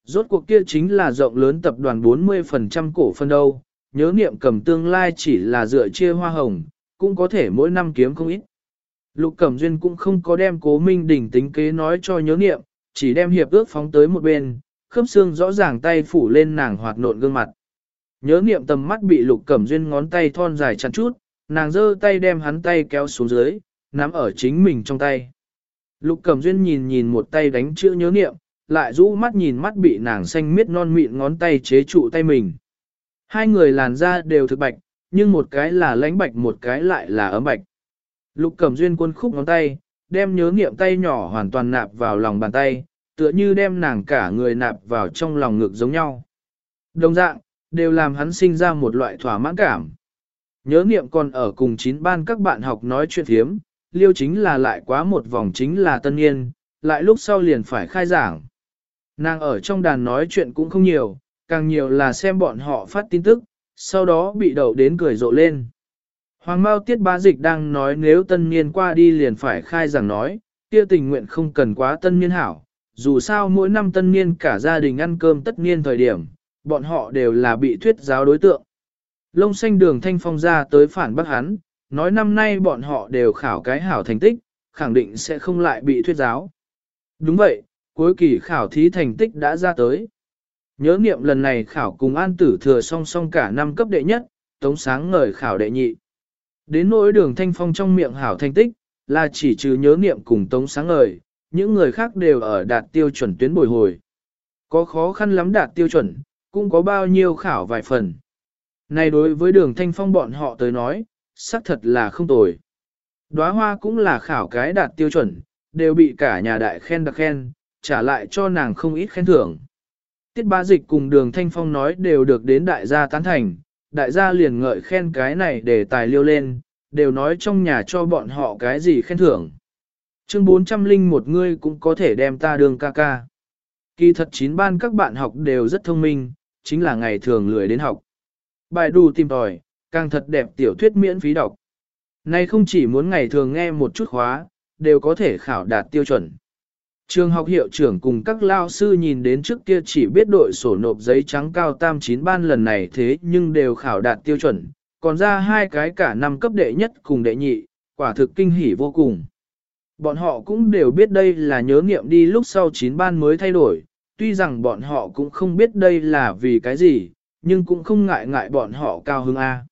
Rốt cuộc kia chính là rộng lớn tập đoàn 40% cổ phân đâu, nhớ niệm cầm tương lai chỉ là dựa chia hoa hồng, cũng có thể mỗi năm kiếm không ít. Lục Cẩm Duyên cũng không có đem cố minh đình tính kế nói cho nhớ niệm, chỉ đem hiệp ước phóng tới một bên, khớp xương rõ ràng tay phủ lên nàng hoạt nộn gương mặt. Nhớ niệm tầm mắt bị Lục Cẩm Duyên ngón tay thon dài chặt chút, nàng giơ tay đem hắn tay kéo xuống dưới, nắm ở chính mình trong tay. Lục Cẩm Duyên nhìn nhìn một tay đánh chữ nhớ niệm, lại rũ mắt nhìn mắt bị nàng xanh miết non mịn ngón tay chế trụ tay mình. Hai người làn da đều thực bạch, nhưng một cái là lãnh bạch một cái lại là ấm bạch. Lục Cẩm Duyên quân khúc ngón tay, đem nhớ niệm tay nhỏ hoàn toàn nạp vào lòng bàn tay, tựa như đem nàng cả người nạp vào trong lòng ngực giống nhau. Đồng dạng, đều làm hắn sinh ra một loại thỏa mãn cảm. Nhớ niệm còn ở cùng chín ban các bạn học nói chuyện thiếm, liêu chính là lại quá một vòng chính là tân niên, lại lúc sau liền phải khai giảng. Nàng ở trong đàn nói chuyện cũng không nhiều, càng nhiều là xem bọn họ phát tin tức, sau đó bị đầu đến cười rộ lên. Hoàng Mao Tiết Bá Dịch đang nói nếu tân niên qua đi liền phải khai giảng nói, kia tình nguyện không cần quá tân niên hảo, dù sao mỗi năm tân niên cả gia đình ăn cơm tất niên thời điểm, bọn họ đều là bị thuyết giáo đối tượng. Lông xanh đường thanh phong ra tới phản bác hắn, nói năm nay bọn họ đều khảo cái hảo thành tích, khẳng định sẽ không lại bị thuyết giáo. Đúng vậy, cuối kỳ khảo thí thành tích đã ra tới. Nhớ niệm lần này khảo cùng an tử thừa song song cả năm cấp đệ nhất, tống sáng ngời khảo đệ nhị. Đến nỗi đường thanh phong trong miệng hảo thành tích, là chỉ trừ nhớ niệm cùng tống sáng ngời, những người khác đều ở đạt tiêu chuẩn tuyến bồi hồi. Có khó khăn lắm đạt tiêu chuẩn, cũng có bao nhiêu khảo vài phần. Này đối với đường thanh phong bọn họ tới nói, xác thật là không tồi. Đóa hoa cũng là khảo cái đạt tiêu chuẩn, đều bị cả nhà đại khen đặc khen, trả lại cho nàng không ít khen thưởng. Tiết ba dịch cùng đường thanh phong nói đều được đến đại gia tán thành, đại gia liền ngợi khen cái này để tài liêu lên, đều nói trong nhà cho bọn họ cái gì khen thưởng. Chương 400 linh một ngươi cũng có thể đem ta đường ca ca. Kỳ thật chín ban các bạn học đều rất thông minh, chính là ngày thường lười đến học. Bài đủ tìm tòi, càng thật đẹp tiểu thuyết miễn phí đọc. Này không chỉ muốn ngày thường nghe một chút khóa, đều có thể khảo đạt tiêu chuẩn. Trường học hiệu trưởng cùng các lao sư nhìn đến trước kia chỉ biết đội sổ nộp giấy trắng cao tam chín ban lần này thế nhưng đều khảo đạt tiêu chuẩn, còn ra hai cái cả năm cấp đệ nhất cùng đệ nhị, quả thực kinh hỉ vô cùng. Bọn họ cũng đều biết đây là nhớ nghiệm đi lúc sau chín ban mới thay đổi, tuy rằng bọn họ cũng không biết đây là vì cái gì, nhưng cũng không ngại ngại bọn họ cao hứng A.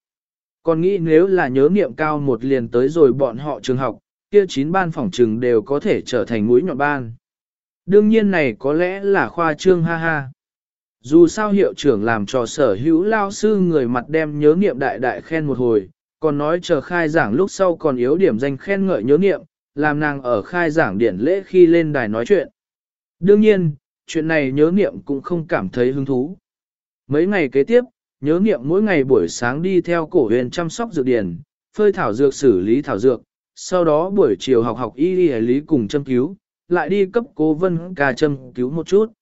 Còn nghĩ nếu là nhớ nghiệm cao một liền tới rồi bọn họ trường học, kia chín ban phòng trường đều có thể trở thành mũi nhọn ban. Đương nhiên này có lẽ là khoa trương ha ha. Dù sao hiệu trưởng làm cho sở hữu lao sư người mặt đem nhớ nghiệm đại đại khen một hồi, còn nói chờ khai giảng lúc sau còn yếu điểm danh khen ngợi nhớ nghiệm, làm nàng ở khai giảng điển lễ khi lên đài nói chuyện. Đương nhiên, chuyện này nhớ nghiệm cũng không cảm thấy hứng thú. Mấy ngày kế tiếp, nhớ nghiệm mỗi ngày buổi sáng đi theo cổ huyền chăm sóc dược điển, phơi thảo dược xử lý thảo dược, sau đó buổi chiều học học y lý cùng châm cứu, lại đi cấp cố vân ca châm cứu một chút.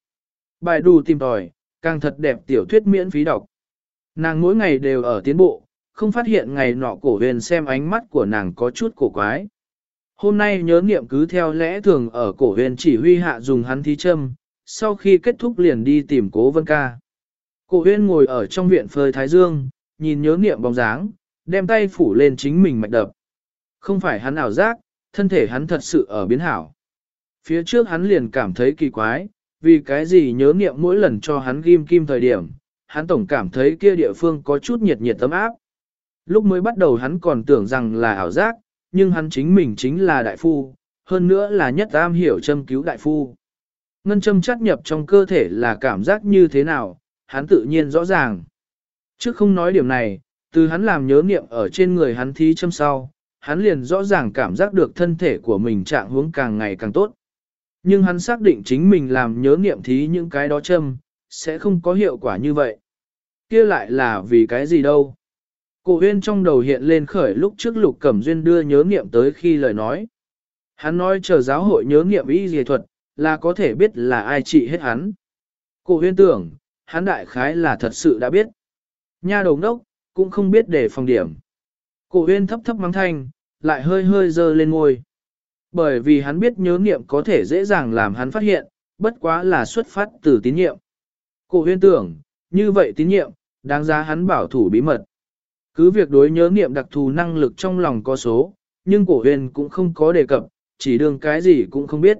Bài đủ tìm tòi, càng thật đẹp tiểu thuyết miễn phí đọc. Nàng mỗi ngày đều ở tiến bộ, không phát hiện ngày nọ cổ huyền xem ánh mắt của nàng có chút cổ quái. Hôm nay nhớ nghiệm cứ theo lẽ thường ở cổ huyền chỉ huy hạ dùng hắn thí châm, sau khi kết thúc liền đi tìm cố vân ca. Cổ huyền ngồi ở trong viện phơi thái dương, nhìn nhớ nghiệm bóng dáng, đem tay phủ lên chính mình mạch đập. Không phải hắn ảo giác, thân thể hắn thật sự ở biến hảo. Phía trước hắn liền cảm thấy kỳ quái, vì cái gì nhớ nghiệm mỗi lần cho hắn ghim kim thời điểm, hắn tổng cảm thấy kia địa phương có chút nhiệt nhiệt tấm áp. Lúc mới bắt đầu hắn còn tưởng rằng là ảo giác, nhưng hắn chính mình chính là đại phu, hơn nữa là nhất am hiểu châm cứu đại phu. Ngân châm chắt nhập trong cơ thể là cảm giác như thế nào, hắn tự nhiên rõ ràng. Trước không nói điểm này, từ hắn làm nhớ nghiệm ở trên người hắn thí châm sau, hắn liền rõ ràng cảm giác được thân thể của mình trạng hướng càng ngày càng tốt. Nhưng hắn xác định chính mình làm nhớ nghiệm thí những cái đó châm, sẽ không có hiệu quả như vậy. kia lại là vì cái gì đâu. Cổ huyên trong đầu hiện lên khởi lúc trước lục cẩm duyên đưa nhớ nghiệm tới khi lời nói. Hắn nói chờ giáo hội nhớ nghiệm y dề thuật, là có thể biết là ai trị hết hắn. Cổ huyên tưởng, hắn đại khái là thật sự đã biết. Nha đầu đốc, cũng không biết để phòng điểm. Cổ huyên thấp thấp mắng thanh, lại hơi hơi dơ lên ngôi. Bởi vì hắn biết nhớ nghiệm có thể dễ dàng làm hắn phát hiện, bất quá là xuất phát từ tín nhiệm. Cổ huyên tưởng, như vậy tín nhiệm, đáng giá hắn bảo thủ bí mật. Cứ việc đối nhớ nghiệm đặc thù năng lực trong lòng có số, nhưng cổ huyền cũng không có đề cập, chỉ đường cái gì cũng không biết.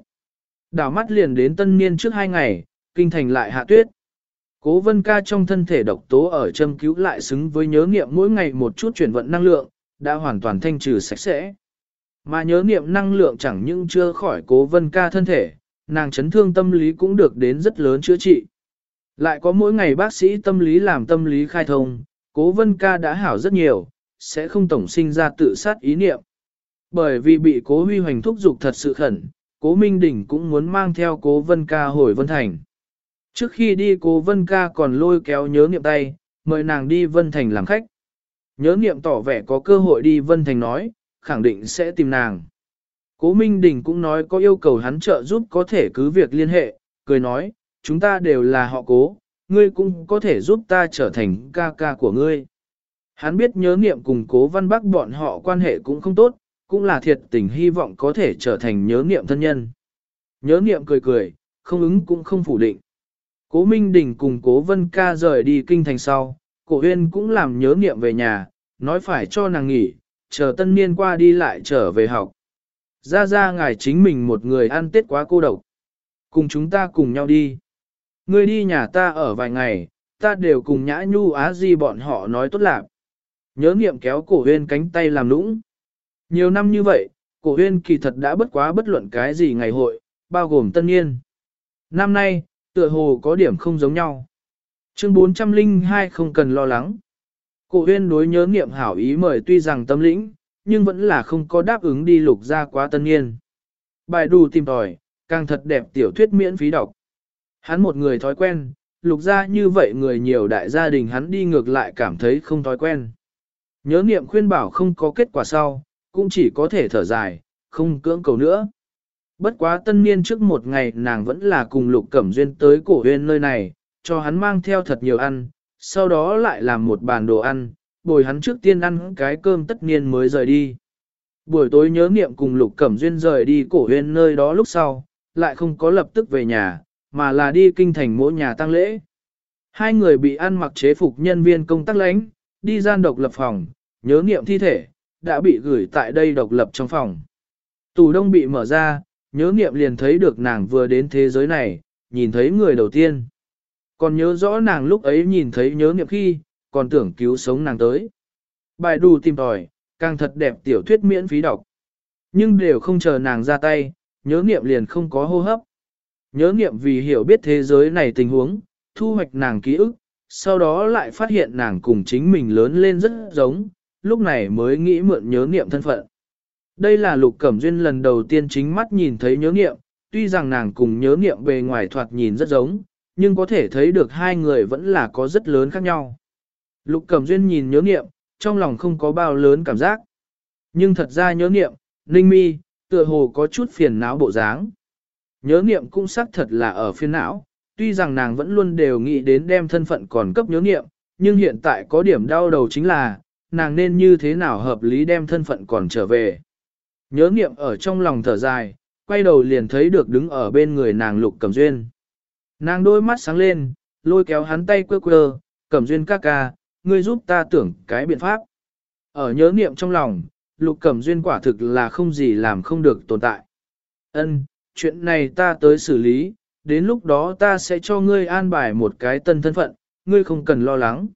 Đảo mắt liền đến tân niên trước hai ngày, kinh thành lại hạ tuyết. Cố vân ca trong thân thể độc tố ở châm cứu lại xứng với nhớ nghiệm mỗi ngày một chút chuyển vận năng lượng, đã hoàn toàn thanh trừ sạch sẽ. Mà nhớ niệm năng lượng chẳng những chưa khỏi cố vân ca thân thể, nàng chấn thương tâm lý cũng được đến rất lớn chữa trị. Lại có mỗi ngày bác sĩ tâm lý làm tâm lý khai thông, cố vân ca đã hảo rất nhiều, sẽ không tổng sinh ra tự sát ý niệm. Bởi vì bị cố huy hoành thúc giục thật sự khẩn, cố Minh Đình cũng muốn mang theo cố vân ca hồi Vân Thành. Trước khi đi cố vân ca còn lôi kéo nhớ niệm tay, mời nàng đi Vân Thành làm khách. Nhớ niệm tỏ vẻ có cơ hội đi Vân Thành nói, khẳng định sẽ tìm nàng. Cố Minh Đình cũng nói có yêu cầu hắn trợ giúp có thể cứ việc liên hệ, cười nói, chúng ta đều là họ cố, ngươi cũng có thể giúp ta trở thành ca ca của ngươi. Hắn biết nhớ niệm cùng cố văn bắc bọn họ quan hệ cũng không tốt, cũng là thiệt tình hy vọng có thể trở thành nhớ niệm thân nhân. Nhớ niệm cười cười, không ứng cũng không phủ định. Cố Minh Đình cùng cố Vân Ca rời đi kinh thành sau, cổ huyên cũng làm nhớ nghiệm về nhà, nói phải cho nàng nghỉ, chờ tân niên qua đi lại trở về học. Ra ra ngài chính mình một người ăn tết quá cô độc. Cùng chúng ta cùng nhau đi. Ngươi đi nhà ta ở vài ngày, ta đều cùng nhã nhu á di bọn họ nói tốt lạc. Nhớ nghiệm kéo cổ huyên cánh tay làm nũng. Nhiều năm như vậy, cổ huyên kỳ thật đã bất quá bất luận cái gì ngày hội, bao gồm tân niên. Năm nay, tựa hồ có điểm không giống nhau. Chương 402 không cần lo lắng. Cổ huyên đối nhớ nghiệm hảo ý mời tuy rằng tâm lĩnh, nhưng vẫn là không có đáp ứng đi lục ra quá tân niên. Bài đủ tìm tòi, càng thật đẹp tiểu thuyết miễn phí đọc. Hắn một người thói quen, lục ra như vậy người nhiều đại gia đình hắn đi ngược lại cảm thấy không thói quen. Nhớ nghiệm khuyên bảo không có kết quả sau, cũng chỉ có thể thở dài, không cưỡng cầu nữa. Bất quá tân niên trước một ngày nàng vẫn là cùng lục cẩm duyên tới cổ huyên nơi này, cho hắn mang theo thật nhiều ăn, sau đó lại làm một bàn đồ ăn, bồi hắn trước tiên ăn cái cơm tất niên mới rời đi. Buổi tối nhớ niệm cùng lục cẩm duyên rời đi cổ huyên nơi đó lúc sau, lại không có lập tức về nhà, mà là đi kinh thành mỗi nhà tăng lễ. Hai người bị ăn mặc chế phục nhân viên công tác lãnh, đi gian độc lập phòng, nhớ niệm thi thể, đã bị gửi tại đây độc lập trong phòng. Tủ đông bị mở ra, nhớ niệm liền thấy được nàng vừa đến thế giới này, nhìn thấy người đầu tiên. Còn nhớ rõ nàng lúc ấy nhìn thấy nhớ niệm khi, còn tưởng cứu sống nàng tới. Bài đù tìm tòi, càng thật đẹp tiểu thuyết miễn phí đọc. Nhưng đều không chờ nàng ra tay, nhớ niệm liền không có hô hấp. Nhớ niệm vì hiểu biết thế giới này tình huống, thu hoạch nàng ký ức, sau đó lại phát hiện nàng cùng chính mình lớn lên rất giống, lúc này mới nghĩ mượn nhớ niệm thân phận. Đây là lục cẩm duyên lần đầu tiên chính mắt nhìn thấy nhớ niệm, tuy rằng nàng cùng nhớ niệm bề ngoài thoạt nhìn rất giống, nhưng có thể thấy được hai người vẫn là có rất lớn khác nhau. Lục Cẩm Duyên nhìn nhớ nghiệm, trong lòng không có bao lớn cảm giác. Nhưng thật ra nhớ nghiệm, ninh mi, tựa hồ có chút phiền não bộ dáng. Nhớ nghiệm cũng xác thật là ở phiền não, tuy rằng nàng vẫn luôn đều nghĩ đến đem thân phận còn cấp nhớ nghiệm, nhưng hiện tại có điểm đau đầu chính là, nàng nên như thế nào hợp lý đem thân phận còn trở về. Nhớ nghiệm ở trong lòng thở dài, quay đầu liền thấy được đứng ở bên người nàng Lục Cẩm Duyên. Nàng đôi mắt sáng lên, lôi kéo hắn tay quơ quơ, Cẩm Duyên ca ca, ngươi giúp ta tưởng cái biện pháp. Ở nhớ niệm trong lòng, lục cẩm duyên quả thực là không gì làm không được tồn tại. Ân, chuyện này ta tới xử lý, đến lúc đó ta sẽ cho ngươi an bài một cái tân thân phận, ngươi không cần lo lắng.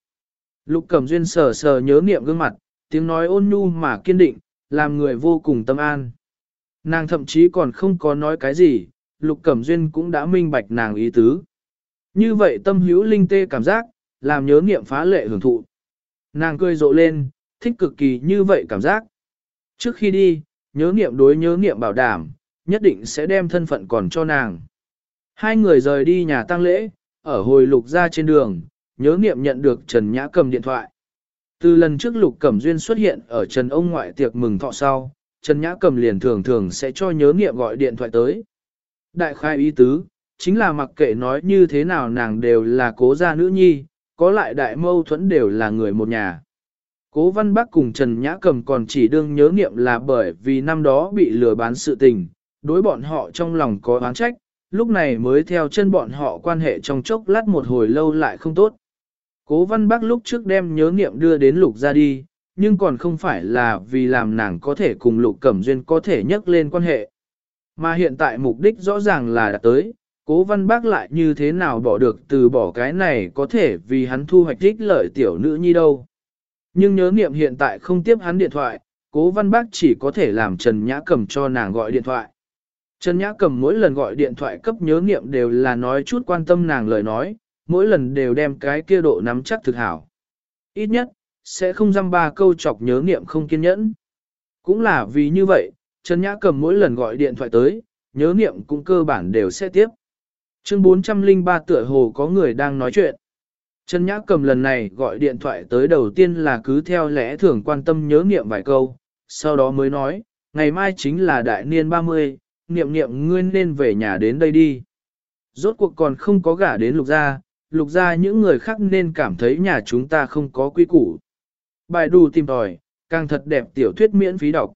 Lục cẩm duyên sờ sờ nhớ niệm gương mặt, tiếng nói ôn nhu mà kiên định, làm người vô cùng tâm an. Nàng thậm chí còn không có nói cái gì, lục cẩm duyên cũng đã minh bạch nàng ý tứ. Như vậy tâm hữu linh tê cảm giác, làm nhớ nghiệm phá lệ hưởng thụ. Nàng cười rộ lên, thích cực kỳ như vậy cảm giác. Trước khi đi, nhớ nghiệm đối nhớ nghiệm bảo đảm, nhất định sẽ đem thân phận còn cho nàng. Hai người rời đi nhà tăng lễ, ở hồi lục ra trên đường, nhớ nghiệm nhận được Trần Nhã cầm điện thoại. Từ lần trước lục cẩm duyên xuất hiện ở Trần ông ngoại tiệc mừng thọ sau, Trần Nhã cầm liền thường thường sẽ cho nhớ nghiệm gọi điện thoại tới. Đại khai ý tứ, chính là mặc kệ nói như thế nào nàng đều là cố gia nữ nhi, có lại đại mâu thuẫn đều là người một nhà. Cố văn bác cùng Trần Nhã Cầm còn chỉ đương nhớ nghiệm là bởi vì năm đó bị lừa bán sự tình, đối bọn họ trong lòng có oán trách, lúc này mới theo chân bọn họ quan hệ trong chốc lát một hồi lâu lại không tốt. Cố văn bác lúc trước đem nhớ nghiệm đưa đến lục ra đi, nhưng còn không phải là vì làm nàng có thể cùng lục cẩm duyên có thể nhắc lên quan hệ. Mà hiện tại mục đích rõ ràng là đã tới, cố văn bác lại như thế nào bỏ được từ bỏ cái này có thể vì hắn thu hoạch ích lợi tiểu nữ nhi đâu. Nhưng nhớ niệm hiện tại không tiếp hắn điện thoại, cố văn bác chỉ có thể làm Trần Nhã Cầm cho nàng gọi điện thoại. Trần Nhã Cầm mỗi lần gọi điện thoại cấp nhớ niệm đều là nói chút quan tâm nàng lời nói, mỗi lần đều đem cái kia độ nắm chắc thực hảo. Ít nhất, sẽ không dăm ba câu chọc nhớ niệm không kiên nhẫn. Cũng là vì như vậy, Trần Nhã Cầm mỗi lần gọi điện thoại tới, nhớ niệm cũng cơ bản đều sẽ tiếp. Chương 403 tựa hồ có người đang nói chuyện. Trần Nhã cầm lần này gọi điện thoại tới đầu tiên là cứ theo lẽ thường quan tâm nhớ niệm vài câu, sau đó mới nói, ngày mai chính là đại niên 30, niệm niệm ngươi nên về nhà đến đây đi. Rốt cuộc còn không có gả đến lục gia, lục gia những người khác nên cảm thấy nhà chúng ta không có quy củ. Bài đù tìm tòi, càng thật đẹp tiểu thuyết miễn phí đọc.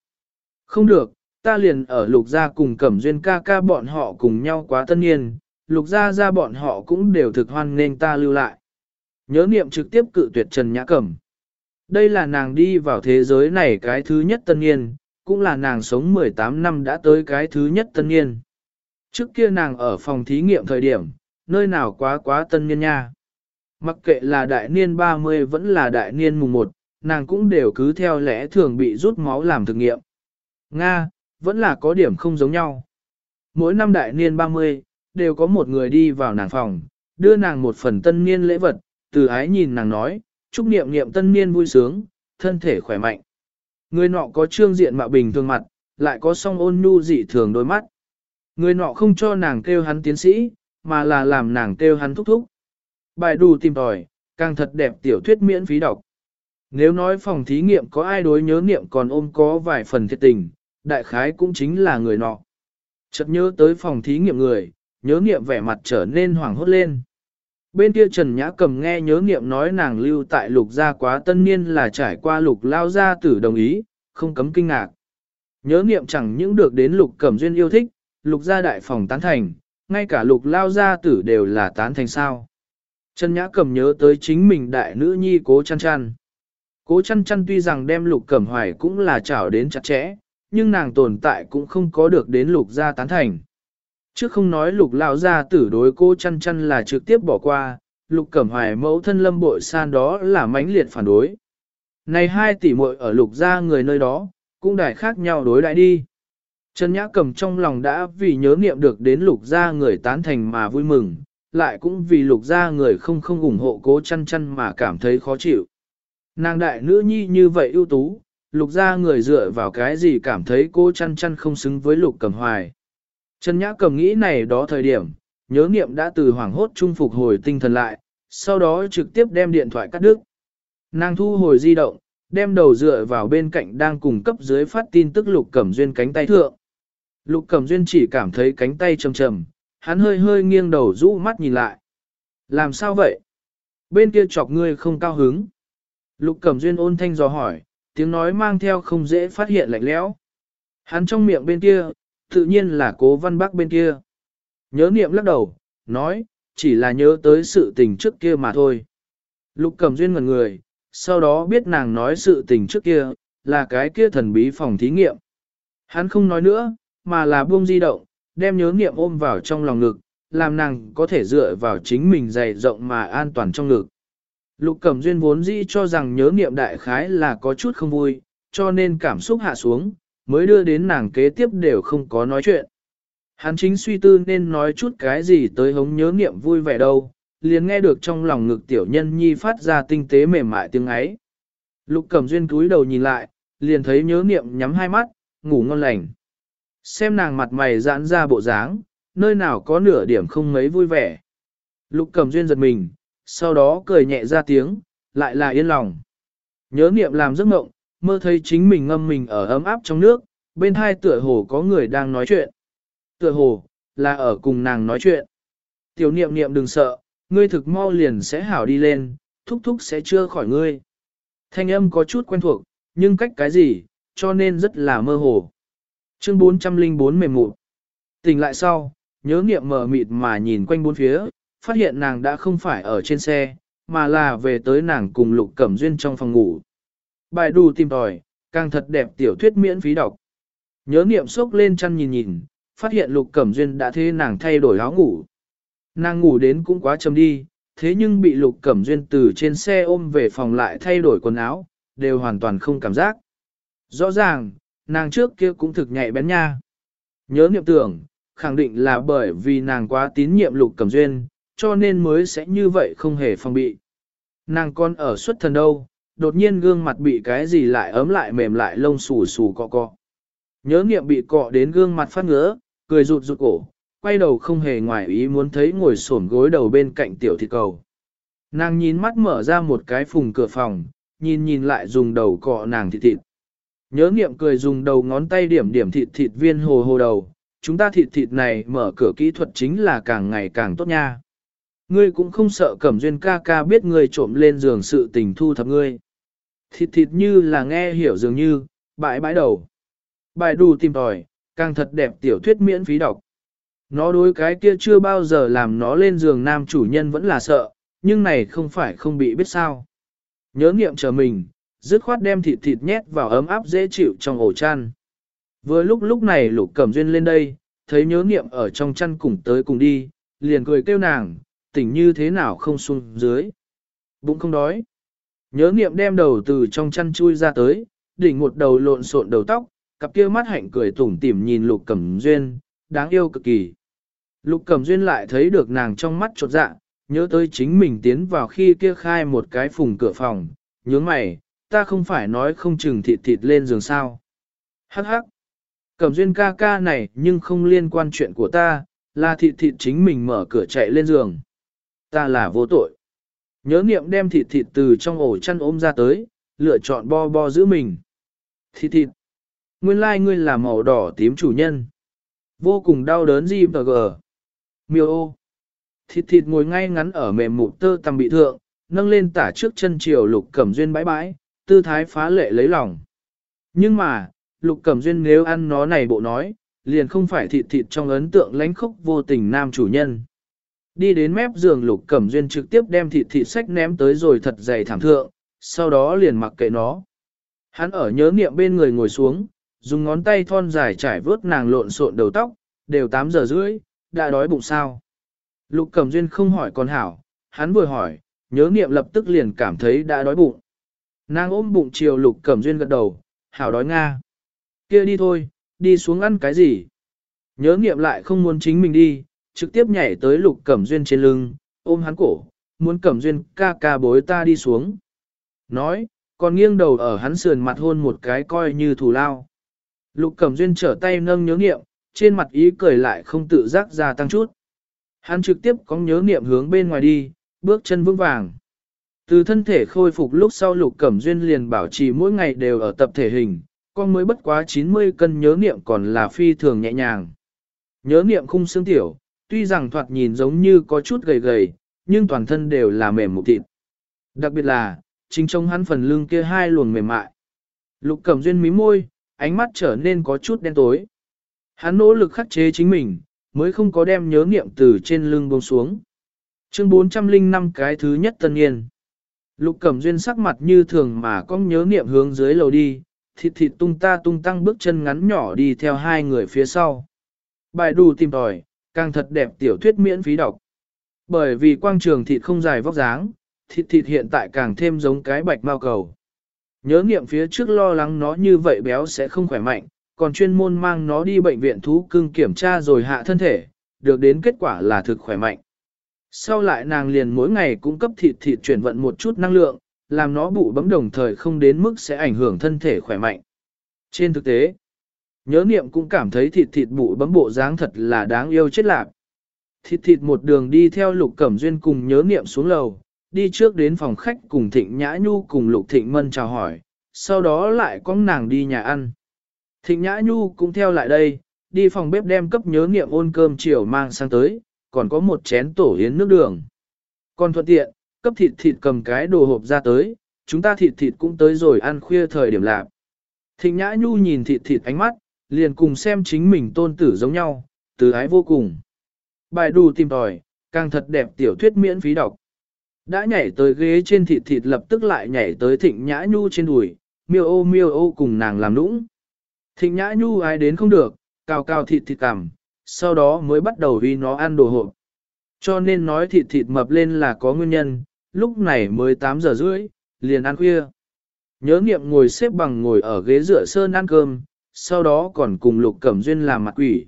Không được, ta liền ở lục gia cùng cẩm duyên ca ca bọn họ cùng nhau quá tân niên, lục gia gia bọn họ cũng đều thực hoan nên ta lưu lại. Nhớ niệm trực tiếp cự tuyệt Trần Nhã Cẩm. Đây là nàng đi vào thế giới này cái thứ nhất tân niên, cũng là nàng sống 18 năm đã tới cái thứ nhất tân niên. Trước kia nàng ở phòng thí nghiệm thời điểm, nơi nào quá quá tân niên nha. Mặc kệ là đại niên 30 vẫn là đại niên mùng 1, nàng cũng đều cứ theo lẽ thường bị rút máu làm thực nghiệm. Nga, vẫn là có điểm không giống nhau. Mỗi năm đại niên 30, đều có một người đi vào nàng phòng, đưa nàng một phần tân niên lễ vật, từ ái nhìn nàng nói, chúc niệm niệm tân niên vui sướng, thân thể khỏe mạnh. Người nọ có trương diện mạo bình thường mặt, lại có song ôn nhu dị thường đôi mắt. Người nọ không cho nàng kêu hắn tiến sĩ, mà là làm nàng kêu hắn thúc thúc. Bài đủ tìm tòi, càng thật đẹp tiểu thuyết miễn phí đọc. Nếu nói phòng thí nghiệm có ai đối nhớ niệm còn ôm có vài phần thiệt tình, đại khái cũng chính là người nọ. Chợt nhớ tới phòng thí nghiệm người, nhớ niệm vẻ mặt trở nên hoảng hốt lên. Bên kia Trần Nhã cầm nghe nhớ niệm nói nàng lưu tại lục gia quá tân niên là trải qua lục lao gia tử đồng ý, không cấm kinh ngạc. Nhớ niệm chẳng những được đến lục cẩm duyên yêu thích, lục gia đại phòng tán thành, ngay cả lục lao gia tử đều là tán thành sao. Trần Nhã cầm nhớ tới chính mình đại nữ nhi cố chăn chăn. Cố chăn chăn tuy rằng đem lục cẩm hoài cũng là chảo đến chặt chẽ, nhưng nàng tồn tại cũng không có được đến lục gia tán thành. trước không nói lục lao gia tử đối cô chăn chăn là trực tiếp bỏ qua, lục cẩm hoài mẫu thân lâm bội san đó là mãnh liệt phản đối. Này hai tỷ muội ở lục gia người nơi đó, cũng đại khác nhau đối đại đi. Trần Nhã cầm trong lòng đã vì nhớ niệm được đến lục gia người tán thành mà vui mừng, lại cũng vì lục gia người không không ủng hộ cố chăn chăn mà cảm thấy khó chịu. Nàng đại nữ nhi như vậy ưu tú, lục gia người dựa vào cái gì cảm thấy cô chăn chăn không xứng với lục cầm hoài. Trần Nhã cầm nghĩ này đó thời điểm, nhớ niệm đã từ hoảng hốt trung phục hồi tinh thần lại, sau đó trực tiếp đem điện thoại cắt đứt. Nàng thu hồi di động, đem đầu dựa vào bên cạnh đang cùng cấp dưới phát tin tức lục cẩm duyên cánh tay thượng. Lục cẩm duyên chỉ cảm thấy cánh tay trầm trầm, hắn hơi hơi nghiêng đầu rũ mắt nhìn lại. Làm sao vậy? Bên kia chọc ngươi không cao hứng. Lục cẩm duyên ôn thanh dò hỏi, tiếng nói mang theo không dễ phát hiện lạnh lẽo. Hắn trong miệng bên kia, tự nhiên là cố văn bác bên kia. Nhớ niệm lắc đầu, nói, chỉ là nhớ tới sự tình trước kia mà thôi. Lục cầm duyên ngần người, sau đó biết nàng nói sự tình trước kia, là cái kia thần bí phòng thí nghiệm. Hắn không nói nữa, mà là buông di động, đem nhớ niệm ôm vào trong lòng ngực, làm nàng có thể dựa vào chính mình dày rộng mà an toàn trong ngực. Lục Cẩm Duyên vốn dĩ cho rằng nhớ niệm đại khái là có chút không vui, cho nên cảm xúc hạ xuống, mới đưa đến nàng kế tiếp đều không có nói chuyện. Hắn chính suy tư nên nói chút cái gì tới hống nhớ niệm vui vẻ đâu, liền nghe được trong lòng ngực tiểu nhân nhi phát ra tinh tế mềm mại tiếng ấy. Lục Cẩm Duyên cúi đầu nhìn lại, liền thấy nhớ niệm nhắm hai mắt, ngủ ngon lành. Xem nàng mặt mày giãn ra bộ dáng, nơi nào có nửa điểm không mấy vui vẻ. Lục Cẩm Duyên giật mình, sau đó cười nhẹ ra tiếng, lại là yên lòng. Nhớ niệm làm giấc mộng, mơ thấy chính mình ngâm mình ở ấm áp trong nước, bên hai tựa hồ có người đang nói chuyện. Tựa hồ, là ở cùng nàng nói chuyện. Tiểu niệm niệm đừng sợ, ngươi thực mau liền sẽ hảo đi lên, thúc thúc sẽ chưa khỏi ngươi. Thanh âm có chút quen thuộc, nhưng cách cái gì, cho nên rất là mơ hồ. Chương 404 mềm mụ. Tỉnh lại sau, nhớ niệm mở mịt mà nhìn quanh bốn phía, phát hiện nàng đã không phải ở trên xe, mà là về tới nàng cùng Lục Cẩm Duyên trong phòng ngủ. Bài đù tìm tòi, càng thật đẹp tiểu thuyết miễn phí đọc. Nhớ niệm sốc lên chăn nhìn nhìn, phát hiện Lục Cẩm Duyên đã thế nàng thay đổi áo ngủ. Nàng ngủ đến cũng quá chấm đi, thế nhưng bị Lục Cẩm Duyên từ trên xe ôm về phòng lại thay đổi quần áo, đều hoàn toàn không cảm giác. Rõ ràng, nàng trước kia cũng thực nhạy bén nha. Nhớ niệm tưởng, khẳng định là bởi vì nàng quá tín nhiệm Lục Cẩm Duyên, cho nên mới sẽ như vậy không hề phòng bị. Nàng con ở xuất thần đâu, đột nhiên gương mặt bị cái gì lại ấm lại mềm lại lông xù xù cọ cọ. Nhớ nghiệm bị cọ đến gương mặt phát ngứa, cười rụt rụt cổ, quay đầu không hề ngoài ý muốn thấy ngồi xổm gối đầu bên cạnh tiểu thịt cầu. Nàng nhìn mắt mở ra một cái phùng cửa phòng, nhìn nhìn lại dùng đầu cọ nàng thịt thịt. Nhớ nghiệm cười dùng đầu ngón tay điểm điểm thịt thịt viên hồ hồ đầu, chúng ta thịt thịt này mở cửa kỹ thuật chính là càng ngày càng tốt nha. Ngươi cũng không sợ cẩm duyên ca ca biết ngươi trộm lên giường sự tình thu thập ngươi. Thịt thịt như là nghe hiểu dường như, bãi bãi đầu. Bài đủ tìm tòi, càng thật đẹp tiểu thuyết miễn phí đọc. Nó đối cái kia chưa bao giờ làm nó lên giường nam chủ nhân vẫn là sợ, nhưng này không phải không bị biết sao. Nhớ nghiệm chờ mình, dứt khoát đem thịt thịt nhét vào ấm áp dễ chịu trong ổ chăn. Vừa lúc lúc này lục cẩm duyên lên đây, thấy nhớ nghiệm ở trong chăn cùng tới cùng đi, liền cười kêu nàng, tỉnh như thế nào không xuống dưới. Bụng không đói. Nhớ niệm đem đầu từ trong chăn chui ra tới, đỉnh một đầu lộn xộn đầu tóc, cặp kia mắt hạnh cười tủm tỉm nhìn lục cẩm duyên, đáng yêu cực kỳ. Lục cẩm duyên lại thấy được nàng trong mắt trột dạ, nhớ tới chính mình tiến vào khi kia khai một cái phùng cửa phòng, nhướng mày, ta không phải nói không chừng thịt thịt lên giường sao. Hắc hắc. Cẩm duyên ca ca này nhưng không liên quan chuyện của ta, là thịt thịt chính mình mở cửa chạy lên giường. Ta là vô tội. Nhớ niệm đem thịt thịt từ trong ổ chăn ôm ra tới, lựa chọn bo bo giữ mình. Thịt thịt. Nguyên lai like ngươi là màu đỏ tím chủ nhân. Vô cùng đau đớn gì và gờ. Miêu ô. Thịt thịt ngồi ngay ngắn ở mềm mụn tơ tầm bị thượng, nâng lên tả trước chân chiều lục cẩm duyên bãi bãi, tư thái phá lệ lấy lòng. Nhưng mà, lục cẩm duyên nếu ăn nó này bộ nói, liền không phải thịt thịt trong ấn tượng lánh khốc vô tình nam chủ nhân. Đi đến mép giường lục cẩm duyên trực tiếp đem thịt thịt sách ném tới rồi thật dày thảm thượng, sau đó liền mặc kệ nó. Hắn ở nhớ niệm bên người ngồi xuống, dùng ngón tay thon dài trải vớt nàng lộn xộn đầu tóc, đều 8 giờ rưỡi, đã đói bụng sao. Lục cẩm duyên không hỏi con hảo, hắn vừa hỏi, nhớ niệm lập tức liền cảm thấy đã đói bụng. Nàng ôm bụng chiều lục cẩm duyên gật đầu, hảo đói nga. kia đi thôi, đi xuống ăn cái gì? Nhớ niệm lại không muốn chính mình đi, trực tiếp nhảy tới lục cẩm duyên trên lưng, ôm hắn cổ, muốn cẩm duyên ca ca bối ta đi xuống. Nói, còn nghiêng đầu ở hắn sườn mặt hôn một cái coi như thù lao. Lục cẩm duyên trở tay nâng nhớ niệm, trên mặt ý cười lại không tự giác ra tăng chút. Hắn trực tiếp có nhớ niệm hướng bên ngoài đi, bước chân vững vàng. Từ thân thể khôi phục lúc sau lục cẩm duyên liền bảo trì mỗi ngày đều ở tập thể hình, con mới bất quá 90 cân nhớ niệm còn là phi thường nhẹ nhàng. Nhớ niệm khung xương tiểu, tuy rằng thoạt nhìn giống như có chút gầy gầy, nhưng toàn thân đều là mềm mục thịt. Đặc biệt là, chính trong hắn phần lưng kia hai luồng mềm mại. Lục cẩm duyên mí môi, ánh mắt trở nên có chút đen tối. Hắn nỗ lực khắc chế chính mình, mới không có đem nhớ niệm từ trên lưng buông xuống. Chương 405 cái thứ nhất tân niên. Lục cẩm duyên sắc mặt như thường mà con nhớ niệm hướng dưới lầu đi, thịt thịt tung ta tung tăng bước chân ngắn nhỏ đi theo hai người phía sau. Bài đủ tìm tòi, càng thật đẹp tiểu thuyết miễn phí đọc. Bởi vì quang trường thịt không dài vóc dáng, thịt thịt hiện tại càng thêm giống cái bạch mao cầu. Nhớ nghiệm phía trước lo lắng nó như vậy béo sẽ không khỏe mạnh, còn chuyên môn mang nó đi bệnh viện thú cưng kiểm tra rồi hạ thân thể, được đến kết quả là thực khỏe mạnh. Sau lại nàng liền mỗi ngày cung cấp thịt thịt chuyển vận một chút năng lượng, làm nó bụ bấm đồng thời không đến mức sẽ ảnh hưởng thân thể khỏe mạnh. Trên thực tế, nhớ niệm cũng cảm thấy thịt thịt bụi bấm bộ dáng thật là đáng yêu chết lạc. Thịt thịt một đường đi theo lục cẩm duyên cùng nhớ niệm xuống lầu, đi trước đến phòng khách cùng thịnh nhã nhu cùng lục thịnh mân chào hỏi, sau đó lại con nàng đi nhà ăn. Thịnh nhã nhu cũng theo lại đây, đi phòng bếp đem cấp nhớ niệm ôn cơm chiều mang sang tới, còn có một chén tổ yến nước đường. Còn thuận tiện, cấp thịt thịt cầm cái đồ hộp ra tới, chúng ta thịt thịt cũng tới rồi ăn khuya thời điểm lạc. Thịnh nhã nhu nhìn thịt thịt ánh mắt, liền cùng xem chính mình tôn tử giống nhau, từ ái vô cùng. Bài đù tìm tòi, càng thật đẹp tiểu thuyết miễn phí đọc. Đã nhảy tới ghế trên thịt thịt lập tức lại nhảy tới thịnh nhã nhu trên đùi, miêu ô miêu ô cùng nàng làm nũng. Thịnh nhã nhu ai đến không được, cao cao thịt thịt cằm, sau đó mới bắt đầu vì nó ăn đồ hộp. Cho nên nói thịt thịt mập lên là có nguyên nhân, lúc này mới 8 giờ rưỡi, liền ăn khuya. Nhớ nghiệm ngồi xếp bằng ngồi ở ghế dựa sơn ăn cơm, sau đó còn cùng Lục Cẩm Duyên làm mặt quỷ.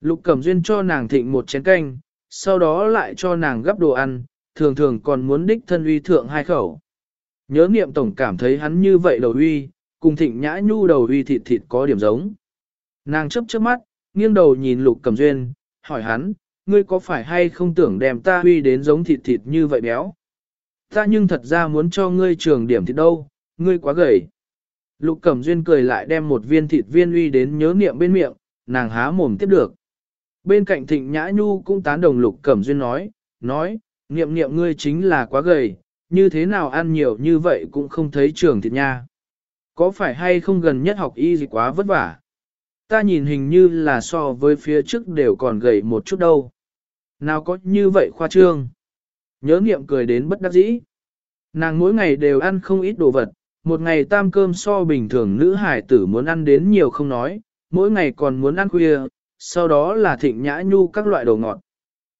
Lục Cẩm Duyên cho nàng thịnh một chén canh, sau đó lại cho nàng gắp đồ ăn, thường thường còn muốn đích thân uy thượng hai khẩu. Nhớ nghiệm tổng cảm thấy hắn như vậy đầu uy, cùng thịnh nhã nhu đầu uy thịt thịt có điểm giống. Nàng chấp chớp mắt, nghiêng đầu nhìn Lục Cẩm Duyên, hỏi hắn, ngươi có phải hay không tưởng đem ta uy đến giống thịt thịt như vậy béo? Ta nhưng thật ra muốn cho ngươi trường điểm thịt đâu, ngươi quá gầy. Lục Cẩm Duyên cười lại đem một viên thịt viên uy đến nhớ niệm bên miệng, nàng há mồm tiếp được. Bên cạnh Thịnh Nhã Nhu cũng tán đồng Lục Cẩm Duyên nói, nói, niệm niệm ngươi chính là quá gầy, như thế nào ăn nhiều như vậy cũng không thấy trường thịt nha. Có phải hay không gần nhất học y gì quá vất vả? Ta nhìn hình như là so với phía trước đều còn gầy một chút đâu. Nào có như vậy khoa trương? Nhớ niệm cười đến bất đắc dĩ. Nàng mỗi ngày đều ăn không ít đồ vật, một ngày tam cơm so bình thường nữ hải tử muốn ăn đến nhiều không nói, mỗi ngày còn muốn ăn khuya, sau đó là thịnh nhã nhu các loại đồ ngọt.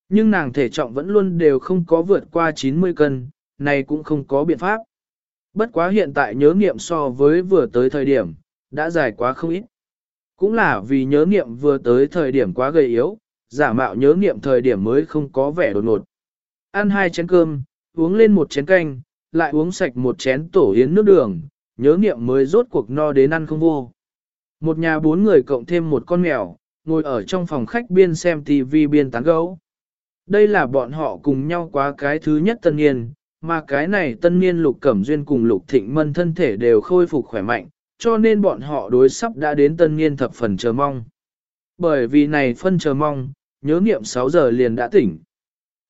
Nhưng nàng thể trọng vẫn luôn đều không có vượt qua 90 cân, này cũng không có biện pháp. Bất quá hiện tại nhớ nghiệm so với vừa tới thời điểm, đã dài quá không ít. Cũng là vì nhớ nghiệm vừa tới thời điểm quá gầy yếu, giả mạo nhớ nghiệm thời điểm mới không có vẻ đột ngột. Ăn hai chén cơm, uống lên một chén canh, lại uống sạch một chén tổ yến nước đường, nhớ nghiệm mới rốt cuộc no đến ăn không vô. Một nhà bốn người cộng thêm một con mèo, ngồi ở trong phòng khách biên xem TV biên tán gấu. Đây là bọn họ cùng nhau quá cái thứ nhất tân niên, mà cái này tân niên lục cẩm duyên cùng lục thịnh mân thân thể đều khôi phục khỏe mạnh, cho nên bọn họ đối sắp đã đến tân niên thập phần chờ mong. Bởi vì này phân chờ mong, nhớ nghiệm 6 giờ liền đã tỉnh.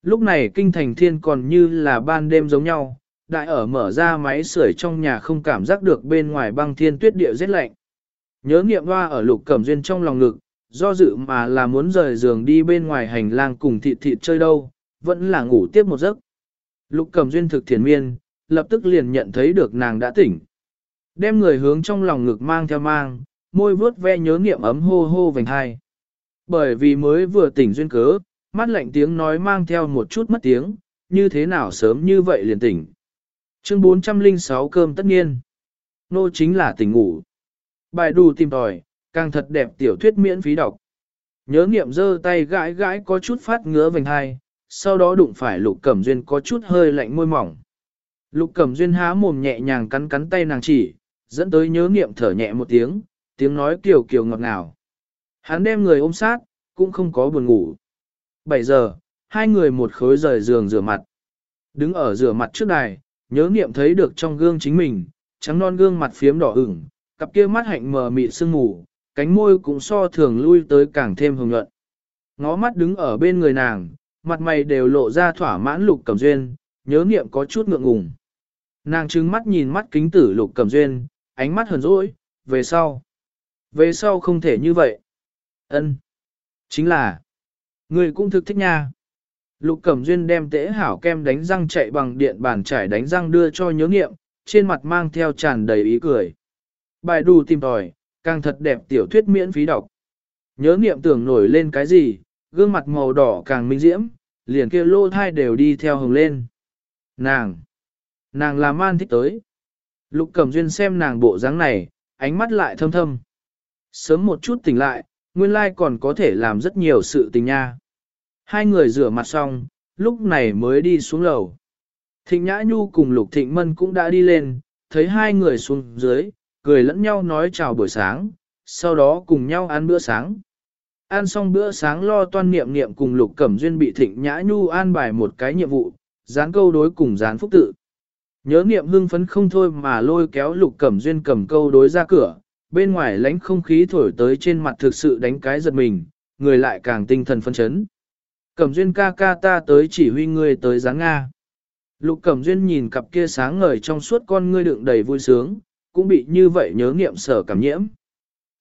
Lúc này kinh thành thiên còn như là ban đêm giống nhau, đại ở mở ra máy sưởi trong nhà không cảm giác được bên ngoài băng thiên tuyết địa rét lạnh. Nhớ nghiệm hoa ở lục cẩm duyên trong lòng ngực, do dự mà là muốn rời giường đi bên ngoài hành lang cùng thịt thịt chơi đâu, vẫn là ngủ tiếp một giấc. Lục cẩm duyên thực thiền miên, lập tức liền nhận thấy được nàng đã tỉnh. Đem người hướng trong lòng ngực mang theo mang, môi vuốt ve nhớ nghiệm ấm hô hô vành hai. Bởi vì mới vừa tỉnh duyên cớ, mắt lạnh tiếng nói mang theo một chút mất tiếng, như thế nào sớm như vậy liền tỉnh. Chương 406 cơm tất nhiên. Nô chính là tỉnh ngủ. Bài đù tìm tòi, càng thật đẹp tiểu thuyết miễn phí đọc. Nhớ nghiệm giơ tay gãi gãi có chút phát ngứa vành hai, sau đó đụng phải lục cẩm duyên có chút hơi lạnh môi mỏng. Lục cẩm duyên há mồm nhẹ nhàng cắn cắn tay nàng chỉ, dẫn tới nhớ nghiệm thở nhẹ một tiếng, tiếng nói kiều kiều ngọt ngào. Hắn đem người ôm sát, cũng không có buồn ngủ. 7 giờ, hai người một khối rời giường rửa mặt. Đứng ở rửa mặt trước đài, nhớ nghiệm thấy được trong gương chính mình, trắng non gương mặt phiếm đỏ ửng, cặp kia mắt hạnh mờ mịt sương mù, cánh môi cũng so thường lui tới càng thêm hồng nhuận. Ngó mắt đứng ở bên người nàng, mặt mày đều lộ ra thỏa mãn lục cẩm duyên, nhớ nghiệm có chút ngượng ngùng. Nàng trừng mắt nhìn mắt kính tử lục cẩm duyên, ánh mắt hờn dỗi, về sau. Về sau không thể như vậy. ân Chính là, người cũng thực thích nha. Lục Cẩm Duyên đem tễ hảo kem đánh răng chạy bằng điện bàn trải đánh răng đưa cho nhớ nghiệm, trên mặt mang theo tràn đầy ý cười. Bài đù tìm tòi, càng thật đẹp tiểu thuyết miễn phí đọc. Nhớ nghiệm tưởng nổi lên cái gì, gương mặt màu đỏ càng minh diễm, liền kia lô thai đều đi theo hồng lên. Nàng! Nàng là man thích tới. Lục Cẩm Duyên xem nàng bộ dáng này, ánh mắt lại thâm thâm. Sớm một chút tỉnh lại, nguyên lai còn có thể làm rất nhiều sự tình nha. Hai người rửa mặt xong, lúc này mới đi xuống lầu. Thịnh Nhã Nhu cùng Lục Thịnh Mân cũng đã đi lên, thấy hai người xuống dưới, cười lẫn nhau nói chào buổi sáng, sau đó cùng nhau ăn bữa sáng. Ăn xong bữa sáng lo toan niệm niệm cùng Lục Cẩm Duyên bị Thịnh Nhã Nhu an bài một cái nhiệm vụ, dán câu đối cùng dán phúc tự. Nhớ niệm hưng phấn không thôi mà lôi kéo Lục Cẩm Duyên cầm câu đối ra cửa, bên ngoài lánh không khí thổi tới trên mặt thực sự đánh cái giật mình, người lại càng tinh thần phân chấn. Cẩm duyên ca ca ta tới chỉ huy ngươi tới giáng Nga. Lục Cẩm Duyên nhìn cặp kia sáng ngời trong suốt con ngươi đựng đầy vui sướng, cũng bị như vậy nhớ nghiệm sở cảm nhiễm.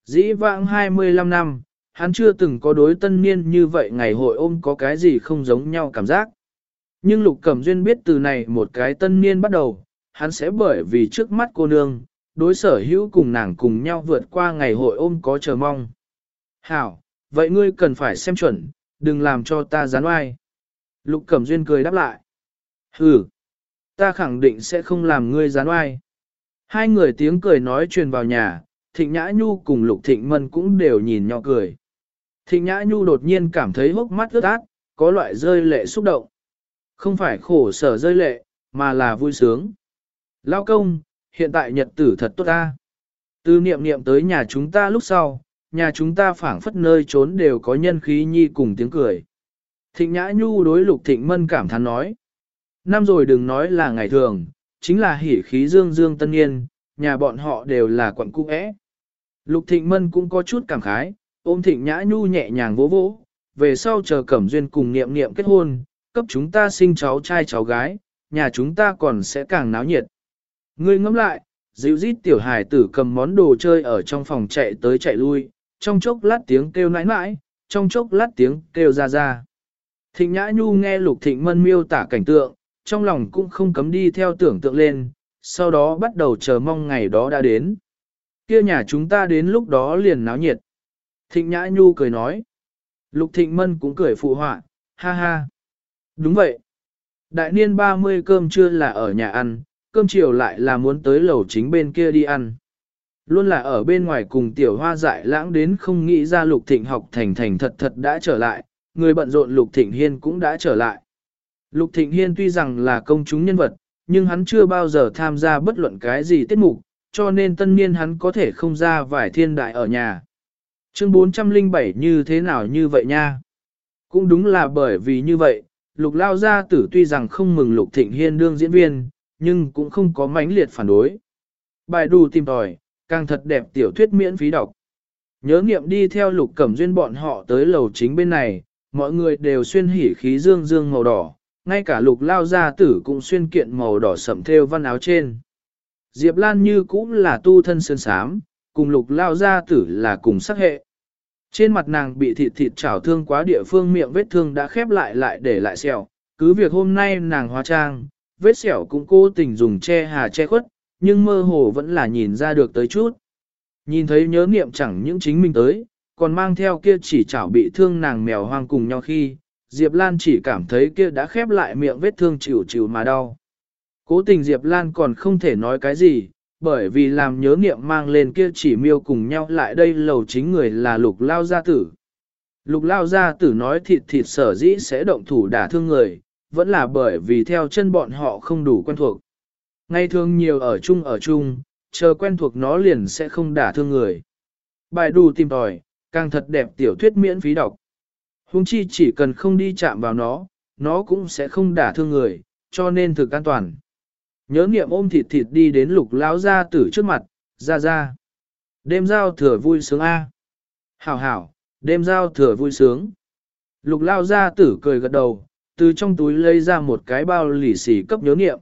Dĩ vãng 25 năm, hắn chưa từng có đối tân niên như vậy ngày hội ôm có cái gì không giống nhau cảm giác. Nhưng Lục Cẩm Duyên biết từ này một cái tân niên bắt đầu, hắn sẽ bởi vì trước mắt cô nương, đối sở hữu cùng nàng cùng nhau vượt qua ngày hội ôm có chờ mong. Hảo, vậy ngươi cần phải xem chuẩn, đừng làm cho ta gián oai. Lục Cẩm Duyên cười đáp lại. Hừ, ta khẳng định sẽ không làm ngươi gián oai. Hai người tiếng cười nói truyền vào nhà, Thịnh Nhã Nhu cùng Lục Thịnh Mân cũng đều nhìn nhỏ cười. Thịnh Nhã Nhu đột nhiên cảm thấy hốc mắt ướt át, có loại rơi lệ xúc động. Không phải khổ sở rơi lệ, mà là vui sướng. Lao công, hiện tại nhật tử thật tốt ta. Từ niệm niệm tới nhà chúng ta lúc sau, nhà chúng ta phảng phất nơi trốn đều có nhân khí nhi cùng tiếng cười. Thịnh Nhã Nhu đối Lục Thịnh Mân cảm thán nói. Năm rồi đừng nói là ngày thường, chính là hỉ khí dương dương tân niên, nhà bọn họ đều là quận cung ế. Lục Thịnh Mân cũng có chút cảm khái, ôm Thịnh Nhã Nhu nhẹ nhàng vỗ vỗ, về sau chờ Cẩm Duyên cùng niệm niệm kết hôn, cấp chúng ta sinh cháu trai cháu gái, nhà chúng ta còn sẽ càng náo nhiệt. Ngươi ngẫm lại, dịu rít tiểu hài tử cầm món đồ chơi ở trong phòng chạy tới chạy lui, trong chốc lát tiếng kêu nãi nãi, trong chốc lát tiếng kêu ra ra. Thịnh Nhã Nhu nghe Lục Thịnh Mân miêu tả cảnh tượng, trong lòng cũng không cấm đi theo tưởng tượng lên, sau đó bắt đầu chờ mong ngày đó đã đến. Kia nhà chúng ta đến lúc đó liền náo nhiệt. Thịnh Nhã Nhu cười nói. Lục Thịnh Mân cũng cười phụ họa, ha ha. Đúng vậy. Đại niên 30 cơm trưa là ở nhà ăn, cơm chiều lại là muốn tới lầu chính bên kia đi ăn. Luôn là ở bên ngoài cùng tiểu hoa dại lãng đến không nghĩ ra Lục Thịnh học thành thành thật thật đã trở lại, người bận rộn Lục Thịnh Hiên cũng đã trở lại. Lục Thịnh Hiên tuy rằng là công chúng nhân vật, nhưng hắn chưa bao giờ tham gia bất luận cái gì tiết mục, cho nên tân niên hắn có thể không ra vài thiên đại ở nhà. Chương 407 như thế nào như vậy nha? Cũng đúng là bởi vì như vậy, Lục Lao Gia Tử tuy rằng không mừng Lục Thịnh Hiên đương diễn viên, nhưng cũng không có mãnh liệt phản đối. Bài đù tìm tòi, càng thật đẹp tiểu thuyết miễn phí đọc. Nhớ nghiệm đi theo Lục Cẩm Duyên bọn họ tới lầu chính bên này, mọi người đều xuyên hỉ khí dương dương màu đỏ, ngay cả Lục Lao Gia Tử cũng xuyên kiện màu đỏ sậm theo văn áo trên. Diệp Lan như cũng là tu thân sơn sám, cùng Lục Lao Gia Tử là cùng sắc hệ. Trên mặt nàng bị thịt thịt chảo thương quá địa phương miệng vết thương đã khép lại lại để lại sẹo, cứ việc hôm nay nàng hóa trang, vết sẹo cũng cố tình dùng che hà che khuất, nhưng mơ hồ vẫn là nhìn ra được tới chút. Nhìn thấy nhớ niệm chẳng những chính mình tới, còn mang theo kia chỉ chảo bị thương nàng mèo hoang cùng nhau khi, Diệp Lan chỉ cảm thấy kia đã khép lại miệng vết thương chịu chịu mà đau. Cố tình Diệp Lan còn không thể nói cái gì, bởi vì làm nhớ niệm mang lên kia chỉ miêu cùng nhau lại đây lầu chính người là lục lao gia tử. Lục lao gia tử nói thịt thịt sở dĩ sẽ động thủ đả thương người, vẫn là bởi vì theo chân bọn họ không đủ quen thuộc ngày thường nhiều ở chung ở chung, chờ quen thuộc nó liền sẽ không đả thương người. Bài đù tìm tòi, càng thật đẹp tiểu thuyết miễn phí đọc. Hùng chi chỉ cần không đi chạm vào nó, nó cũng sẽ không đả thương người, cho nên thực an toàn. Nhớ niệm ôm thịt thịt đi đến lục lão gia tử trước mặt, ra ra. Đêm giao thừa vui sướng A. Hảo hảo, đêm giao thừa vui sướng. Lục lao gia tử cười gật đầu, từ trong túi lấy ra một cái bao lì xì cấp nhớ niệm.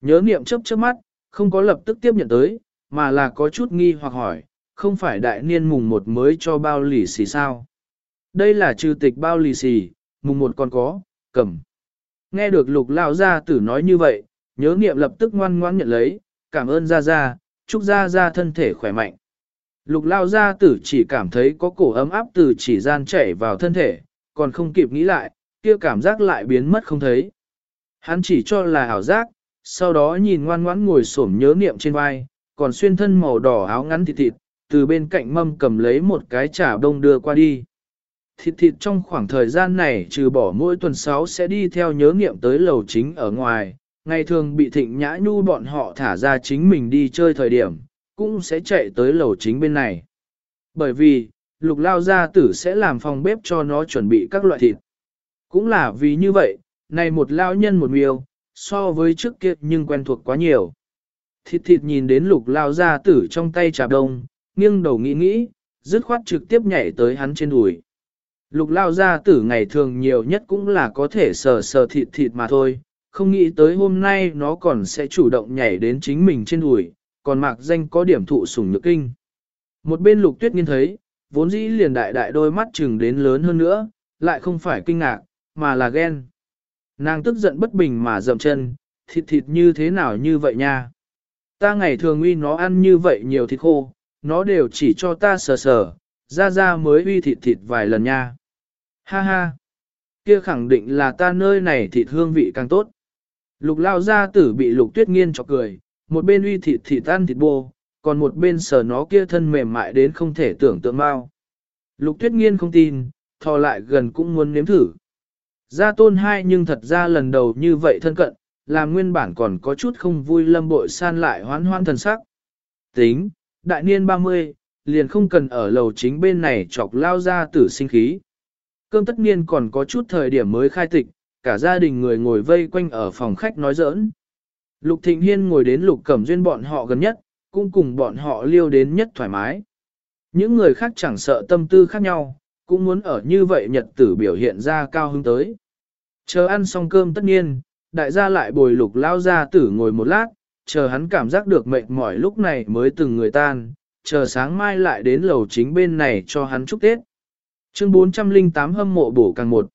Nhớ niệm chớp chớp mắt, không có lập tức tiếp nhận tới, mà là có chút nghi hoặc hỏi, không phải đại niên mùng một mới cho bao lì xì sao? Đây là trừ tịch bao lì xì, mùng một còn có, cầm. Nghe được lục lao gia tử nói như vậy, nhớ niệm lập tức ngoan ngoãn nhận lấy, cảm ơn Gia Gia, chúc Gia Gia thân thể khỏe mạnh. Lục lao gia tử chỉ cảm thấy có cổ ấm áp từ chỉ gian chảy vào thân thể, còn không kịp nghĩ lại, kia cảm giác lại biến mất không thấy. Hắn chỉ cho là ảo giác, sau đó nhìn ngoan ngoãn ngồi xổm nhớ niệm trên vai, còn xuyên thân màu đỏ áo ngắn thịt thịt, từ bên cạnh mâm cầm lấy một cái chả đông đưa qua đi. Thịt thịt trong khoảng thời gian này trừ bỏ mỗi tuần 6 sẽ đi theo nhớ niệm tới lầu chính ở ngoài, ngày thường bị thịnh nhã nhu bọn họ thả ra chính mình đi chơi thời điểm, cũng sẽ chạy tới lầu chính bên này. Bởi vì, lục lao gia tử sẽ làm phòng bếp cho nó chuẩn bị các loại thịt. Cũng là vì như vậy, này một lao nhân một miêu, so với trước kia nhưng quen thuộc quá nhiều. Thịt thịt nhìn đến lục lao gia tử trong tay trà đông, nghiêng đầu nghĩ nghĩ, dứt khoát trực tiếp nhảy tới hắn trên đùi. Lục lao gia tử ngày thường nhiều nhất cũng là có thể sờ sờ thịt thịt mà thôi, không nghĩ tới hôm nay nó còn sẽ chủ động nhảy đến chính mình trên đùi, còn mạc danh có điểm thụ sủng nhược kinh. Một bên lục tuyết nghiên thấy, vốn dĩ liền đại đại đôi mắt chừng đến lớn hơn nữa, lại không phải kinh ngạc, mà là ghen. Nàng tức giận bất bình mà dậm chân, thịt thịt như thế nào như vậy nha. Ta ngày thường uy nó ăn như vậy nhiều thịt khô, nó đều chỉ cho ta sờ sờ, ra ra mới uy thịt thịt vài lần nha. Ha ha, kia khẳng định là ta nơi này thịt hương vị càng tốt. Lục lao gia tử bị lục tuyết nghiên chọc cười, một bên uy thịt thịt tan thịt bô, còn một bên sờ nó kia thân mềm mại đến không thể tưởng tượng bao. Lục tuyết nghiên không tin, thò lại gần cũng muốn nếm thử. Gia tôn hai nhưng thật ra lần đầu như vậy thân cận, làm nguyên bản còn có chút không vui lâm bội san lại hoán hoan thần sắc. Tính, đại niên 30, liền không cần ở lầu chính bên này chọc lao ra tử sinh khí. Cơm tất niên còn có chút thời điểm mới khai tịch, cả gia đình người ngồi vây quanh ở phòng khách nói giỡn. Lục Thịnh Hiên ngồi đến Lục Cẩm Duyên bọn họ gần nhất, cũng cùng bọn họ liêu đến nhất thoải mái. Những người khác chẳng sợ tâm tư khác nhau, cũng muốn ở như vậy nhật tử biểu hiện ra cao hứng tới. Chờ ăn xong cơm tất nhiên, đại gia lại bồi lục lao ra tử ngồi một lát, chờ hắn cảm giác được mệt mỏi lúc này mới từng người tan, chờ sáng mai lại đến lầu chính bên này cho hắn chúc Tết. Chương 408 hâm mộ bổ càng một.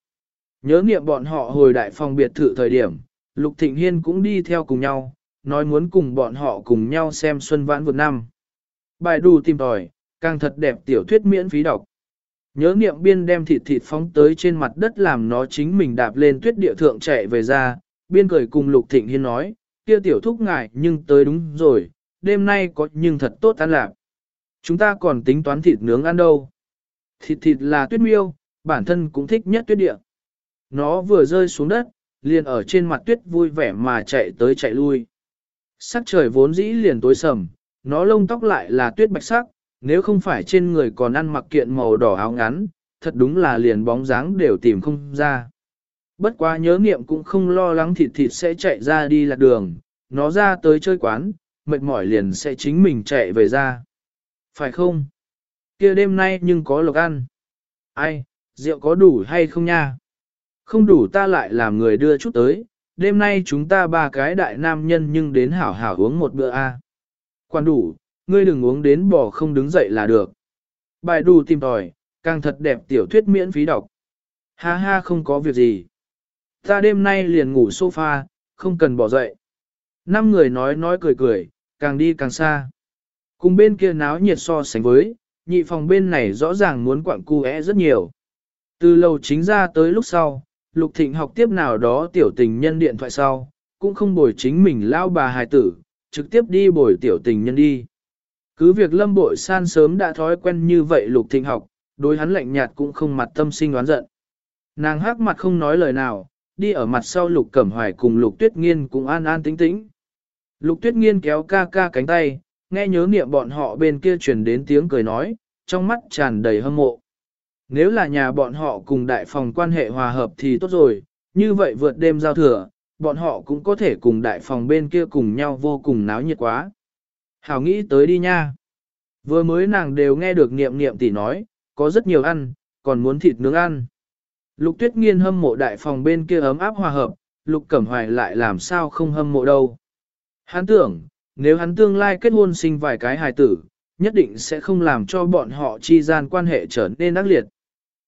Nhớ niệm bọn họ hồi đại phòng biệt thự thời điểm, Lục Thịnh Hiên cũng đi theo cùng nhau, nói muốn cùng bọn họ cùng nhau xem Xuân Vãn vượt năm. Bài đủ tìm tòi, càng thật đẹp tiểu thuyết miễn phí đọc. Nhớ niệm biên đem thịt thịt phóng tới trên mặt đất làm nó chính mình đạp lên tuyết địa thượng chạy về ra, biên cười cùng Lục Thịnh Hiên nói, kia tiểu thúc ngại nhưng tới đúng rồi, đêm nay có nhưng thật tốt ăn lạc. Chúng ta còn tính toán thịt nướng ăn đâu. Thịt thịt là tuyết miêu, bản thân cũng thích nhất tuyết địa. Nó vừa rơi xuống đất, liền ở trên mặt tuyết vui vẻ mà chạy tới chạy lui. Sắc trời vốn dĩ liền tối sầm, nó lông tóc lại là tuyết bạch sắc, nếu không phải trên người còn ăn mặc kiện màu đỏ áo ngắn, thật đúng là liền bóng dáng đều tìm không ra. Bất quá nhớ niệm cũng không lo lắng thịt thịt sẽ chạy ra đi lạc đường, nó ra tới chơi quán, mệt mỏi liền sẽ chính mình chạy về ra. Phải không? kia đêm nay nhưng có lộc ăn. Ai, rượu có đủ hay không nha? Không đủ ta lại làm người đưa chút tới, đêm nay chúng ta ba cái đại nam nhân nhưng đến hảo hảo uống một bữa a. Quan đủ, ngươi đừng uống đến bỏ không đứng dậy là được. Bài đù tìm tòi, càng thật đẹp tiểu thuyết miễn phí đọc. Ha ha không có việc gì. Ta đêm nay liền ngủ sofa, không cần bỏ dậy. Năm người nói nói cười cười, càng đi càng xa. Cùng bên kia náo nhiệt so sánh với, nhị phòng bên này rõ ràng muốn quặng cu é rất nhiều. Từ lầu chính ra tới lúc sau, Lục Thịnh học tiếp nào đó tiểu tình nhân điện thoại sau, cũng không bồi chính mình lao bà hài tử, trực tiếp đi bồi tiểu tình nhân đi. Cứ việc lâm bội san sớm đã thói quen như vậy Lục Thịnh học, đối hắn lạnh nhạt cũng không mặt tâm sinh đoán giận. Nàng hắc mặt không nói lời nào, đi ở mặt sau Lục Cẩm Hoài cùng Lục Tuyết Nghiên cũng an an tĩnh tĩnh. Lục Tuyết Nghiên kéo ca ca cánh tay, nghe nhớ niệm bọn họ bên kia truyền đến tiếng cười nói, trong mắt tràn đầy hâm mộ. Nếu là nhà bọn họ cùng đại phòng quan hệ hòa hợp thì tốt rồi, như vậy vượt đêm giao thừa, bọn họ cũng có thể cùng đại phòng bên kia cùng nhau vô cùng náo nhiệt quá. Hảo nghĩ tới đi nha. Vừa mới nàng đều nghe được niệm niệm tỷ nói, có rất nhiều ăn, còn muốn thịt nướng ăn. Lục tuyết nghiên hâm mộ đại phòng bên kia ấm áp hòa hợp, lục cẩm hoài lại làm sao không hâm mộ đâu. Hắn tưởng, nếu hắn tương lai kết hôn sinh vài cái hài tử, nhất định sẽ không làm cho bọn họ chi gian quan hệ trở nên ác liệt.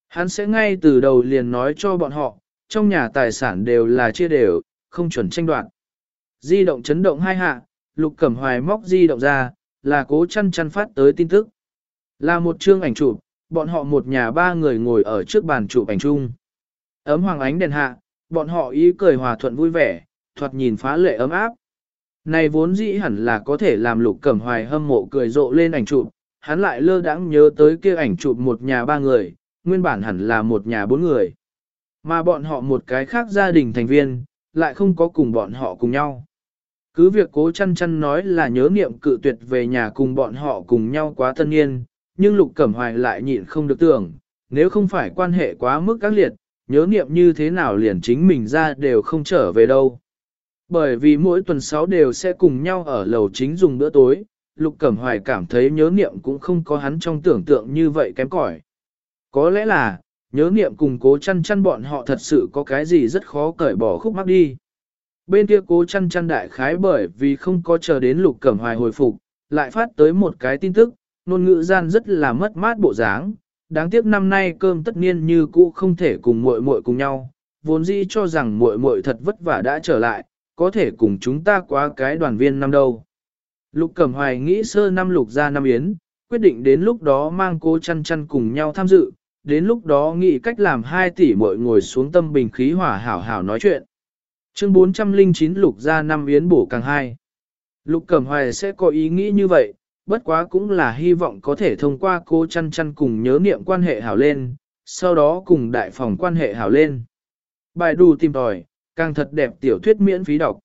Hắn sẽ ngay từ đầu liền nói cho bọn họ, trong nhà tài sản đều là chia đều, không chuẩn tranh đoạt. Di động chấn động hai hạ, lục cẩm hoài móc di động ra, là cố chăn chăn phát tới tin tức. Là một chương ảnh chụp, bọn họ một nhà ba người ngồi ở trước bàn chụp ảnh chung. Ấm hoàng ánh đèn hạ, bọn họ ý cười hòa thuận vui vẻ, thoạt nhìn phá lệ ấm áp. Này vốn dĩ hẳn là có thể làm lục cẩm hoài hâm mộ cười rộ lên ảnh chụp, hắn lại lơ đãng nhớ tới kia ảnh chụp một nhà ba người, nguyên bản hẳn là một nhà bốn người. Mà bọn họ một cái khác gia đình thành viên, lại không có cùng bọn họ cùng nhau. Cứ việc cố chăn chăn nói là nhớ niệm cự tuyệt về nhà cùng bọn họ cùng nhau quá thân nhiên, nhưng lục cẩm hoài lại nhịn không được tưởng, nếu không phải quan hệ quá mức các liệt, nhớ niệm như thế nào liền chính mình ra đều không trở về đâu. Bởi vì mỗi tuần sáu đều sẽ cùng nhau ở lầu chính dùng bữa tối, Lục Cẩm Hoài cảm thấy nhớ niệm cũng không có hắn trong tưởng tượng như vậy kém cỏi. Có lẽ là, nhớ niệm cùng cố chăn chăn bọn họ thật sự có cái gì rất khó cởi bỏ khúc mắc đi. Bên kia cố chăn chăn đại khái bởi vì không có chờ đến Lục Cẩm Hoài hồi phục, lại phát tới một cái tin tức, nôn ngữ gian rất là mất mát bộ dáng. Đáng tiếc năm nay cơm tất niên như cũ không thể cùng muội muội cùng nhau, vốn dĩ cho rằng muội muội thật vất vả đã trở lại, có thể cùng chúng ta qua cái đoàn viên năm đâu. Lục Cẩm Hoài nghĩ sơ năm lục ra năm yến, quyết định đến lúc đó mang cô chăn chăn cùng nhau tham dự, đến lúc đó nghĩ cách làm hai tỷ muội ngồi xuống tâm bình khí hỏa hảo hảo nói chuyện. Chương 409 lục ra năm yến bổ càng hai. Lục Cẩm Hoài sẽ có ý nghĩ như vậy, bất quá cũng là hy vọng có thể thông qua cô chăn chăn cùng nhớ niệm quan hệ hảo lên, sau đó cùng đại phòng quan hệ hảo lên. Bài đù tìm tòi, càng thật đẹp tiểu thuyết miễn phí đọc.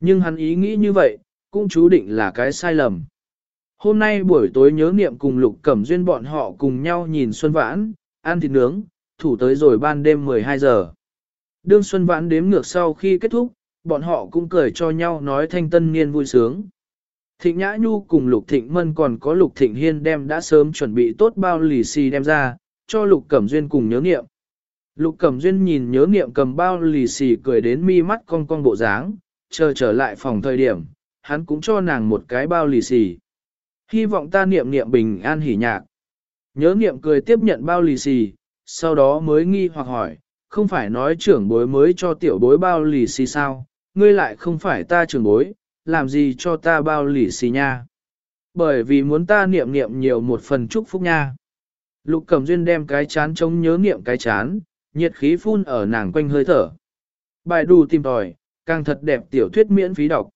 Nhưng hắn ý nghĩ như vậy, cũng chú định là cái sai lầm. Hôm nay buổi tối nhớ niệm cùng Lục Cẩm Duyên bọn họ cùng nhau nhìn Xuân Vãn, ăn thịt nướng, thủ tới rồi ban đêm 12 giờ. Đương Xuân Vãn đếm ngược sau khi kết thúc, bọn họ cũng cười cho nhau nói thanh tân niên vui sướng. Thịnh Nhã Nhu cùng Lục Thịnh Mân còn có Lục Thịnh Hiên đem đã sớm chuẩn bị tốt bao lì xì đem ra, cho Lục Cẩm Duyên cùng nhớ niệm. Lục Cẩm Duyên nhìn nhớ niệm cầm bao lì xì cười đến mi mắt cong cong bộ dáng, chờ trở lại phòng thời điểm, hắn cũng cho nàng một cái bao lì xì. Hy vọng ta niệm niệm bình an hỉ nhạc. Nhớ niệm cười tiếp nhận bao lì xì, sau đó mới nghi hoặc hỏi, không phải nói trưởng bối mới cho tiểu bối bao lì xì sao, ngươi lại không phải ta trưởng bối, làm gì cho ta bao lì xì nha. Bởi vì muốn ta niệm niệm nhiều một phần chúc phúc nha. Lục Cẩm Duyên đem cái chán chống nhớ niệm cái chán, nhiệt khí phun ở nàng quanh hơi thở. Bài đù tìm tòi, càng thật đẹp tiểu thuyết miễn phí đọc.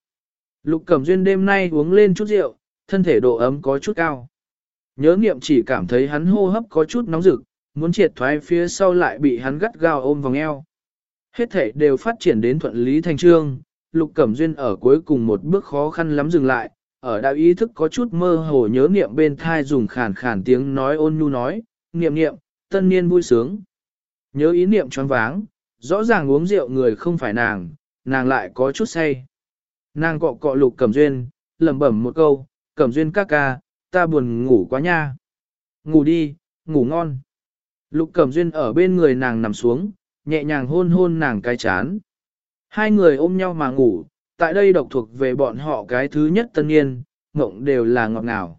Lục Cẩm Duyên đêm nay uống lên chút rượu, thân thể độ ấm có chút cao. Nhớ niệm chỉ cảm thấy hắn hô hấp có chút nóng rực, muốn triệt thoái phía sau lại bị hắn gắt gao ôm vòng eo. Hết thể đều phát triển đến thuận lý thành trương, Lục Cẩm Duyên ở cuối cùng một bước khó khăn lắm dừng lại, ở đạo ý thức có chút mơ hồ nhớ niệm bên thai dùng khàn khàn tiếng nói ôn nhu nói, niệm niệm, tân niên vui sướng. Nhớ ý niệm choáng váng, rõ ràng uống rượu người không phải nàng, nàng lại có chút say. Nàng cọ cọ Lục Cẩm Duyên, lẩm bẩm một câu, Cẩm Duyên ca ca, ta buồn ngủ quá nha. Ngủ đi, ngủ ngon. Lục Cẩm Duyên ở bên người nàng nằm xuống, nhẹ nhàng hôn hôn nàng cái chán. Hai người ôm nhau mà ngủ, tại đây độc thuộc về bọn họ cái thứ nhất tân niên, mộng đều là ngọt ngào.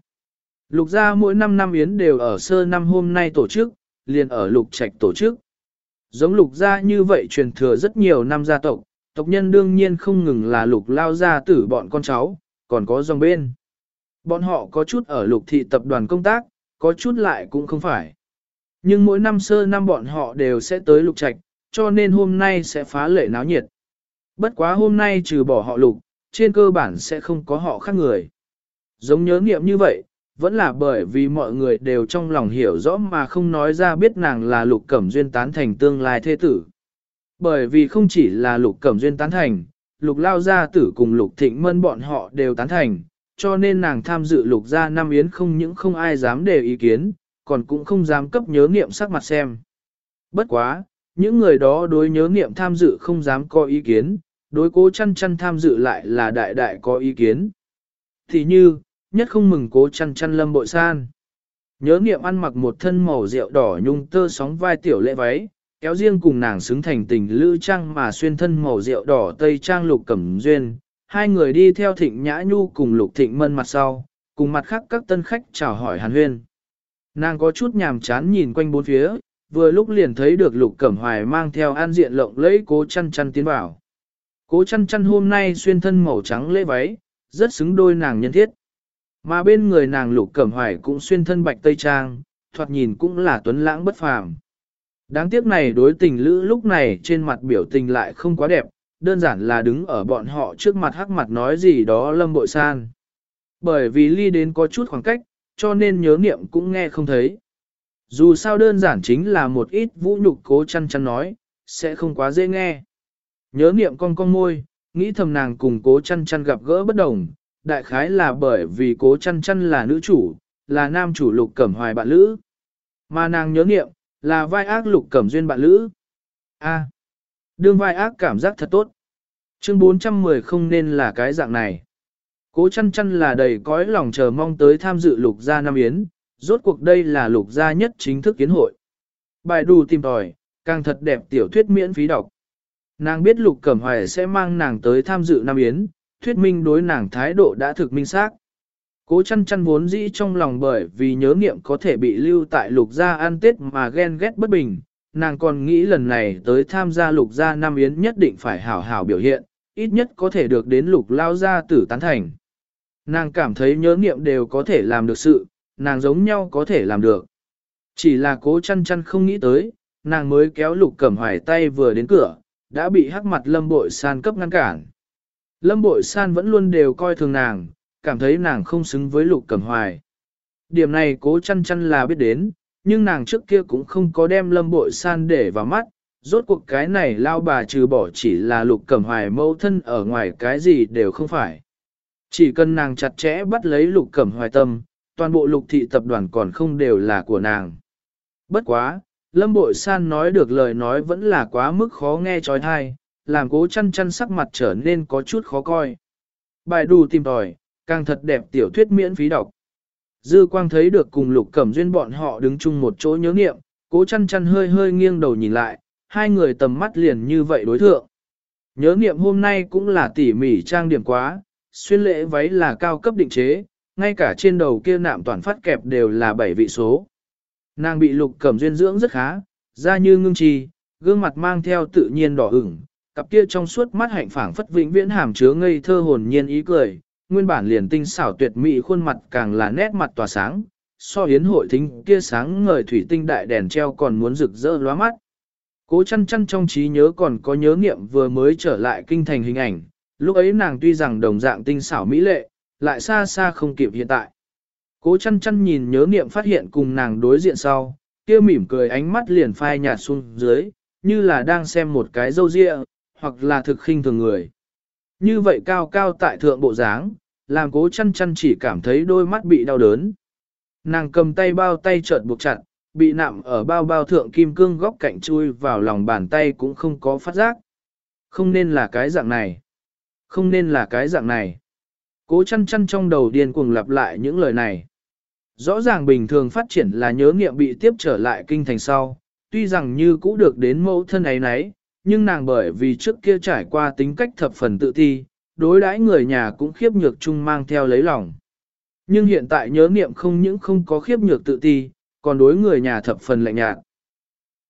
Lục gia mỗi năm năm yến đều ở sơ năm hôm nay tổ chức, liền ở lục trạch tổ chức. Giống lục gia như vậy truyền thừa rất nhiều năm gia tộc, tộc nhân đương nhiên không ngừng là lục lao gia tử bọn con cháu, còn có dòng bên. Bọn họ có chút ở lục thị tập đoàn công tác, có chút lại cũng không phải. Nhưng mỗi năm sơ năm bọn họ đều sẽ tới lục trạch, cho nên hôm nay sẽ phá lệ náo nhiệt. Bất quá hôm nay trừ bỏ họ lục, trên cơ bản sẽ không có họ khác người. Giống nhớ nghiệm như vậy, vẫn là bởi vì mọi người đều trong lòng hiểu rõ mà không nói ra biết nàng là lục cẩm duyên tán thành tương lai thế tử. Bởi vì không chỉ là lục cẩm duyên tán thành, lục lao gia tử cùng lục thịnh mân bọn họ đều tán thành, cho nên nàng tham dự lục gia năm yến không những không ai dám đề ý kiến, còn cũng không dám cấp nhớ nghiệm sắc mặt xem. Bất quá, những người đó đối nhớ nghiệm tham dự không dám có ý kiến, đối cố chăn chăn tham dự lại là đại đại có ý kiến. Thì như, nhất không mừng cố chăn chăn lâm bội san. Nhớ nghiệm ăn mặc một thân màu rượu đỏ nhung tơ sóng vai tiểu lệ váy, kéo riêng cùng nàng xứng thành tình lữ trang mà xuyên thân màu rượu đỏ tây trang lục cẩm duyên. Hai người đi theo thịnh nhã nhu cùng lục thịnh mân mặt sau, cùng mặt khác các tân khách chào hỏi hàn huyên. Nàng có chút nhàm chán nhìn quanh bốn phía, vừa lúc liền thấy được lục cẩm hoài mang theo an diện lộng lẫy cố chăn chăn tiến vào. Cố chăn chăn hôm nay xuyên thân màu trắng lễ váy, rất xứng đôi nàng nhân thiết. Mà bên người nàng lục cẩm hoài cũng xuyên thân bạch tây trang, thoạt nhìn cũng là tuấn lãng bất phàm. Đáng tiếc này đối tình lữ lúc này trên mặt biểu tình lại không quá đẹp, đơn giản là đứng ở bọn họ trước mặt hắc mặt nói gì đó lâm bội san. Bởi vì ly đến có chút khoảng cách, cho nên nhớ niệm cũng nghe không thấy. Dù sao đơn giản chính là một ít vũ nhục cố chăn chăn nói, sẽ không quá dễ nghe. Nhớ niệm con con môi, nghĩ thầm nàng cùng cố chăn chăn gặp gỡ bất đồng, đại khái là bởi vì cố chăn chăn là nữ chủ, là nam chủ lục cẩm hoài bạn lữ. Mà nàng nhớ niệm, là vai ác lục cẩm duyên bạn lữ. A. đương vai ác cảm giác thật tốt. Chương 410 không nên là cái dạng này. Cố chăn chăn là đầy cõi lòng chờ mong tới tham dự lục gia Nam Yến, rốt cuộc đây là lục gia nhất chính thức kiến hội. Bài đù tìm tòi, càng thật đẹp tiểu thuyết miễn phí đọc. Nàng biết lục cẩm hoài sẽ mang nàng tới tham dự Nam Yến, thuyết minh đối nàng thái độ đã thực minh xác. Cố chăn chăn vốn dĩ trong lòng bởi vì nhớ nghiệm có thể bị lưu tại lục gia ăn tết mà ghen ghét bất bình, nàng còn nghĩ lần này tới tham gia lục gia Nam Yến nhất định phải hảo hảo biểu hiện, ít nhất có thể được đến lục lao gia tử tán thành. Nàng cảm thấy nhớ nghiệm đều có thể làm được sự, nàng giống nhau có thể làm được. Chỉ là cố chăn chăn không nghĩ tới, nàng mới kéo lục cẩm hoài tay vừa đến cửa, đã bị hắc mặt lâm bội san cấp ngăn cản. Lâm bội san vẫn luôn đều coi thường nàng, cảm thấy nàng không xứng với lục cẩm hoài. Điểm này cố chăn chăn là biết đến, nhưng nàng trước kia cũng không có đem lâm bội san để vào mắt, rốt cuộc cái này lao bà trừ bỏ chỉ là lục cẩm hoài mâu thân ở ngoài cái gì đều không phải. Chỉ cần nàng chặt chẽ bắt lấy lục cẩm hoài tâm, toàn bộ lục thị tập đoàn còn không đều là của nàng. Bất quá, lâm bội san nói được lời nói vẫn là quá mức khó nghe trói thai, làm cố chăn chăn sắc mặt trở nên có chút khó coi. Bài đù tìm tòi, càng thật đẹp tiểu thuyết miễn phí đọc. Dư quang thấy được cùng lục cẩm duyên bọn họ đứng chung một chỗ nhớ nghiệm, cố chăn chăn hơi hơi nghiêng đầu nhìn lại, hai người tầm mắt liền như vậy đối thượng. Nhớ nghiệm hôm nay cũng là tỉ mỉ trang điểm quá, xuyên lễ váy là cao cấp định chế, ngay cả trên đầu kia nạm toàn phát kẹp đều là bảy vị số. Nàng bị lục cẩm duyên dưỡng rất khá, da như ngưng trì, gương mặt mang theo tự nhiên đỏ ửng, cặp kia trong suốt mắt hạnh phảng phất vĩnh viễn hàm chứa ngây thơ hồn nhiên ý cười, nguyên bản liền tinh xảo tuyệt mỹ khuôn mặt càng là nét mặt tỏa sáng, so hiến hội thính kia sáng ngời thủy tinh đại đèn treo còn muốn rực rỡ lóa mắt. Cố chăn chăn trong trí nhớ còn có nhớ nghiệm vừa mới trở lại kinh thành hình ảnh, lúc ấy nàng tuy rằng đồng dạng tinh xảo mỹ lệ, lại xa xa không kịp hiện tại. Cố chăn chăn nhìn nhớ niệm phát hiện cùng nàng đối diện sau, kia mỉm cười ánh mắt liền phai nhạt xuống dưới, như là đang xem một cái dâu ria, hoặc là thực khinh thường người. Như vậy cao cao tại thượng bộ dáng, làm cố chăn chăn chỉ cảm thấy đôi mắt bị đau đớn. Nàng cầm tay bao tay chợt buộc chặt, bị nạm ở bao bao thượng kim cương góc cạnh chui vào lòng bàn tay cũng không có phát giác. Không nên là cái dạng này. Không nên là cái dạng này. Cố chăn chăn trong đầu điên cuồng lặp lại những lời này. Rõ ràng bình thường phát triển là nhớ nghiệm bị tiếp trở lại kinh thành sau, tuy rằng như cũ được đến mẫu thân ấy nấy, nhưng nàng bởi vì trước kia trải qua tính cách thập phần tự thi, đối đãi người nhà cũng khiếp nhược chung mang theo lấy lòng. Nhưng hiện tại nhớ nghiệm không những không có khiếp nhược tự ti, còn đối người nhà thập phần lạnh nhạt.